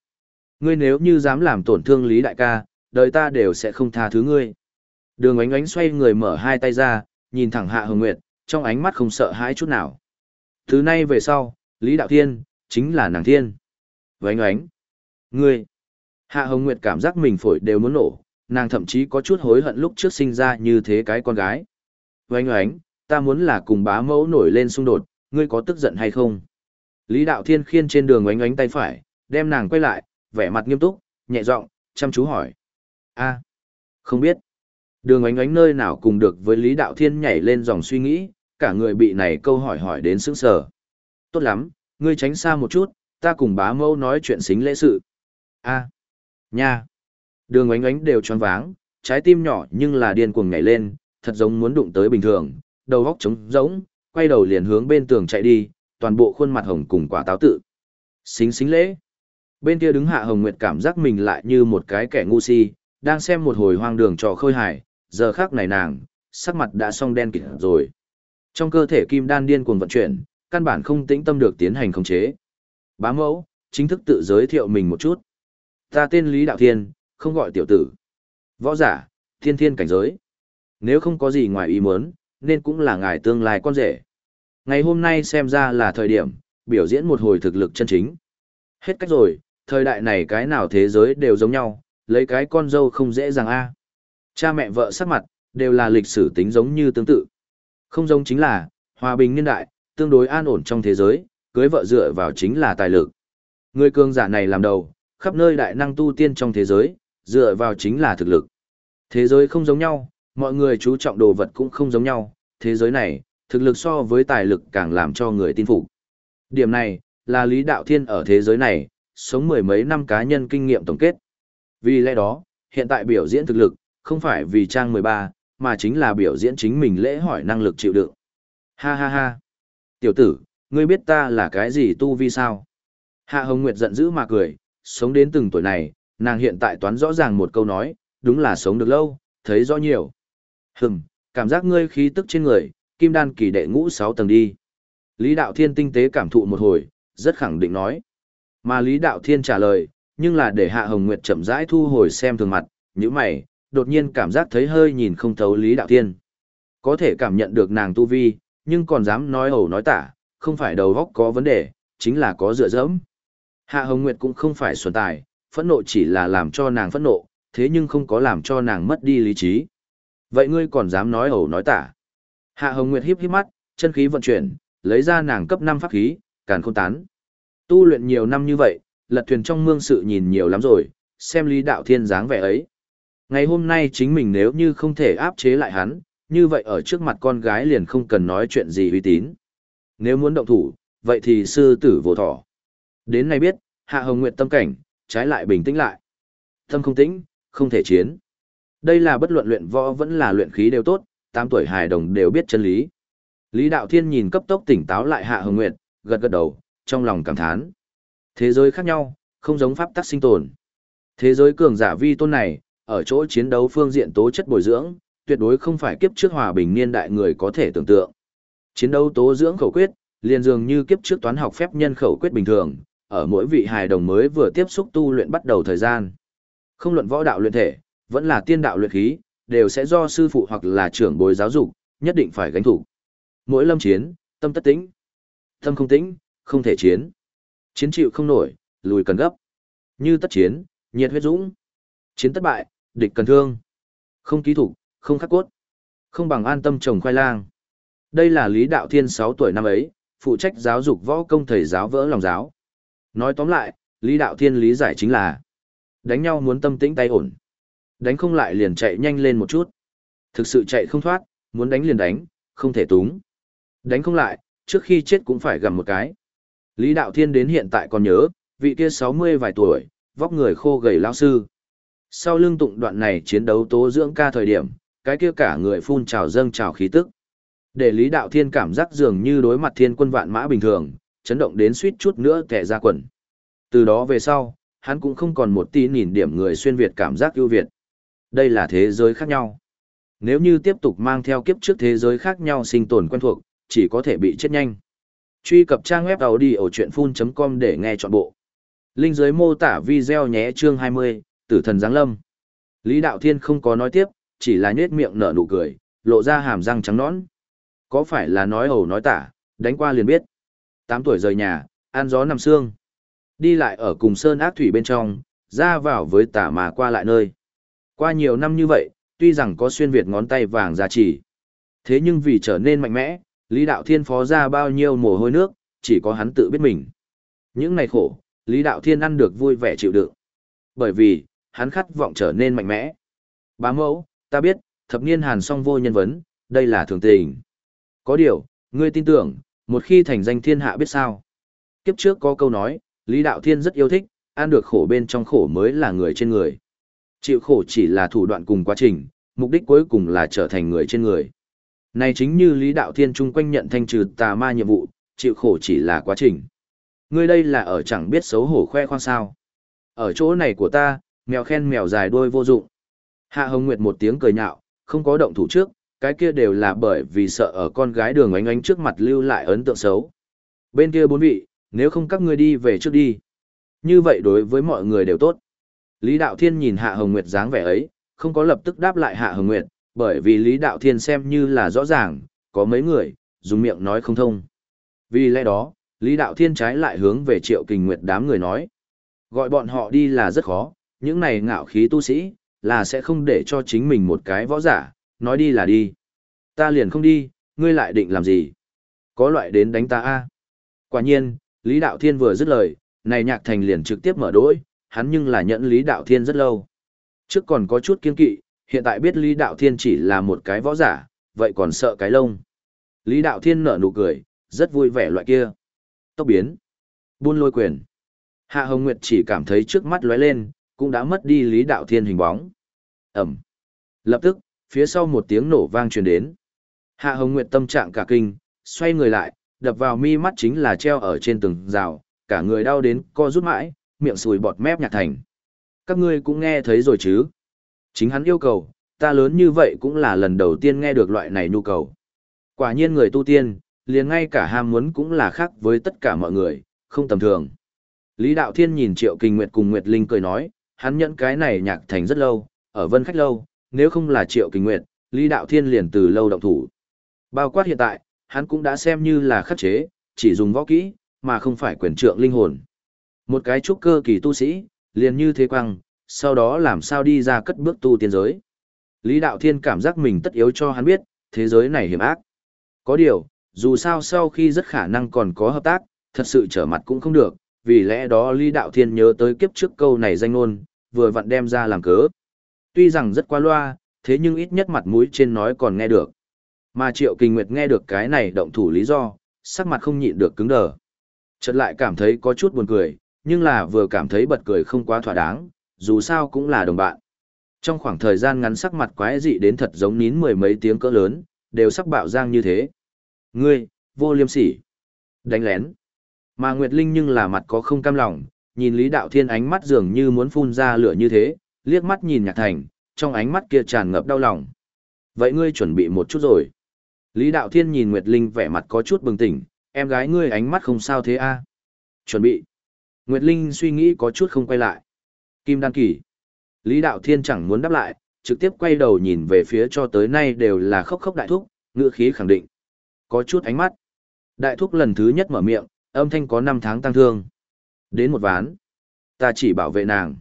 Ngươi nếu như dám làm tổn thương Lý Đại ca, đời ta đều sẽ không tha thứ ngươi. Đường ánh ánh xoay người mở hai tay ra, nhìn thẳng Hạ Hồng Nguyệt, trong ánh mắt không sợ hãi chút nào. Thứ nay về sau, Lý Đạo Thiên, chính là nàng thiên. Vánh ánh. Ngươi. Hạ Hồng Nguyệt cảm giác mình phổi đều muốn nổ, nàng thậm chí có chút hối hận lúc trước sinh ra như thế cái con gái. Vánh ánh, ta muốn là cùng bá mẫu nổi lên xung đột, ngươi có tức giận hay không? Lý Đạo Thiên khiên trên đường Ánh Ánh tay phải, đem nàng quay lại, vẻ mặt nghiêm túc, nhẹ giọng, chăm chú hỏi a không biết. Đường Ánh Ánh nơi nào cùng được với Lý Đạo Thiên nhảy lên dòng suy nghĩ, cả người bị này câu hỏi hỏi đến sững sờ. Tốt lắm, ngươi tránh xa một chút, ta cùng bá mẫu nói chuyện xính lễ sự. a nha. Đường Ánh Ánh đều choáng váng, trái tim nhỏ nhưng là điên cuồng nhảy lên, thật giống muốn đụng tới bình thường, đầu góc trống rỗng, quay đầu liền hướng bên tường chạy đi, toàn bộ khuôn mặt hồng cùng quả táo tự. Xính xính lễ. Bên kia đứng hạ hồng nguyệt cảm giác mình lại như một cái kẻ ngu si, đang xem một hồi hoang đường trò khơi hài, giờ khác này nàng, sắc mặt đã song đen kịt rồi. Trong cơ thể kim đan điên cuồng vận chuyển, căn bản không tĩnh tâm được tiến hành khống chế. Bá mẫu, chính thức tự giới thiệu mình một chút. Ta tên Lý Đạo Thiên, không gọi tiểu tử. Võ giả, thiên thiên cảnh giới. Nếu không có gì ngoài ý muốn, nên cũng là ngài tương lai con rể. Ngày hôm nay xem ra là thời điểm, biểu diễn một hồi thực lực chân chính. Hết cách rồi, thời đại này cái nào thế giới đều giống nhau, lấy cái con dâu không dễ dàng a. Cha mẹ vợ sắc mặt, đều là lịch sử tính giống như tương tự. Không giống chính là, hòa bình niên đại, tương đối an ổn trong thế giới, cưới vợ dựa vào chính là tài lực. Người cường giả này làm đầu, khắp nơi đại năng tu tiên trong thế giới, dựa vào chính là thực lực. Thế giới không giống nhau, mọi người chú trọng đồ vật cũng không giống nhau, thế giới này, thực lực so với tài lực càng làm cho người tin phục. Điểm này, là Lý Đạo Thiên ở thế giới này, sống mười mấy năm cá nhân kinh nghiệm tổng kết. Vì lẽ đó, hiện tại biểu diễn thực lực, không phải vì trang 13, mà chính là biểu diễn chính mình lễ hỏi năng lực chịu đựng. Ha ha ha. Tiểu tử, ngươi biết ta là cái gì tu vi sao? Hạ Hồng Nguyệt giận dữ mà cười, sống đến từng tuổi này, nàng hiện tại toán rõ ràng một câu nói, đúng là sống được lâu, thấy rõ nhiều. Hừm, cảm giác ngươi khí tức trên người, kim đan kỳ đệ ngũ sáu tầng đi. Lý Đạo Thiên tinh tế cảm thụ một hồi, rất khẳng định nói. Mà Lý Đạo Thiên trả lời, nhưng là để Hạ Hồng Nguyệt chậm rãi thu hồi xem thường mặt, những mày, đột nhiên cảm giác thấy hơi nhìn không thấu Lý Đạo Thiên. Có thể cảm nhận được nàng tu vi, nhưng còn dám nói ẩu nói tả, không phải đầu góc có vấn đề, chính là có dựa dẫm. Hạ Hồng Nguyệt cũng không phải xuân tài, phẫn nộ chỉ là làm cho nàng phẫn nộ, thế nhưng không có làm cho nàng mất đi lý trí. Vậy ngươi còn dám nói ẩu nói tả? Hạ Hồng Nguyệt híp híp mắt, chân khí vận chuyển, lấy ra nàng cấp 5 pháp khí, càn khôn tán. Tu luyện nhiều năm như vậy, lật thuyền trong mương sự nhìn nhiều lắm rồi, xem lý đạo thiên dáng vẻ ấy. Ngày hôm nay chính mình nếu như không thể áp chế lại hắn, như vậy ở trước mặt con gái liền không cần nói chuyện gì uy tín. Nếu muốn động thủ, vậy thì sư tử vô thỏ. Đến nay biết, Hạ Hồng Nguyệt tâm cảnh, trái lại bình tĩnh lại. Tâm không tĩnh, không thể chiến. Đây là bất luận luyện võ vẫn là luyện khí đều tốt, tám tuổi hài đồng đều biết chân lý. Lý Đạo Thiên nhìn cấp tốc tỉnh táo lại Hạ Hồng Nguyệt, gật gật đầu, trong lòng cảm thán. Thế giới khác nhau, không giống pháp tắc sinh tồn. Thế giới cường giả vi tôn này, ở chỗ chiến đấu phương diện tố chất bồi dưỡng, tuyệt đối không phải kiếp trước hòa bình niên đại người có thể tưởng tượng. Chiến đấu tố dưỡng khẩu quyết, liền dường như kiếp trước toán học phép nhân khẩu quyết bình thường, ở mỗi vị hài đồng mới vừa tiếp xúc tu luyện bắt đầu thời gian. Không luận võ đạo luyện thể, vẫn là tiên đạo luyện khí, đều sẽ do sư phụ hoặc là trưởng bồi giáo dục, nhất định phải gánh thủ. Mỗi lâm chiến, tâm tất tĩnh. Tâm không tĩnh, không thể chiến. Chiến chịu không nổi, lùi cần gấp. Như tất chiến, nhiệt huyết dũng. Chiến thất bại, địch cần thương. Không ký thủ, không khắc cốt. Không bằng an tâm trồng khoai lang. Đây là Lý Đạo Thiên 6 tuổi năm ấy, phụ trách giáo dục võ công thầy giáo vỡ lòng giáo. Nói tóm lại, Lý Đạo Thiên lý giải chính là đánh nhau muốn tâm tĩnh tay ổn. Đánh không lại liền chạy nhanh lên một chút. Thực sự chạy không thoát, muốn đánh liền đánh, không thể túng. Đánh không lại, trước khi chết cũng phải gặm một cái. Lý Đạo Thiên đến hiện tại còn nhớ, vị kia 60 vài tuổi, vóc người khô gầy lao sư. Sau lưng tụng đoạn này chiến đấu tố dưỡng ca thời điểm, cái kia cả người phun trào dâng trào khí tức. Để Lý Đạo Thiên cảm giác dường như đối mặt thiên quân vạn mã bình thường, chấn động đến suýt chút nữa kẻ ra quần. Từ đó về sau, hắn cũng không còn một tí nhìn điểm người xuyên Việt cảm giác ưu việt. Đây là thế giới khác nhau. Nếu như tiếp tục mang theo kiếp trước thế giới khác nhau sinh tồn quen thuộc, chỉ có thể bị chết nhanh. Truy cập trang web đầu đi ở audiochuyenphun.com để nghe trọn bộ. Linh dưới mô tả video nhé chương 20, Tử thần Giáng Lâm. Lý Đạo Thiên không có nói tiếp, chỉ là nhếch miệng nở nụ cười, lộ ra hàm răng trắng nõn. Có phải là nói ẩu nói tả, đánh qua liền biết. 8 tuổi rời nhà, ăn gió nằm xương. Đi lại ở cùng sơn ác thủy bên trong, ra vào với tả mà qua lại nơi. Qua nhiều năm như vậy, tuy rằng có xuyên Việt ngón tay vàng giá trị. Thế nhưng vì trở nên mạnh mẽ, Lý Đạo Thiên phó ra bao nhiêu mồ hôi nước, chỉ có hắn tự biết mình. Những ngày khổ, Lý Đạo Thiên ăn được vui vẻ chịu đựng. Bởi vì, hắn khát vọng trở nên mạnh mẽ. Bá mẫu, ta biết, thập niên hàn song vô nhân vấn, đây là thường tình. Có điều, ngươi tin tưởng, một khi thành danh thiên hạ biết sao. Kiếp trước có câu nói, Lý Đạo Thiên rất yêu thích, ăn được khổ bên trong khổ mới là người trên người. Chịu khổ chỉ là thủ đoạn cùng quá trình, mục đích cuối cùng là trở thành người trên người. Này chính như Lý Đạo Thiên chung quanh nhận thanh trừ tà ma nhiệm vụ, chịu khổ chỉ là quá trình. Ngươi đây là ở chẳng biết xấu hổ khoe khoang sao. Ở chỗ này của ta, mèo khen mèo dài đuôi vô dụng. Hạ Hồng Nguyệt một tiếng cười nhạo, không có động thủ trước, cái kia đều là bởi vì sợ ở con gái đường ánh ánh trước mặt lưu lại ấn tượng xấu. Bên kia bốn vị, nếu không các ngươi đi về trước đi. Như vậy đối với mọi người đều tốt. Lý Đạo Thiên nhìn Hạ Hồng Nguyệt dáng vẻ ấy, không có lập tức đáp lại Hạ Hồng Nguyệt, bởi vì Lý Đạo Thiên xem như là rõ ràng, có mấy người, dùng miệng nói không thông. Vì lẽ đó, Lý Đạo Thiên trái lại hướng về Triệu Kình Nguyệt đám người nói. Gọi bọn họ đi là rất khó, những này ngạo khí tu sĩ, là sẽ không để cho chính mình một cái võ giả, nói đi là đi. Ta liền không đi, ngươi lại định làm gì? Có loại đến đánh ta a Quả nhiên, Lý Đạo Thiên vừa dứt lời, này nhạc thành liền trực tiếp mở đỗi, hắn nhưng là nhẫn Lý Đạo Thiên rất lâu. Trước còn có chút kiên kỵ, hiện tại biết Lý Đạo Thiên chỉ là một cái võ giả, vậy còn sợ cái lông. Lý Đạo Thiên nở nụ cười, rất vui vẻ loại kia. Tốc biến. Buôn lôi quyền. Hạ Hồng Nguyệt chỉ cảm thấy trước mắt lóe lên, cũng đã mất đi Lý Đạo Thiên hình bóng. Ẩm. Lập tức, phía sau một tiếng nổ vang truyền đến. Hạ Hồng Nguyệt tâm trạng cả kinh, xoay người lại, đập vào mi mắt chính là treo ở trên tường rào, cả người đau đến co rút mãi, miệng sùi bọt mép nhạt thành. Các ngươi cũng nghe thấy rồi chứ? Chính hắn yêu cầu, ta lớn như vậy cũng là lần đầu tiên nghe được loại này nhu cầu. Quả nhiên người tu tiên, liền ngay cả ham muốn cũng là khác với tất cả mọi người, không tầm thường. Lý Đạo Thiên nhìn Triệu Kinh Nguyệt cùng Nguyệt Linh cười nói, hắn nhận cái này nhạc thành rất lâu, ở vân khách lâu, nếu không là Triệu Kinh Nguyệt, Lý Đạo Thiên liền từ lâu động thủ. Bao quát hiện tại, hắn cũng đã xem như là khắc chế, chỉ dùng võ kỹ, mà không phải quyền trượng linh hồn. Một cái trúc cơ kỳ tu sĩ, liền như thế quăng, sau đó làm sao đi ra cất bước tu tiên giới. Lý Đạo Thiên cảm giác mình tất yếu cho hắn biết, thế giới này hiểm ác. Có điều, dù sao sau khi rất khả năng còn có hợp tác, thật sự trở mặt cũng không được, vì lẽ đó Lý Đạo Thiên nhớ tới kiếp trước câu này danh ngôn, vừa vặn đem ra làm cớ. Tuy rằng rất qua loa, thế nhưng ít nhất mặt mũi trên nói còn nghe được. Mà Triệu Kinh Nguyệt nghe được cái này động thủ lý do, sắc mặt không nhịn được cứng đờ. Chợt lại cảm thấy có chút buồn cười, nhưng là vừa cảm thấy bật cười không quá thỏa đáng, dù sao cũng là đồng bạn. Trong khoảng thời gian ngắn sắc mặt quái dị đến thật giống nín mười mấy tiếng cỡ lớn, đều sắc bạo giang như thế. Ngươi, vô liêm sỉ, đánh lén. Mà Nguyệt Linh nhưng là mặt có không cam lòng, nhìn Lý Đạo Thiên ánh mắt dường như muốn phun ra lửa như thế, liếc mắt nhìn Nhạc Thành, trong ánh mắt kia tràn ngập đau lòng. Vậy ngươi chuẩn bị một chút rồi. Lý Đạo Thiên nhìn Nguyệt Linh vẻ mặt có chút bừng tỉnh, em gái ngươi ánh mắt không sao thế a? Chuẩn bị. Nguyệt Linh suy nghĩ có chút không quay lại. Kim Đan Kỳ. Lý Đạo Thiên chẳng muốn đáp lại, trực tiếp quay đầu nhìn về phía cho tới nay đều là khốc khốc đại thúc, ngựa khí khẳng định. Có chút ánh mắt. Đại thúc lần thứ nhất mở miệng, âm thanh có 5 tháng tăng thương. Đến một ván. Ta chỉ bảo vệ nàng.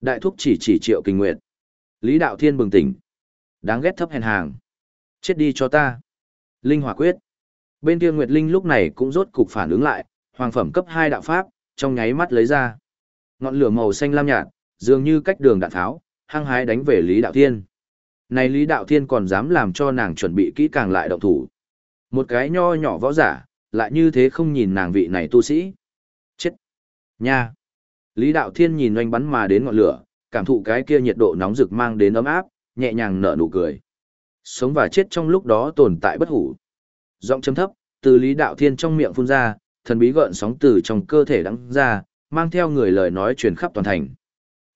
Đại thúc chỉ chỉ triệu kinh nguyệt. Lý đạo thiên bừng tỉnh. Đáng ghét thấp hèn hàng. Chết đi cho ta. Linh hỏa quyết. Bên kia Nguyệt Linh lúc này cũng rốt cục phản ứng lại, hoàng phẩm cấp 2 đạo pháp, trong nháy mắt lấy ra. Ngọn lửa màu xanh lam nhạt, dường như cách đường đạn tháo, hăng hái đánh về Lý Đạo Thiên. Này Lý Đạo Thiên còn dám làm cho nàng chuẩn bị kỹ càng lại động thủ. Một cái nho nhỏ võ giả, lại như thế không nhìn nàng vị này tu sĩ. Chết! Nha! Lý Đạo Thiên nhìn oanh bắn mà đến ngọn lửa, cảm thụ cái kia nhiệt độ nóng rực mang đến ấm áp, nhẹ nhàng nở nụ cười. Sống và chết trong lúc đó tồn tại bất hủ. Giọng chấm thấp, từ Lý Đạo Thiên trong miệng phun ra, thần bí gợn sóng từ trong cơ thể đắng ra, mang theo người lời nói truyền khắp toàn thành.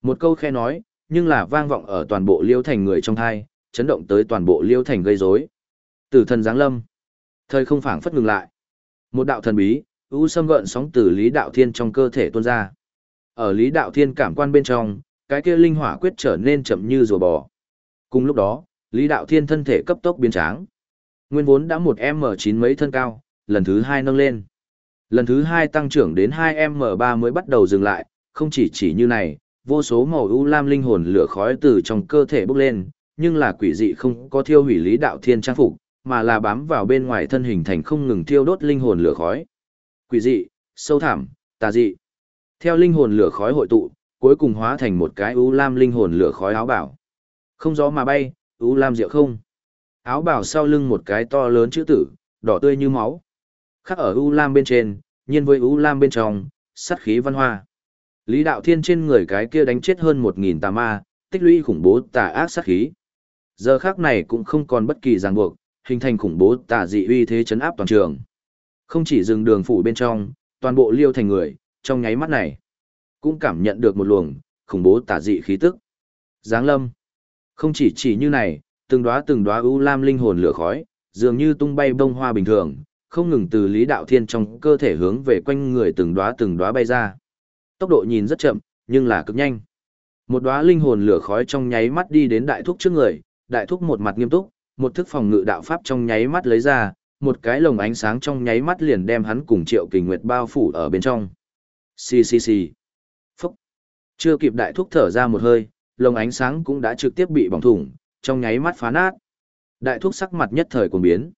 Một câu khe nói, nhưng là vang vọng ở toàn bộ liêu thành người trong thai, chấn động tới toàn bộ liêu thành gây rối. Tử thần giáng lâm. Thời không phảng phất ngừng lại. Một đạo thần bí, u xâm gợn sóng từ Lý Đạo Thiên trong cơ thể tuôn ra. Ở Lý Đạo Thiên cảm quan bên trong, cái kia linh hỏa quyết trở nên chậm như rùa bò. Cùng lúc đó, Lý Đạo Thiên thân thể cấp tốc biến tráng. Nguyên vốn đã một M9 mấy thân cao, lần thứ hai nâng lên. Lần thứ hai tăng trưởng đến 2M3 mới bắt đầu dừng lại, không chỉ chỉ như này, vô số màu u lam linh hồn lửa khói từ trong cơ thể bốc lên, nhưng là quỷ dị không có thiêu hủy lý đạo thiên trang phục, mà là bám vào bên ngoài thân hình thành không ngừng thiêu đốt linh hồn lửa khói. Quỷ dị, sâu thẳm, tà dị. Theo linh hồn lửa khói hội tụ, cuối cùng hóa thành một cái u lam linh hồn lửa khói áo bảo. Không gió mà bay, u lam diệu không. Áo bảo sau lưng một cái to lớn chữ tử, đỏ tươi như máu. Khắc ở u lam bên trên, nhiên với u lam bên trong, sát khí văn hoa. Lý Đạo Thiên trên người cái kia đánh chết hơn một nghìn tà ma, tích lũy khủng bố tà ác sát khí. Giờ khác này cũng không còn bất kỳ ràng buộc, hình thành khủng bố tà dị uy thế chấn áp toàn trường. Không chỉ dừng đường phủ bên trong, toàn bộ liêu thành người, trong nháy mắt này, cũng cảm nhận được một luồng, khủng bố tà dị khí tức. Giáng lâm. Không chỉ chỉ như này, từng đóa từng đóa u lam linh hồn lửa khói, dường như tung bay bông hoa bình thường, không ngừng từ Lý Đạo Thiên trong cơ thể hướng về quanh người từng đóa từng đóa bay ra. Tốc độ nhìn rất chậm, nhưng là cực nhanh. Một đóa linh hồn lửa khói trong nháy mắt đi đến đại thúc trước người, đại thúc một mặt nghiêm túc, một thức phòng ngự đạo pháp trong nháy mắt lấy ra, một cái lồng ánh sáng trong nháy mắt liền đem hắn cùng Triệu Kình Nguyệt bao phủ ở bên trong. Xì xì xì. Phúc. Chưa kịp đại thúc thở ra một hơi, lồng ánh sáng cũng đã trực tiếp bị bỏng thủng, trong nháy mắt phá nát. Đại thúc sắc mặt nhất thời cuồng biến.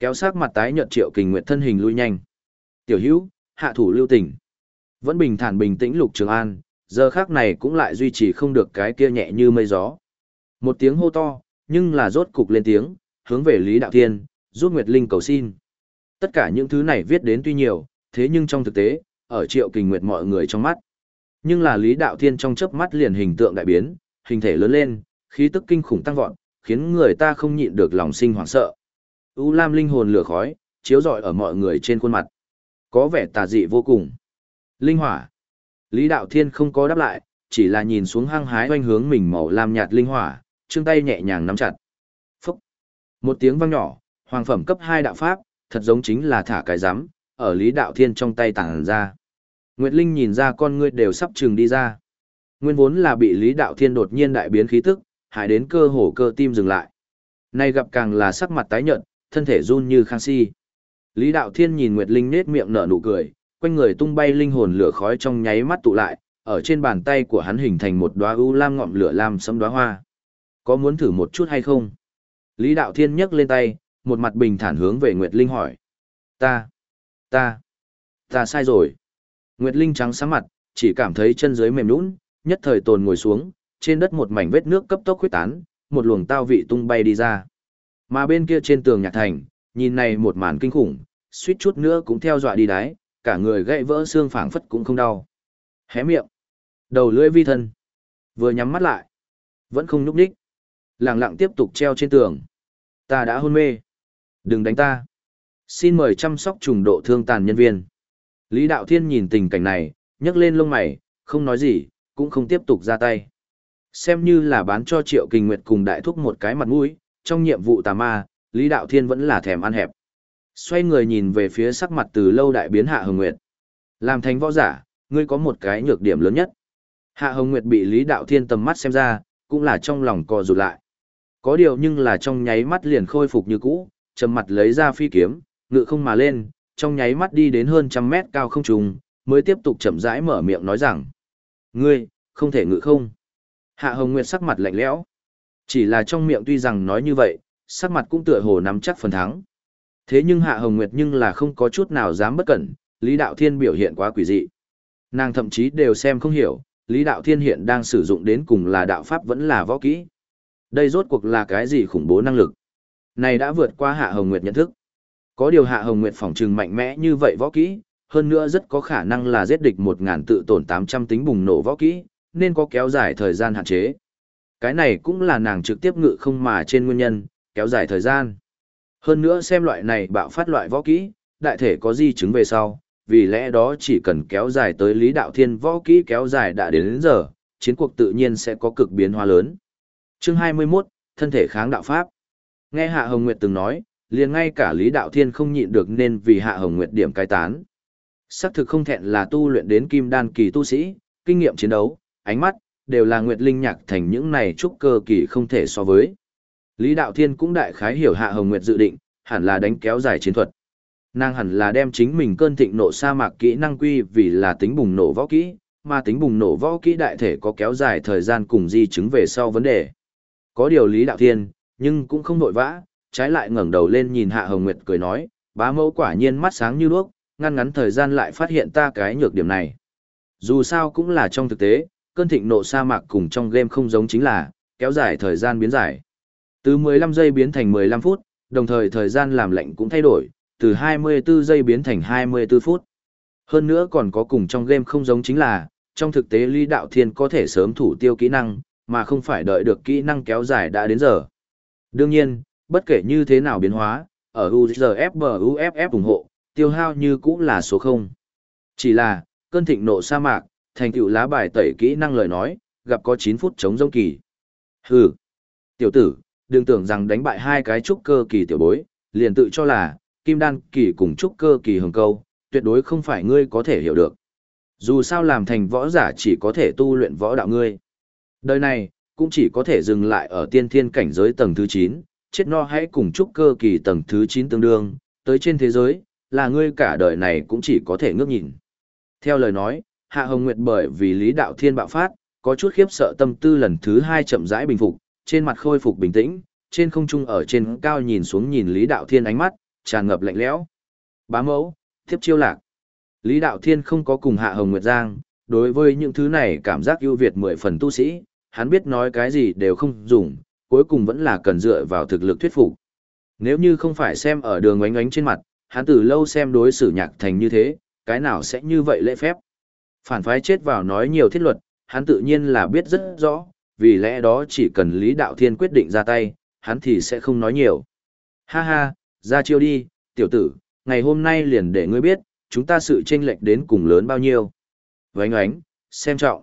Kéo sắc mặt tái nhợt Triệu Kình Nguyệt thân hình lui nhanh. Tiểu Hữu, hạ thủ lưu tình. Vẫn bình thản bình tĩnh Lục Trường An, giờ khác này cũng lại duy trì không được cái kia nhẹ như mây gió. Một tiếng hô to, nhưng là rốt cục lên tiếng, hướng về Lý Đạo Thiên, giúp Nguyệt Linh cầu xin. Tất cả những thứ này viết đến tuy nhiều, thế nhưng trong thực tế, ở triệu kình nguyệt mọi người trong mắt. Nhưng là Lý Đạo Thiên trong chớp mắt liền hình tượng đại biến, hình thể lớn lên, khí tức kinh khủng tăng vọt, khiến người ta không nhịn được lòng sinh hoảng sợ. U Lam linh hồn lửa khói, chiếu rọi ở mọi người trên khuôn mặt. Có vẻ tà dị vô cùng. Linh hỏa. Lý Đạo Thiên không có đáp lại, chỉ là nhìn xuống hăng hái oanh hướng mình màu lam nhạt linh hỏa, chương tay nhẹ nhàng nắm chặt. Phúc. Một tiếng vang nhỏ, hoàng phẩm cấp 2 đạo pháp, thật giống chính là thả cái rắm ở Lý Đạo Thiên trong tay tàng ra. Nguyệt Linh nhìn ra con ngươi đều sắp trừng đi ra. Nguyên vốn là bị Lý Đạo Thiên đột nhiên đại biến khí tức, hại đến cơ hồ cơ tim dừng lại. Nay gặp càng là sắc mặt tái nhợt, thân thể run như khang si. Lý Đạo Thiên nhìn Nguyệt Linh nết miệng nở nụ cười, quanh người tung bay linh hồn lửa khói trong nháy mắt tụ lại, ở trên bàn tay của hắn hình thành một đóa u lam ngọn lửa lam sẫm đóa hoa. Có muốn thử một chút hay không? Lý Đạo Thiên nhấc lên tay, một mặt bình thản hướng về Nguyệt Linh hỏi. Ta, ta, ta sai rồi. Nguyệt Linh trắng sáng mặt, chỉ cảm thấy chân dưới mềm nhũn, nhất thời tồn ngồi xuống, trên đất một mảnh vết nước cấp tốc huyết tán, một luồng tao vị tung bay đi ra. Mà bên kia trên tường nhạc thành, nhìn này một màn kinh khủng, suýt chút nữa cũng theo dọa đi đáy, cả người gãy vỡ xương phảng phất cũng không đau. Hé miệng, đầu lưỡi vi thân, vừa nhắm mắt lại, vẫn không nhúc nhích. Lặng lặng tiếp tục treo trên tường. Ta đã hôn mê. Đừng đánh ta. Xin mời chăm sóc trùng độ thương tàn nhân viên. Lý Đạo Thiên nhìn tình cảnh này, nhấc lên lông mày, không nói gì, cũng không tiếp tục ra tay. Xem như là bán cho Triệu Kình Nguyệt cùng đại thúc một cái mặt mũi, trong nhiệm vụ tà ma, Lý Đạo Thiên vẫn là thèm ăn hẹp. Xoay người nhìn về phía sắc mặt từ lâu đại biến Hạ Hồng Nguyệt. Làm thành võ giả, ngươi có một cái nhược điểm lớn nhất. Hạ Hồng Nguyệt bị Lý Đạo Thiên tầm mắt xem ra, cũng là trong lòng co rụt lại. Có điều nhưng là trong nháy mắt liền khôi phục như cũ, trầm mặt lấy ra phi kiếm, ngự không mà lên, trong nháy mắt đi đến hơn trăm mét cao không trùng, mới tiếp tục chậm rãi mở miệng nói rằng. Ngươi, không thể ngự không. Hạ Hồng Nguyệt sắc mặt lạnh lẽo. Chỉ là trong miệng tuy rằng nói như vậy, sắc mặt cũng tựa hồ nắm chắc phần thắng. Thế nhưng Hạ Hồng Nguyệt nhưng là không có chút nào dám bất cẩn, Lý Đạo Thiên biểu hiện quá quỷ dị. Nàng thậm chí đều xem không hiểu, Lý Đạo Thiên hiện đang sử dụng đến cùng là đạo pháp vẫn là võ kỹ. Đây rốt cuộc là cái gì khủng bố năng lực? Này đã vượt qua Hạ Hồng Nguyệt nhận thức. Có điều Hạ Hồng Nguyệt phỏng trừng mạnh mẽ như vậy võ kỹ, hơn nữa rất có khả năng là giết địch 1000 tự tổn 800 tính bùng nổ võ kỹ, nên có kéo dài thời gian hạn chế. Cái này cũng là nàng trực tiếp ngự không mà trên nguyên nhân, kéo dài thời gian. Hơn nữa xem loại này bạo phát loại võ kỹ, đại thể có di chứng về sau, vì lẽ đó chỉ cần kéo dài tới lý đạo thiên võ kỹ kéo dài đã đến, đến giờ, chiến cuộc tự nhiên sẽ có cực biến hóa lớn. Chương 21, thân thể kháng đạo pháp. Nghe Hạ Hồng Nguyệt từng nói, liền ngay cả Lý Đạo Thiên không nhịn được nên vì Hạ Hồng Nguyệt điểm cai tán. Sắc thực không thẹn là tu luyện đến kim đan kỳ tu sĩ, kinh nghiệm chiến đấu, ánh mắt, đều là Nguyệt Linh nhạc thành những này trúc cơ kỳ không thể so với. Lý Đạo Thiên cũng đại khái hiểu Hạ Hồng Nguyệt dự định, hẳn là đánh kéo dài chiến thuật. Nàng hẳn là đem chính mình cơn thịnh nộ sa mạc kỹ năng quy vì là tính bùng nổ võ kỹ, mà tính bùng nổ võ kỹ đại thể có kéo dài thời gian cùng di chứng về sau vấn đề. Có điều Lý Đạo Thiên, nhưng cũng không nội vã, trái lại ngẩng đầu lên nhìn Hạ Hồng Nguyệt cười nói, bá mẫu quả nhiên mắt sáng như đuốc, ngăn ngắn thời gian lại phát hiện ta cái nhược điểm này. Dù sao cũng là trong thực tế, cơn thịnh nộ sa mạc cùng trong game không giống chính là, kéo dài thời gian biến dài. Từ 15 giây biến thành 15 phút, đồng thời thời gian làm lệnh cũng thay đổi, từ 24 giây biến thành 24 phút. Hơn nữa còn có cùng trong game không giống chính là, trong thực tế Lý Đạo Thiên có thể sớm thủ tiêu kỹ năng, mà không phải đợi được kỹ năng kéo dài đã đến giờ. Đương nhiên, bất kể như thế nào biến hóa, ở UZFBUFF ủng hộ, tiêu hao như cũng là số 0. Chỉ là, cơn thịnh nộ sa mạc, thành tựu lá bài tẩy kỹ năng lời nói, gặp có 9 phút chống rông kỳ. Hừ, tiểu tử, đừng tưởng rằng đánh bại hai cái trúc cơ kỳ tiểu bối, liền tự cho là, kim đan kỳ cùng trúc cơ kỳ hồng câu, tuyệt đối không phải ngươi có thể hiểu được. Dù sao làm thành võ giả chỉ có thể tu luyện võ đạo ngươi. Đời này, cũng chỉ có thể dừng lại ở tiên thiên cảnh giới tầng thứ 9, chết no hãy cùng trúc cơ kỳ tầng thứ 9 tương đương, tới trên thế giới, là ngươi cả đời này cũng chỉ có thể ngước nhìn. Theo lời nói, Hạ Hồng Nguyệt bởi vì lý đạo thiên bạo phát, có chút khiếp sợ tâm tư lần thứ hai chậm rãi bình phục, trên mặt khôi phục bình tĩnh, trên không trung ở trên cao nhìn xuống nhìn lý đạo thiên ánh mắt, tràn ngập lạnh lẽo. Bá mẫu, tiếp chiêu lạc. Lý đạo thiên không có cùng Hạ Hồng Nguyệt Giang, đối với những thứ này cảm giác ưu việt mười phần tu sĩ, hắn biết nói cái gì đều không dùng, cuối cùng vẫn là cần dựa vào thực lực thuyết phục. Nếu như không phải xem ở đường ánh ánh trên mặt, hắn từ lâu xem đối xử nhạc thành như thế, cái nào sẽ như vậy lễ phép. Phản phái chết vào nói nhiều thiết luật, hắn tự nhiên là biết rất rõ, vì lẽ đó chỉ cần Lý Đạo Thiên quyết định ra tay, hắn thì sẽ không nói nhiều. Ha ha, ra chiêu đi, tiểu tử, ngày hôm nay liền để ngươi biết, chúng ta sự chênh lệch đến cùng lớn bao nhiêu. Vánh Ánh, xem trọng.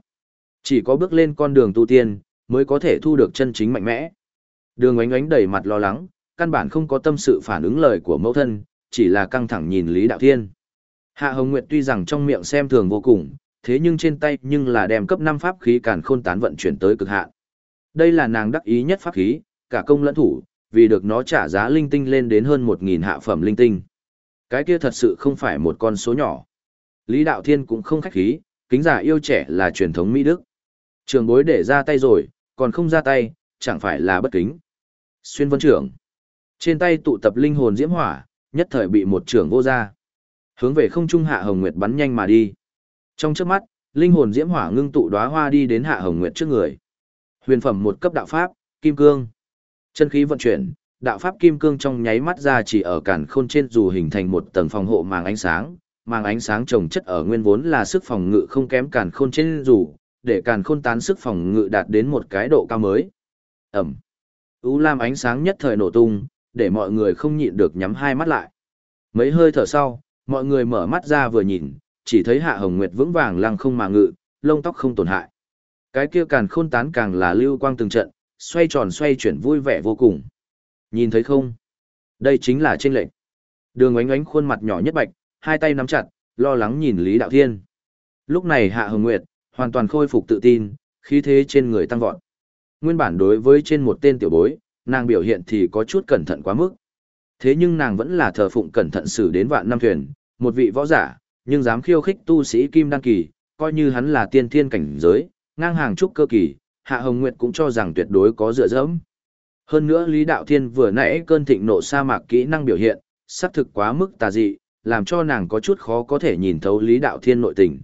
Chỉ có bước lên con đường tu tiên, mới có thể thu được chân chính mạnh mẽ. Đường Ánh Ánh đầy mặt lo lắng, căn bản không có tâm sự phản ứng lời của mẫu thân, chỉ là căng thẳng nhìn Lý Đạo Thiên. Hạ Hồng Nguyệt tuy rằng trong miệng xem thường vô cùng, thế nhưng trên tay nhưng là đem cấp 5 pháp khí càn khôn tán vận chuyển tới cực hạn. Đây là nàng đắc ý nhất pháp khí, cả công lẫn thủ, vì được nó trả giá linh tinh lên đến hơn 1.000 hạ phẩm linh tinh. Cái kia thật sự không phải một con số nhỏ. Lý Đạo Thiên cũng không khách khí, kính giả yêu trẻ là truyền thống Mỹ Đức. Trường bối để ra tay rồi, còn không ra tay, chẳng phải là bất kính. Xuyên vân trưởng. Trên tay tụ tập linh hồn diễm hỏa, nhất thời bị một trưởng vô ra. Hướng về không trung hạ hồng nguyệt bắn nhanh mà đi. Trong trước mắt, linh hồn diễm hỏa ngưng tụ đóa hoa đi đến hạ hồng nguyệt trước người. Huyền phẩm một cấp đạo pháp, kim cương. Chân khí vận chuyển, đạo pháp kim cương trong nháy mắt ra chỉ ở cản khôn trên dù hình thành một tầng phòng hộ màng ánh sáng, màng ánh sáng trồng chất ở nguyên vốn là sức phòng ngự không kém cản khôn trên dù, để càn khôn tán sức phòng ngự đạt đến một cái độ cao mới. Ẩm. U lam ánh sáng nhất thời nổ tung, để mọi người không nhịn được nhắm hai mắt lại. Mấy hơi thở sau, mọi người mở mắt ra vừa nhìn, chỉ thấy Hạ Hồng Nguyệt vững vàng lăng không mà ngự, lông tóc không tổn hại. Cái kia càn khôn tán càng là lưu quang từng trận, xoay tròn xoay chuyển vui vẻ vô cùng. Nhìn thấy không? Đây chính là trên lệnh. Đường ánh ánh khuôn mặt nhỏ nhất bạch, hai tay nắm chặt, lo lắng nhìn Lý Đạo Thiên. Lúc này Hạ Hồng Nguyệt, hoàn toàn khôi phục tự tin, khí thế trên người tăng vọt. Nguyên bản đối với trên một tên tiểu bối, nàng biểu hiện thì có chút cẩn thận quá mức. Thế nhưng nàng vẫn là thờ phụng cẩn thận xử đến vạn năm thuyền, một vị võ giả, nhưng dám khiêu khích tu sĩ kim đan kỳ, coi như hắn là tiên thiên cảnh giới, ngang hàng trúc cơ kỳ, Hạ Hồng Nguyệt cũng cho rằng tuyệt đối có dựa dẫm. Hơn nữa Lý Đạo Thiên vừa nãy cơn thịnh nộ sa mạc kỹ năng biểu hiện, xác thực quá mức tà dị, làm cho nàng có chút khó có thể nhìn thấu Lý Đạo Thiên nội tình.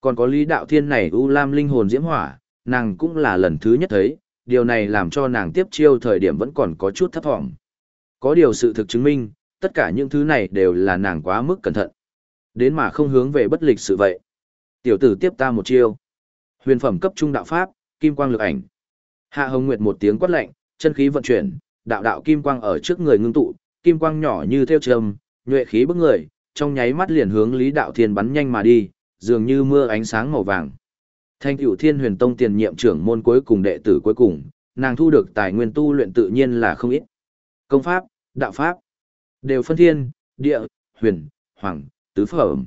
Còn có Lý Đạo Thiên này U Lam linh hồn diễm hỏa, nàng cũng là lần thứ nhất thấy, điều này làm cho nàng tiếp chiêu thời điểm vẫn còn có chút thấp thỏm. Có điều sự thực chứng minh, tất cả những thứ này đều là nàng quá mức cẩn thận. Đến mà không hướng về bất lịch sự vậy. Tiểu tử tiếp ta một chiêu. Huyền phẩm cấp trung đạo pháp, kim quang lực ảnh. Hạ Hồng Nguyệt một tiếng quát lạnh, chân khí vận chuyển, đạo đạo kim quang ở trước người ngưng tụ, kim quang nhỏ như theo trầm, nhuệ khí bức người, trong nháy mắt liền hướng Lý Đạo Thiên bắn nhanh mà đi, dường như mưa ánh sáng màu vàng. Thanh cửu thiên huyền tông tiền nhiệm trưởng môn cuối cùng đệ tử cuối cùng, nàng thu được tài nguyên tu luyện tự nhiên là không ít. Công pháp, đạo pháp, đều phân thiên, địa, huyền, hoàng, tứ phẩm.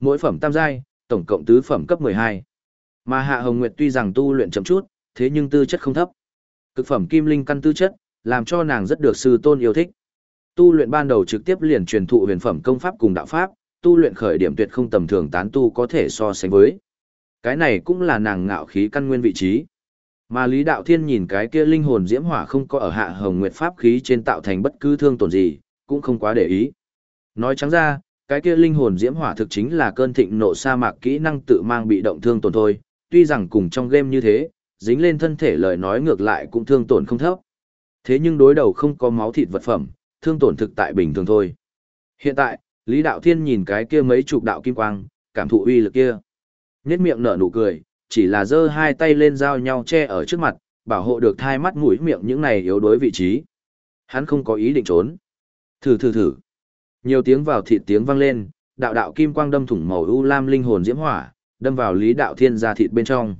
Mỗi phẩm tam giai, tổng cộng tứ phẩm cấp 12. Mà Hạ Hồng Nguyệt tuy rằng tu luyện chậm chút, thế nhưng tư chất không thấp. Cực phẩm kim linh căn tư chất, làm cho nàng rất được sư tôn yêu thích. Tu luyện ban đầu trực tiếp liền truyền thụ huyền phẩm công pháp cùng đạo pháp, tu luyện khởi điểm tuyệt không tầm thường tán tu có thể so sánh với. Cái này cũng là nàng ngạo khí căn nguyên vị trí. Mà Lý Đạo Thiên nhìn cái kia linh hồn diễm hỏa không có ở hạ hồng nguyệt pháp khí trên tạo thành bất cứ thương tổn gì, cũng không quá để ý. Nói trắng ra, cái kia linh hồn diễm hỏa thực chính là cơn thịnh nộ sa mạc kỹ năng tự mang bị động thương tổn thôi, tuy rằng cùng trong game như thế, dính lên thân thể lời nói ngược lại cũng thương tổn không thấp. Thế nhưng đối đầu không có máu thịt vật phẩm, thương tổn thực tại bình thường thôi. Hiện tại, Lý Đạo Thiên nhìn cái kia mấy chục đạo kim quang, cảm thụ uy lực kia. Nhết miệng nở nụ cười, chỉ là giơ hai tay lên giao nhau che ở trước mặt, bảo hộ được thai mắt mũi miệng những này yếu đối vị trí. Hắn không có ý định trốn. Thử thử thử. Nhiều tiếng vào thịt tiếng vang lên, đạo đạo kim quang đâm thủng màu u lam linh hồn diễm hỏa, đâm vào Lý Đạo Thiên ra thịt bên trong.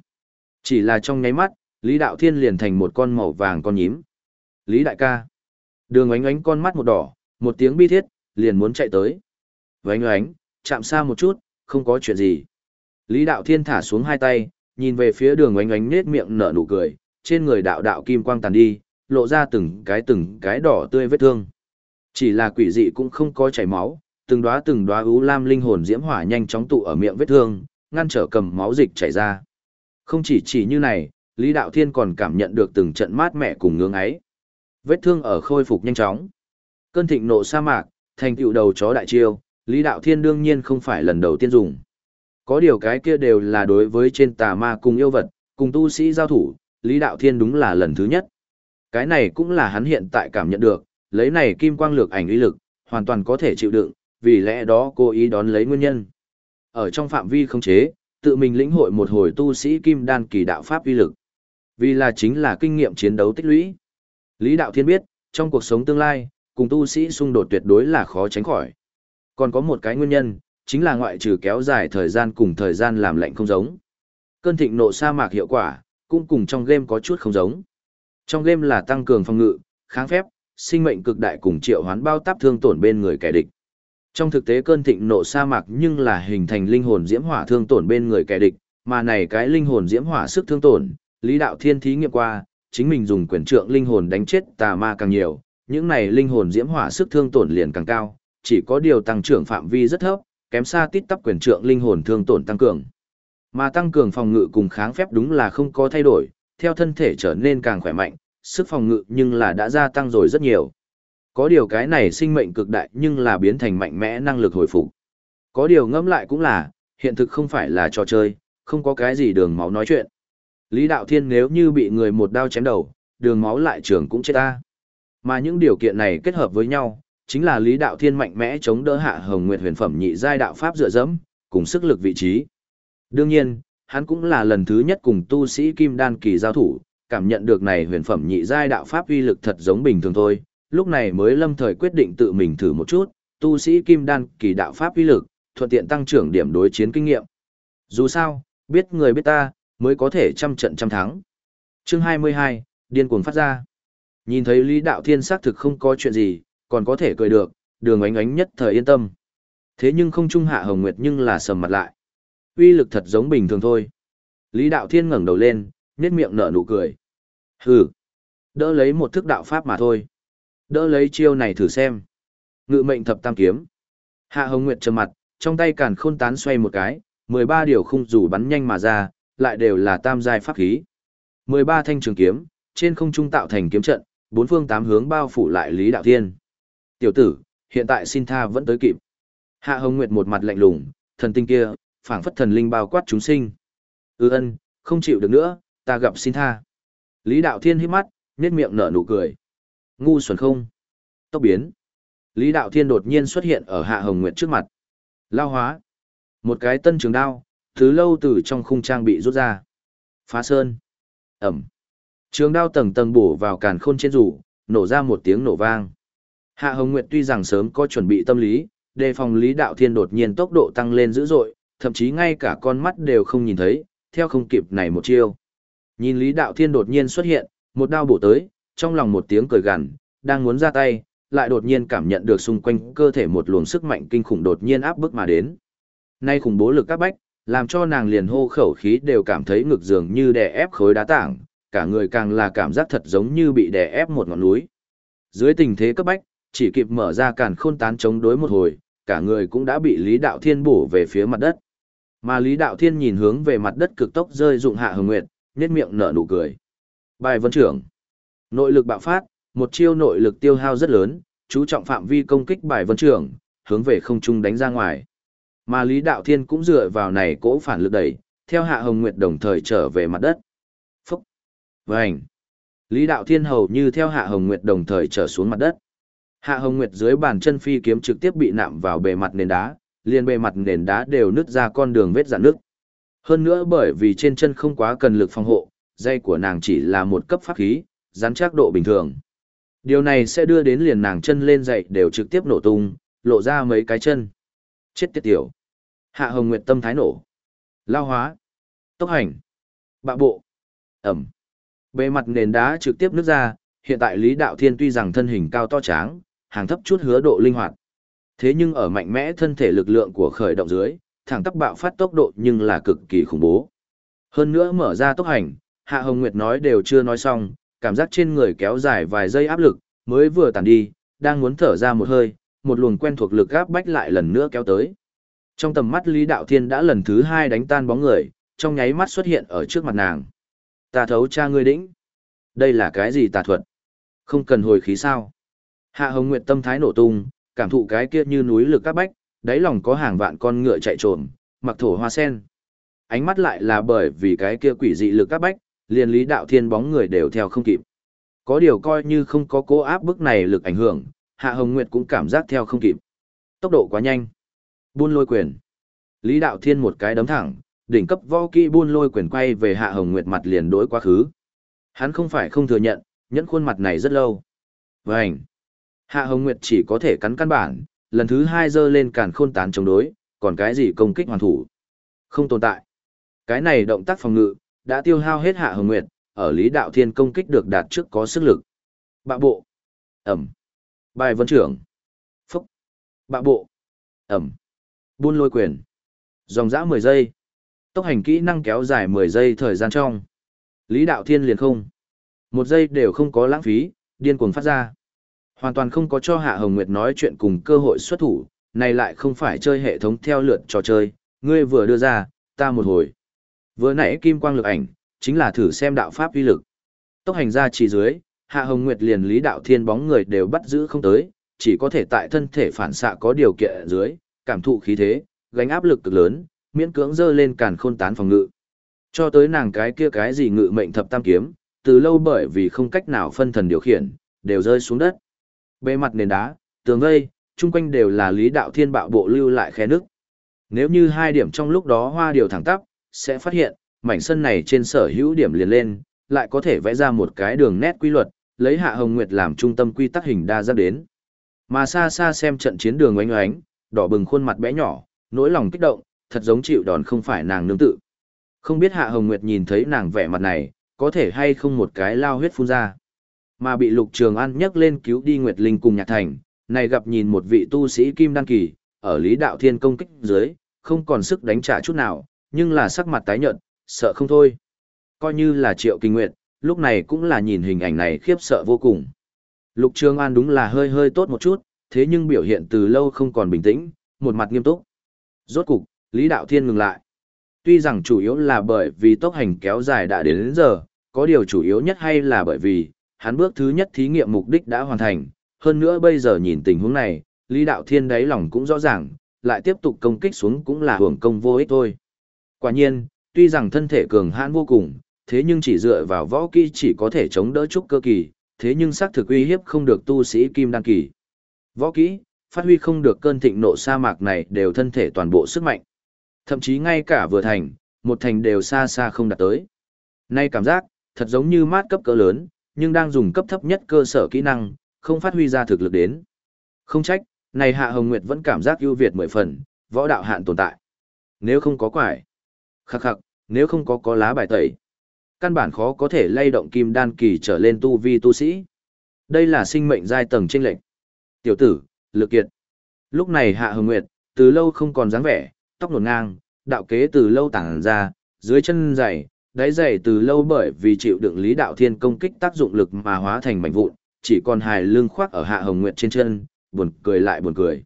Chỉ là trong nháy mắt, Lý Đạo Thiên liền thành một con màu vàng con nhím. Lý Đại ca. Đường ánh ánh con mắt một đỏ, một tiếng bi thiết, liền muốn chạy tới. Vánh ánh, chạm xa một chút, không có chuyện gì. Lý Đạo Thiên thả xuống hai tay, nhìn về phía đường ánh ánh nết miệng nở nụ cười, trên người đạo đạo kim quang tàn đi, lộ ra từng cái từng cái đỏ tươi vết thương. Chỉ là quỷ dị cũng không có chảy máu, từng đóa từng đóa ú lam linh hồn diễm hỏa nhanh chóng tụ ở miệng vết thương, ngăn trở cầm máu dịch chảy ra. Không chỉ chỉ như này, Lý Đạo Thiên còn cảm nhận được từng trận mát mẻ cùng ngưỡng ấy. Vết thương ở khôi phục nhanh chóng. Cơn thịnh nộ sa mạc, thành tựu đầu chó đại chiêu, Lý Đạo Thiên đương nhiên không phải lần đầu tiên dùng. Có điều cái kia đều là đối với trên tà ma cùng yêu vật, cùng tu sĩ giao thủ, Lý Đạo Thiên đúng là lần thứ nhất. Cái này cũng là hắn hiện tại cảm nhận được, lấy này kim quang lược ảnh uy lực, hoàn toàn có thể chịu đựng, vì lẽ đó cô ý đón lấy nguyên nhân. Ở trong phạm vi không chế, tự mình lĩnh hội một hồi tu sĩ kim đan kỳ đạo pháp uy lực. Vì là chính là kinh nghiệm chiến đấu tích lũy. Lý Đạo Thiên biết, trong cuộc sống tương lai, cùng tu sĩ xung đột tuyệt đối là khó tránh khỏi. Còn có một cái nguyên nhân, chính là ngoại trừ kéo dài thời gian cùng thời gian làm lạnh không giống. Cơn thịnh nộ sa mạc hiệu quả, cũng cùng trong game có chút không giống. Trong game là tăng cường phòng ngự, kháng phép, sinh mệnh cực đại cùng triệu hoán bao táp thương tổn bên người kẻ địch. Trong thực tế cơn thịnh nộ sa mạc nhưng là hình thành linh hồn diễm hỏa thương tổn bên người kẻ địch, mà này cái linh hồn diễm hỏa sức thương tổn, Lý Đạo Thiên thí nghiệm qua, chính mình dùng quyền trượng linh hồn đánh chết tà ma càng nhiều, những này linh hồn diễm hỏa sức thương tổn liền càng cao, chỉ có điều tăng trưởng phạm vi rất thấp, kém xa tít tắp quyền trượng linh hồn thương tổn tăng cường. Mà tăng cường phòng ngự cùng kháng phép đúng là không có thay đổi, theo thân thể trở nên càng khỏe mạnh, sức phòng ngự nhưng là đã gia tăng rồi rất nhiều. Có điều cái này sinh mệnh cực đại nhưng là biến thành mạnh mẽ năng lực hồi phục. Có điều ngẫm lại cũng là, hiện thực không phải là trò chơi, không có cái gì đường máu nói chuyện. Lý Đạo Thiên nếu như bị người một đao chém đầu, đường máu lại trường cũng chết ta. Mà những điều kiện này kết hợp với nhau, chính là Lý Đạo Thiên mạnh mẽ chống đỡ hạ Hồng Nguyệt huyền phẩm nhị giai đạo pháp dựa dẫm, cùng sức lực vị trí. Đương nhiên, hắn cũng là lần thứ nhất cùng tu sĩ Kim Đan kỳ giao thủ, cảm nhận được này huyền phẩm nhị giai đạo pháp uy lực thật giống bình thường thôi, lúc này mới lâm thời quyết định tự mình thử một chút, tu sĩ Kim Đan kỳ đạo pháp uy lực, thuận tiện tăng trưởng điểm đối chiến kinh nghiệm. Dù sao, biết người biết ta, mới có thể trăm trận trăm thắng. Chương 22, điên cuồng phát ra. Nhìn thấy Lý Đạo Thiên xác thực không có chuyện gì, còn có thể cười được, đường ánh ánh nhất thời yên tâm. Thế nhưng không trung hạ hồng nguyệt nhưng là sầm mặt lại. uy lực thật giống bình thường thôi. Lý Đạo Thiên ngẩng đầu lên, nét miệng nở nụ cười. Hừ, đỡ lấy một thức đạo pháp mà thôi. Đỡ lấy chiêu này thử xem. Ngự mệnh thập tam kiếm. Hạ hồng nguyệt trầm mặt, trong tay càn khôn tán xoay một cái, 13 điều khung rủ bắn nhanh mà ra, lại đều là tam giai pháp khí. 13 thanh trường kiếm, trên không trung tạo thành kiếm trận, bốn phương tám hướng bao phủ lại Lý Đạo Thiên. Tiểu tử, hiện tại xin tha vẫn tới kịp. Hạ Hồng Nguyệt một mặt lạnh lùng, thần tinh kia, phảng phất thần linh bao quát chúng sinh. Ư ừ ân, không chịu được nữa, ta gặp xin tha. Lý Đạo Thiên hít mắt, nhếch miệng nở nụ cười. Ngu xuẩn không? Tốc biến. Lý Đạo Thiên đột nhiên xuất hiện ở Hạ Hồng Nguyệt trước mặt. Lao hóa. Một cái tân trường đao, thứ lâu từ trong khung trang bị rút ra. Phá sơn. Ẩm. Trường đao tầng tầng bổ vào càn khôn trên rủ, nổ ra một tiếng nổ vang. Hạ Hồng Nguyệt tuy rằng sớm có chuẩn bị tâm lý, đề phòng Lý Đạo Thiên đột nhiên tốc độ tăng lên dữ dội, thậm chí ngay cả con mắt đều không nhìn thấy, theo không kịp này một chiêu. Nhìn Lý Đạo Thiên đột nhiên xuất hiện, một đao bổ tới, trong lòng một tiếng cười gằn, đang muốn ra tay, lại đột nhiên cảm nhận được xung quanh cơ thể một luồng sức mạnh kinh khủng đột nhiên áp bức mà đến. Nay khủng bố lực các bách, làm cho nàng liền hô khẩu khí đều cảm thấy ngực dường như đè ép khối đá tảng, cả người càng là cảm giác thật giống như bị đè ép một ngọn núi. Dưới tình thế cấp bách, chỉ kịp mở ra càn khôn tán chống đối một hồi, cả người cũng đã bị Lý Đạo Thiên bổ về phía mặt đất. Mà Lý Đạo Thiên nhìn hướng về mặt đất cực tốc rơi dụng hạ hồng nguyệt, nhếch miệng nở nụ cười. Bài vấn trưởng. Nội lực bạo phát, một chiêu nội lực tiêu hao rất lớn, chú trọng phạm vi công kích bài vấn trưởng, hướng về không trung đánh ra ngoài. Mà Lý Đạo Thiên cũng dựa vào này cỗ phản lực đẩy, theo Hạ Hồng Nguyệt đồng thời trở về mặt đất. Phúc! Vành. Lý Đạo Thiên hầu như theo Hạ Hồng Nguyệt đồng thời trở xuống mặt đất. Hạ Hồng Nguyệt dưới bàn chân phi kiếm trực tiếp bị nạm vào bề mặt nền đá, liền bề mặt nền đá đều nứt ra con đường vết dạn nước. Hơn nữa bởi vì trên chân không quá cần lực phòng hộ, dây của nàng chỉ là một cấp pháp khí, rắn chắc độ bình thường. Điều này sẽ đưa đến liền nàng chân lên dậy đều trực tiếp nổ tung, lộ ra mấy cái chân. Chết tiết tiểu. Hạ Hồng Nguyệt tâm thái nổ. Lao hóa. Tốc hành. Bạ bộ. Ẩm. Bề mặt nền đá trực tiếp nứt ra, hiện tại Lý Đạo Thiên tuy rằng thân hình cao to tráng, hàng thấp chút hứa độ linh hoạt. Thế nhưng ở mạnh mẽ thân thể lực lượng của khởi động dưới, thẳng tắp bạo phát tốc độ nhưng là cực kỳ khủng bố. Hơn nữa mở ra tốc hành, Hạ Hồng Nguyệt nói đều chưa nói xong, cảm giác trên người kéo dài vài giây áp lực, mới vừa tàn đi, đang muốn thở ra một hơi, một luồng quen thuộc lực áp bách lại lần nữa kéo tới. Trong tầm mắt Lý Đạo Thiên đã lần thứ hai đánh tan bóng người, trong nháy mắt xuất hiện ở trước mặt nàng. Ta thấu cha ngươi đĩnh. Đây là cái gì tà thuật? Không cần hồi khí sao? Hạ Hồng Nguyệt tâm thái nổ tung, cảm thụ cái kia như núi lực các bách, đáy lòng có hàng vạn con ngựa chạy trồm, mặc thổ hoa sen. Ánh mắt lại là bởi vì cái kia quỷ dị lực các bách, liền lý đạo thiên bóng người đều theo không kịp. Có điều coi như không có cố áp bức này lực ảnh hưởng, Hạ Hồng Nguyệt cũng cảm giác theo không kịp. Tốc độ quá nhanh. Buôn lôi quyền. Lý đạo thiên một cái đấm thẳng, đỉnh cấp võ kỹ buôn lôi quyền quay về Hạ Hồng Nguyệt mặt liền đối quá khứ. Hắn không phải không thừa nhận, nhẫn khuôn mặt này rất lâu. Vânh. Hạ Hồng Nguyệt chỉ có thể cắn căn bản, lần thứ hai giơ lên càn khôn tán chống đối, còn cái gì công kích hoàn thủ. Không tồn tại. Cái này động tác phòng ngự, đã tiêu hao hết Hạ Hồng Nguyệt, ở Lý Đạo Thiên công kích được đạt trước có sức lực. Bạ bộ. Ẩm. Bài vấn trưởng. Phúc. Bạ bộ. Ẩm. Buôn lôi quyền. Dòng dã 10 giây. Tốc hành kỹ năng kéo dài 10 giây thời gian trong. Lý Đạo Thiên liền không. Một giây đều không có lãng phí, điên cuồng phát ra. Hoàn toàn không có cho Hạ Hồng Nguyệt nói chuyện cùng cơ hội xuất thủ, này lại không phải chơi hệ thống theo lượt trò chơi, ngươi vừa đưa ra, ta một hồi. Vừa nãy kim quang lực ảnh, chính là thử xem đạo pháp uy lực. Tốc hành ra chỉ dưới, Hạ Hồng Nguyệt liền Lý Đạo Thiên bóng người đều bắt giữ không tới, chỉ có thể tại thân thể phản xạ có điều kiện dưới, cảm thụ khí thế, gánh áp lực cực lớn, miễn cưỡng dơ lên càn khôn tán phòng ngự. Cho tới nàng cái kia cái gì ngự mệnh thập tam kiếm, từ lâu bởi vì không cách nào phân thần điều khiển, đều rơi xuống đất. Bề mặt nền đá, tường vây, chung quanh đều là lý đạo thiên bạo bộ lưu lại khe nước. Nếu như hai điểm trong lúc đó hoa điều thẳng tắp, sẽ phát hiện, mảnh sân này trên sở hữu điểm liền lên, lại có thể vẽ ra một cái đường nét quy luật, lấy Hạ Hồng Nguyệt làm trung tâm quy tắc hình đa giác đến. Mà xa xa xem trận chiến đường oánh oánh, đỏ bừng khuôn mặt bé nhỏ, nỗi lòng kích động, thật giống chịu đòn không phải nàng nương tự. Không biết Hạ Hồng Nguyệt nhìn thấy nàng vẻ mặt này, có thể hay không một cái lao huyết phun ra. Mà bị Lục Trường An nhấc lên cứu đi Nguyệt Linh cùng Nhạc Thành, này gặp nhìn một vị tu sĩ Kim Đăng Kỳ, ở Lý Đạo Thiên công kích dưới, không còn sức đánh trả chút nào, nhưng là sắc mặt tái nhợt, sợ không thôi. Coi như là Triệu Kinh Nguyệt, lúc này cũng là nhìn hình ảnh này khiếp sợ vô cùng. Lục Trường An đúng là hơi hơi tốt một chút, thế nhưng biểu hiện từ lâu không còn bình tĩnh, một mặt nghiêm túc. Rốt cục, Lý Đạo Thiên ngừng lại. Tuy rằng chủ yếu là bởi vì tốc hành kéo dài đã đến, đến giờ, có điều chủ yếu nhất hay là bởi vì, hắn bước thứ nhất thí nghiệm mục đích đã hoàn thành. Hơn nữa bây giờ nhìn tình huống này, Lý Đạo Thiên đáy lòng cũng rõ ràng, lại tiếp tục công kích xuống cũng là hưởng công vô ích thôi. Quả nhiên, tuy rằng thân thể cường hãn vô cùng, thế nhưng chỉ dựa vào võ kỹ chỉ có thể chống đỡ trúc cơ kỳ, thế nhưng xác thực uy hiếp không được tu sĩ kim đan kỳ. Võ kỹ, phát huy không được cơn thịnh nộ sa mạc này đều thân thể toàn bộ sức mạnh. Thậm chí ngay cả vừa thành, một thành đều xa xa không đạt tới. Nay cảm giác, thật giống như mát cấp cỡ lớn, nhưng đang dùng cấp thấp nhất cơ sở kỹ năng, không phát huy ra thực lực đến. Không trách, này Hạ Hồng Nguyệt vẫn cảm giác ưu việt mười phần, võ đạo hạn tồn tại. Nếu không có quải, khắc khắc, nếu không có có lá bài tẩy, căn bản khó có thể lay động kim đan kỳ trở lên tu vi tu sĩ. Đây là sinh mệnh giai tầng trên lệnh. Tiểu tử, lực kiệt. Lúc này Hạ Hồng Nguyệt, từ lâu không còn dáng vẻ, tóc nổn ngang, đạo kế từ lâu tản ra, dưới chân dày, đáy dày từ lâu bởi vì chịu đựng lý đạo thiên công kích tác dụng lực mà hóa thành mảnh vụn, chỉ còn hài lưng khoác ở Hạ Hồng Nguyệt trên chân, buồn cười lại buồn cười.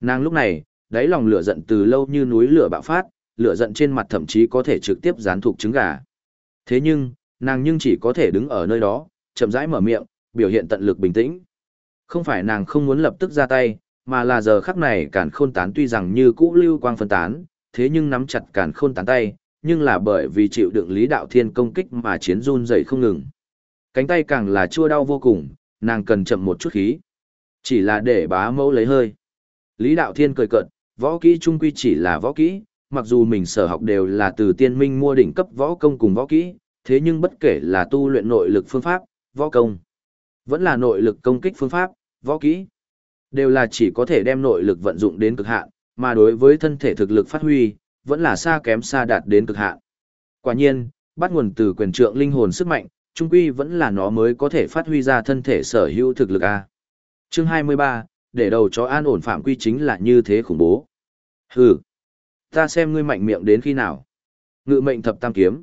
Nàng lúc này, đáy lòng lửa giận từ lâu như núi lửa bạo phát, lửa giận trên mặt thậm chí có thể trực tiếp dán thuộc trứng gà. Thế nhưng, nàng nhưng chỉ có thể đứng ở nơi đó, chậm rãi mở miệng, biểu hiện tận lực bình tĩnh. Không phải nàng không muốn lập tức ra tay, mà là giờ khắc này cản khôn tán tuy rằng như cũ lưu quang phân tán, thế nhưng nắm chặt cản khôn tán tay, nhưng là bởi vì chịu đựng lý đạo thiên công kích mà chiến run dậy không ngừng. Cánh tay càng là chua đau vô cùng, nàng cần chậm một chút khí. Chỉ là để bá mẫu lấy hơi. Lý đạo thiên cười cợt, võ kỹ trung quy chỉ là võ kỹ, mặc dù mình sở học đều là từ tiên minh mua đỉnh cấp võ công cùng võ kỹ, thế nhưng bất kể là tu luyện nội lực phương pháp, võ công, vẫn là nội lực công kích phương pháp, võ kỹ, đều là chỉ có thể đem nội lực vận dụng đến cực hạn, mà đối với thân thể thực lực phát huy, vẫn là xa kém xa đạt đến cực hạn. Quả nhiên, bắt nguồn từ quyền trượng linh hồn sức mạnh, trung quy vẫn là nó mới có thể phát huy ra thân thể sở hữu thực lực a. Chương 23, để đầu chó an ổn phạm quy chính là như thế khủng bố. Hừ, ta xem ngươi mạnh miệng đến khi nào. Ngự mệnh thập tam kiếm.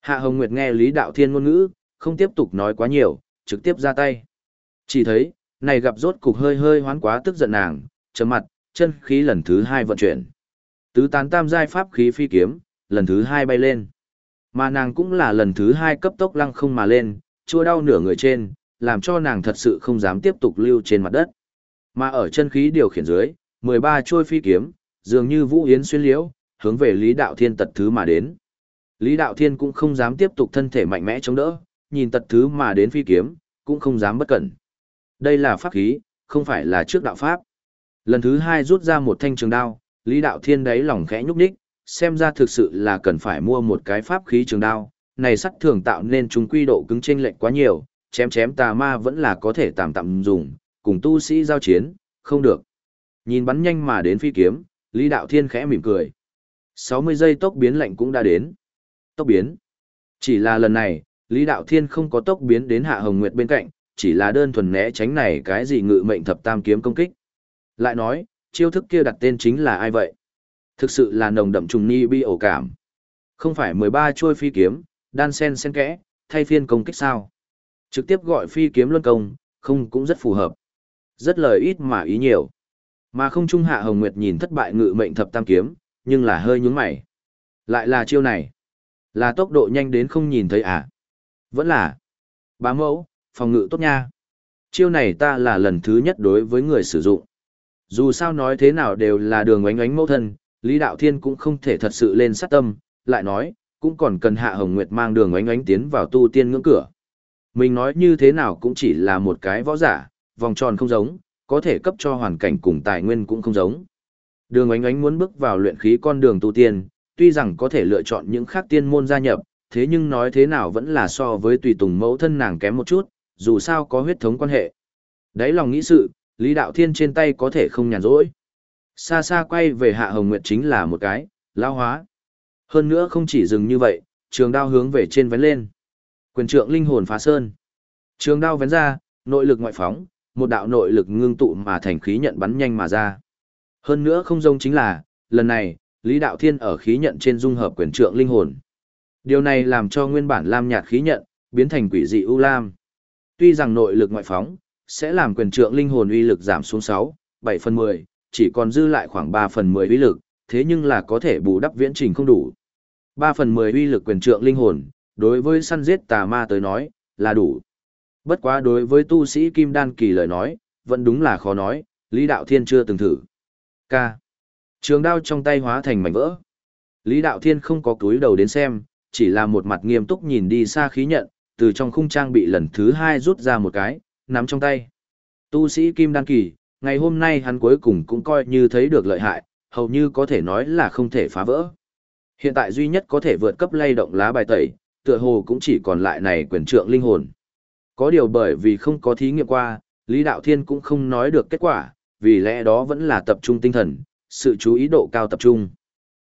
Hạ Hồng Nguyệt nghe Lý Đạo Thiên ngôn ngữ, không tiếp tục nói quá nhiều, trực tiếp ra tay. Chỉ thấy, này gặp rốt cục hơi hơi hoán quá tức giận nàng, chấm mặt, chân khí lần thứ hai vận chuyển. Tứ tán tam giai pháp khí phi kiếm, lần thứ hai bay lên. Mà nàng cũng là lần thứ hai cấp tốc lăng không mà lên, chua đau nửa người trên, làm cho nàng thật sự không dám tiếp tục lưu trên mặt đất. Mà ở chân khí điều khiển dưới, 13 trôi phi kiếm, dường như vũ yến xuyên liễu, hướng về Lý Đạo Thiên tật thứ mà đến. Lý Đạo Thiên cũng không dám tiếp tục thân thể mạnh mẽ chống đỡ, nhìn tật thứ mà đến phi kiếm, cũng không dám bất cẩn. Đây là pháp khí, không phải là trước đạo pháp. Lần thứ hai rút ra một thanh trường đao, Lý Đạo Thiên đáy lòng khẽ nhúc nhích, xem ra thực sự là cần phải mua một cái pháp khí trường đao. Này sắt thường tạo nên chúng quy độ cứng chênh lệch quá nhiều, chém chém tà ma vẫn là có thể tạm tạm dùng, cùng tu sĩ giao chiến, không được. Nhìn bắn nhanh mà đến phi kiếm, Lý Đạo Thiên khẽ mỉm cười. 60 giây tốc biến lệnh cũng đã đến. Tốc biến. Chỉ là lần này, Lý Đạo Thiên không có tốc biến đến Hạ Hồng Nguyệt bên cạnh, chỉ là đơn thuần né tránh này cái gì ngự mệnh thập tam kiếm công kích. Lại nói, chiêu thức kia đặt tên chính là ai vậy? Thực sự là nồng đậm trùng ni bi ổ cảm. Không phải 13 trôi phi kiếm, đan sen sen kẽ, thay phiên công kích sao? Trực tiếp gọi phi kiếm luân công, không cũng rất phù hợp. Rất lời ít mà ý nhiều. Mà không trung hạ hồng nguyệt nhìn thất bại ngự mệnh thập tam kiếm, nhưng là hơi nhúng mày. Lại là chiêu này. Là tốc độ nhanh đến không nhìn thấy à? Vẫn là. Bá mẫu, phòng ngự tốt nha. Chiêu này ta là lần thứ nhất đối với người sử dụng. Dù sao nói thế nào đều là đường oánh oánh mẫu thân, Lý Đạo Thiên cũng không thể thật sự lên sát tâm, lại nói, cũng còn cần Hạ Hồng Nguyệt mang đường oánh oánh tiến vào tu tiên ngưỡng cửa. Mình nói như thế nào cũng chỉ là một cái võ giả, vòng tròn không giống, có thể cấp cho hoàn cảnh cùng tài nguyên cũng không giống. Đường oánh oánh muốn bước vào luyện khí con đường tu tiên, tuy rằng có thể lựa chọn những khác tiên môn gia nhập, thế nhưng nói thế nào vẫn là so với tùy tùng mẫu thân nàng kém một chút, dù sao có huyết thống quan hệ. Đấy lòng nghĩ sự, Lý Đạo Thiên trên tay có thể không nhàn rỗi. Xa xa quay về Hạ Hồng Nguyệt chính là một cái, lao hóa. Hơn nữa không chỉ dừng như vậy, trường đao hướng về trên vén lên. Quyền trượng linh hồn phá sơn. Trường đao vén ra, nội lực ngoại phóng, một đạo nội lực ngưng tụ mà thành khí nhận bắn nhanh mà ra. Hơn nữa không giống chính là, lần này, Lý Đạo Thiên ở khí nhận trên dung hợp quyền trượng linh hồn. Điều này làm cho nguyên bản lam nhạt khí nhận, biến thành quỷ dị u lam. Tuy rằng nội lực ngoại phóng, sẽ làm quyền trượng linh hồn uy lực giảm xuống 6, 7 phần 10, chỉ còn dư lại khoảng 3 phần 10 uy lực, thế nhưng là có thể bù đắp viễn trình không đủ. 3 phần 10 uy lực quyền trượng linh hồn, đối với săn giết tà ma tới nói, là đủ. Bất quá đối với tu sĩ Kim Đan Kỳ lời nói, vẫn đúng là khó nói, Lý Đạo Thiên chưa từng thử. K. Trường đao trong tay hóa thành mảnh vỡ. Lý Đạo Thiên không có túi đầu đến xem, chỉ là một mặt nghiêm túc nhìn đi xa khí nhận, từ trong khung trang bị lần thứ hai rút ra một cái, nắm trong tay. Tu sĩ Kim Đan Kỳ, ngày hôm nay hắn cuối cùng cũng coi như thấy được lợi hại, hầu như có thể nói là không thể phá vỡ. Hiện tại duy nhất có thể vượt cấp lay động lá bài tẩy, tựa hồ cũng chỉ còn lại này quyền trượng linh hồn. Có điều bởi vì không có thí nghiệm qua, Lý Đạo Thiên cũng không nói được kết quả, vì lẽ đó vẫn là tập trung tinh thần, sự chú ý độ cao tập trung.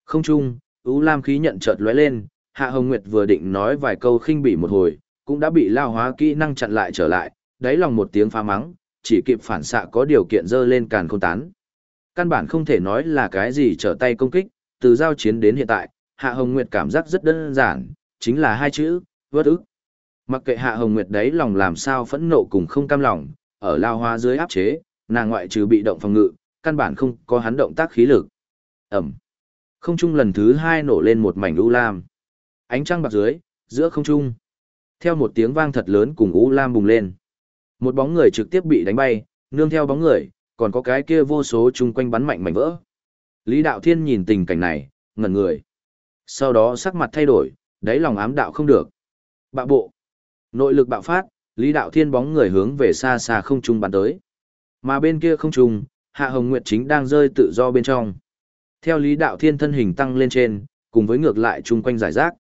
Không chung, Ú Lam khí nhận chợt lóe lên, Hạ Hồng Nguyệt vừa định nói vài câu khinh bỉ một hồi, cũng đã bị lao hóa kỹ năng chặn lại trở lại, đáy lòng một tiếng phá mắng, chỉ kịp phản xạ có điều kiện dơ lên càn khôn tán. Căn bản không thể nói là cái gì trở tay công kích, từ giao chiến đến hiện tại, Hạ Hồng Nguyệt cảm giác rất đơn giản, chính là hai chữ, vớt ức. Mặc kệ Hạ Hồng Nguyệt đấy lòng làm sao phẫn nộ cùng không cam lòng, ở lao hoa dưới áp chế, nàng ngoại trừ bị động phòng ngự, căn bản không có hắn động tác khí lực. Ẩm. Không trung lần thứ hai nổ lên một mảnh u lam. Ánh trăng bạc dưới, giữa không trung. Theo một tiếng vang thật lớn cùng u lam bùng lên. Một bóng người trực tiếp bị đánh bay, nương theo bóng người, còn có cái kia vô số chung quanh bắn mạnh mảnh vỡ. Lý Đạo Thiên nhìn tình cảnh này, ngẩn người. Sau đó sắc mặt thay đổi, đáy lòng ám đạo không được. Bạo bộ. Nội lực bạo phát, Lý Đạo Thiên bóng người hướng về xa xa không trung bắn tới. Mà bên kia không trung, Hạ Hồng Nguyệt chính đang rơi tự do bên trong. Theo Lý Đạo Thiên thân hình tăng lên trên, cùng với ngược lại chung quanh giải rác.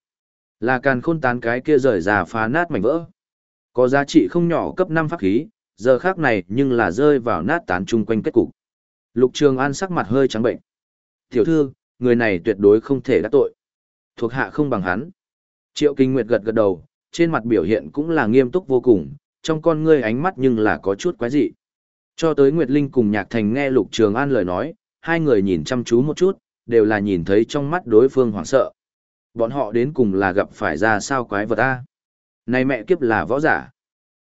Là càn khôn tán cái kia rời ra phá nát mảnh vỡ. Có giá trị không nhỏ cấp 5 pháp khí, giờ khác này nhưng là rơi vào nát tán chung quanh kết cục. Lục Trường An sắc mặt hơi trắng bệnh. Tiểu thư, người này tuyệt đối không thể đắc tội. Thuộc hạ không bằng hắn. Triệu Kinh Nguyệt gật gật đầu, trên mặt biểu hiện cũng là nghiêm túc vô cùng, trong con ngươi ánh mắt nhưng là có chút quái dị. Cho tới Nguyệt Linh cùng Nhạc Thành nghe Lục Trường An lời nói, hai người nhìn chăm chú một chút, đều là nhìn thấy trong mắt đối phương hoảng sợ. Bọn họ đến cùng là gặp phải ra sao quái vật a? Này mẹ kiếp là võ giả.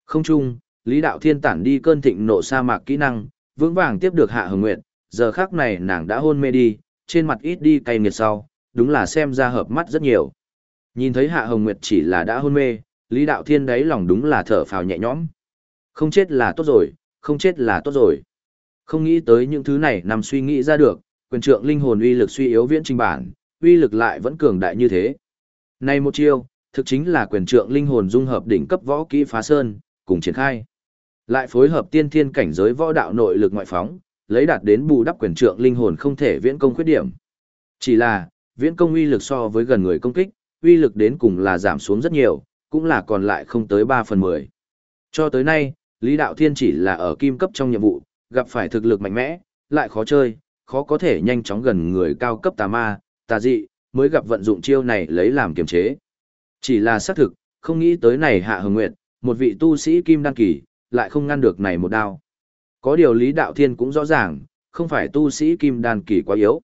Không chung, Lý Đạo Thiên tản đi cơn thịnh nộ sa mạc kỹ năng, vững vàng tiếp được Hạ Hồng Nguyệt, giờ khắc này nàng đã hôn mê đi, trên mặt ít đi cay nghiệt sau, đúng là xem ra hợp mắt rất nhiều. Nhìn thấy Hạ Hồng Nguyệt chỉ là đã hôn mê, Lý Đạo Thiên đấy lòng đúng là thở phào nhẹ nhõm. Không chết là tốt rồi, không chết là tốt rồi. Không nghĩ tới những thứ này nằm suy nghĩ ra được, quyền trượng linh hồn uy lực suy yếu viễn trình bản, uy lực lại vẫn cường đại như thế. Này một chiêu, thực chính là quyền trượng linh hồn dung hợp đỉnh cấp võ kỹ phá sơn, cùng triển khai. Lại phối hợp tiên thiên cảnh giới võ đạo nội lực ngoại phóng, lấy đạt đến bù đắp quyền trượng linh hồn không thể viễn công khuyết điểm. Chỉ là, viễn công uy lực so với gần người công kích, uy lực đến cùng là giảm xuống rất nhiều, cũng là còn lại không tới 3 phần 10. Cho tới nay, Lý Đạo Thiên chỉ là ở kim cấp trong nhiệm vụ, gặp phải thực lực mạnh mẽ, lại khó chơi, khó có thể nhanh chóng gần người cao cấp tà ma, tà dị, mới gặp vận dụng chiêu này lấy làm kiềm chế. Chỉ là xác thực, không nghĩ tới này Hạ Hồng Nguyệt, một vị tu sĩ kim đăng kỳ, lại không ngăn được này một đao. Có điều Lý Đạo Thiên cũng rõ ràng, không phải tu sĩ kim đan kỳ quá yếu.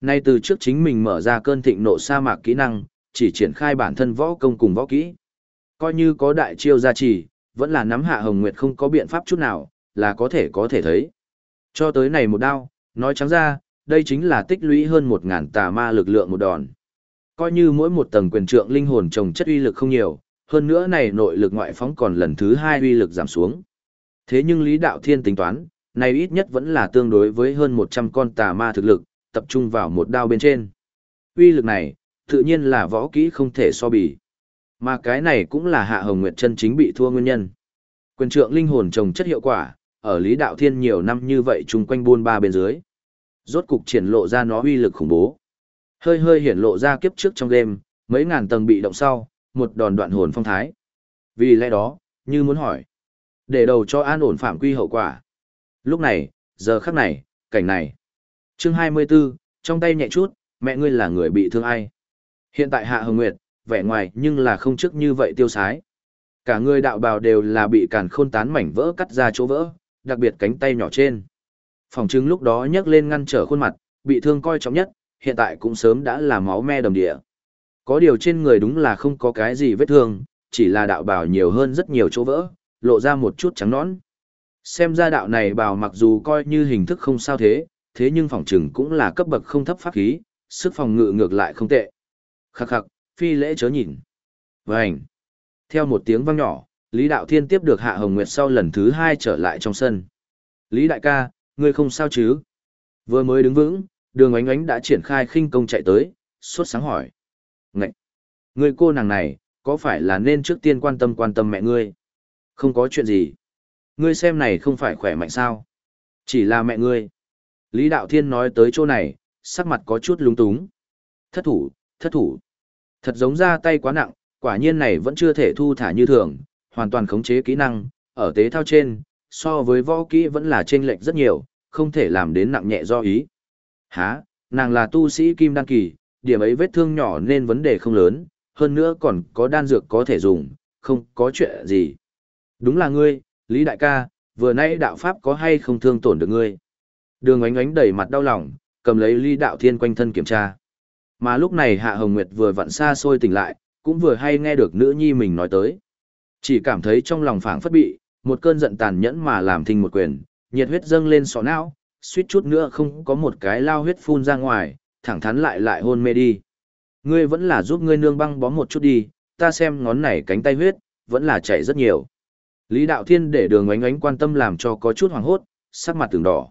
Nay từ trước chính mình mở ra cơn thịnh nộ sa mạc kỹ năng, chỉ triển khai bản thân võ công cùng võ kỹ. Coi như có đại chiêu gia trì, vẫn là nắm hạ hồng nguyệt không có biện pháp chút nào, là có thể có thể thấy. Cho tới này một đao, nói trắng ra, đây chính là tích lũy hơn một ngàn tà ma lực lượng một đòn. Coi như mỗi một tầng quyền trượng linh hồn trồng chất uy lực không nhiều, hơn nữa này nội lực ngoại phóng còn lần thứ hai uy lực giảm xuống. Thế nhưng Lý Đạo Thiên tính toán, này ít nhất vẫn là tương đối với hơn 100 con tà ma thực lực, tập trung vào một đao bên trên. Uy lực này, tự nhiên là võ kỹ không thể so bì. Mà cái này cũng là Hạ Hồng Nguyệt chân chính bị thua nguyên nhân. Quyền trượng linh hồn trồng chất hiệu quả, ở Lý Đạo Thiên nhiều năm như vậy chung quanh buôn ba bên dưới. Rốt cục triển lộ ra nó uy lực khủng bố. Hơi hơi hiển lộ ra kiếp trước trong game, mấy ngàn tầng bị động sau, một đòn đoạn hồn phong thái. Vì lẽ đó, như muốn hỏi, để đầu cho an ổn phạm quy hậu quả. Lúc này, giờ khắc này, cảnh này. Chương 24, trong tay nhẹ chút, mẹ ngươi là người bị thương ai? Hiện tại Hạ Hồng Nguyệt, vẻ ngoài nhưng là không trước như vậy tiêu sái. Cả người đạo bào đều là bị càn khôn tán mảnh vỡ cắt ra chỗ vỡ, đặc biệt cánh tay nhỏ trên. Phòng chứng lúc đó nhấc lên ngăn trở khuôn mặt, bị thương coi trọng nhất, hiện tại cũng sớm đã là máu me đầm địa. Có điều trên người đúng là không có cái gì vết thương, chỉ là đạo bào nhiều hơn rất nhiều chỗ vỡ, lộ ra một chút trắng nõn. Xem ra đạo này bào mặc dù coi như hình thức không sao thế, thế nhưng phòng trừng cũng là cấp bậc không thấp pháp khí, sức phòng ngự ngược lại không tệ. Khắc khắc, phi lễ chớ nhìn. Vânh. Theo một tiếng vang nhỏ, Lý Đạo Thiên tiếp được Hạ Hồng Nguyệt sau lần thứ hai trở lại trong sân. Lý Đại ca, ngươi không sao chứ? Vừa mới đứng vững, đường ánh ánh đã triển khai khinh công chạy tới, suốt sáng hỏi. Ngậy! người cô nàng này, có phải là nên trước tiên quan tâm quan tâm mẹ ngươi? Không có chuyện gì. Ngươi xem này không phải khỏe mạnh sao? Chỉ là mẹ ngươi. Lý Đạo Thiên nói tới chỗ này, sắc mặt có chút lúng túng. Thất thủ, thất thủ. Thật giống ra tay quá nặng, quả nhiên này vẫn chưa thể thu thả như thường, hoàn toàn khống chế kỹ năng, ở tế thao trên, so với võ kỹ vẫn là chênh lệch rất nhiều, không thể làm đến nặng nhẹ do ý. Hả, nàng là tu sĩ kim đan kỳ, điểm ấy vết thương nhỏ nên vấn đề không lớn, hơn nữa còn có đan dược có thể dùng, không có chuyện gì. Đúng là ngươi, Lý Đại ca, vừa nãy đạo pháp có hay không thương tổn được ngươi. Đường ánh ánh đầy mặt đau lòng, cầm lấy Lý Đạo Thiên quanh thân kiểm tra. Mà lúc này Hạ Hồng Nguyệt vừa vặn xa xôi tỉnh lại, cũng vừa hay nghe được nữ nhi mình nói tới. Chỉ cảm thấy trong lòng phảng phất bị, một cơn giận tàn nhẫn mà làm thình một quyền, nhiệt huyết dâng lên sọ não, suýt chút nữa không có một cái lao huyết phun ra ngoài, thẳng thắn lại lại hôn mê đi. Ngươi vẫn là giúp ngươi nương băng bó một chút đi, ta xem ngón này cánh tay huyết, vẫn là chảy rất nhiều. Lý Đạo Thiên để đường ánh ánh quan tâm làm cho có chút hoàng hốt, sắc mặt từng đỏ.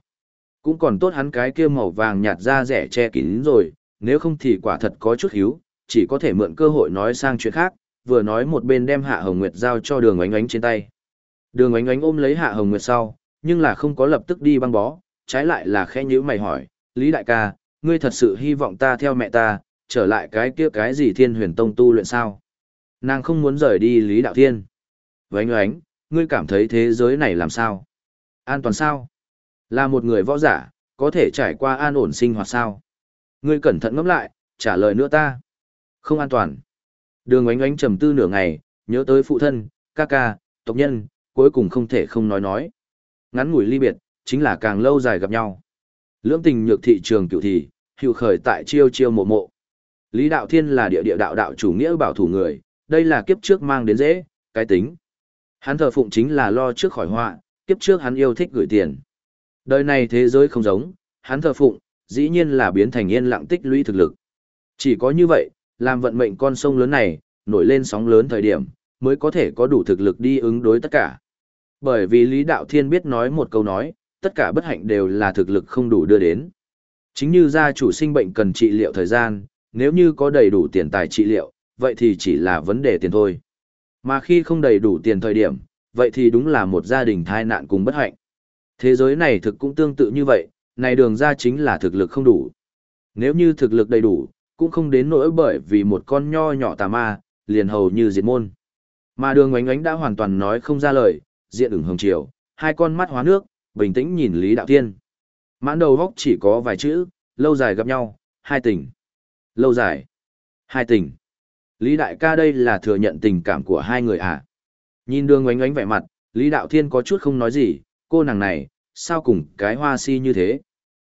Cũng còn tốt hắn cái kia màu vàng nhạt ra rẻ che kín rồi, nếu không thì quả thật có chút hiếu, chỉ có thể mượn cơ hội nói sang chuyện khác, vừa nói một bên đem Hạ Hồng Nguyệt giao cho đường ánh ánh trên tay. Đường ánh ánh ôm lấy Hạ Hồng Nguyệt sau, nhưng là không có lập tức đi băng bó, trái lại là khẽ nhữ mày hỏi, Lý Đại ca, ngươi thật sự hy vọng ta theo mẹ ta, trở lại cái kia cái gì thiên huyền tông tu luyện sao? Nàng không muốn rời đi Lý Đạo Thiên. Vánh oánh, ngươi cảm thấy thế giới này làm sao? An toàn sao? Là một người võ giả, có thể trải qua an ổn sinh hoạt sao? Ngươi cẩn thận ngẫm lại, trả lời nữa ta. Không an toàn. Đường oánh oánh trầm tư nửa ngày, nhớ tới phụ thân, ca ca, tộc nhân, cuối cùng không thể không nói nói. Ngắn ngủi ly biệt, chính là càng lâu dài gặp nhau. Lưỡng tình nhược thị trường cựu thị, hiệu khởi tại chiêu chiêu mộ mộ. Lý Đạo Thiên là địa địa đạo đạo chủ nghĩa bảo thủ người, đây là kiếp trước mang đến dễ, cái tính. Hắn thờ phụng chính là lo trước khỏi họa, kiếp trước hắn yêu thích gửi tiền. Đời này thế giới không giống, hắn thờ phụng, dĩ nhiên là biến thành yên lặng tích lũy thực lực. Chỉ có như vậy, làm vận mệnh con sông lớn này, nổi lên sóng lớn thời điểm, mới có thể có đủ thực lực đi ứng đối tất cả. Bởi vì Lý Đạo Thiên biết nói một câu nói, tất cả bất hạnh đều là thực lực không đủ đưa đến. Chính như gia chủ sinh bệnh cần trị liệu thời gian, nếu như có đầy đủ tiền tài trị liệu, vậy thì chỉ là vấn đề tiền thôi. Mà khi không đầy đủ tiền thời điểm, vậy thì đúng là một gia đình thai nạn cùng bất hạnh. Thế giới này thực cũng tương tự như vậy, này đường ra chính là thực lực không đủ. Nếu như thực lực đầy đủ, cũng không đến nỗi bởi vì một con nho nhỏ tà ma, liền hầu như diệt môn. Mà đường oánh oánh đã hoàn toàn nói không ra lời, diện ửng hồng chiều, hai con mắt hóa nước, bình tĩnh nhìn Lý Đạo Thiên. Mãn đầu góc chỉ có vài chữ, lâu dài gặp nhau, hai tình. Lâu dài. Hai tình. Lý Đại ca đây là thừa nhận tình cảm của hai người à? Nhìn đường ngoánh ngoánh vẻ mặt, Lý Đạo Thiên có chút không nói gì, cô nàng này, sao cùng cái hoa si như thế?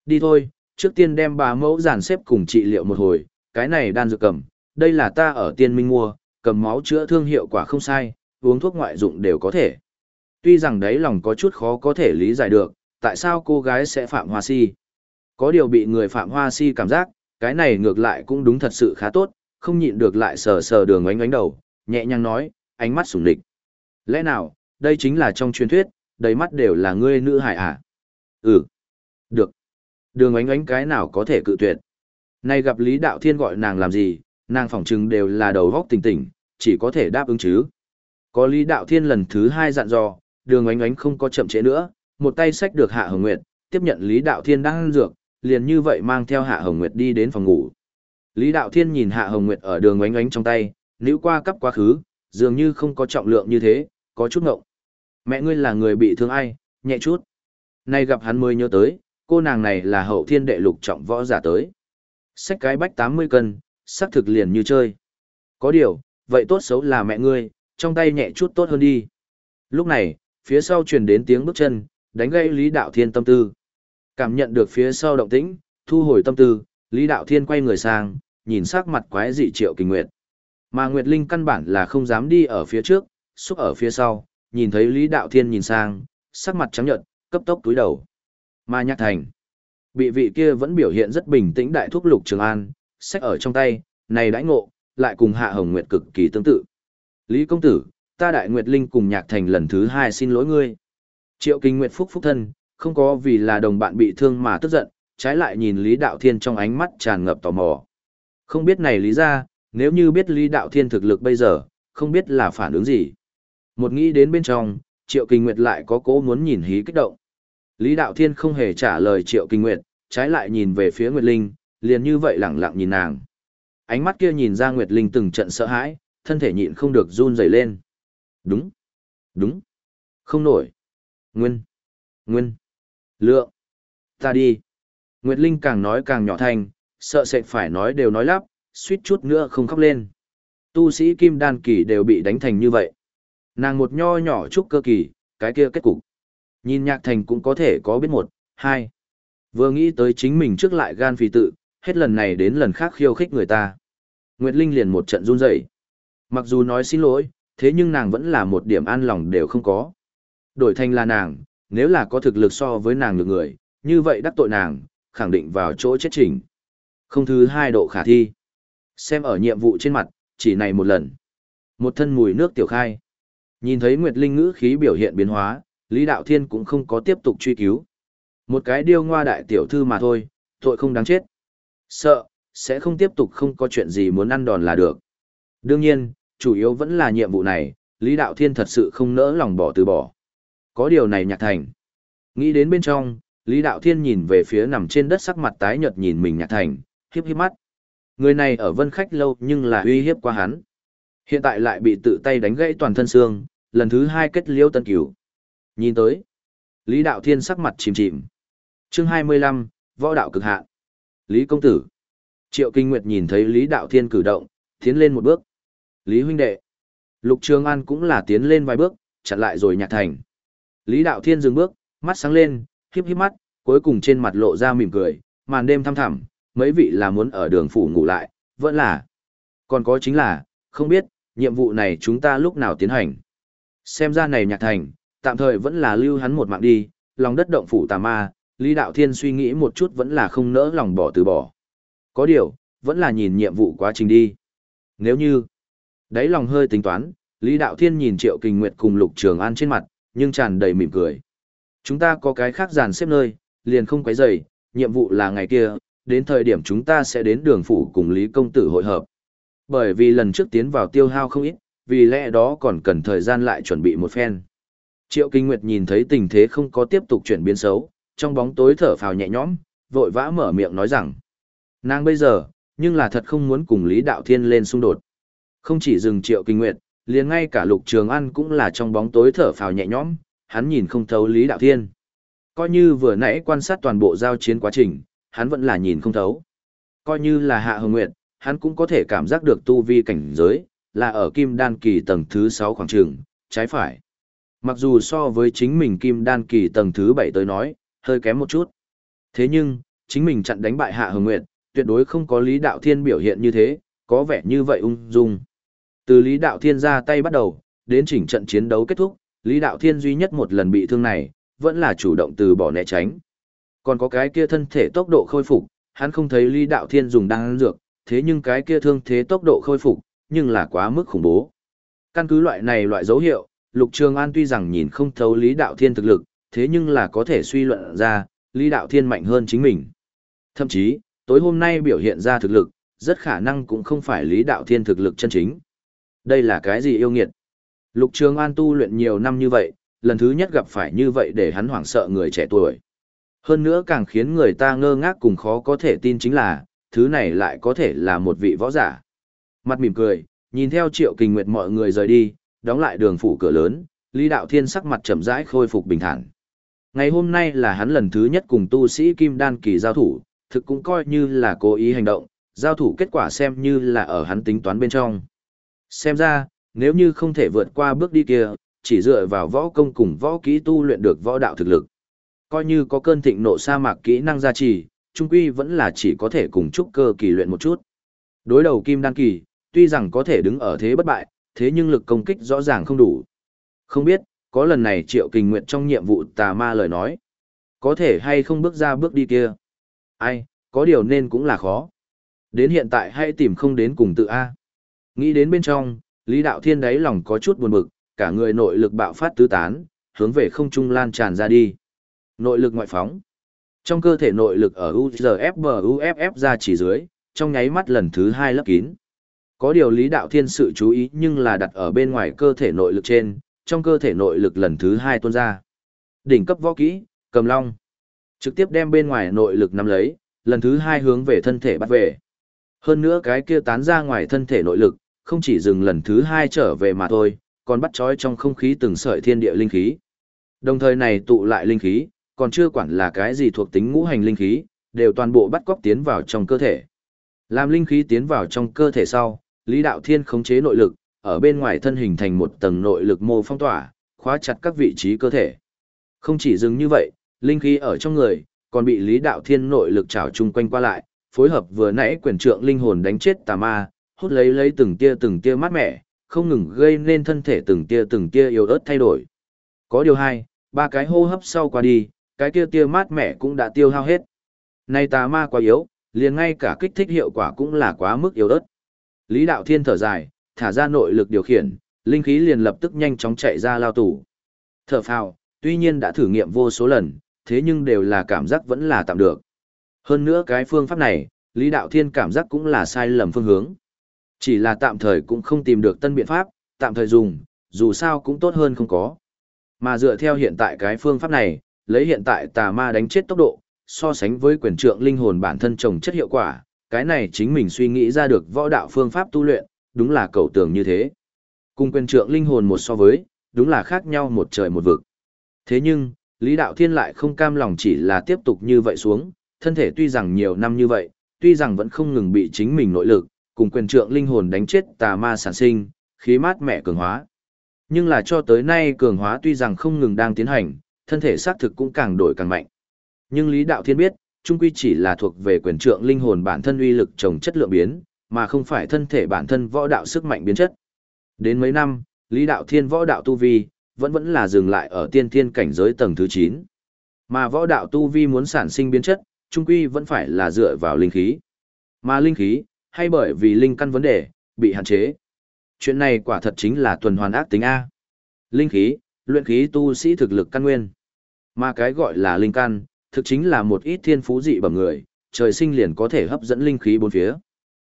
Đi thôi, trước tiên đem bà mẫu giàn xếp cùng trị liệu một hồi, cái này đan dược cầm, đây là ta ở tiên minh mua, cầm máu chữa thương hiệu quả không sai, uống thuốc ngoại dụng đều có thể. Tuy rằng đấy lòng có chút khó có thể lý giải được, tại sao cô gái sẽ phạm hoa si. Có điều bị người phạm hoa si cảm giác, cái này ngược lại cũng đúng thật sự khá tốt, không nhịn được lại sờ sờ đường ánh ánh đầu, nhẹ nhàng nói, ánh mắt sủng địch. Lẽ nào, đây chính là trong truyền thuyết, đầy mắt đều là ngươi nữ hải à? Ừ. Được. Đường ánh ánh cái nào có thể cự tuyệt. Nay gặp Lý Đạo Thiên gọi nàng làm gì, nàng phỏng chừng đều là đầu góc tỉnh tỉnh, chỉ có thể đáp ứng chứ. Có Lý Đạo Thiên lần thứ hai dặn dò, đường ánh ánh không có chậm trễ nữa, một tay sách được Hạ Hồng Nguyệt, tiếp nhận Lý Đạo Thiên đang ăn dược, liền như vậy mang theo Hạ Hồng Nguyệt đi đến phòng ngủ. Lý Đạo Thiên nhìn Hạ Hồng Nguyệt ở đường ánh ánh trong tay, níu qua cấp quá khứ, dường như không có trọng lượng như thế, có chút ngộng. Mẹ ngươi là người bị thương ai, nhẹ chút. Nay gặp hắn mới nhớ tới, cô nàng này là hậu thiên đệ lục trọng võ giả tới. Xách cái bách 80 cân, sắc thực liền như chơi. Có điều, vậy tốt xấu là mẹ ngươi, trong tay nhẹ chút tốt hơn đi. Lúc này, phía sau truyền đến tiếng bước chân, đánh gây Lý Đạo Thiên tâm tư. Cảm nhận được phía sau động tĩnh, thu hồi tâm tư, Lý Đạo Thiên quay người sang, nhìn sắc mặt quái dị Triệu Kình Nguyệt. Mà Nguyệt Linh căn bản là không dám đi ở phía trước, xúc ở phía sau, nhìn thấy Lý Đạo Thiên nhìn sang, sắc mặt trắng nhợt, cấp tốc túi đầu. Mà Nhạc Thành. Bị vị kia vẫn biểu hiện rất bình tĩnh đại thúc Lục Trường An, sách ở trong tay, này đãi ngộ, lại cùng Hạ Hồng Nguyệt cực kỳ tương tự. Lý công tử, ta Đại Nguyệt Linh cùng Nhạc Thành lần thứ hai xin lỗi ngươi. Triệu Kinh Nguyệt phúc phúc thân, không có vì là đồng bạn bị thương mà tức giận, trái lại nhìn Lý Đạo Thiên trong ánh mắt tràn ngập tò mò. Không biết này lý ra, nếu như biết Lý Đạo Thiên thực lực bây giờ, không biết là phản ứng gì. Một nghĩ đến bên trong, Triệu Kinh Nguyệt lại có cố muốn nhìn hí kích động. Lý Đạo Thiên không hề trả lời Triệu Kinh Nguyệt, trái lại nhìn về phía Nguyệt Linh, liền như vậy lẳng lặng nhìn nàng. Ánh mắt kia nhìn ra Nguyệt Linh từng trận sợ hãi, thân thể nhịn không được run rẩy lên. Đúng, đúng, không nổi. Nguyên, Nguyên, Lượng, ta đi. Nguyệt Linh càng nói càng nhỏ thành sợ sệt phải nói đều nói lắp, suýt chút nữa không khóc lên. Tu sĩ kim đan kỳ đều bị đánh thành như vậy. Nàng một nho nhỏ chút cơ kỳ, cái kia kết cục. Nhìn nhạc thành cũng có thể có biết một, hai. Vừa nghĩ tới chính mình trước lại gan phì tự, hết lần này đến lần khác khiêu khích người ta. Nguyệt Linh liền một trận run rẩy. Mặc dù nói xin lỗi, thế nhưng nàng vẫn là một điểm an lòng đều không có. Đổi thành là nàng, nếu là có thực lực so với nàng được người, như vậy đắc tội nàng, khẳng định vào chỗ chết trình. Không thứ hai độ khả thi. Xem ở nhiệm vụ trên mặt, chỉ này một lần. Một thân mùi nước tiểu khai. Nhìn thấy Nguyệt Linh ngữ khí biểu hiện biến hóa, Lý Đạo Thiên cũng không có tiếp tục truy cứu. Một cái điêu ngoa đại tiểu thư mà thôi, tội không đáng chết. Sợ, sẽ không tiếp tục không có chuyện gì muốn ăn đòn là được. Đương nhiên, chủ yếu vẫn là nhiệm vụ này, Lý Đạo Thiên thật sự không nỡ lòng bỏ từ bỏ. Có điều này nhạc thành. Nghĩ đến bên trong, Lý Đạo Thiên nhìn về phía nằm trên đất sắc mặt tái nhợt nhìn mình nhạc thành, hiếp hiếp mắt. Người này ở vân khách lâu nhưng là uy hiếp qua hắn. Hiện tại lại bị tự tay đánh gãy toàn thân xương, lần thứ hai kết liêu tân cửu. Nhìn tới, Lý Đạo Thiên sắc mặt chìm chìm. Chương 25, Võ đạo cực hạn. Lý công tử. Triệu Kinh Nguyệt nhìn thấy Lý Đạo Thiên cử động, tiến lên một bước. Lý huynh đệ. Lục Trường An cũng là tiến lên vài bước, chặn lại rồi nhạc thành. Lý Đạo Thiên dừng bước, mắt sáng lên, híp híp mắt, cuối cùng trên mặt lộ ra mỉm cười, màn đêm thăm thẳm, mấy vị là muốn ở đường phủ ngủ lại, vẫn là. Còn có chính là, không biết, nhiệm vụ này chúng ta lúc nào tiến hành. Xem ra này nhạc thành, tạm thời vẫn là lưu hắn một mạng đi, lòng đất động phủ tà ma, Lý Đạo Thiên suy nghĩ một chút vẫn là không nỡ lòng bỏ từ bỏ. Có điều, vẫn là nhìn nhiệm vụ quá trình đi. Nếu như, Đấy lòng hơi tính toán, Lý Đạo Thiên nhìn Triệu Kình Nguyệt cùng Lục Trường An trên mặt, nhưng tràn đầy mỉm cười. Chúng ta có cái khác dàn xếp nơi, liền không quấy rầy, nhiệm vụ là ngày kia, đến thời điểm chúng ta sẽ đến đường phủ cùng Lý Công Tử hội hợp. Bởi vì lần trước tiến vào tiêu hao không ít, vì lẽ đó còn cần thời gian lại chuẩn bị một phen. Triệu Kinh Nguyệt nhìn thấy tình thế không có tiếp tục chuyển biến xấu, trong bóng tối thở phào nhẹ nhõm, vội vã mở miệng nói rằng. Nàng bây giờ, nhưng là thật không muốn cùng Lý Đạo Thiên lên xung đột. Không chỉ dừng Triệu Kinh Nguyệt, liền ngay cả Lục Trường An cũng là trong bóng tối thở phào nhẹ nhõm, hắn nhìn không thấu Lý Đạo Thiên. Coi như vừa nãy quan sát toàn bộ giao chiến quá trình, hắn vẫn là nhìn không thấu. Coi như là Hạ Hồng Nguyệt, hắn cũng có thể cảm giác được tu vi cảnh giới, là ở kim đan kỳ tầng thứ 6 khoảng trường, trái phải. Mặc dù so với chính mình kim đan kỳ tầng thứ 7 tới nói, hơi kém một chút. Thế nhưng, chính mình chặn đánh bại Hạ Hồng Nguyệt, tuyệt đối không có Lý Đạo Thiên biểu hiện như thế, có vẻ như vậy ung dung. Từ Lý Đạo Thiên ra tay bắt đầu, đến chỉnh trận chiến đấu kết thúc, Lý Đạo Thiên duy nhất một lần bị thương này, vẫn là chủ động từ bỏ né tránh. Còn có cái kia thân thể tốc độ khôi phục, hắn không thấy Lý Đạo Thiên dùng đan dược, thế nhưng cái kia thương thế tốc độ khôi phục, nhưng là quá mức khủng bố. Căn cứ loại này loại dấu hiệu, Lục Trường An tuy rằng nhìn không thấu Lý Đạo Thiên thực lực, thế nhưng là có thể suy luận ra, Lý Đạo Thiên mạnh hơn chính mình. Thậm chí, tối hôm nay biểu hiện ra thực lực, rất khả năng cũng không phải Lý Đạo Thiên thực lực chân chính. Đây là cái gì yêu nghiệt? Lục Trường An tu luyện nhiều năm như vậy, lần thứ nhất gặp phải như vậy để hắn hoảng sợ người trẻ tuổi. Hơn nữa càng khiến người ta ngơ ngác cùng khó có thể tin chính là, thứ này lại có thể là một vị võ giả. Mặt mỉm cười, nhìn theo Triệu Kình Nguyệt mọi người rời đi, đóng lại đường phủ cửa lớn, Lý Đạo Thiên sắc mặt chậm rãi khôi phục bình thản. Ngày hôm nay là hắn lần thứ nhất cùng tu sĩ Kim Đan kỳ giao thủ, thực cũng coi như là cố ý hành động, giao thủ kết quả xem như là ở hắn tính toán bên trong. Xem ra, nếu như không thể vượt qua bước đi kia, chỉ dựa vào võ công cùng võ kỹ tu luyện được võ đạo thực lực. Coi như có cơn thịnh nộ sa mạc kỹ năng gia trì, trung quy vẫn là chỉ có thể cùng trúc cơ kỳ luyện một chút. Đối đầu kim đan kỳ, tuy rằng có thể đứng ở thế bất bại, thế nhưng lực công kích rõ ràng không đủ. Không biết, có lần này triệu kình nguyện trong nhiệm vụ tà ma lời nói. Có thể hay không bước ra bước đi kia. Ai, có điều nên cũng là khó. Đến hiện tại hay tìm không đến cùng tự A. Nghĩ đến bên trong, Lý Đạo Thiên đáy lòng có chút buồn bực, cả người nội lực bạo phát tứ tán, hướng về không trung lan tràn ra đi. Nội lực ngoại phóng. Trong cơ thể nội lực ở UZFBUFF ra chỉ dưới, trong nháy mắt lần thứ hai lấp kín. Có điều Lý Đạo Thiên sự chú ý nhưng là đặt ở bên ngoài cơ thể nội lực trên, trong cơ thể nội lực lần thứ hai tuôn ra. Đỉnh cấp võ kỹ, cầm long. Trực tiếp đem bên ngoài nội lực nắm lấy, lần thứ hai hướng về thân thể bắt về. Hơn nữa cái kia tán ra ngoài thân thể nội lực, không chỉ dừng lần thứ hai trở về mà thôi, còn bắt trói trong không khí từng sợi thiên địa linh khí. Đồng thời này tụ lại linh khí, còn chưa quản là cái gì thuộc tính ngũ hành linh khí, đều toàn bộ bắt cóc tiến vào trong cơ thể. Làm linh khí tiến vào trong cơ thể sau, Lý Đạo Thiên khống chế nội lực, ở bên ngoài thân hình thành một tầng nội lực mô phong tỏa, khóa chặt các vị trí cơ thể. Không chỉ dừng như vậy, linh khí ở trong người, còn bị Lý Đạo Thiên nội lực trảo chung quanh qua lại, phối hợp vừa nãy quyền trượng linh hồn đánh chết tà ma, hút lấy lấy từng tia từng tia mát mẻ, không ngừng gây nên thân thể từng tia từng tia yếu ớt thay đổi. Có điều hai, ba cái hô hấp sau qua đi, cái kia tia mát mẻ cũng đã tiêu hao hết. nay tà ma quá yếu, liền ngay cả kích thích hiệu quả cũng là quá mức yếu ớt. Lý Đạo Thiên thở dài, thả ra nội lực điều khiển, linh khí liền lập tức nhanh chóng chạy ra lao tủ. Thở phào, tuy nhiên đã thử nghiệm vô số lần, thế nhưng đều là cảm giác vẫn là tạm được. Hơn nữa cái phương pháp này, Lý Đạo Thiên cảm giác cũng là sai lầm phương hướng. Chỉ là tạm thời cũng không tìm được tân biện pháp, tạm thời dùng, dù sao cũng tốt hơn không có. Mà dựa theo hiện tại cái phương pháp này, lấy hiện tại tà ma đánh chết tốc độ, so sánh với quyền trượng linh hồn bản thân trồng chất hiệu quả, cái này chính mình suy nghĩ ra được võ đạo phương pháp tu luyện, đúng là cầu tường như thế. Cùng quyền trượng linh hồn một so với, đúng là khác nhau một trời một vực. Thế nhưng, Lý Đạo Thiên lại không cam lòng chỉ là tiếp tục như vậy xuống, thân thể tuy rằng nhiều năm như vậy, tuy rằng vẫn không ngừng bị chính mình nội lực, cùng quyền trượng linh hồn đánh chết tà ma sản sinh, khí mát mẹ cường hóa. Nhưng là cho tới nay cường hóa tuy rằng không ngừng đang tiến hành, thân thể xác thực cũng càng đổi càng mạnh. Nhưng Lý Đạo Thiên biết, trung quy chỉ là thuộc về quyền trượng linh hồn bản thân uy lực trồng chất lượng biến, mà không phải thân thể bản thân võ đạo sức mạnh biến chất. Đến mấy năm, Lý Đạo Thiên võ đạo tu vi, vẫn vẫn là dừng lại ở tiên thiên cảnh giới tầng thứ 9. Mà võ đạo tu vi muốn sản sinh biến chất, trung quy vẫn phải là dựa vào linh khí. Mà linh khí, hay bởi vì linh căn vấn đề, bị hạn chế. Chuyện này quả thật chính là tuần hoàn ác tính A. Linh khí, luyện khí tu sĩ thực lực căn nguyên. Mà cái gọi là linh căn, thực chính là một ít thiên phú dị bẩm người, trời sinh liền có thể hấp dẫn linh khí bốn phía.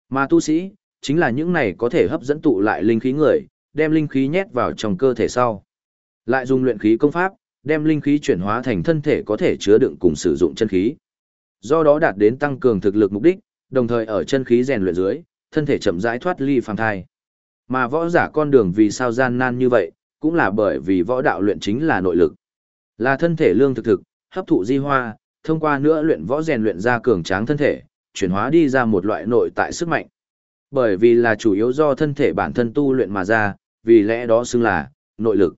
Mà tu sĩ, chính là những này có thể hấp dẫn tụ lại linh khí người, đem linh khí nhét vào trong cơ thể sau. Lại dùng luyện khí công pháp, đem linh khí chuyển hóa thành thân thể có thể chứa đựng cùng sử dụng chân khí. Do đó đạt đến tăng cường thực lực mục đích, đồng thời ở chân khí rèn luyện dưới, thân thể chậm rãi thoát ly phàm thai. Mà võ giả con đường vì sao gian nan như vậy, cũng là bởi vì võ đạo luyện chính là nội lực. Là thân thể lương thực thực, hấp thụ di hoa, thông qua nữa luyện võ rèn luyện ra cường tráng thân thể, chuyển hóa đi ra một loại nội tại sức mạnh. Bởi vì là chủ yếu do thân thể bản thân tu luyện mà ra, vì lẽ đó xưng là nội lực.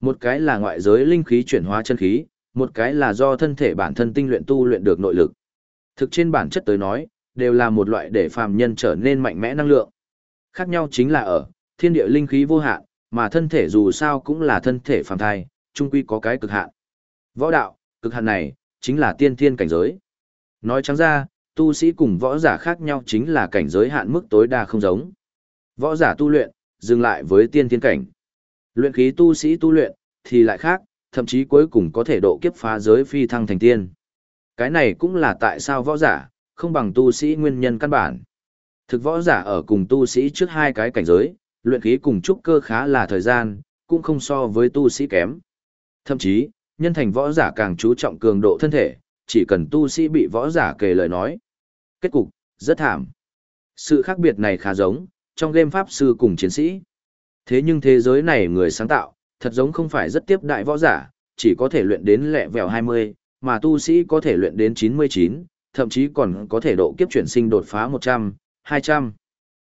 Một cái là ngoại giới linh khí chuyển hóa chân khí, một cái là do thân thể bản thân tinh luyện tu luyện được nội lực. Thực trên bản chất tới nói, đều là một loại để phàm nhân trở nên mạnh mẽ năng lượng. Khác nhau chính là ở, thiên địa linh khí vô hạn, mà thân thể dù sao cũng là thân thể phàm thai, chung quy có cái cực hạn. Võ đạo, cực hạn này, chính là tiên thiên cảnh giới. Nói trắng ra, tu sĩ cùng võ giả khác nhau chính là cảnh giới hạn mức tối đa không giống. Võ giả tu luyện, dừng lại với tiên thiên cảnh. Luyện khí tu sĩ tu luyện, thì lại khác, thậm chí cuối cùng có thể độ kiếp phá giới phi thăng thành tiên. Cái này cũng là tại sao võ giả, không bằng tu sĩ nguyên nhân căn bản. Thực võ giả ở cùng tu sĩ trước hai cái cảnh giới, luyện khí cùng trúc cơ khá là thời gian, cũng không so với tu sĩ kém. Thậm chí, nhân thành võ giả càng chú trọng cường độ thân thể, chỉ cần tu sĩ bị võ giả kể lời nói. Kết cục, rất thảm. Sự khác biệt này khá giống, trong game pháp sư cùng chiến sĩ. Thế nhưng thế giới này người sáng tạo, thật giống không phải rất tiếp đại võ giả, chỉ có thể luyện đến lẹ vèo 20, mà tu sĩ có thể luyện đến 99, thậm chí còn có thể độ kiếp chuyển sinh đột phá 100, 200.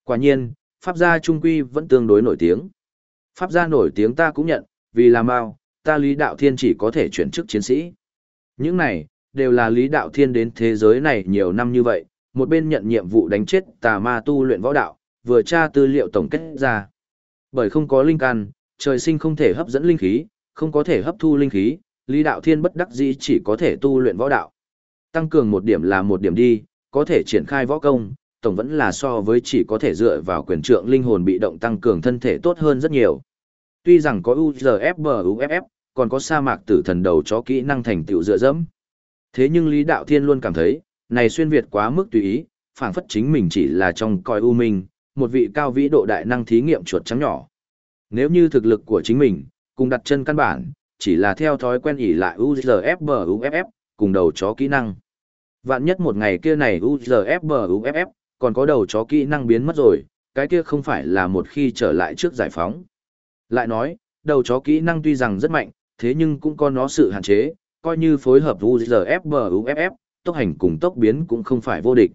Quả nhiên, Pháp gia trung quy vẫn tương đối nổi tiếng. Pháp gia nổi tiếng ta cũng nhận, vì làm bao, ta Lý Đạo Thiên chỉ có thể chuyển chức chiến sĩ. Những này, đều là Lý Đạo Thiên đến thế giới này nhiều năm như vậy, một bên nhận nhiệm vụ đánh chết tà ma tu luyện võ đạo, vừa tra tư liệu tổng kết ra. Bởi không có linh căn, trời sinh không thể hấp dẫn linh khí, không có thể hấp thu linh khí, Lý Đạo Thiên bất đắc dĩ chỉ có thể tu luyện võ đạo. Tăng cường một điểm là một điểm đi, có thể triển khai võ công, tổng vẫn là so với chỉ có thể dựa vào quyền trượng linh hồn bị động tăng cường thân thể tốt hơn rất nhiều. Tuy rằng có UZFBUFF, còn có sa mạc tử thần đầu chó kỹ năng thành tựu dựa dẫm. Thế nhưng Lý Đạo Thiên luôn cảm thấy, này xuyên Việt quá mức tùy ý, phảng phất chính mình chỉ là trong coi u minh, một vị cao vĩ độ đại năng thí nghiệm chuột trắng nhỏ. Nếu như thực lực của chính mình, cùng đặt chân căn bản, chỉ là theo thói quen ỉ lại UZFBUFF, cùng đầu chó kỹ năng. Vạn nhất một ngày kia này UZFBUFF, còn có đầu chó kỹ năng biến mất rồi, cái kia không phải là một khi trở lại trước giải phóng. Lại nói, đầu chó kỹ năng tuy rằng rất mạnh, thế nhưng cũng có nó sự hạn chế, coi như phối hợp UZFBUFF, tốc hành cùng tốc biến cũng không phải vô địch.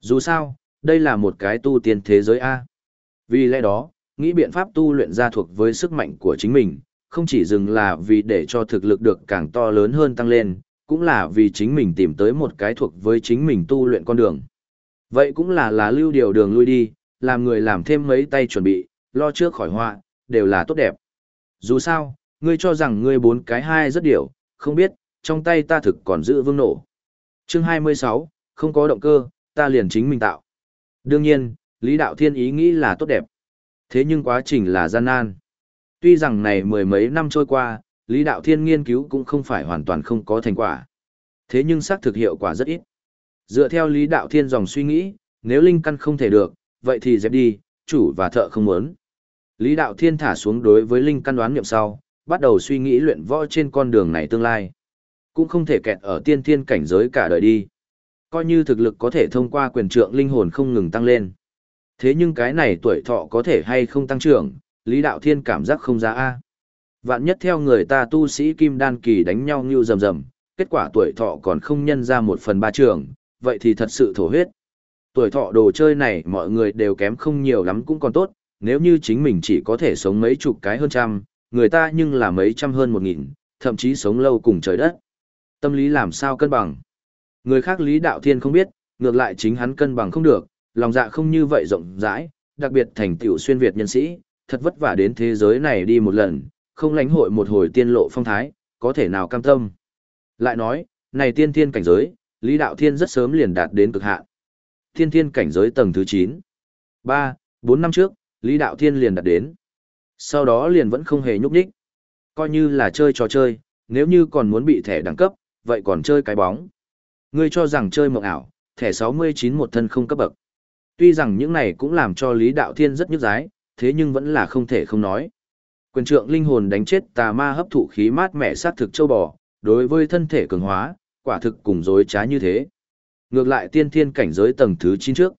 Dù sao, đây là một cái tu tiên thế giới A. Vì lẽ đó, nghĩ biện pháp tu luyện ra thuộc với sức mạnh của chính mình, không chỉ dừng là vì để cho thực lực được càng to lớn hơn tăng lên, cũng là vì chính mình tìm tới một cái thuộc với chính mình tu luyện con đường. Vậy cũng là là lưu điều đường lui đi, làm người làm thêm mấy tay chuẩn bị, lo trước khỏi họa, đều là tốt đẹp. Dù sao, ngươi cho rằng ngươi bốn cái hai rất điểu, không biết, trong tay ta thực còn giữ vương nổ. Chương 26, không có động cơ, ta liền chính mình tạo. Đương nhiên, Lý Đạo Thiên ý nghĩ là tốt đẹp. Thế nhưng quá trình là gian nan. Tuy rằng này mười mấy năm trôi qua, Lý Đạo Thiên nghiên cứu cũng không phải hoàn toàn không có thành quả. Thế nhưng xác thực hiệu quả rất ít. Dựa theo Lý Đạo Thiên dòng suy nghĩ, nếu linh căn không thể được, vậy thì dẹp đi, chủ và thợ không muốn. Lý Đạo Thiên thả xuống đối với linh căn đoán niệm sau, bắt đầu suy nghĩ luyện võ trên con đường này tương lai. Cũng không thể kẹt ở tiên thiên cảnh giới cả đời đi. Coi như thực lực có thể thông qua quyền trượng linh hồn không ngừng tăng lên. Thế nhưng cái này tuổi thọ có thể hay không tăng trưởng, Lý Đạo Thiên cảm giác không ra A. Vạn nhất theo người ta tu sĩ kim đan kỳ đánh nhau như rầm rầm, kết quả tuổi thọ còn không nhân ra một phần ba trường, vậy thì thật sự thổ huyết. Tuổi thọ đồ chơi này mọi người đều kém không nhiều lắm cũng còn tốt, nếu như chính mình chỉ có thể sống mấy chục cái hơn trăm, người ta nhưng là mấy trăm hơn một nghìn, thậm chí sống lâu cùng trời đất. Tâm lý làm sao cân bằng? Người khác lý đạo thiên không biết, ngược lại chính hắn cân bằng không được, lòng dạ không như vậy rộng rãi, đặc biệt thành tiểu xuyên Việt nhân sĩ, thật vất vả đến thế giới này đi một lần, không lãnh hội một hồi tiên lộ phong thái, có thể nào cam tâm. Lại nói, này tiên thiên cảnh giới, Lý Đạo Thiên rất sớm liền đạt đến cực hạn. Tiên thiên cảnh giới tầng thứ 9. 3, 4 năm trước, Lý Đạo Thiên liền đạt đến. Sau đó liền vẫn không hề nhúc nhích. Coi như là chơi trò chơi, nếu như còn muốn bị thẻ đẳng cấp, vậy còn chơi cái bóng. Ngươi cho rằng chơi mộng ảo, thẻ 69 một thân không cấp bậc. Tuy rằng những này cũng làm cho Lý Đạo Thiên rất nhức giái, thế nhưng vẫn là không thể không nói. Quyền trượng linh hồn đánh chết tà ma hấp thụ khí mát mẻ sát thực châu bò, đối với thân thể cường hóa, quả thực cùng dối trá như thế. Ngược lại tiên thiên cảnh giới tầng thứ 9 trước.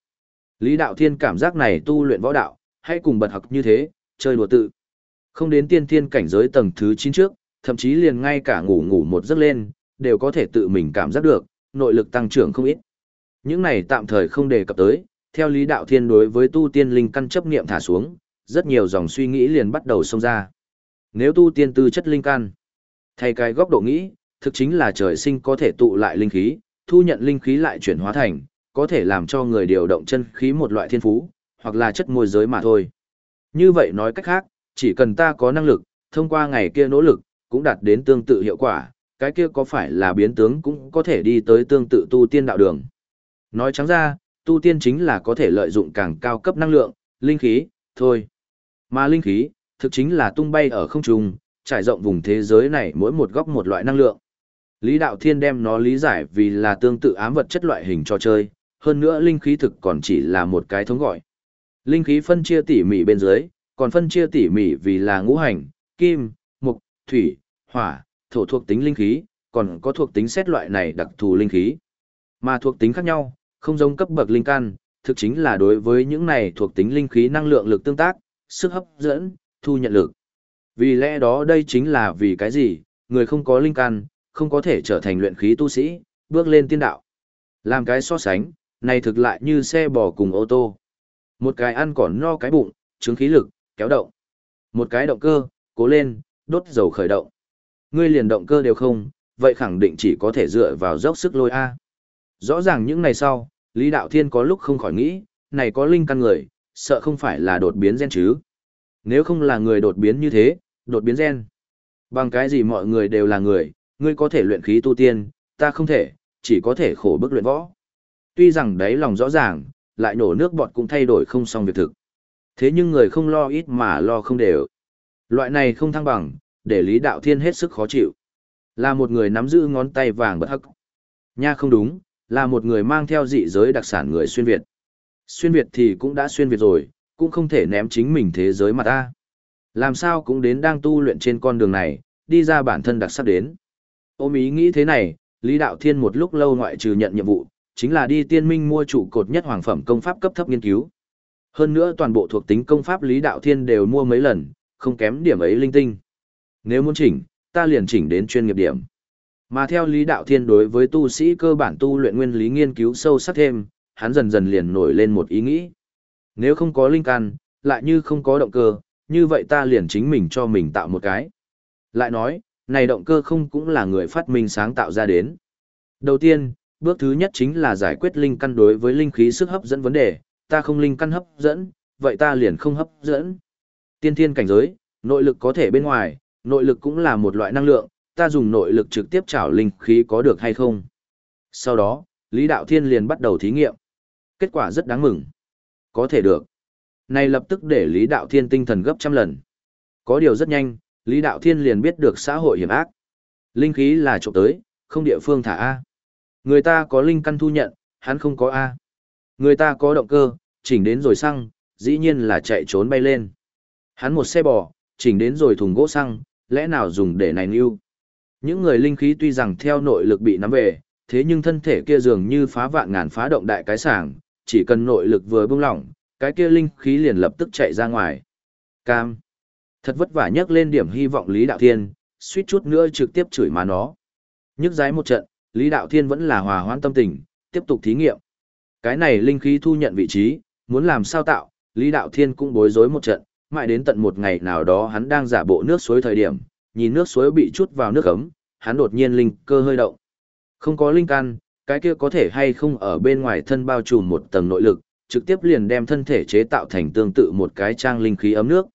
Lý Đạo Thiên cảm giác này tu luyện võ đạo, hãy cùng bật học như thế, chơi đùa tự. Không đến tiên thiên cảnh giới tầng thứ 9 trước, thậm chí liền ngay cả ngủ ngủ một giấc lên, đều có thể tự mình cảm giác được, nội lực tăng trưởng không ít. Những này tạm thời không đề cập tới, theo lý đạo thiên đối với tu tiên linh căn chấp niệm thả xuống, rất nhiều dòng suy nghĩ liền bắt đầu xông ra. Nếu tu tiên tư chất linh căn, thay cái góc độ nghĩ, thực chính là trời sinh có thể tụ lại linh khí, thu nhận linh khí lại chuyển hóa thành, có thể làm cho người điều động chân khí một loại thiên phú, hoặc là chất môi giới mà thôi. Như vậy nói cách khác, chỉ cần ta có năng lực, thông qua ngày kia nỗ lực, cũng đạt đến tương tự hiệu quả, cái kia có phải là biến tướng cũng có thể đi tới tương tự tu tiên đạo đường. Nói trắng ra, tu tiên chính là có thể lợi dụng càng cao cấp năng lượng, linh khí, thôi. Mà linh khí, thực chính là tung bay ở không trung, trải rộng vùng thế giới này mỗi một góc một loại năng lượng. Lý Đạo Thiên đem nó lý giải vì là tương tự ám vật chất loại hình cho chơi, hơn nữa linh khí thực còn chỉ là một cái thống gọi. Linh khí phân chia tỉ mỉ bên dưới, còn phân chia tỉ mỉ vì là ngũ hành, kim, mục, thủy, hỏa, thổ thuộc tính linh khí, còn có thuộc tính xét loại này đặc thù linh khí. Mà thuộc tính khác nhau, không giống cấp bậc linh căn, thực chính là đối với những này thuộc tính linh khí năng lượng lực tương tác, sức hấp dẫn, thu nhận lực. Vì lẽ đó đây chính là vì cái gì, người không có linh căn, không có thể trở thành luyện khí tu sĩ, bước lên tiên đạo. Làm cái so sánh, này thực lại như xe bò cùng ô tô. Một cái ăn còn no cái bụng, chứng khí lực, kéo động. Một cái động cơ, cố lên, đốt dầu khởi động. Ngươi liền động cơ đều không, vậy khẳng định chỉ có thể dựa vào dốc sức lôi A. Rõ ràng những ngày sau, Lý Đạo Thiên có lúc không khỏi nghĩ, này có linh căn người, sợ không phải là đột biến gen chứ. Nếu không là người đột biến như thế, đột biến gen. Bằng cái gì mọi người đều là người, ngươi có thể luyện khí tu tiên, ta không thể, chỉ có thể khổ bức luyện võ. Tuy rằng đấy lòng rõ ràng, lại nổ nước bọt cũng thay đổi không xong việc thực. Thế nhưng người không lo ít mà lo không đều. Loại này không thăng bằng, để Lý Đạo Thiên hết sức khó chịu. Là một người nắm giữ ngón tay vàng bất hắc. Nha không đúng, là một người mang theo dị giới đặc sản người xuyên Việt. Xuyên Việt thì cũng đã xuyên Việt rồi, cũng không thể ném chính mình thế giới mà ta. Làm sao cũng đến đang tu luyện trên con đường này, đi ra bản thân đặc sắc đến. Ôm ý nghĩ thế này, Lý Đạo Thiên một lúc lâu ngoại trừ nhận nhiệm vụ, chính là đi tiên minh mua trụ cột nhất hoàng phẩm công pháp cấp thấp nghiên cứu. Hơn nữa toàn bộ thuộc tính công pháp Lý Đạo Thiên đều mua mấy lần, không kém điểm ấy linh tinh. Nếu muốn chỉnh, ta liền chỉnh đến chuyên nghiệp điểm. Mà theo Lý Đạo Thiên đối với tu sĩ cơ bản tu luyện nguyên lý nghiên cứu sâu sắc thêm, hắn dần dần liền nổi lên một ý nghĩ. Nếu không có linh căn, lại như không có động cơ, như vậy ta liền chính mình cho mình tạo một cái. Lại nói, này động cơ không cũng là người phát minh sáng tạo ra đến. Đầu tiên, bước thứ nhất chính là giải quyết linh căn đối với linh khí sức hấp dẫn vấn đề, ta không linh căn hấp dẫn, vậy ta liền không hấp dẫn. Tiên thiên cảnh giới, nội lực có thể bên ngoài, nội lực cũng là một loại năng lượng, ta dùng nội lực trực tiếp trảo linh khí có được hay không. Sau đó, Lý Đạo Thiên liền bắt đầu thí nghiệm. Kết quả rất đáng mừng. Có thể được. Này lập tức để Lý Đạo Thiên tinh thần gấp trăm lần. Có điều rất nhanh, Lý Đạo Thiên liền biết được xã hội hiểm ác. Linh khí là trộm tới, không địa phương thả A. Người ta có linh căn thu nhận, hắn không có A. Người ta có động cơ, chỉnh đến rồi xăng, dĩ nhiên là chạy trốn bay lên. Hắn một xe bò, chỉnh đến rồi thùng gỗ xăng, lẽ nào dùng để này nưu. Những người linh khí tuy rằng theo nội lực bị nắm về, thế nhưng thân thể kia dường như phá vạn ngàn phá động đại cái sảng, chỉ cần nội lực vừa bung lỏng, cái kia linh khí liền lập tức chạy ra ngoài. Cam. Thật vất vả nhấc lên điểm hy vọng Lý Đạo Thiên, suýt chút nữa trực tiếp chửi má nó. Nhức giái một trận, Lý Đạo Thiên vẫn là hòa hoãn tâm tình, tiếp tục thí nghiệm. Cái này linh khí thu nhận vị trí, muốn làm sao tạo, Lý Đạo Thiên cũng bối rối một trận, mãi đến tận một ngày nào đó hắn đang giả bộ nước suối thời điểm, nhìn nước suối bị chút vào nước ấm, hắn đột nhiên linh cơ hơi động. Không có linh căn, cái kia có thể hay không ở bên ngoài thân bao trùm một tầng nội lực, trực tiếp liền đem thân thể chế tạo thành tương tự một cái trang linh khí ấm nước.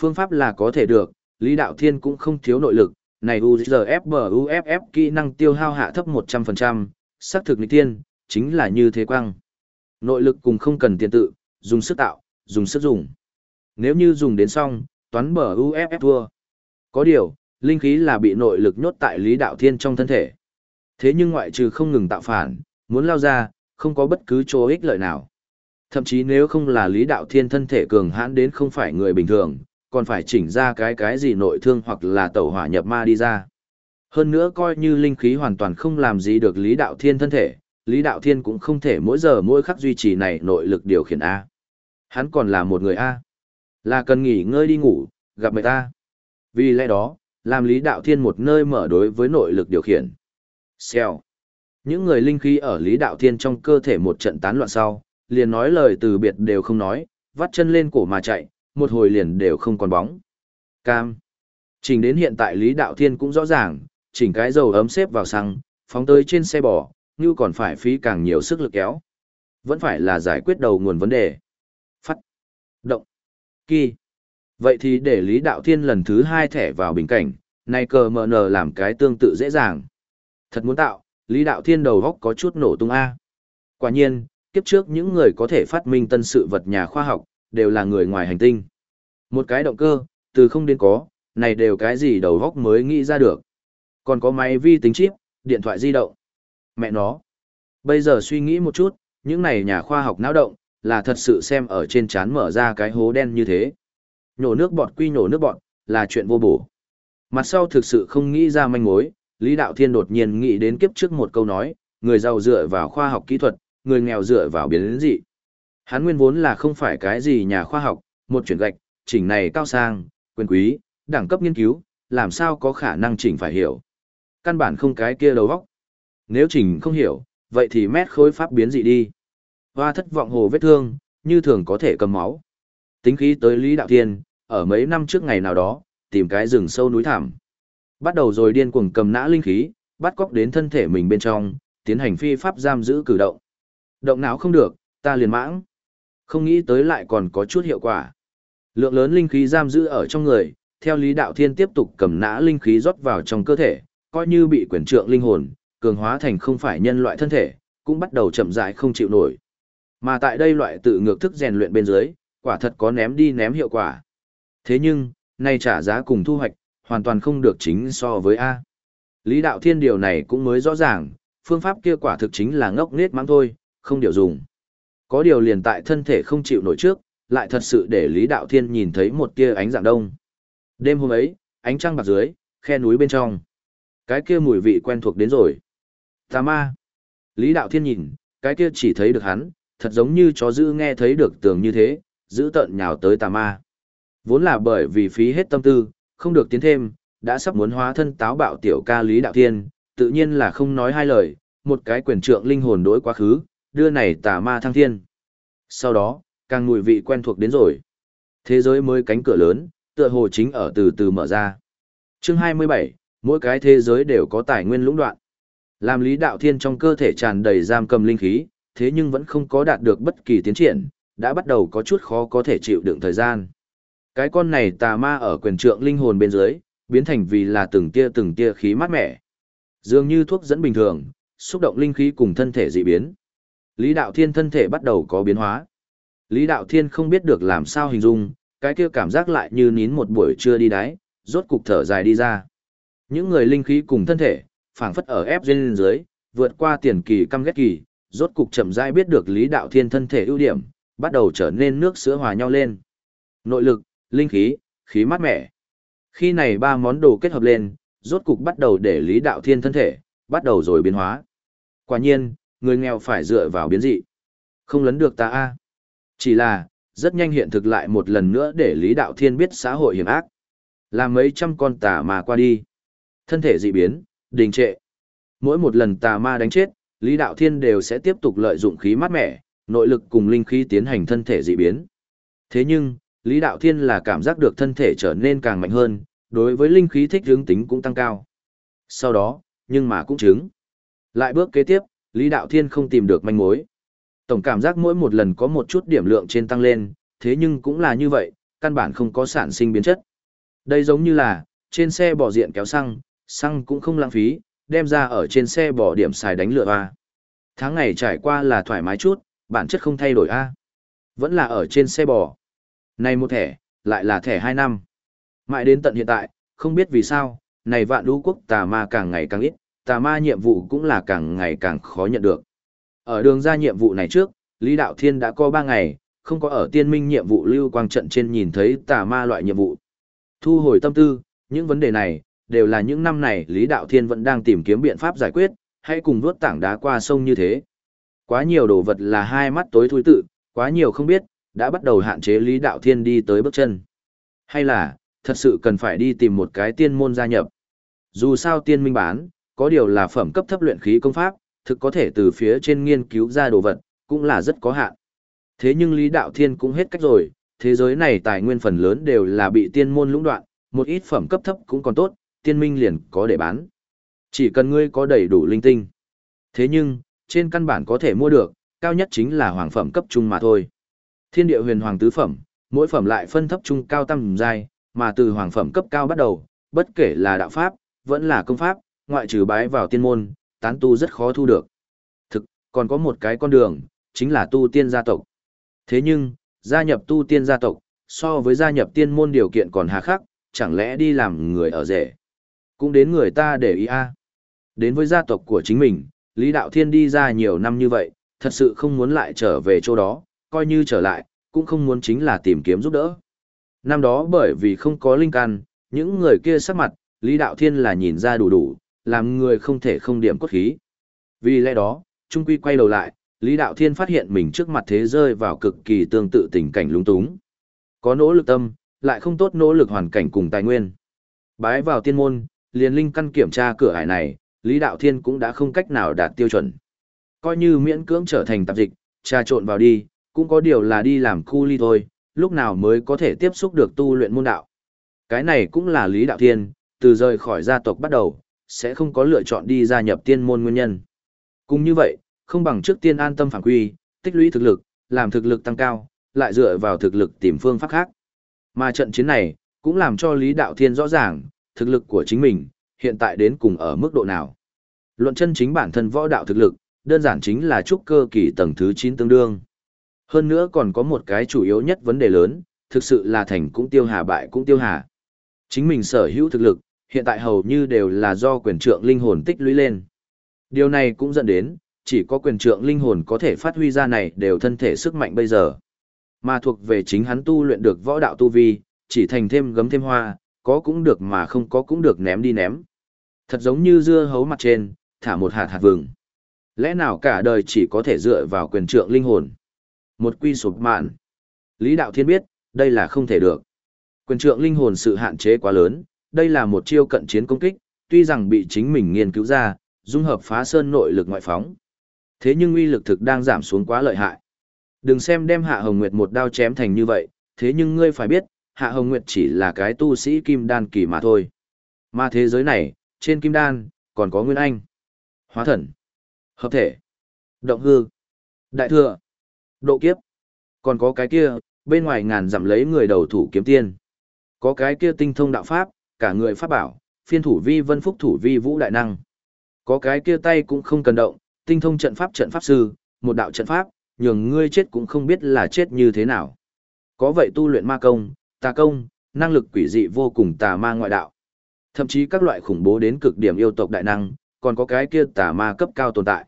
Phương pháp là có thể được, Lý Đạo Thiên cũng không thiếu nội lực, này UZFBUFF kỹ năng tiêu hao hạ thấp 100%, xác thực nghịch tiên, chính là như thế quăng. Nội lực cùng không cần tiền tự, dùng sức tạo, dùng sức dùng. Nếu như dùng đến xong, toán bờ UFF thua. Có điều, linh khí là bị nội lực nhốt tại Lý Đạo Thiên trong thân thể. Thế nhưng ngoại trừ không ngừng tạo phản, muốn lao ra, không có bất cứ chỗ ích lợi nào. Thậm chí nếu không là Lý Đạo Thiên thân thể cường hãn đến không phải người bình thường, còn phải chỉnh ra cái cái gì nội thương hoặc là tẩu hỏa nhập ma đi ra. Hơn nữa coi như linh khí hoàn toàn không làm gì được Lý Đạo Thiên thân thể, Lý Đạo Thiên cũng không thể mỗi giờ mỗi khắc duy trì này nội lực điều khiển A. Hắn còn là một người A. Là cần nghỉ ngơi đi ngủ, gặp mệt ta. Vì lẽ đó, làm Lý Đạo Thiên một nơi mở đối với nội lực điều khiển. Xèo. Những người linh khí ở Lý Đạo Thiên trong cơ thể một trận tán loạn sau, liền nói lời từ biệt đều không nói, vắt chân lên cổ mà chạy, một hồi liền đều không còn bóng. Cam. Trình đến hiện tại Lý Đạo Thiên cũng rõ ràng, chỉnh cái dầu ấm xếp vào xăng, phóng tới trên xe bò, như còn phải phí càng nhiều sức lực kéo. Vẫn phải là giải quyết đầu nguồn vấn đề. Phát. Động. Kỳ. Vậy thì để Lý Đạo Thiên lần thứ hai thẻ vào bình cảnh, này cờ mờ nờ làm cái tương tự dễ dàng. Thật muốn tạo, Lý Đạo Thiên đầu góc có chút nổ tung A. Quả nhiên, kiếp trước những người có thể phát minh tân sự vật nhà khoa học, đều là người ngoài hành tinh. Một cái động cơ, từ không đến có, này đều cái gì đầu góc mới nghĩ ra được. Còn có máy vi tính chip, điện thoại di động. Mẹ nó. Bây giờ suy nghĩ một chút, những này nhà khoa học não động, là thật sự xem ở trên chán mở ra cái hố đen như thế. Nhổ nước bọt quy nhổ nước bọt, là chuyện vô bổ. Mặt sau thực sự không nghĩ ra manh mối, Lý Đạo Thiên đột nhiên nghĩ đến kiếp trước một câu nói, người giàu dựa vào khoa học kỹ thuật, người nghèo dựa vào biến dị. Hắn nguyên vốn là không phải cái gì nhà khoa học, một chuyển gạch, chỉnh này cao sang, quyền quý, đẳng cấp nghiên cứu, làm sao có khả năng chỉnh phải hiểu. Căn bản không cái kia đầu vóc. Nếu chỉnh không hiểu, vậy thì mét khối pháp biến dị đi. Hoa thất vọng hồ vết thương, như thường có thể cầm máu. Tính khí tới Lý Đạo Thiên, ở mấy năm trước ngày nào đó, tìm cái rừng sâu núi thảm. Bắt đầu rồi điên cuồng cầm nã linh khí, bắt cóc đến thân thể mình bên trong, tiến hành phi pháp giam giữ cử động. Động não không được, ta liền mãng. Không nghĩ tới lại còn có chút hiệu quả. Lượng lớn linh khí giam giữ ở trong người, theo Lý Đạo Thiên tiếp tục cầm nã linh khí rót vào trong cơ thể, coi như bị quyển trượng linh hồn, cường hóa thành không phải nhân loại thân thể, cũng bắt đầu chậm rãi không chịu nổi. Mà tại đây loại tự ngược thức rèn luyện bên dưới, quả thật có ném đi ném hiệu quả. Thế nhưng, nay trả giá cùng thu hoạch, hoàn toàn không được chính so với A. Lý đạo thiên điều này cũng mới rõ ràng, phương pháp kia quả thực chính là ngốc nết mắng thôi, không điều dùng. Có điều liền tại thân thể không chịu nổi trước, lại thật sự để Lý đạo thiên nhìn thấy một tia ánh dạng đông. Đêm hôm ấy, ánh trăng bạc dưới, khe núi bên trong. Cái kia mùi vị quen thuộc đến rồi. Tà ma. Lý đạo thiên nhìn, cái kia chỉ thấy được hắn, thật giống như chó dữ nghe thấy được tường như thế, giữ tận nhào tới tà ma. Vốn là bởi vì phí hết tâm tư, không được tiến thêm, đã sắp muốn hóa thân táo bạo tiểu ca Lý Đạo Thiên, tự nhiên là không nói hai lời, một cái quyền trượng linh hồn đối quá khứ, đưa này tà ma thăng thiên. Sau đó, càng mùi vị quen thuộc đến rồi. Thế giới mới cánh cửa lớn, tựa hồ chính ở từ từ mở ra. Chương 27, mỗi cái thế giới đều có tài nguyên lũng đoạn. Làm Lý Đạo Thiên trong cơ thể tràn đầy giam cầm linh khí, thế nhưng vẫn không có đạt được bất kỳ tiến triển, đã bắt đầu có chút khó có thể chịu đựng thời gian. Cái con này tà ma ở quyền trượng linh hồn bên dưới, biến thành vì là từng tia từng tia khí mát mẻ. Dường như thuốc dẫn bình thường, xúc động linh khí cùng thân thể dị biến. Lý Đạo Thiên thân thể bắt đầu có biến hóa. Lý Đạo Thiên không biết được làm sao hình dung, cái kia cảm giác lại như nín một buổi trưa đi đáy, rốt cục thở dài đi ra. Những người linh khí cùng thân thể, phảng phất ở ép trên dưới, vượt qua tiền kỳ căm ghét kỳ, rốt cục chậm rãi biết được Lý Đạo Thiên thân thể ưu điểm, bắt đầu trở nên nước sữa hòa nhau lên. Nội lực, linh khí, khí mát mẻ. Khi này ba món đồ kết hợp lên, rốt cục bắt đầu để Lý Đạo Thiên thân thể, bắt đầu rồi biến hóa. Quả nhiên, người nghèo phải dựa vào biến dị. Không lấn được ta a. Chỉ là, rất nhanh hiện thực lại một lần nữa để Lý Đạo Thiên biết xã hội hiểm ác. Làm mấy trăm con tà mà qua đi. Thân thể dị biến, đình trệ. Mỗi một lần tà ma đánh chết, Lý Đạo Thiên đều sẽ tiếp tục lợi dụng khí mát mẻ, nội lực cùng linh khí tiến hành thân thể dị biến. Thế nhưng, Lý Đạo Thiên là cảm giác được thân thể trở nên càng mạnh hơn, đối với linh khí thích hướng tính cũng tăng cao. Sau đó, nhưng mà cũng chứng. Lại bước kế tiếp, Lý Đạo Thiên không tìm được manh mối. Tổng cảm giác mỗi một lần có một chút điểm lượng trên tăng lên, thế nhưng cũng là như vậy, căn bản không có sản sinh biến chất. Đây giống như là, trên xe bỏ diện kéo xăng, xăng cũng không lãng phí, đem ra ở trên xe bỏ điểm xài đánh lửa hoa. Tháng ngày trải qua là thoải mái chút, bản chất không thay đổi a Vẫn là ở trên xe bò. Này một thẻ, lại là thẻ 2 năm. Mãi đến tận hiện tại, không biết vì sao, này vạn đu quốc tà ma càng ngày càng ít, tà ma nhiệm vụ cũng là càng ngày càng khó nhận được. Ở đường ra nhiệm vụ này trước, Lý Đạo Thiên đã có 3 ngày, không có ở tiên minh nhiệm vụ lưu quang trận trên nhìn thấy tà ma loại nhiệm vụ. Thu hồi tâm tư, những vấn đề này, đều là những năm này Lý Đạo Thiên vẫn đang tìm kiếm biện pháp giải quyết, hãy cùng vuốt tảng đá qua sông như thế. Quá nhiều đồ vật là hai mắt tối thui tự, quá nhiều không biết, đã bắt đầu hạn chế Lý Đạo Thiên đi tới bước chân. Hay là, thật sự cần phải đi tìm một cái tiên môn gia nhập. Dù sao tiên minh bán, có điều là phẩm cấp thấp luyện khí công pháp, thực có thể từ phía trên nghiên cứu ra đồ vật, cũng là rất có hạn. Thế nhưng Lý Đạo Thiên cũng hết cách rồi, thế giới này tài nguyên phần lớn đều là bị tiên môn lũng đoạn, một ít phẩm cấp thấp cũng còn tốt, tiên minh liền có để bán. Chỉ cần ngươi có đầy đủ linh tinh. Thế nhưng, trên căn bản có thể mua được, cao nhất chính là hoàng phẩm cấp trung mà thôi. Thiên địa huyền hoàng tứ phẩm, mỗi phẩm lại phân thấp trung cao tăng giai, mà từ hoàng phẩm cấp cao bắt đầu, bất kể là đạo pháp, vẫn là công pháp, ngoại trừ bái vào tiên môn, tán tu rất khó thu được. Thực, còn có một cái con đường, chính là tu tiên gia tộc. Thế nhưng, gia nhập tu tiên gia tộc, so với gia nhập tiên môn điều kiện còn hà khắc, chẳng lẽ đi làm người ở rể. Cũng đến người ta để ý a. À. Đến với gia tộc của chính mình, Lý Đạo Thiên đi ra nhiều năm như vậy, thật sự không muốn lại trở về chỗ đó, coi như trở lại, cũng không muốn chính là tìm kiếm giúp đỡ. Năm đó bởi vì không có linh căn, những người kia sắc mặt, Lý Đạo Thiên là nhìn ra đủ đủ, làm người không thể không điểm cốt khí. Vì lẽ đó, Trung Quy quay đầu lại, Lý Đạo Thiên phát hiện mình trước mặt thế rơi vào cực kỳ tương tự tình cảnh lung túng. Có nỗ lực tâm, lại không tốt nỗ lực hoàn cảnh cùng tài nguyên. Bái vào tiên môn, liền linh căn kiểm tra cửa hải này, Lý Đạo Thiên cũng đã không cách nào đạt tiêu chuẩn. Coi như miễn cưỡng trở thành tạp dịch, trà trộn vào đi, cũng có điều là đi làm cu ly thôi, lúc nào mới có thể tiếp xúc được tu luyện môn đạo. Cái này cũng là Lý Đạo Thiên, từ rời khỏi gia tộc bắt đầu, sẽ không có lựa chọn đi gia nhập tiên môn nguyên nhân. Cũng như vậy, không bằng trước tiên an tâm phản quy, tích lũy thực lực, làm thực lực tăng cao, lại dựa vào thực lực tìm phương pháp khác. Mà trận chiến này, cũng làm cho Lý Đạo Thiên rõ ràng, thực lực của chính mình, hiện tại đến cùng ở mức độ nào. Luận chân chính bản thân võ đạo thực lực, đơn giản chính là trúc cơ kỳ tầng thứ 9 tương đương. Hơn nữa còn có một cái chủ yếu nhất vấn đề lớn, thực sự là thành cũng tiêu hà bại cũng tiêu hà. Chính mình sở hữu thực lực, hiện tại hầu như đều là do quyền trượng linh hồn tích lũy lên. Điều này cũng dẫn đến, chỉ có quyền trượng linh hồn có thể phát huy ra này đều thân thể sức mạnh bây giờ. Mà thuộc về chính hắn tu luyện được võ đạo tu vi, chỉ thành thêm gấm thêm hoa, có cũng được mà không có cũng được ném đi ném. Thật giống như dưa hấu mặt trên, thả một hạt hạt vừng. Lẽ nào cả đời chỉ có thể dựa vào quyền trượng linh hồn? Một quy sụp mạn. Lý Đạo Thiên biết, đây là không thể được. Quyền trượng linh hồn sự hạn chế quá lớn, đây là một chiêu cận chiến công kích, tuy rằng bị chính mình nghiên cứu ra, dung hợp phá sơn nội lực ngoại phóng. Thế nhưng uy lực thực đang giảm xuống quá lợi hại. Đừng xem đem Hạ Hồng Nguyệt một đao chém thành như vậy, thế nhưng ngươi phải biết, Hạ Hồng Nguyệt chỉ là cái tu sĩ kim đan kỳ mà thôi. Mà thế giới này, trên kim đan, còn có Nguyên Anh, Hóa Thần, Hợp Thể, Động Hư, Đại Thừa, Độ Kiếp. Còn có cái kia, bên ngoài ngàn dặm lấy người đầu thủ kiếm tiên. Có cái kia tinh thông đạo pháp, cả người pháp bảo, phiên thủ vi vân phúc thủ vi vũ đại năng. Có cái kia tay cũng không cần động, tinh thông trận pháp trận pháp sư, một đạo trận pháp, nhường ngươi chết cũng không biết là chết như thế nào. Có vậy tu luyện ma công, tà công, năng lực quỷ dị vô cùng tà ma ngoại đạo. Thậm chí các loại khủng bố đến cực điểm yêu tộc đại năng, còn có cái kia tà ma cấp cao tồn tại.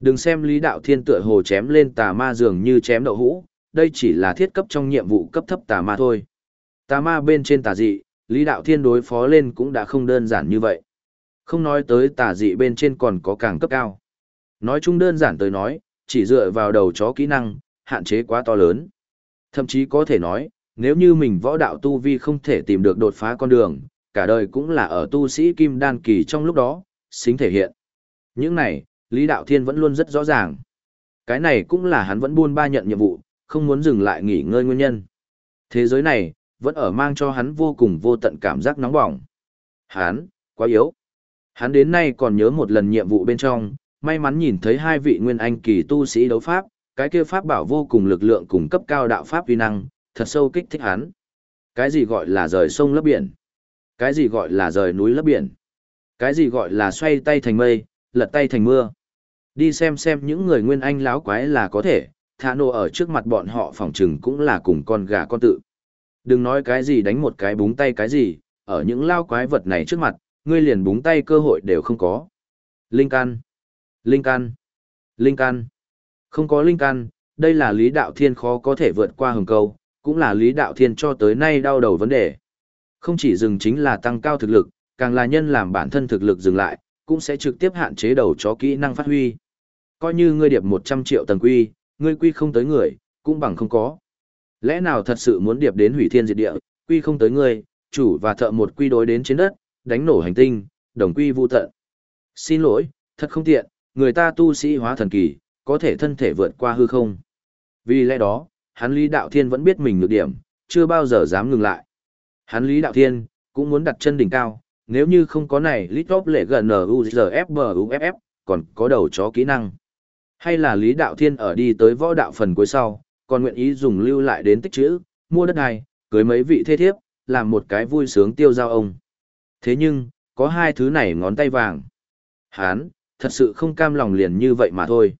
Đừng xem lý đạo thiên tựa hồ chém lên tà ma dường như chém đậu hũ, đây chỉ là thiết cấp trong nhiệm vụ cấp thấp tà ma thôi. Tà ma bên trên tà dị, lý đạo thiên đối phó lên cũng đã không đơn giản như vậy. Không nói tới tà dị bên trên còn có càng cấp cao. Nói chung đơn giản tới nói, chỉ dựa vào đầu chó kỹ năng, hạn chế quá to lớn. Thậm chí có thể nói, nếu như mình võ đạo tu vi không thể tìm được đột phá con đường, cả đời cũng là ở tu sĩ kim đan kỳ trong lúc đó, xính thể hiện. Những này, Lý Đạo Thiên vẫn luôn rất rõ ràng. Cái này cũng là hắn vẫn buôn ba nhận nhiệm vụ, không muốn dừng lại nghỉ ngơi nguyên nhân. Thế giới này, vẫn ở mang cho hắn vô cùng vô tận cảm giác nóng bỏng. Hắn, quá yếu. Hắn đến nay còn nhớ một lần nhiệm vụ bên trong, may mắn nhìn thấy hai vị nguyên anh kỳ tu sĩ đấu pháp, cái kia pháp bảo vô cùng lực lượng cùng cấp cao đạo pháp uy năng, thật sâu kích thích hắn. Cái gì gọi là rời sông lấp biển? Cái gì gọi là rời núi lấp biển? Cái gì gọi là xoay tay thành mây, lật tay thành mưa? Đi xem xem những người nguyên anh láo quái là có thể, thả nổ ở trước mặt bọn họ phỏng chừng cũng là cùng con gà con tự. Đừng nói cái gì đánh một cái búng tay cái gì, ở những lao quái vật này trước mặt, ngươi liền búng tay cơ hội đều không có. Linh can. Linh căn. Linh căn. Không có linh căn, đây là Lý Đạo Thiên khó có thể vượt qua hừng câu, cũng là Lý Đạo Thiên cho tới nay đau đầu vấn đề. Không chỉ dừng chính là tăng cao thực lực, càng là nhân làm bản thân thực lực dừng lại, cũng sẽ trực tiếp hạn chế đầu chó kỹ năng phát huy. Coi như ngươi điệp 100 triệu tầng quy, ngươi quy không tới người, cũng bằng không có. Lẽ nào thật sự muốn điệp đến hủy thiên diệt địa, quy không tới ngươi, chủ và thợ một quy đối đến trên đất, đánh nổ hành tinh, đồng quy vu tận. Xin lỗi, thật không tiện, người ta tu sĩ hóa thần kỳ, có thể thân thể vượt qua hư không. Vì lẽ đó, hắn Lý Đạo Thiên vẫn biết mình nhược điểm, chưa bao giờ dám ngừng lại. Hắn Lý Đạo Thiên, cũng muốn đặt chân đỉnh cao, nếu như không có này litop lệ gần NUZFBUFF, còn có đầu chó kỹ năng. Hay là Lý Đạo Thiên ở đi tới võ đạo phần cuối sau, còn nguyện ý dùng lưu lại đến tích chữ, mua đất này, cưới mấy vị thế thiếp, làm một cái vui sướng tiêu giao ông. Thế nhưng, có hai thứ này ngón tay vàng. Hán, thật sự không cam lòng liền như vậy mà thôi.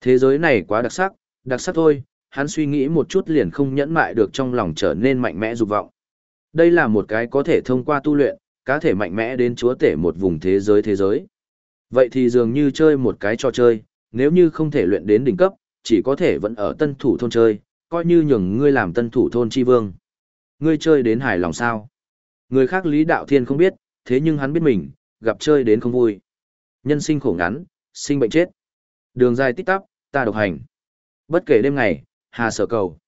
Thế giới này quá đặc sắc, đặc sắc thôi, hắn suy nghĩ một chút liền không nhẫn mại được trong lòng trở nên mạnh mẽ dục vọng. Đây là một cái có thể thông qua tu luyện, cá thể mạnh mẽ đến chúa tể một vùng thế giới thế giới. Vậy thì dường như chơi một cái trò chơi, nếu như không thể luyện đến đỉnh cấp, chỉ có thể vẫn ở tân thủ thôn chơi, coi như nhường ngươi làm tân thủ thôn chi vương. Ngươi chơi đến hài lòng sao? Người khác Lý Đạo Thiên không biết, thế nhưng hắn biết mình, gặp chơi đến không vui. Nhân sinh khổ ngắn, sinh bệnh chết. Đường dài tích tắp, ta độc hành. Bất kể đêm ngày, hà sở cầu.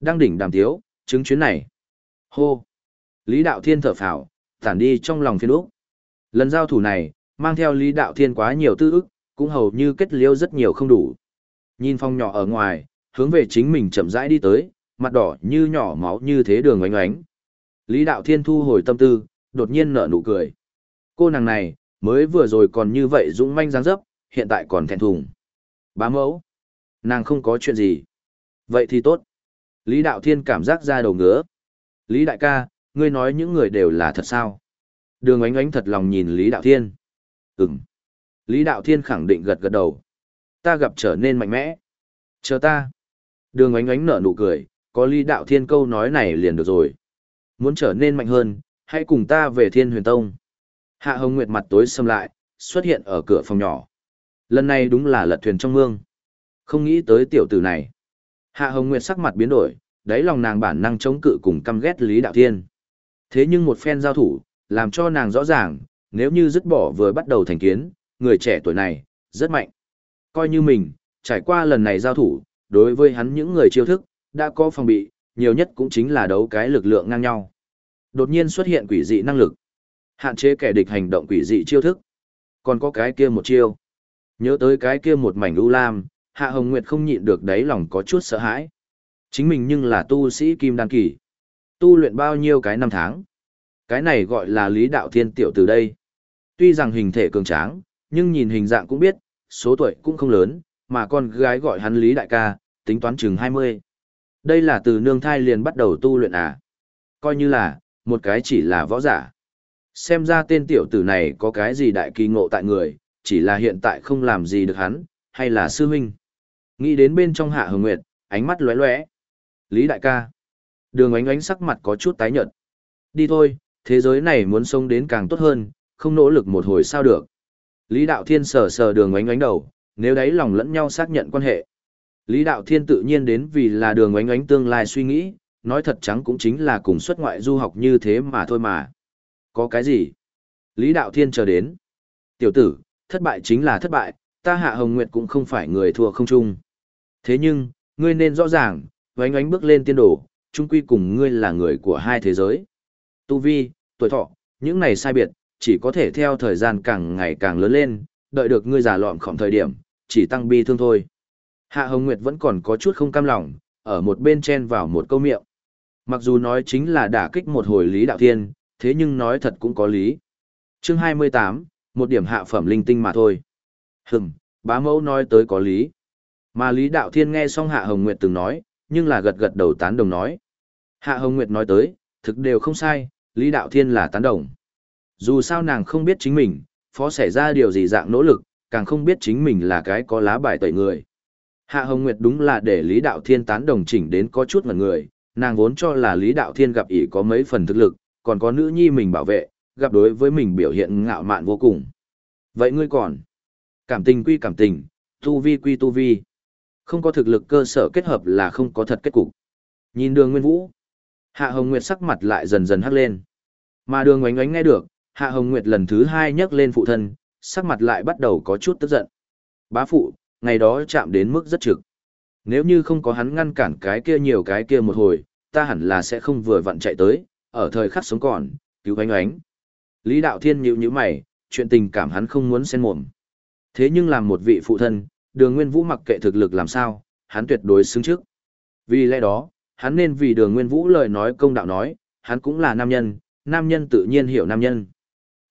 Đăng đỉnh đàm tiếu, chứng chuyến này. Hô. Lý Đạo Thiên thở phào, tản đi trong lòng phiên úc. Lần giao thủ này, mang theo Lý Đạo Thiên quá nhiều tư ức, cũng hầu như kết liêu rất nhiều không đủ. Nhìn phong nhỏ ở ngoài, hướng về chính mình chậm rãi đi tới, mặt đỏ như nhỏ máu như thế đường oánh oánh. Lý Đạo Thiên thu hồi tâm tư, đột nhiên nở nụ cười. Cô nàng này, mới vừa rồi còn như vậy dũng manh dáng dấp, hiện tại còn thẹn thùng. Bá mẫu, nàng không có chuyện gì. Vậy thì tốt. Lý Đạo Thiên cảm giác ra đầu ngứa. Lý Đại ca, ngươi nói những người đều là thật sao? Đường ánh ánh thật lòng nhìn Lý Đạo Thiên. Ừm. Lý Đạo Thiên khẳng định gật gật đầu. Ta gặp trở nên mạnh mẽ. Chờ ta. Đường ánh ánh nở nụ cười, có Lý Đạo Thiên câu nói này liền được rồi. Muốn trở nên mạnh hơn, hãy cùng ta về Thiên Huyền Tông. Hạ Hồng Nguyệt mặt tối xâm lại, xuất hiện ở cửa phòng nhỏ. Lần này đúng là lật thuyền trong mương. Không nghĩ tới tiểu tử này. Hạ Hồng Nguyệt sắc mặt biến đổi, đáy lòng nàng bản năng chống cự cùng căm ghét Lý Đạo Thiên. Thế nhưng một phen giao thủ, làm cho nàng rõ ràng, nếu như dứt bỏ vừa bắt đầu thành kiến, người trẻ tuổi này, rất mạnh. Coi như mình, trải qua lần này giao thủ, đối với hắn những người chiêu thức, đã có phòng bị, nhiều nhất cũng chính là đấu cái lực lượng ngang nhau. Đột nhiên xuất hiện quỷ dị năng lực, hạn chế kẻ địch hành động quỷ dị chiêu thức. Còn có cái kia một chiêu. Nhớ tới cái kia một mảnh u lam, Hạ Hồng Nguyệt không nhịn được đáy lòng có chút sợ hãi. Chính mình nhưng là tu sĩ kim đan kỳ. Tu luyện bao nhiêu cái năm tháng. Cái này gọi là lý đạo thiên tiểu từ đây. Tuy rằng hình thể cường tráng, nhưng nhìn hình dạng cũng biết, số tuổi cũng không lớn, mà con gái gọi hắn lý đại ca, tính toán chừng 20. Đây là từ nương thai liền bắt đầu tu luyện à. Coi như là, một cái chỉ là võ giả. Xem ra tên tiểu tử này có cái gì đại kỳ ngộ tại người, chỉ là hiện tại không làm gì được hắn, hay là sư huynh. Nghĩ đến bên trong hạ hồng nguyệt, ánh mắt lóe lóe. Lý đại ca. Đường ánh ánh sắc mặt có chút tái nhợt. Đi thôi, thế giới này muốn sống đến càng tốt hơn, không nỗ lực một hồi sao được. Lý đạo thiên sờ sờ đường ánh ánh đầu, nếu đấy lòng lẫn nhau xác nhận quan hệ. Lý đạo thiên tự nhiên đến vì là đường ánh ánh tương lai suy nghĩ, nói thật trắng cũng chính là cùng xuất ngoại du học như thế mà thôi mà. Có cái gì? Lý đạo thiên chờ đến. Tiểu tử, thất bại chính là thất bại, ta hạ hồng nguyệt cũng không phải người thua không chung. Thế nhưng, ngươi nên rõ ràng, vánh ánh bước lên tiên đồ, chung quy cùng ngươi là người của hai thế giới. Tu vi, tuổi thọ, những này sai biệt, chỉ có thể theo thời gian càng ngày càng lớn lên, đợi được ngươi già lọm khỏng thời điểm, chỉ tăng bi thương thôi. Hạ Hồng Nguyệt vẫn còn có chút không cam lòng, ở một bên chen vào một câu miệng. Mặc dù nói chính là đả kích một hồi lý đạo thiên, thế nhưng nói thật cũng có lý. Chương 28, một điểm hạ phẩm linh tinh mà thôi. Hừm, bá mẫu nói tới có lý. Mà Lý Đạo Thiên nghe xong Hạ Hồng Nguyệt từng nói, nhưng là gật gật đầu tán đồng nói. Hạ Hồng Nguyệt nói tới, thực đều không sai, Lý Đạo Thiên là tán đồng. Dù sao nàng không biết chính mình, phó xảy ra điều gì dạng nỗ lực, càng không biết chính mình là cái có lá bài tẩy người. Hạ Hồng Nguyệt đúng là để Lý Đạo Thiên tán đồng chỉnh đến có chút ngẩn người, nàng vốn cho là Lý Đạo Thiên gặp ỷ có mấy phần thực lực, còn có nữ nhi mình bảo vệ, gặp đối với mình biểu hiện ngạo mạn vô cùng. Vậy ngươi còn? Cảm tình quy cảm tình, tu vi quy tu vi. Không có thực lực cơ sở kết hợp là không có thật kết cục. Nhìn đường Nguyên Vũ. Hạ Hồng Nguyệt sắc mặt lại dần dần hắc lên. Mà đường oánh oánh nghe được, Hạ Hồng Nguyệt lần thứ hai nhấc lên phụ thân, sắc mặt lại bắt đầu có chút tức giận. Bá phụ, ngày đó chạm đến mức rất trực. Nếu như không có hắn ngăn cản cái kia nhiều cái kia một hồi, ta hẳn là sẽ không vừa vặn chạy tới, ở thời khắc sống còn, cứu oánh oánh. Lý Đạo Thiên nhíu nhíu mày, chuyện tình cảm hắn không muốn xen mồm. Thế nhưng làm một vị phụ thân, đường nguyên vũ mặc kệ thực lực làm sao, hắn tuyệt đối xứng trước. Vì lẽ đó, hắn nên vì đường nguyên vũ lời nói công đạo nói, hắn cũng là nam nhân, nam nhân tự nhiên hiểu nam nhân.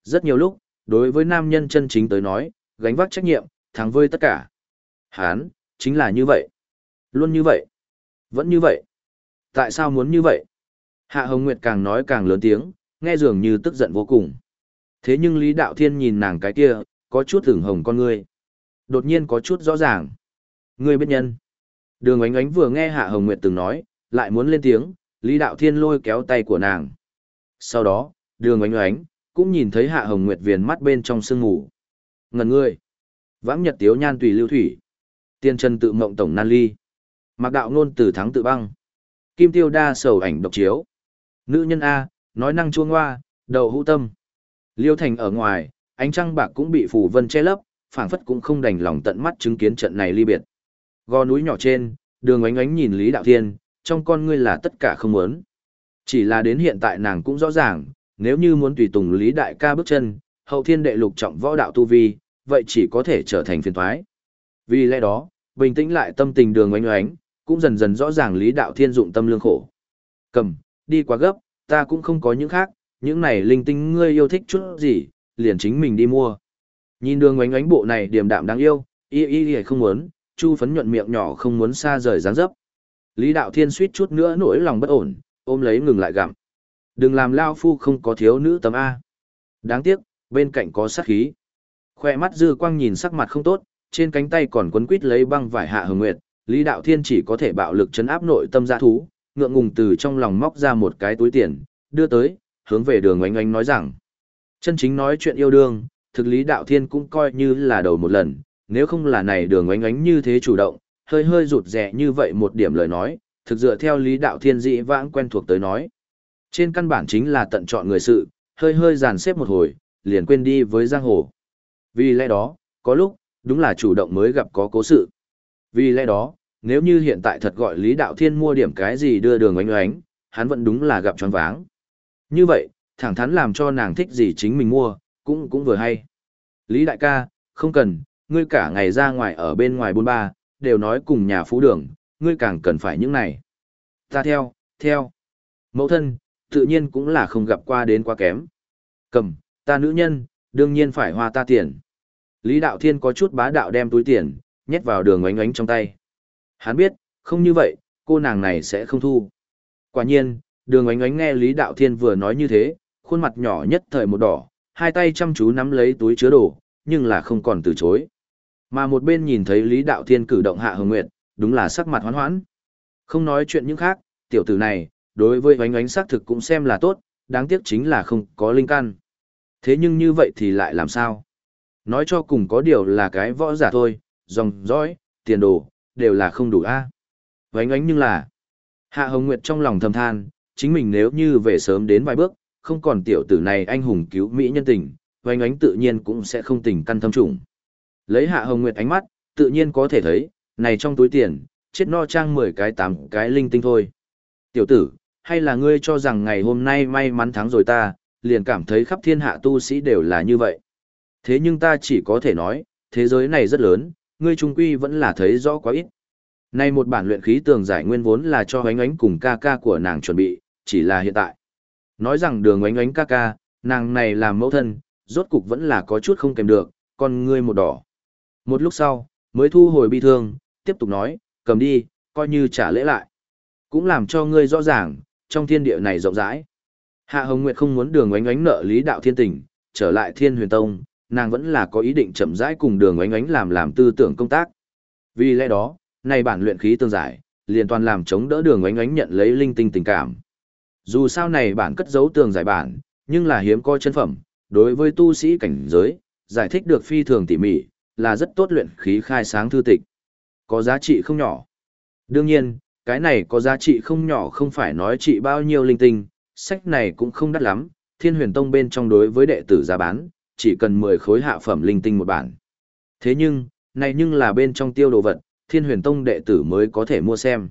Rất nhiều lúc, đối với nam nhân chân chính tới nói, gánh vác trách nhiệm, thắng với tất cả. Hắn, chính là như vậy. Luôn như vậy. Vẫn như vậy. Tại sao muốn như vậy? Hạ Hồng Nguyệt càng nói càng lớn tiếng, nghe dường như tức giận vô cùng. Thế nhưng Lý Đạo Thiên nhìn nàng cái kia, có chút thửng hồng con ngươi. Đột nhiên có chút rõ ràng. Ngươi biết nhân. Đường ánh ánh vừa nghe Hạ Hồng Nguyệt từng nói, lại muốn lên tiếng, Lý Đạo Thiên lôi kéo tay của nàng. Sau đó, đường ánh ánh, cũng nhìn thấy Hạ Hồng Nguyệt viền mắt bên trong sương ngủ. Ngần ngươi. Vãng nhật tiếu nhan tùy lưu thủy. Tiên chân tự mộng tổng nan ly. Mạc đạo nôn từ thắng tự băng. Kim tiêu đa sầu ảnh độc chiếu. Nữ nhân A, nói năng chuông hoa, đầu hữu tâm. Liêu thành ở ngoài, ánh trăng bạc cũng bị phủ vân che lấp, phảng phất cũng không đành lòng tận mắt chứng kiến trận này ly biệt. Gò núi nhỏ trên, đường ánh ánh nhìn Lý Đạo Thiên, trong con ngươi là tất cả không muốn. Chỉ là đến hiện tại nàng cũng rõ ràng, nếu như muốn tùy tùng Lý Đại ca bước chân, hậu thiên đệ lục trọng võ đạo tu vi, vậy chỉ có thể trở thành phiền toái. Vì lẽ đó, bình tĩnh lại tâm tình đường oanh oánh, cũng dần dần rõ ràng Lý Đạo Thiên dụng tâm lương khổ. Cầm, đi quá gấp, ta cũng không có những khác, những này linh tinh ngươi yêu thích chút gì, liền chính mình đi mua. Nhìn đường ánh oánh bộ này điềm đạm đáng yêu, y y y không muốn, chu phấn nhuận miệng nhỏ không muốn xa rời dáng dấp. Lý đạo thiên suýt chút nữa nỗi lòng bất ổn, ôm lấy ngừng lại gặm. Đừng làm lao phu không có thiếu nữ tấm A. Đáng tiếc, bên cạnh có sát khí. Khoe mắt dư quang nhìn sắc mặt không tốt, trên cánh tay còn quấn quít lấy băng vải hạ hồng nguyệt, Lý Đạo Thiên chỉ có thể bạo lực chấn áp nội tâm dạ thú, ngượng ngùng từ trong lòng móc ra một cái túi tiền, đưa tới, hướng về đường oanh oanh nói rằng. Chân chính nói chuyện yêu đương, thực Lý Đạo Thiên cũng coi như là đầu một lần, nếu không là này đường oanh oanh như thế chủ động, hơi hơi rụt rẻ như vậy một điểm lời nói, thực dựa theo Lý Đạo Thiên dị vãng quen thuộc tới nói. Trên căn bản chính là tận chọn người sự, hơi hơi dàn xếp một hồi, liền quên đi với giang hồ. Vì lẽ đó, có lúc, đúng là chủ động mới gặp có cố sự. Vì lẽ đó, nếu như hiện tại thật gọi Lý Đạo Thiên mua điểm cái gì đưa đường oánh oánh, hắn vẫn đúng là gặp choáng váng. Như vậy, thẳng thắn làm cho nàng thích gì chính mình mua, cũng cũng vừa hay. Lý Đại ca, không cần, ngươi cả ngày ra ngoài ở bên ngoài bôn ba, đều nói cùng nhà phú đường, ngươi càng cần phải những này. Ta theo, theo. Mẫu thân, tự nhiên cũng là không gặp qua đến quá kém. Cầm, ta nữ nhân, đương nhiên phải hoa ta tiền. Lý Đạo Thiên có chút bá đạo đem túi tiền, nhét vào đường oánh oánh trong tay. Hắn biết, không như vậy, cô nàng này sẽ không thu. Quả nhiên, đường oánh oánh nghe Lý Đạo Thiên vừa nói như thế, khuôn mặt nhỏ nhất thời một đỏ, hai tay chăm chú nắm lấy túi chứa đồ, nhưng là không còn từ chối. Mà một bên nhìn thấy Lý Đạo Thiên cử động hạ hồng nguyệt, đúng là sắc mặt hoán hoãn. Không nói chuyện những khác, tiểu tử này, đối với oánh oánh xác thực cũng xem là tốt, đáng tiếc chính là không có linh căn. Thế nhưng như vậy thì lại làm sao? Nói cho cùng có điều là cái võ giả thôi, dòng dõi, tiền đồ, đều là không đủ a. À? Oánh ánh nhưng là, Hạ Hồng Nguyệt trong lòng thầm than, chính mình nếu như về sớm đến vài bước, không còn tiểu tử này anh hùng cứu Mỹ nhân tình, oánh ánh tự nhiên cũng sẽ không tình căn thâm trùng. Lấy Hạ Hồng Nguyệt ánh mắt, tự nhiên có thể thấy, này trong túi tiền, chết no trang 10 cái 8 cái linh tinh thôi. Tiểu tử, hay là ngươi cho rằng ngày hôm nay may mắn thắng rồi ta, liền cảm thấy khắp thiên hạ tu sĩ đều là như vậy. Thế nhưng ta chỉ có thể nói, thế giới này rất lớn, ngươi trung quy vẫn là thấy rõ quá ít. Nay một bản luyện khí tường giải nguyên vốn là cho ánh ánh cùng ca ca của nàng chuẩn bị, chỉ là hiện tại. Nói rằng đường ánh ánh ca ca, nàng này làm mẫu thân, rốt cục vẫn là có chút không kèm được, còn ngươi một đỏ. Một lúc sau, mới thu hồi bi thương, tiếp tục nói, cầm đi, coi như trả lễ lại. Cũng làm cho ngươi rõ ràng, trong thiên địa này rộng rãi. Hạ Hồng Nguyệt không muốn đường ánh ánh nợ lý đạo thiên tình, trở lại thiên huyền tông, nàng vẫn là có ý định chậm rãi cùng đường ánh ánh làm làm tư tưởng công tác. Vì lẽ đó, này bản luyện khí tương giải, liền toàn làm chống đỡ đường ánh ánh nhận lấy linh tinh tình cảm. Dù sao này bản cất giấu tường giải bản, nhưng là hiếm coi chân phẩm, đối với tu sĩ cảnh giới, giải thích được phi thường tỉ mỉ, là rất tốt luyện khí khai sáng thư tịch. Có giá trị không nhỏ. Đương nhiên, cái này có giá trị không nhỏ không phải nói trị bao nhiêu linh tinh, sách này cũng không đắt lắm, thiên huyền tông bên trong đối với đệ tử giá bán, chỉ cần 10 khối hạ phẩm linh tinh một bản. Thế nhưng, này nhưng là bên trong tiêu đồ vật, thiên huyền tông đệ tử mới có thể mua xem.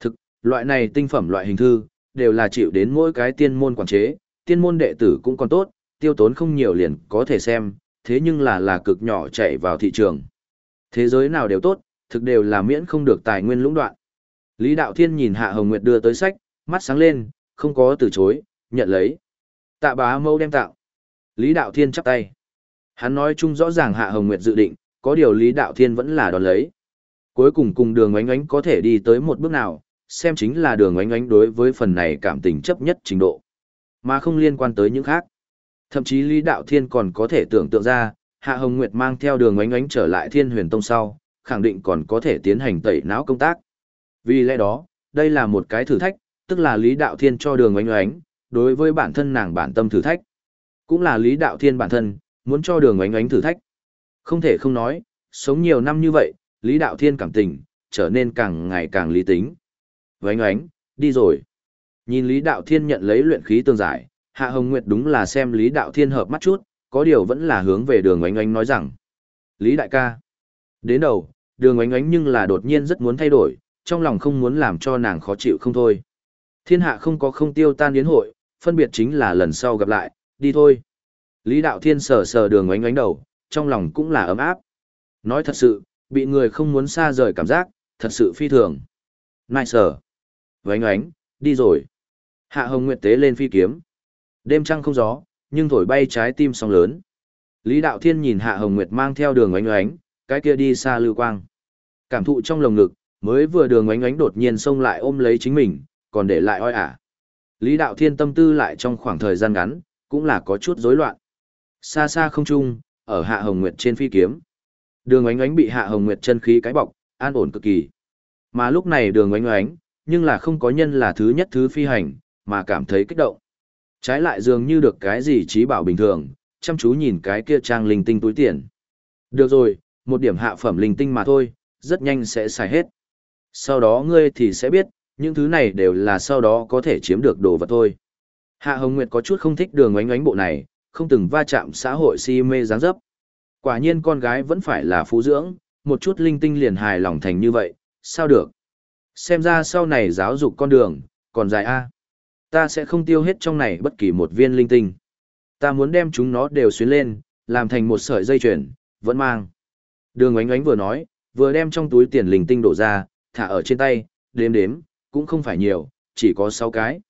Thực, loại này tinh phẩm loại hình thư, đều là chịu đến mỗi cái tiên môn quản chế, tiên môn đệ tử cũng còn tốt, tiêu tốn không nhiều liền có thể xem, thế nhưng là là cực nhỏ chạy vào thị trường. Thế giới nào đều tốt, thực đều là miễn không được tài nguyên lũng đoạn. Lý Đạo Thiên nhìn Hạ Hồng Nguyệt đưa tới sách, mắt sáng lên, không có từ chối, nhận lấy. Tạ bá mâu đem tạo. Lý Đạo Thiên chắp tay. Hắn nói chung rõ ràng Hạ Hồng Nguyệt dự định, có điều Lý Đạo Thiên vẫn là đón lấy. Cuối cùng cùng đường Ánh Ánh có thể đi tới một bước nào, xem chính là đường Ánh Ánh đối với phần này cảm tình chấp nhất trình độ, mà không liên quan tới những khác. Thậm chí Lý Đạo Thiên còn có thể tưởng tượng ra, Hạ Hồng Nguyệt mang theo đường Ánh Ánh trở lại Thiên Huyền Tông sau, khẳng định còn có thể tiến hành tẩy não công tác. Vì lẽ đó, đây là một cái thử thách, tức là Lý Đạo Thiên cho đường oánh oánh, đối với bản thân nàng bản tâm thử thách. Cũng là Lý Đạo Thiên bản thân, muốn cho đường oánh oánh thử thách. Không thể không nói, sống nhiều năm như vậy, Lý Đạo Thiên cảm tình, trở nên càng ngày càng lý tính. Oánh oánh, đi rồi. Nhìn Lý Đạo Thiên nhận lấy luyện khí tương giải, Hạ Hồng Nguyệt đúng là xem Lý Đạo Thiên hợp mắt chút, có điều vẫn là hướng về đường oánh oánh nói rằng. Lý Đại ca. Đến đầu, đường oánh oánh nhưng là đột nhiên rất muốn thay đổi, trong lòng không muốn làm cho nàng khó chịu không thôi. Thiên hạ không có không tiêu tan yến hội, phân biệt chính là lần sau gặp lại, đi thôi. Lý Đạo Thiên sờ sờ đường oánh oánh đầu, trong lòng cũng là ấm áp. Nói thật sự, bị người không muốn xa rời cảm giác, thật sự phi thường. Nại sờ. Oánh oánh, đi rồi. Hạ Hồng Nguyệt tế lên phi kiếm. Đêm trăng không gió, nhưng thổi bay trái tim sóng lớn. Lý Đạo Thiên nhìn Hạ Hồng Nguyệt mang theo đường oánh oánh, cái kia đi xa lưu quang. Cảm thụ trong lồng ngực, mới vừa đường oánh oánh đột nhiên xông lại ôm lấy chính mình, còn để lại oi ả. Lý Đạo Thiên tâm tư lại trong khoảng thời gian ngắn, cũng là có chút rối loạn. Xa xa không trung, ở Hạ Hồng Nguyệt trên phi kiếm. Đường Oánh Oánh bị Hạ Hồng Nguyệt chân khí cái bọc, an ổn cực kỳ. Mà lúc này Đường Oánh Oánh, nhưng là không có nhân là thứ nhất thứ phi hành, mà cảm thấy kích động. Trái lại dường như được cái gì trí bảo bình thường, chăm chú nhìn cái kia trang linh tinh túi tiền. Được rồi, một điểm hạ phẩm linh tinh mà thôi, rất nhanh sẽ xài hết. Sau đó ngươi thì sẽ biết, những thứ này đều là sau đó có thể chiếm được đồ vật thôi. Hạ Hồng Nguyệt có chút không thích đường oánh oánh bộ này, không từng va chạm xã hội si mê dáng dấp. Quả nhiên con gái vẫn phải là phú dưỡng, một chút linh tinh liền hài lòng thành như vậy, sao được. Xem ra sau này giáo dục con đường, còn dài a. Ta sẽ không tiêu hết trong này bất kỳ một viên linh tinh. Ta muốn đem chúng nó đều xuyến lên, làm thành một sợi dây chuyền, vẫn mang. Đường oánh oánh vừa nói, vừa đem trong túi tiền linh tinh đổ ra, thả ở trên tay, đếm đếm, cũng không phải nhiều, chỉ có 6 cái.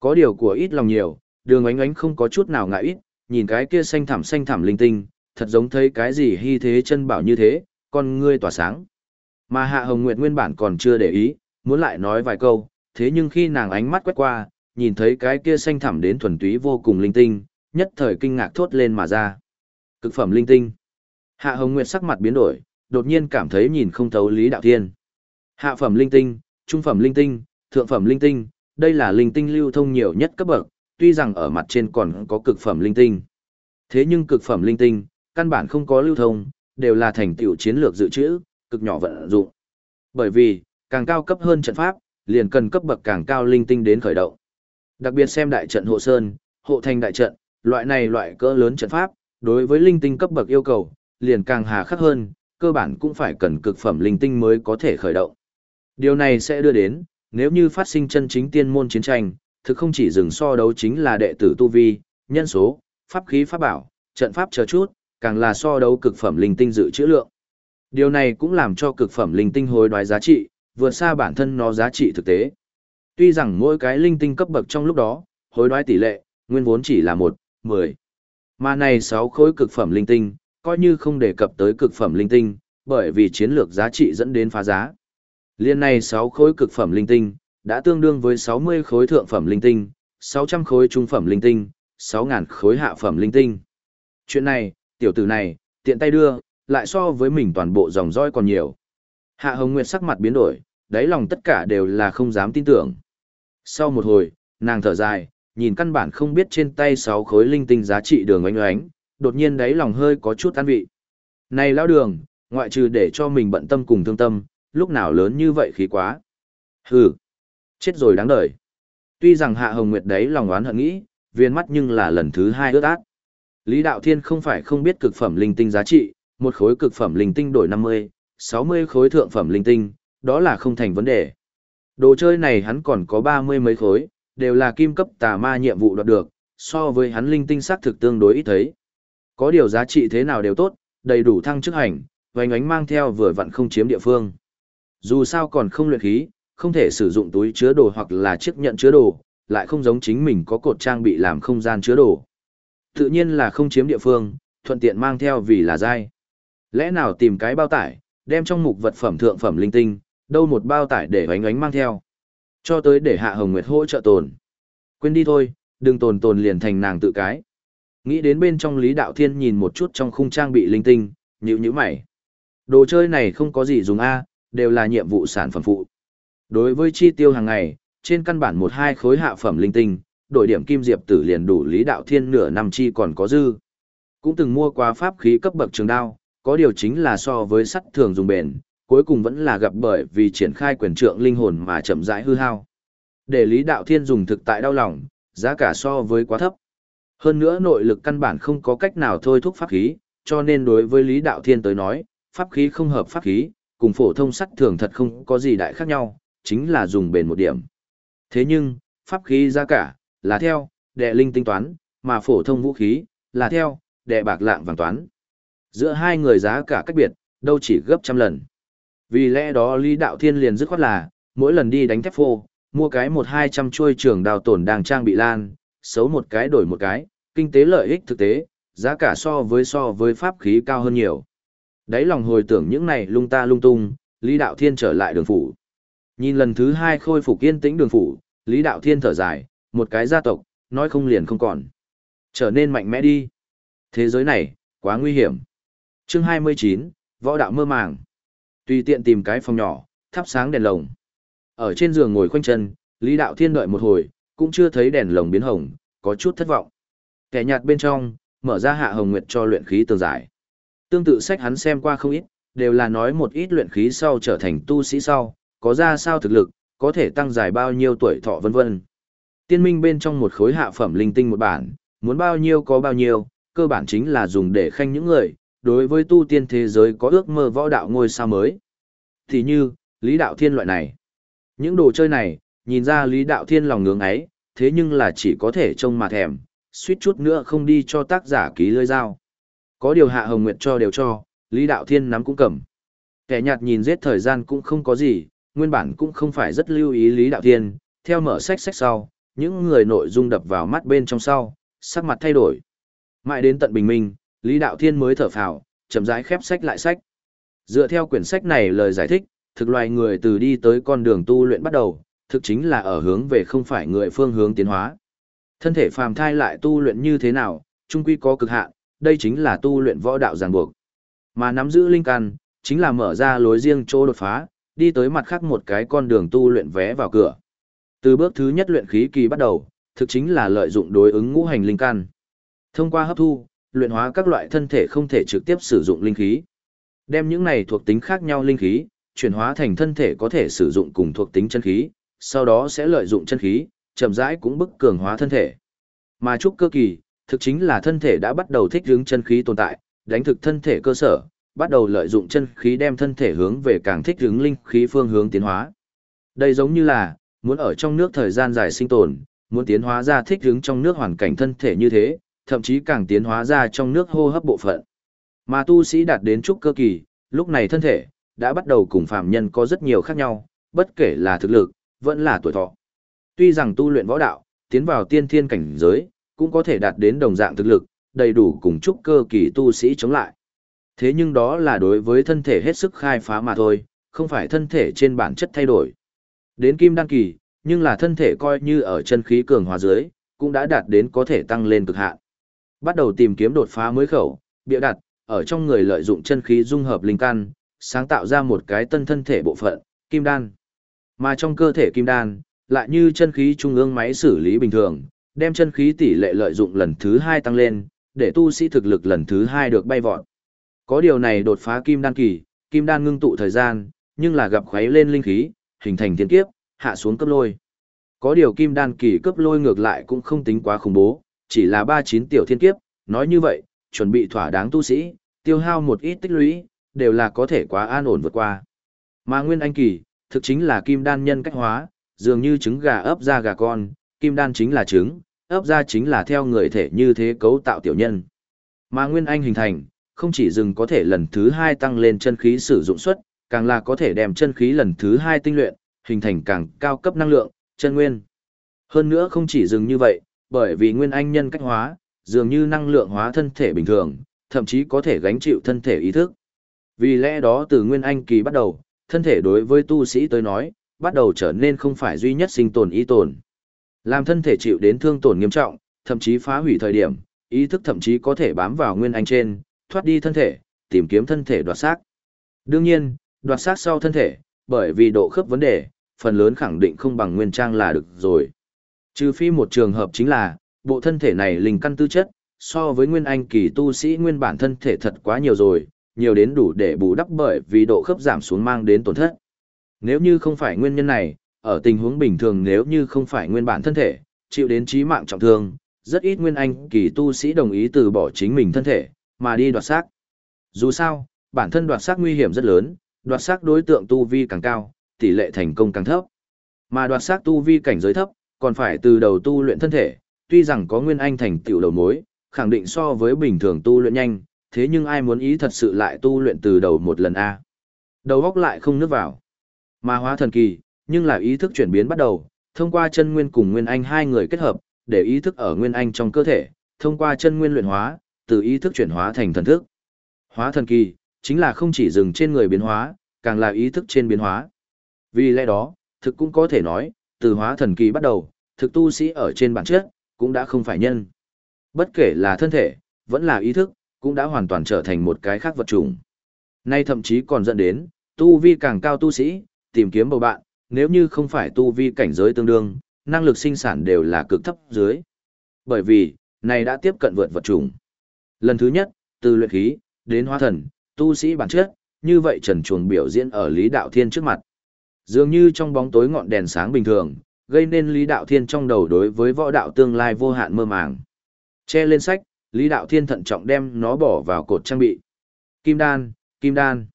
Có điều của ít lòng nhiều, đường ánh ánh không có chút nào ngại ít, nhìn cái kia xanh thẳm xanh thẳm linh tinh, thật giống thấy cái gì hy thế chân bảo như thế, con ngươi tỏa sáng. Mà Hạ Hồng Nguyệt nguyên bản còn chưa để ý, muốn lại nói vài câu, thế nhưng khi nàng ánh mắt quét qua, nhìn thấy cái kia xanh thẳm đến thuần túy vô cùng linh tinh, nhất thời kinh ngạc thốt lên mà ra. Cực phẩm linh tinh. Hạ Hồng Nguyệt sắc mặt biến đổi, đột nhiên cảm thấy nhìn không thấu Lý Đạo Thiên. Hạ phẩm linh tinh, trung phẩm linh tinh, thượng phẩm linh tinh, đây là linh tinh lưu thông nhiều nhất cấp bậc, tuy rằng ở mặt trên còn có cực phẩm linh tinh. Thế nhưng cực phẩm linh tinh, căn bản không có lưu thông, đều là thành tựu chiến lược dự trữ, cực nhỏ vận dụng. Bởi vì, càng cao cấp hơn trận pháp, liền cần cấp bậc càng cao linh tinh đến khởi động. Đặc biệt xem đại trận hộ sơn, hộ thành đại trận, loại này loại cỡ lớn trận pháp, đối với linh tinh cấp bậc yêu cầu, liền càng hà khắc hơn, cơ bản cũng phải cần cực phẩm linh tinh mới có thể khởi động. Điều này sẽ đưa đến, nếu như phát sinh chân chính tiên môn chiến tranh, thực không chỉ dừng so đấu chính là đệ tử tu vi, nhân số, pháp khí pháp bảo, trận pháp chờ chút, càng là so đấu cực phẩm linh tinh dự trữ lượng. Điều này cũng làm cho cực phẩm linh tinh hồi đoái giá trị, vượt xa bản thân nó giá trị thực tế. Tuy rằng mỗi cái linh tinh cấp bậc trong lúc đó, hối đoái tỷ lệ, nguyên vốn chỉ là 1, 10. Mà này 6 khối cực phẩm linh tinh, coi như không đề cập tới cực phẩm linh tinh, bởi vì chiến lược giá trị dẫn đến phá giá. Liên này 6 khối cực phẩm linh tinh, đã tương đương với 60 khối thượng phẩm linh tinh, 600 khối trung phẩm linh tinh, 6.000 khối hạ phẩm linh tinh. Chuyện này, tiểu tử này, tiện tay đưa, lại so với mình toàn bộ dòng roi còn nhiều. Hạ Hồng Nguyệt sắc mặt biến đổi, đáy lòng tất cả đều là không dám tin tưởng. Sau một hồi, nàng thở dài, nhìn căn bản không biết trên tay 6 khối linh tinh giá trị đường oanh oánh, đột nhiên đáy lòng hơi có chút an vị. Này lão đường, ngoại trừ để cho mình bận tâm cùng thương tâm, lúc nào lớn như vậy khí quá. Hừ, chết rồi đáng đời. Tuy rằng Hạ Hồng Nguyệt đấy lòng oán hận nghĩ, viên mắt nhưng là lần thứ hai ướt át. Lý Đạo Thiên không phải không biết cực phẩm linh tinh giá trị, một khối cực phẩm linh tinh đổi 50, 60 khối thượng phẩm linh tinh, đó là không thành vấn đề. Đồ chơi này hắn còn có 30 mấy khối, đều là kim cấp tà ma nhiệm vụ đoạt được, so với hắn linh tinh xác thực tương đối ít thấy. Có điều giá trị thế nào đều tốt, đầy đủ thăng chức hành, vành ánh mang theo vừa vặn không chiếm địa phương. Dù sao còn không luyện khí, không thể sử dụng túi chứa đồ hoặc là chiếc nhận chứa đồ, lại không giống chính mình có cột trang bị làm không gian chứa đồ. Tự nhiên là không chiếm địa phương, thuận tiện mang theo vì là dai. Lẽ nào tìm cái bao tải, đem trong mục vật phẩm thượng phẩm linh tinh, đâu một bao tải để ánh ánh mang theo. Cho tới để Hạ Hồng Nguyệt hỗ trợ tồn. Quên đi thôi, đừng tồn tồn liền thành nàng tự cái. Nghĩ đến bên trong Lý Đạo Thiên nhìn một chút trong khung trang bị linh tinh, nhíu nhíu mày. Đồ chơi này không có gì dùng A, đều là nhiệm vụ sản phẩm phụ. Đối với chi tiêu hàng ngày, trên căn bản một hai khối hạ phẩm linh tinh, đổi điểm kim diệp tử liền đủ Lý Đạo Thiên nửa năm chi còn có dư. Cũng từng mua qua pháp khí cấp bậc trường đao, có điều chính là so với sắt thường dùng bền, cuối cùng vẫn là gặp bởi vì triển khai quyền trượng linh hồn mà chậm rãi hư hao. Để Lý Đạo Thiên dùng thực tại đau lòng, giá cả so với quá thấp. Hơn nữa nội lực căn bản không có cách nào thôi thúc pháp khí, cho nên đối với Lý Đạo Thiên tới nói, pháp khí không hợp pháp khí, cùng phổ thông sắt thường thật không có gì đại khác nhau, chính là dùng bền một điểm. Thế nhưng, pháp khí giá cả, là theo, đệ linh tinh toán, mà phổ thông vũ khí, là theo, đệ bạc lạng vàng toán. Giữa hai người giá cả cách biệt, đâu chỉ gấp trăm lần. Vì lẽ đó Lý Đạo Thiên liền dứt khoát là, mỗi lần đi đánh thép phô, mua cái một hai trăm chuôi trường đào tổn đang trang bị lan, xấu một cái đổi một cái, kinh tế lợi ích thực tế, giá cả so với so với pháp khí cao hơn nhiều. Đấy lòng hồi tưởng những này lung ta lung tung, Lý Đạo Thiên trở lại đường phủ. Nhìn lần thứ hai khôi phục yên tĩnh đường phủ, Lý Đạo Thiên thở dài, một cái gia tộc, nói không liền không còn. Trở nên mạnh mẽ đi. Thế giới này, Quá nguy hiểm. Chương 29, Võ đạo mơ màng. Tùy tiện tìm cái phòng nhỏ, thắp sáng đèn lồng. Ở trên giường ngồi khoanh chân, Lý Đạo Thiên đợi một hồi, cũng chưa thấy đèn lồng biến hồng, có chút thất vọng. Kẻ nhạt bên trong, mở ra hạ hồng nguyệt cho luyện khí tường giải. Tương tự sách hắn xem qua không ít, đều là nói một ít luyện khí sau trở thành tu sĩ sau, có ra sao thực lực, có thể tăng dài bao nhiêu tuổi thọ vân vân. Tiên minh bên trong một khối hạ phẩm linh tinh một bản, muốn bao nhiêu có bao nhiêu, cơ bản chính là dùng để khanh những người, đối với tu tiên thế giới có ước mơ võ đạo ngôi sao mới. Thì như, Lý Đạo Thiên loại này. Những đồ chơi này, nhìn ra Lý Đạo Thiên lòng ngưỡng ấy, thế nhưng là chỉ có thể trông mà thèm, suýt chút nữa không đi cho tác giả ký lơi dao. Có điều Hạ Hồng Nguyệt cho đều cho, Lý Đạo Thiên nắm cũng cầm. Kẻ nhạt nhìn giết thời gian cũng không có gì, nguyên bản cũng không phải rất lưu ý Lý Đạo Thiên, theo mở sách sách sau, những người nội dung đập vào mắt bên trong sau, sắc mặt thay đổi. Mãi đến tận bình minh, Lý Đạo Thiên mới thở phào, chậm rãi khép sách lại sách. Dựa theo quyển sách này lời giải thích, thực loài người từ đi tới con đường tu luyện bắt đầu, thực chính là ở hướng về không phải người phương hướng tiến hóa. Thân thể phàm thai lại tu luyện như thế nào, trung quy có cực hạn, đây chính là tu luyện võ đạo ràng buộc. Mà nắm giữ linh căn, chính là mở ra lối riêng chỗ đột phá, đi tới mặt khác một cái con đường tu luyện vé vào cửa. Từ bước thứ nhất luyện khí kỳ bắt đầu, thực chính là lợi dụng đối ứng ngũ hành linh căn. Thông qua hấp thu, luyện hóa các loại thân thể không thể trực tiếp sử dụng linh khí. Đem những này thuộc tính khác nhau linh khí, chuyển hóa thành thân thể có thể sử dụng cùng thuộc tính chân khí, sau đó sẽ lợi dụng chân khí, chậm rãi cũng bức cường hóa thân thể. Mà trúc cơ kỳ, thực chính là thân thể đã bắt đầu thích hướng chân khí tồn tại, đánh thực thân thể cơ sở, bắt đầu lợi dụng chân khí đem thân thể hướng về càng thích hướng linh khí phương hướng tiến hóa. Đây giống như là, muốn ở trong nước thời gian dài sinh tồn, muốn tiến hóa ra thích hướng trong nước hoàn cảnh thân thể như thế, thậm chí càng tiến hóa ra trong nước hô hấp bộ phận. Mà tu sĩ đạt đến trúc cơ kỳ, lúc này thân thể, đã bắt đầu cùng phàm nhân có rất nhiều khác nhau, bất kể là thực lực, vẫn là tuổi thọ. Tuy rằng tu luyện võ đạo, tiến vào tiên thiên cảnh giới, cũng có thể đạt đến đồng dạng thực lực, đầy đủ cùng trúc cơ kỳ tu sĩ chống lại. Thế nhưng đó là đối với thân thể hết sức khai phá mà thôi, không phải thân thể trên bản chất thay đổi. Đến kim đăng kỳ, nhưng là thân thể coi như ở chân khí cường hóa dưới, cũng đã đạt đến có thể tăng lên cực hạn. Bắt đầu tìm kiếm đột phá mới khẩu, bịa đặt, ở trong người lợi dụng chân khí dung hợp linh căn, sáng tạo ra một cái tân thân thể bộ phận, kim đan. Mà trong cơ thể kim đan, lại như chân khí trung ương máy xử lý bình thường, đem chân khí tỷ lệ lợi dụng lần thứ hai tăng lên, để tu sĩ thực lực lần thứ hai được bay vọt. Có điều này đột phá kim đan kỳ, kim đan ngưng tụ thời gian, nhưng là gặp khuấy lên linh khí, hình thành thiên kiếp, hạ xuống cấp lôi. Có điều kim đan kỳ cấp lôi ngược lại cũng không tính quá khủng bố, chỉ là ba chín tiểu thiên kiếp, nói như vậy, chuẩn bị thỏa đáng tu sĩ, tiêu hao một ít tích lũy, đều là có thể quá an ổn vượt qua. Mà nguyên anh kỳ, thực chính là kim đan nhân cách hóa, dường như trứng gà ấp ra gà con, kim đan chính là trứng, ấp ra chính là theo người thể như thế cấu tạo tiểu nhân. Mà nguyên anh hình thành, không chỉ dừng có thể lần thứ hai tăng lên chân khí sử dụng suất, càng là có thể đem chân khí lần thứ hai tinh luyện, hình thành càng cao cấp năng lượng, chân nguyên. Hơn nữa không chỉ dừng như vậy, bởi vì nguyên anh nhân cách hóa, dường như năng lượng hóa thân thể bình thường, thậm chí có thể gánh chịu thân thể ý thức. Vì lẽ đó từ nguyên anh kỳ bắt đầu, thân thể đối với tu sĩ tới nói, bắt đầu trở nên không phải duy nhất sinh tồn ý tồn. Làm thân thể chịu đến thương tổn nghiêm trọng, thậm chí phá hủy thời điểm, ý thức thậm chí có thể bám vào nguyên anh trên, thoát đi thân thể, tìm kiếm thân thể đoạt xác. Đương nhiên, đoạt xác sau thân thể, bởi vì độ khớp vấn đề, phần lớn khẳng định không bằng nguyên trang là được rồi. Trừ phi một trường hợp chính là, bộ thân thể này linh căn tư chất, so với nguyên anh kỳ tu sĩ nguyên bản thân thể thật quá nhiều rồi, nhiều đến đủ để bù đắp bởi vì độ khớp giảm xuống mang đến tổn thất. Nếu như không phải nguyên nhân này, ở tình huống bình thường nếu như không phải nguyên bản thân thể, chịu đến chí mạng trọng thương, rất ít nguyên anh kỳ tu sĩ đồng ý từ bỏ chính mình thân thể, mà đi đoạt xác. Dù sao, bản thân đoạt xác nguy hiểm rất lớn, đoạt xác đối tượng tu vi càng cao, tỷ lệ thành công càng thấp. Mà đoạt xác tu vi cảnh giới thấp, còn phải từ đầu tu luyện thân thể, tuy rằng có nguyên anh thành tựu đầu mối, khẳng định so với bình thường tu luyện nhanh, thế nhưng ai muốn ý thật sự lại tu luyện từ đầu một lần a. Đầu góc lại không nước vào. Mà hóa thần kỳ, nhưng là ý thức chuyển biến bắt đầu, thông qua chân nguyên cùng nguyên anh hai người kết hợp, để ý thức ở nguyên anh trong cơ thể, thông qua chân nguyên luyện hóa, từ ý thức chuyển hóa thành thần thức. Hóa thần kỳ, chính là không chỉ dừng trên người biến hóa, càng là ý thức trên biến hóa. Vì lẽ đó, thực cũng có thể nói, từ hóa thần kỳ bắt đầu, thực tu sĩ ở trên bản chất, cũng đã không phải nhân. Bất kể là thân thể, vẫn là ý thức, cũng đã hoàn toàn trở thành một cái khác vật chủng. Nay thậm chí còn dẫn đến, tu vi càng cao tu sĩ, tìm kiếm bầu bạn, nếu như không phải tu vi cảnh giới tương đương, năng lực sinh sản đều là cực thấp dưới. Bởi vì, này đã tiếp cận vượt vật chủng. Lần thứ nhất, từ luyện khí, đến hóa thần, tu sĩ bản chất, như vậy trần chuồng biểu diễn ở Lý Đạo Thiên trước mặt. Dường như trong bóng tối ngọn đèn sáng bình thường, gây nên Lý Đạo Thiên trong đầu đối với võ đạo tương lai vô hạn mơ màng. Che lên sách, Lý Đạo Thiên thận trọng đem nó bỏ vào cột trang bị. Kim đan, kim đan.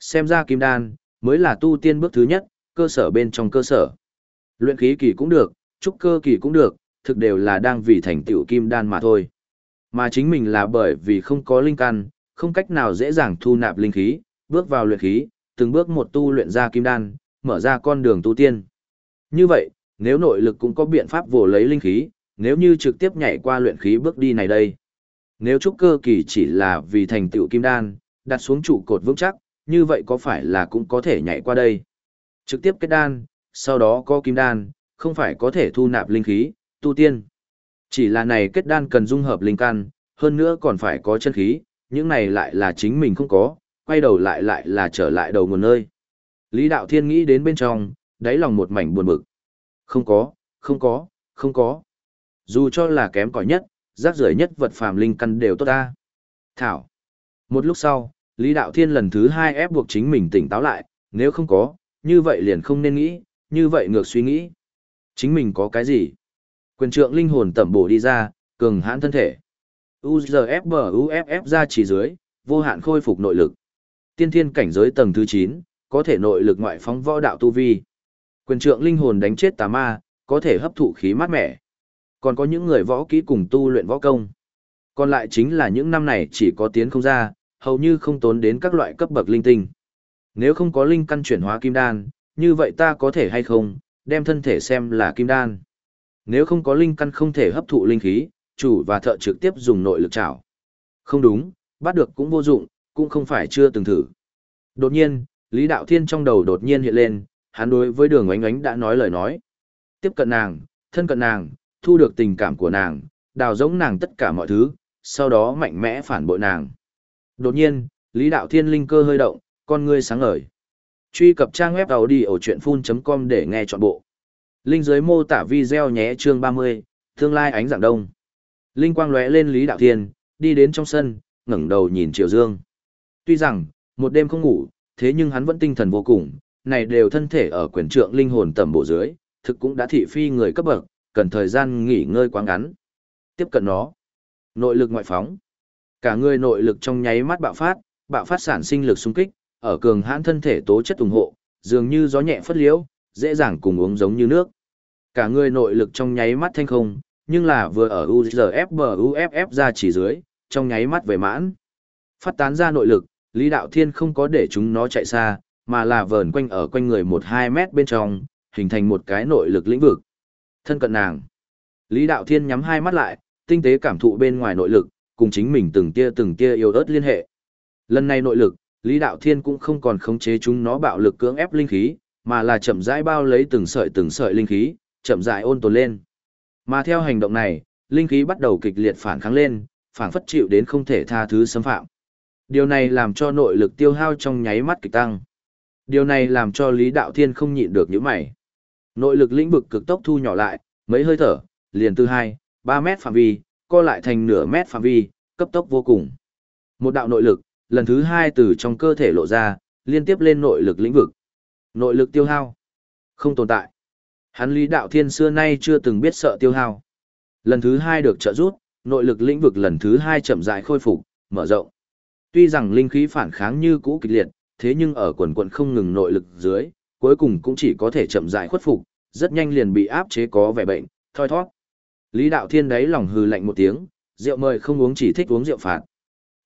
Xem ra kim đan, mới là tu tiên bước thứ nhất, cơ sở bên trong cơ sở. Luyện khí kỳ cũng được, trúc cơ kỳ cũng được, thực đều là đang vì thành tựu kim đan mà thôi. Mà chính mình là bởi vì không có linh căn, không cách nào dễ dàng thu nạp linh khí, bước vào luyện khí, từng bước một tu luyện ra kim đan, mở ra con đường tu tiên. Như vậy, nếu nội lực cũng có biện pháp vồ lấy linh khí, nếu như trực tiếp nhảy qua luyện khí bước đi này đây. Nếu trúc cơ kỳ chỉ là vì thành tựu kim đan, đặt xuống trụ cột vững chắc, như vậy có phải là cũng có thể nhảy qua đây. Trực tiếp kết đan, sau đó có kim đan, không phải có thể thu nạp linh khí, tu tiên. Chỉ là này kết đan cần dung hợp linh căn, hơn nữa còn phải có chân khí, những này lại là chính mình không có, quay đầu lại lại là trở lại đầu nguồn nơi. Lý Đạo Thiên nghĩ đến bên trong, đáy lòng một mảnh buồn bực. Không có, không có, không có. Dù cho là kém cỏi nhất, rác rưởi nhất vật phàm linh căn đều tốt ta. Thảo. Một lúc sau, Lý Đạo Thiên lần thứ hai ép buộc chính mình tỉnh táo lại, nếu không có, như vậy liền không nên nghĩ, như vậy ngược suy nghĩ. Chính mình có cái gì? Quyền trượng linh hồn tẩm bổ đi ra, cường hãn thân thể. UZFBUFF ra chỉ dưới, vô hạn khôi phục nội lực. Tiên thiên cảnh giới tầng thứ 9, có thể nội lực ngoại phóng võ đạo tu vi. Quyền trượng linh hồn đánh chết tà ma, có thể hấp thụ khí mát mẻ. Còn có những người võ kỹ cùng tu luyện võ công. Còn lại chính là những năm này chỉ có tiến không ra, hầu như không tốn đến các loại cấp bậc linh tinh. Nếu không có linh căn chuyển hóa kim đan, như vậy ta có thể hay không, đem thân thể xem là kim đan. Nếu không có linh căn không thể hấp thụ linh khí, chủ và thợ trực tiếp dùng nội lực chảo. Không đúng, bắt được cũng vô dụng, cũng không phải chưa từng thử. Đột nhiên, Lý Đạo Thiên trong đầu đột nhiên hiện lên, hắn đối với đường ánh ánh đã nói lời nói. Tiếp cận nàng, thân cận nàng, thu được tình cảm của nàng, đào giống nàng tất cả mọi thứ, sau đó mạnh mẽ phản bội nàng. Đột nhiên, Lý Đạo Thiên linh cơ hơi động, con ngươi sáng ngời. Truy cập trang web đầu đi ở chuyện full.com để nghe trọn bộ. Linh dưới mô tả video nhé chương 30, tương lai ánh dạng đông. Linh quang lóe lên Lý Đạo Thiên, đi đến trong sân, ngẩng đầu nhìn Triều Dương. Tuy rằng, một đêm không ngủ, thế nhưng hắn vẫn tinh thần vô cùng, này đều thân thể ở quyền trượng linh hồn tầm bộ dưới, thực cũng đã thị phi người cấp bậc, cần thời gian nghỉ ngơi quá ngắn. Tiếp cận nó. Nội lực ngoại phóng. Cả người nội lực trong nháy mắt bạo phát, bạo phát sản sinh lực xung kích, ở cường hãn thân thể tố chất ủng hộ, dường như gió nhẹ phất liễu, dễ dàng cùng uống giống như nước. Cả người nội lực trong nháy mắt thanh không, nhưng là vừa ở UZFBUFF ra chỉ dưới, trong nháy mắt về mãn. Phát tán ra nội lực, Lý Đạo Thiên không có để chúng nó chạy xa, mà là vờn quanh ở quanh người 1-2 mét bên trong, hình thành một cái nội lực lĩnh vực. Thân cận nàng. Lý Đạo Thiên nhắm hai mắt lại, tinh tế cảm thụ bên ngoài nội lực, cùng chính mình từng tia từng tia yêu ớt liên hệ. Lần này nội lực, Lý Đạo Thiên cũng không còn khống chế chúng nó bạo lực cưỡng ép linh khí, mà là chậm rãi bao lấy từng sợi từng sợi linh khí, chậm rãi ôn tồn lên. Mà theo hành động này, linh khí bắt đầu kịch liệt phản kháng lên, phản phất chịu đến không thể tha thứ xâm phạm. Điều này làm cho nội lực tiêu hao trong nháy mắt kịch tăng. Điều này làm cho Lý Đạo Thiên không nhịn được những mày. Nội lực lĩnh vực cực tốc thu nhỏ lại, mấy hơi thở, liền từ 2, 3 mét phạm vi, co lại thành nửa mét phạm vi, cấp tốc vô cùng. Một đạo nội lực, lần thứ hai từ trong cơ thể lộ ra, liên tiếp lên nội lực lĩnh vực. Nội lực tiêu hao. Không tồn tại. Hắn Lý Đạo Thiên xưa nay chưa từng biết sợ tiêu hao. Lần thứ hai được trợ rút, nội lực lĩnh vực lần thứ hai chậm rãi khôi phục, mở rộng. Tuy rằng linh khí phản kháng như cũ kịch liệt, thế nhưng ở quần quần không ngừng nội lực dưới, cuối cùng cũng chỉ có thể chậm rãi khuất phục, rất nhanh liền bị áp chế có vẻ bệnh, thoi thoát. Lý Đạo Thiên đấy lòng hừ lạnh một tiếng, rượu mời không uống chỉ thích uống rượu phạt.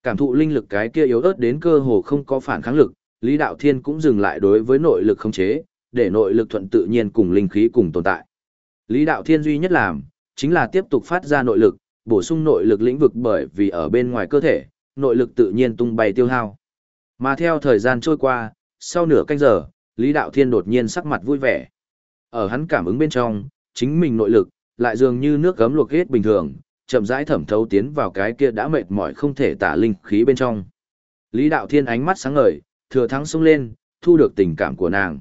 Cảm thụ linh lực cái kia yếu ớt đến cơ hồ không có phản kháng lực, Lý Đạo Thiên cũng dừng lại đối với nội lực không chế, để nội lực thuận tự nhiên cùng linh khí cùng tồn tại. Lý Đạo Thiên duy nhất làm, chính là tiếp tục phát ra nội lực, bổ sung nội lực lĩnh vực bởi vì ở bên ngoài cơ thể, nội lực tự nhiên tung bay tiêu hao. Mà theo thời gian trôi qua, sau nửa canh giờ, Lý Đạo Thiên đột nhiên sắc mặt vui vẻ. Ở hắn cảm ứng bên trong, chính mình nội lực, lại dường như nước gấm luộc hết bình thường, chậm rãi thẩm thấu tiến vào cái kia đã mệt mỏi không thể tả linh khí bên trong. Lý Đạo Thiên ánh mắt sáng ngời, thừa thắng xông lên, thu được tình cảm của nàng.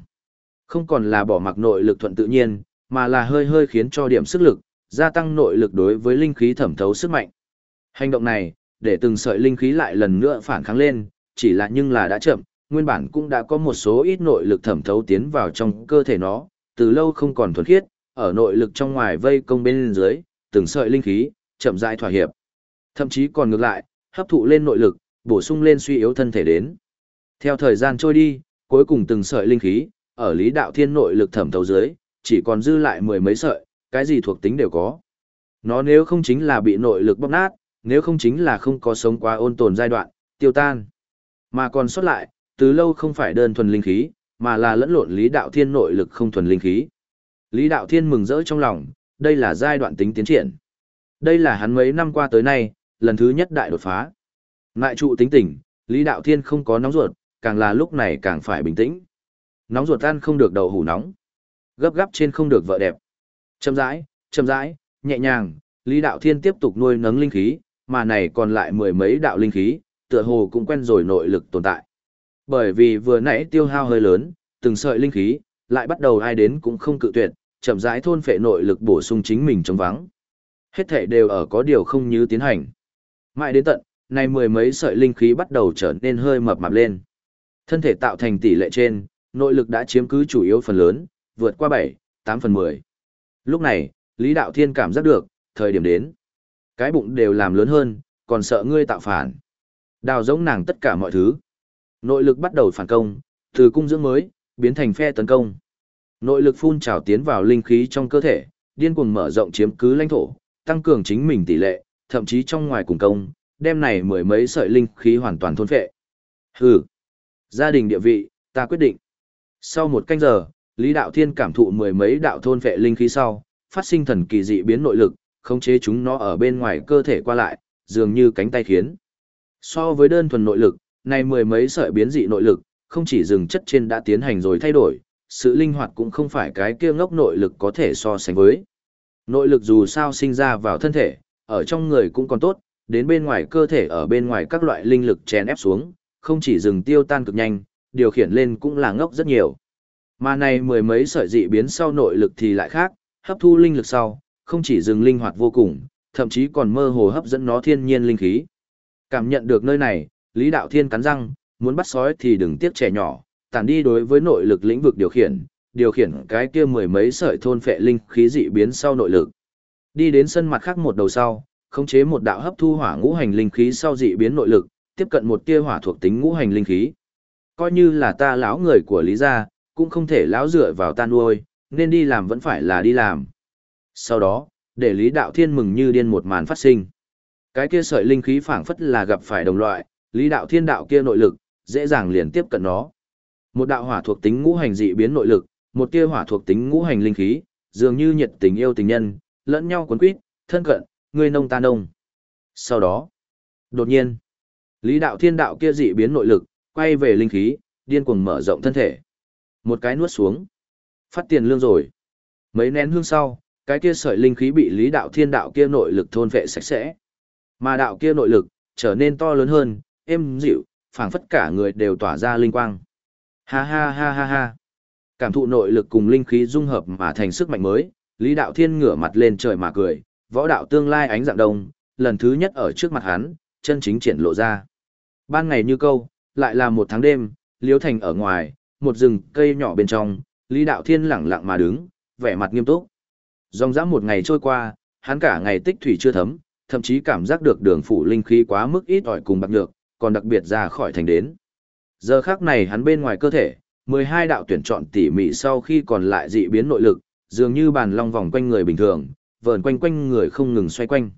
Không còn là bỏ mặc nội lực thuận tự nhiên, mà là hơi hơi khiến cho điểm sức lực, gia tăng nội lực đối với linh khí thẩm thấu sức mạnh. Hành động này, để từng sợi linh khí lại lần nữa phản kháng lên, chỉ là nhưng là đã chậm, nguyên bản cũng đã có một số ít nội lực thẩm thấu tiến vào trong cơ thể nó, từ lâu không còn thuần khiết, ở nội lực trong ngoài vây công bên dưới, từng sợi linh khí, chậm rãi thỏa hiệp. Thậm chí còn ngược lại, hấp thụ lên nội lực, bổ sung lên suy yếu thân thể đến. Theo thời gian trôi đi, cuối cùng từng sợi linh khí, ở lý đạo thiên nội lực thẩm thấu dưới, chỉ còn dư lại mười mấy sợi, cái gì thuộc tính đều có. Nó nếu không chính là bị nội lực bóp nát, nếu không chính là không có sống quá ôn tồn giai đoạn, tiêu tan. Mà còn sót lại, từ lâu không phải đơn thuần linh khí, mà là lẫn lộn lý đạo thiên nội lực không thuần linh khí. Lý đạo thiên mừng rỡ trong lòng, đây là giai đoạn tính tiến triển. Đây là hắn mấy năm qua tới nay, lần thứ nhất đại đột phá. Ngại trụ tính tỉnh, Lý đạo thiên không có nóng ruột, càng là lúc này càng phải bình tĩnh. Nóng ruột tan không được đầu hủ nóng. Gấp gáp trên không được vợ đẹp. Chậm rãi, chậm rãi, nhẹ nhàng, Lý đạo thiên tiếp tục nuôi nấng linh khí, mà này còn lại mười mấy đạo linh khí, tựa hồ cũng quen rồi nội lực tồn tại. Bởi vì vừa nãy tiêu hao hơi lớn, từng sợi linh khí, lại bắt đầu ai đến cũng không cự tuyệt, chậm rãi thôn phệ nội lực bổ sung chính mình trong vắng. Hết thể đều ở có điều không như tiến hành. Mãi đến tận, này mười mấy sợi linh khí bắt đầu trở nên hơi mập mạp lên. Thân thể tạo thành tỷ lệ trên, nội lực đã chiếm cứ chủ yếu phần lớn, vượt qua 7, 8 phần 10. Lúc này, Lý Đạo Thiên cảm giác được, thời điểm đến. Cái bụng đều làm lớn hơn, còn sợ ngươi tạo phản. Đào giống nàng tất cả mọi thứ. Nội lực bắt đầu phản công, từ cung dưỡng mới, biến thành phe tấn công. Nội lực phun trào tiến vào linh khí trong cơ thể, điên cuồng mở rộng chiếm cứ lãnh thổ, tăng cường chính mình tỷ lệ, thậm chí trong ngoài cùng công, đem này mười mấy sợi linh khí hoàn toàn thôn phệ. Hừ, gia đình địa vị, ta quyết định. Sau một canh giờ, Lý Đạo Thiên cảm thụ mười mấy đạo thôn phệ linh khí sau, phát sinh thần kỳ dị biến nội lực, khống chế chúng nó ở bên ngoài cơ thể qua lại, dường như cánh tay khiến. So với đơn thuần nội lực, này mười mấy sợi biến dị nội lực, không chỉ dừng chất trên đã tiến hành rồi thay đổi, sự linh hoạt cũng không phải cái kia ngốc nội lực có thể so sánh với. Nội lực dù sao sinh ra vào thân thể, ở trong người cũng còn tốt, đến bên ngoài cơ thể ở bên ngoài các loại linh lực chèn ép xuống, không chỉ dừng tiêu tan cực nhanh, điều khiển lên cũng là ngốc rất nhiều. Mà này mười mấy sợi dị biến sau nội lực thì lại khác, hấp thu linh lực sau, không chỉ dừng linh hoạt vô cùng, thậm chí còn mơ hồ hấp dẫn nó thiên nhiên linh khí. Cảm nhận được nơi này, Lý Đạo Thiên cắn răng, muốn bắt sói thì đừng tiếc trẻ nhỏ, tản đi đối với nội lực lĩnh vực điều khiển, điều khiển cái kia mười mấy sợi thôn phệ linh khí dị biến sau nội lực. Đi đến sân mặt khác một đầu sau, khống chế một đạo hấp thu hỏa ngũ hành linh khí sau dị biến nội lực, tiếp cận một tia hỏa thuộc tính ngũ hành linh khí. Coi như là ta lão người của Lý gia, cũng không thể lão dựa vào ta nuôi, nên đi làm vẫn phải là đi làm. Sau đó, để Lý Đạo Thiên mừng như điên một màn phát sinh. Cái kia sợi linh khí phảng phất là gặp phải đồng loại, Lý Đạo Thiên đạo kia nội lực, dễ dàng liền tiếp cận nó. Một đạo hỏa thuộc tính ngũ hành dị biến nội lực, một tia hỏa thuộc tính ngũ hành linh khí, dường như nhiệt tình yêu tình nhân, lẫn nhau cuốn quýt, thân cận, người nông ta nông. Sau đó, đột nhiên, Lý Đạo Thiên đạo kia dị biến nội lực, quay về linh khí, điên cuồng mở rộng thân thể. Một cái nuốt xuống, phát tiền lương rồi. Mấy nén hương sau, cái kia sợi linh khí bị Lý Đạo Thiên đạo kia nội lực thôn vệ sạch sẽ. Mà đạo kia nội lực trở nên to lớn hơn, êm dịu, phảng phất cả người đều tỏa ra linh quang. Ha ha ha ha ha. Cảm thụ nội lực cùng linh khí dung hợp mà thành sức mạnh mới, Lý Đạo Thiên ngửa mặt lên trời mà cười, võ đạo tương lai ánh dạng đông, lần thứ nhất ở trước mặt hắn, chân chính triển lộ ra. Ban ngày như câu, lại là một tháng đêm, Liễu Thành ở ngoài, một rừng cây nhỏ bên trong, Lý Đạo Thiên lẳng lặng mà đứng, vẻ mặt nghiêm túc. Dòng dã một ngày trôi qua, hắn cả ngày tích thủy chưa thấm, thậm chí cảm giác được đường phủ linh khí quá mức ít ỏi cùng bạc nhược, còn đặc biệt ra khỏi thành đến. Giờ khác này hắn bên ngoài cơ thể, 12 đạo tuyển chọn tỉ mỉ sau khi còn lại dị biến nội lực, dường như bàn long vòng quanh người bình thường, vờn quanh quanh người không ngừng xoay quanh.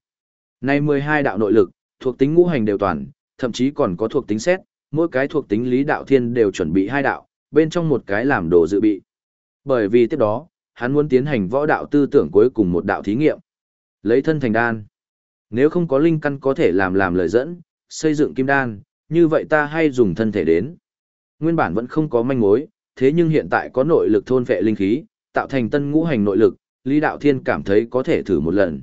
Nay 12 đạo nội lực, thuộc tính ngũ hành đều toàn, thậm chí còn có thuộc tính xét, mỗi cái thuộc tính lý đạo thiên đều chuẩn bị hai đạo, bên trong một cái làm đồ dự bị. Bởi vì tiếp đó, hắn muốn tiến hành võ đạo tư tưởng cuối cùng một đạo thí nghiệm. Lấy thân thành đan. Nếu không có linh căn có thể làm làm lời dẫn, xây dựng kim đan, như vậy ta hay dùng thân thể đến. Nguyên bản vẫn không có manh mối, thế nhưng hiện tại có nội lực thôn vệ linh khí, tạo thành tân ngũ hành nội lực, Lý Đạo Thiên cảm thấy có thể thử một lần.